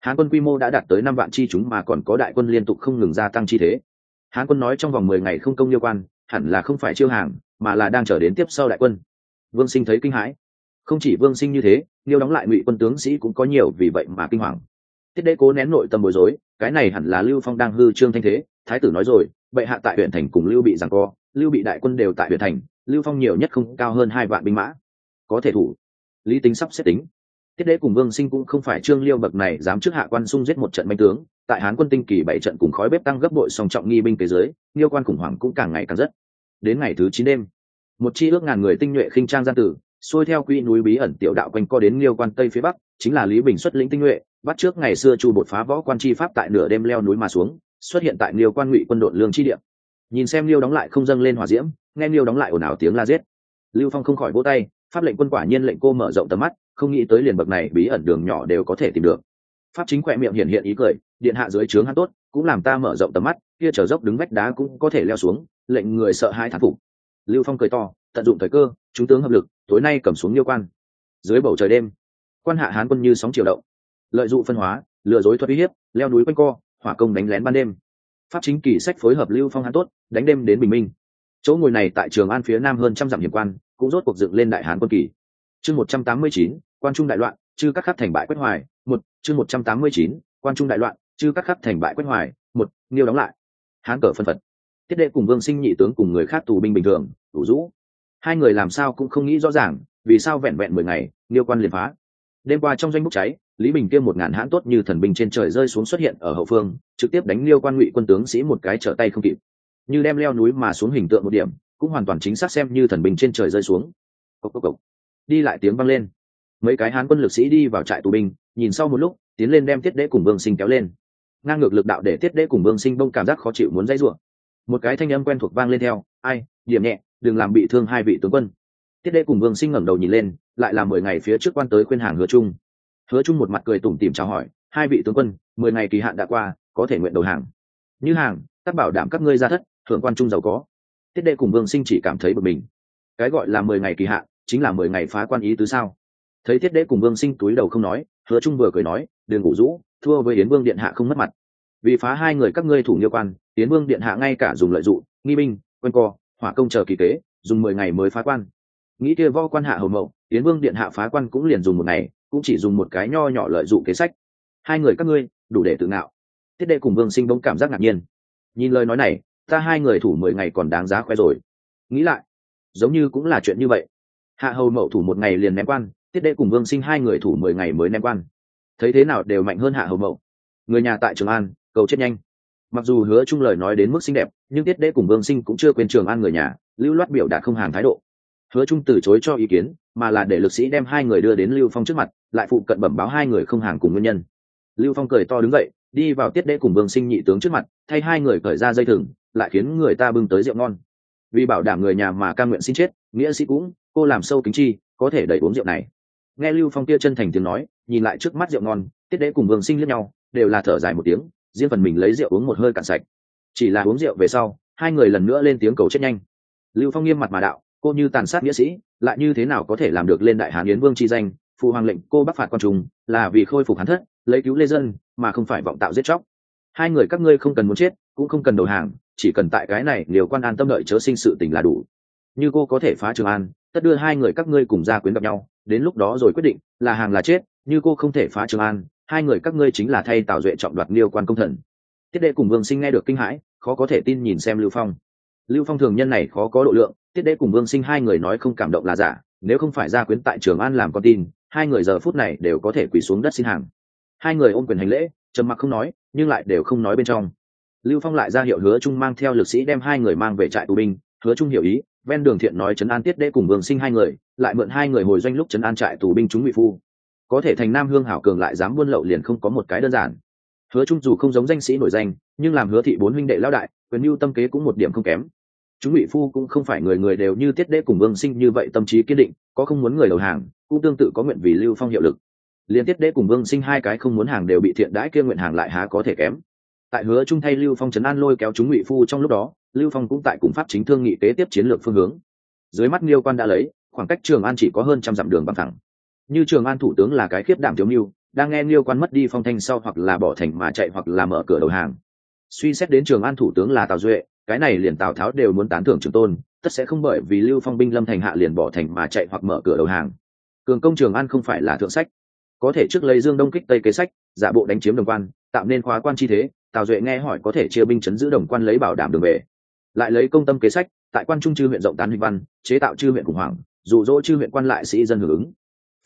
hán quân quy mô đã đạt tới năm vạn chi chúng mà còn có đại quân liên tục không ngừng gia tăng chi thế. Hán quân nói trong vòng mười ngày không công liêu quan, hẳn là không phải chiêu hàng, mà là đang chờ đến tiếp sau đại quân. Vương sinh thấy kinh hãi. Không chỉ vương sinh như thế, liêu đóng lại ngụy quân tướng sĩ cũng có nhiều vì vậy mà kinh hoàng. Tiết đế cố nén nội tâm bối rối, cái này hẳn là lưu phong đang hư trương thanh thế, thái tử nói rồi, bệ hạ tại huyện thành cùng lưu bị rằng co lưu bị đại quân đều tại huyện thành, lưu phong nhiều nhất không cao hơn hai vạn binh mã. Có thể thủ. Lý tính sắp xếp tính. Tiết đế cùng vương sinh cũng không phải trương liêu bậc này dám trước hạ quan sung giết một trận binh tướng, tại hán quân tinh kỳ bảy trận cùng khói bếp tăng gấp bội song trọng nghi binh kế dưới liêu quan khủng hoảng cũng càng ngày càng rất. Đến ngày thứ chín đêm, một chi ước ngàn người tinh nhuệ khinh trang gian tử, xuôi theo quỹ núi bí ẩn tiểu đạo quanh co đến liêu quan tây phía bắc, chính là lý bình xuất lĩnh tinh nhuệ, bắt trước ngày xưa chu bột phá võ quan chi pháp tại nửa đêm leo núi mà xuống, xuất hiện tại liêu quan ngụy quân đội lương chi địa nhìn xem liêu đóng lại không dâng lên hỏa diễm, nghe liêu đóng lại ồn ào tiếng la giết. Lưu phong không khỏi vỗ tay, pháp lệnh quân quả nhiên lệnh cô mở rộng tầm mắt, không nghĩ tới liền bậc này bí ẩn đường nhỏ đều có thể tìm được. Pháp chính khỏe miệng hiện hiện ý cười, điện hạ dưới trướng hắn tốt, cũng làm ta mở rộng tầm mắt, kia trở dốc đứng vách đá cũng có thể leo xuống, lệnh người sợ hai thán phục. Lưu phong cười to, tận dụng thời cơ, chúng tướng hợp lực, tối nay cầm xuống liêu quan. Dưới bầu trời đêm, quan hạ hán quân như sóng chiều động, lợi dụng phân hóa, lừa dối thuật uy hiếp, leo núi quanh co, hỏa công đánh lén ban đêm pháp chính kỳ sách phối hợp lưu phong hán tốt, đánh đêm đến bình minh. Chỗ ngồi này tại trường an phía nam hơn trăm dặm hiểm quan, cũng rốt cuộc dựng lên đại hán quân kỳ. Chương một trăm tám mươi chín, quan trung đại loạn, chư các khắc thành bại quách hoài, một, chương một trăm tám mươi chín, quan trung đại loạn, chư các khắc thành bại quách hoài, một niêu đóng lại. Hán cờ phân phật. Tiết đệ cùng vương sinh nhị tướng cùng người khác tù binh bình thường đủ rũ. Hai người làm sao cũng không nghĩ rõ ràng, vì sao vẹn vẹn mười ngày niêu quan liền phá. Đêm qua trong doanh bốc cháy lý bình kia một ngàn hãn tốt như thần binh trên trời rơi xuống xuất hiện ở hậu phương, trực tiếp đánh liêu quan ngụy quân tướng sĩ một cái trở tay không kịp. Như đem leo núi mà xuống hình tượng một điểm, cũng hoàn toàn chính xác xem như thần binh trên trời rơi xuống. Cốc cốc cốc. đi lại tiếng vang lên. Mấy cái hán quân lực sĩ đi vào trại tù binh, nhìn sau một lúc, tiến lên đem tiết đế cùng vương sinh kéo lên. Ngang ngược lực đạo để tiết đế cùng vương sinh bông cảm giác khó chịu muốn dãy rủa. Một cái thanh âm quen thuộc vang lên theo, ai, điểm nhẹ, đừng làm bị thương hai vị tướng quân. Tiết đế cùng vương sinh ngẩng đầu nhìn lên, lại là mười ngày phía trước quan tới khuyên hàng hứa chung hứa Chung một mặt cười tủm tìm chào hỏi, hai vị tướng quân, mười ngày kỳ hạn đã qua, có thể nguyện đầu hàng. Như hàng tác bảo đảm các ngươi ra thất, thượng quan trung giàu có. Tiết đệ cùng vương sinh chỉ cảm thấy bực mình. Cái gọi là mười ngày kỳ hạn, chính là mười ngày phá quan ý tứ sao? Thấy tiết đệ cùng vương sinh túi đầu không nói, hứa trung vừa cười nói, đừng ngủ rũ, thua với yến vương điện hạ không mất mặt. Vì phá hai người các ngươi thủ nghiêu quan, yến vương điện hạ ngay cả dùng lợi dụng nghi binh, quân co, hỏa công chờ kỳ kế, dùng mười ngày mới phá quan. Nghĩ kia vo quan hạ hầu mậu, yến vương điện hạ phá quan cũng liền dùng một ngày cũng chỉ dùng một cái nho nhỏ lợi dụng kế sách. Hai người các ngươi, đủ để tự ngạo. Tiết đệ cùng vương sinh bỗng cảm giác ngạc nhiên. Nhìn lời nói này, ta hai người thủ mười ngày còn đáng giá khoe rồi. Nghĩ lại, giống như cũng là chuyện như vậy. Hạ hầu mậu thủ một ngày liền ném quan tiết đệ cùng vương sinh hai người thủ mười ngày mới ném quan. Thấy thế nào đều mạnh hơn hạ hầu mậu. Người nhà tại trường an, cầu chết nhanh. Mặc dù hứa chung lời nói đến mức xinh đẹp, nhưng tiết đệ cùng vương sinh cũng chưa quên trường an người nhà, lưu loát biểu đạt không hàng thái độ hứa trung từ chối cho ý kiến, mà là để lực sĩ đem hai người đưa đến lưu phong trước mặt, lại phụ cận bẩm báo hai người không hàng cùng nguyên nhân. Lưu phong cười to đứng dậy, đi vào tiết đế cùng vương sinh nhị tướng trước mặt, thay hai người cởi ra dây thừng, lại khiến người ta bưng tới rượu ngon. Vì bảo đảm người nhà mà ca nguyện xin chết, nghĩa sĩ cũng, cô làm sâu kính chi, có thể đẩy uống rượu này. Nghe lưu phong kia chân thành tiếng nói, nhìn lại trước mắt rượu ngon, tiết đế cùng vương sinh lẫn nhau, đều là thở dài một tiếng, riêng phần mình lấy rượu uống một hơi cạn sạch. Chỉ là uống rượu về sau, hai người lần nữa lên tiếng cầu chết nhanh. Lưu phong nghiêm mặt mà đạo cô như tàn sát nghĩa sĩ, lại như thế nào có thể làm được lên đại hán yến vương chi danh, phụ hoàng lệnh cô bắc phạt quan trung, là vì khôi phục hắn thất, lấy cứu lê dân, mà không phải vọng tạo giết chóc. Hai người các ngươi không cần muốn chết, cũng không cần đầu hàng, chỉ cần tại cái này liều quan an tâm đợi chớ sinh sự tình là đủ. Như cô có thể phá trường an, tất đưa hai người các ngươi cùng ra quyến gặp nhau, đến lúc đó rồi quyết định là hàng là chết, như cô không thể phá trường an, hai người các ngươi chính là thay tào duệ trọng đoạt liêu quan công thần. Tiết đệ cùng vương sinh nghe được kinh hãi, khó có thể tin nhìn xem lưu phong lưu phong thường nhân này khó có độ lượng, tiết Đế cùng vương sinh hai người nói không cảm động là giả, nếu không phải gia quyến tại trường an làm con tin, hai người giờ phút này đều có thể quỳ xuống đất xin hàng. Hai người ôm quyền hành lễ, trầm mặc không nói, nhưng lại đều không nói bên trong. Lưu phong lại ra hiệu hứa trung mang theo lực sĩ đem hai người mang về trại tù binh. Hứa trung hiểu ý, ven đường thiện nói trấn an tiết Đế cùng vương sinh hai người, lại mượn hai người hồi doanh lúc trấn an trại tù binh chúng bị phu. Có thể thành nam hương hảo cường lại dám buôn lậu liền không có một cái đơn giản. Hứa trung dù không giống danh sĩ nổi danh, nhưng làm hứa thị bốn huynh đệ lao đại, quyền mưu tâm kế cũng một điểm không kém chúng Ngụy phu cũng không phải người người đều như tiết đế cùng vương sinh như vậy tâm trí kiên định, có không muốn người đầu hàng, cũng tương tự có nguyện vì lưu phong hiệu lực. Liên tiết đế cùng vương sinh hai cái không muốn hàng đều bị thiện đãi kia nguyện hàng lại há có thể kém. Tại hứa trung thay lưu phong trấn an lôi kéo chúng ngụy phu trong lúc đó, lưu phong cũng tại cùng pháp chính thương nghị kế tiếp chiến lược phương hướng. Dưới mắt liêu quan đã lấy, khoảng cách trường an chỉ có hơn trăm dặm đường bằng thẳng. Như trường an thủ tướng là cái khiếp đảm thiếu mưu đang nghe liêu quan mất đi phong thanh sau hoặc là bỏ thành mà chạy hoặc là mở cửa đầu hàng. Suy xét đến trường an thủ tướng là tào duệ cái này liền tào tháo đều muốn tán thưởng trường tôn, tất sẽ không bởi vì lưu phong binh lâm thành hạ liền bỏ thành mà chạy hoặc mở cửa đầu hàng. Cường công trường an không phải là thượng sách. Có thể trước lấy dương đông kích tây kế sách, giả bộ đánh chiếm đồng quan, tạo nên khóa quan chi thế, tào duệ nghe hỏi có thể chia binh chấn giữ đồng quan lấy bảo đảm đường về. Lại lấy công tâm kế sách, tại quan trung chư huyện rộng tán huy văn, chế tạo chư huyện khủng hoảng, dụ dỗ chư huyện quan lại sĩ dân hưởng ứng.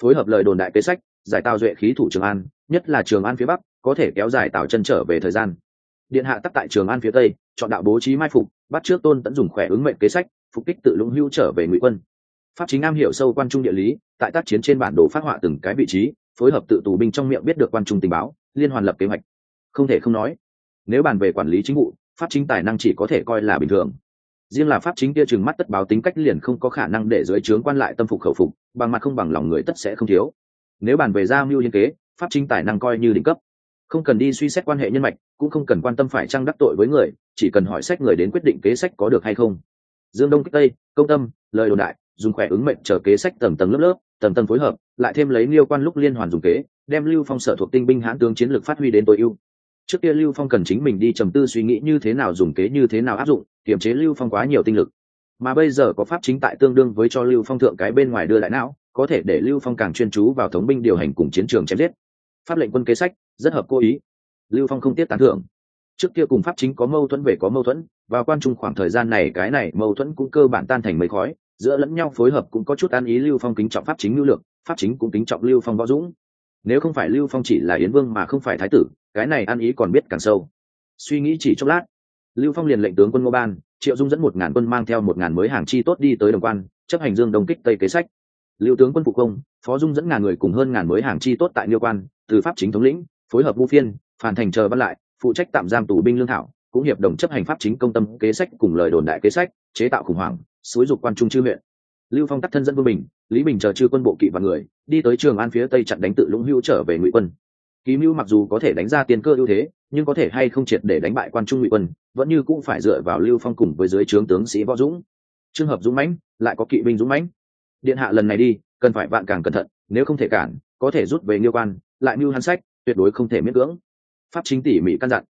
Phối hợp lời đồn đại kế sách, giải tào duệ khí thủ trường an, nhất là trường an phía bắc, có thể kéo dài tào chân trở về thời gian điện hạ tắc tại trường an phía tây, chọn đạo bố trí mai phục, bắt trước tôn tẫn dùng khỏe ứng mệnh kế sách, phục kích tự lũng hưu trở về ngụy quân. Pháp chính am hiểu sâu quan trung địa lý, tại tác chiến trên bản đồ phát họa từng cái vị trí, phối hợp tự tù binh trong miệng biết được quan trung tình báo, liên hoàn lập kế hoạch. Không thể không nói, nếu bàn về quản lý chính vụ, pháp chính tài năng chỉ có thể coi là bình thường. Riêng là pháp chính kia chừng mắt tất báo tính cách liền không có khả năng để dưới trướng quan lại tâm phục khẩu phục, bằng mặt không bằng lòng người tất sẽ không thiếu. Nếu bàn về gia mưu liên kế, pháp chính tài năng coi như đỉnh cấp không cần đi suy xét quan hệ nhân mạch, cũng không cần quan tâm phải trăng đắc tội với người, chỉ cần hỏi sách người đến quyết định kế sách có được hay không. Dương đông kích tây, công tâm, lời đồn đại, dùng khỏe ứng mệnh chờ kế sách tầng tầng lớp lớp, tầng tầng phối hợp, lại thêm lấy liêu quan lúc liên hoàn dùng kế, đem lưu phong sở thuộc tinh binh hãn tướng chiến lược phát huy đến tối ưu. Trước kia lưu phong cần chính mình đi trầm tư suy nghĩ như thế nào dùng kế như thế nào áp dụng, kiềm chế lưu phong quá nhiều tinh lực. Mà bây giờ có pháp chính tại tương đương với cho lưu phong thượng cái bên ngoài đưa lại não, có thể để lưu phong càng chuyên chú vào thống binh điều hành cùng chiến trường chém giết. Pháp lệnh quân kế sách rất hợp cô ý. Lưu phong không tiếp tán thưởng. Trước kia cùng pháp chính có mâu thuẫn về có mâu thuẫn vào quan trung khoảng thời gian này cái này mâu thuẫn cũng cơ bản tan thành mấy khói, giữa lẫn nhau phối hợp cũng có chút an ý lưu phong kính trọng pháp chính lưu lượng pháp chính cũng kính trọng lưu phong võ dũng. Nếu không phải lưu phong chỉ là yến vương mà không phải thái tử, cái này an ý còn biết càng sâu. Suy nghĩ chỉ chốc lát, lưu phong liền lệnh tướng quân ngô ban, triệu dung dẫn một ngàn quân mang theo một ngàn mới hàng chi tốt đi tới đồng quan, chấp hành dương đông kích tây kế sách. Lưu tướng quân phụ công, phó dung dẫn ngàn người cùng hơn ngàn mới hàng chi tốt tại liêu quan, từ pháp chính thống lĩnh phối hợp Vu phiên phản thành chờ văn lại, phụ trách tạm giam tù binh lương thảo, cũng hiệp đồng chấp hành pháp chính công tâm kế sách cùng lời đồn đại kế sách, chế tạo khủng hoảng, xúi dục quan trung chư huyện. Lưu phong tắt thân dẫn vương bình, lý bình chờ chư quân bộ kỵ và người, đi tới trường an phía tây chặn đánh tự lũng hữu trở về ngụy quân. Ký mưu mặc dù có thể đánh ra tiền cơ ưu thế, nhưng có thể hay không triệt để đánh bại quan trung ngụy quân, vẫn như cũng phải dựa vào lưu phong cùng với dưới trướng tướng sĩ võ dũng. Trường hợp dũng mãnh, lại có kỵ binh dũng mãnh. Điện hạ lần này đi, cần phải vạn càng cẩn thận, nếu không thể cản, có thể rút về nghiêu quan, lại mưu hắn sách tuyệt đối không thể miễn cưỡng. Pháp chính tỉ mỉ căn dặn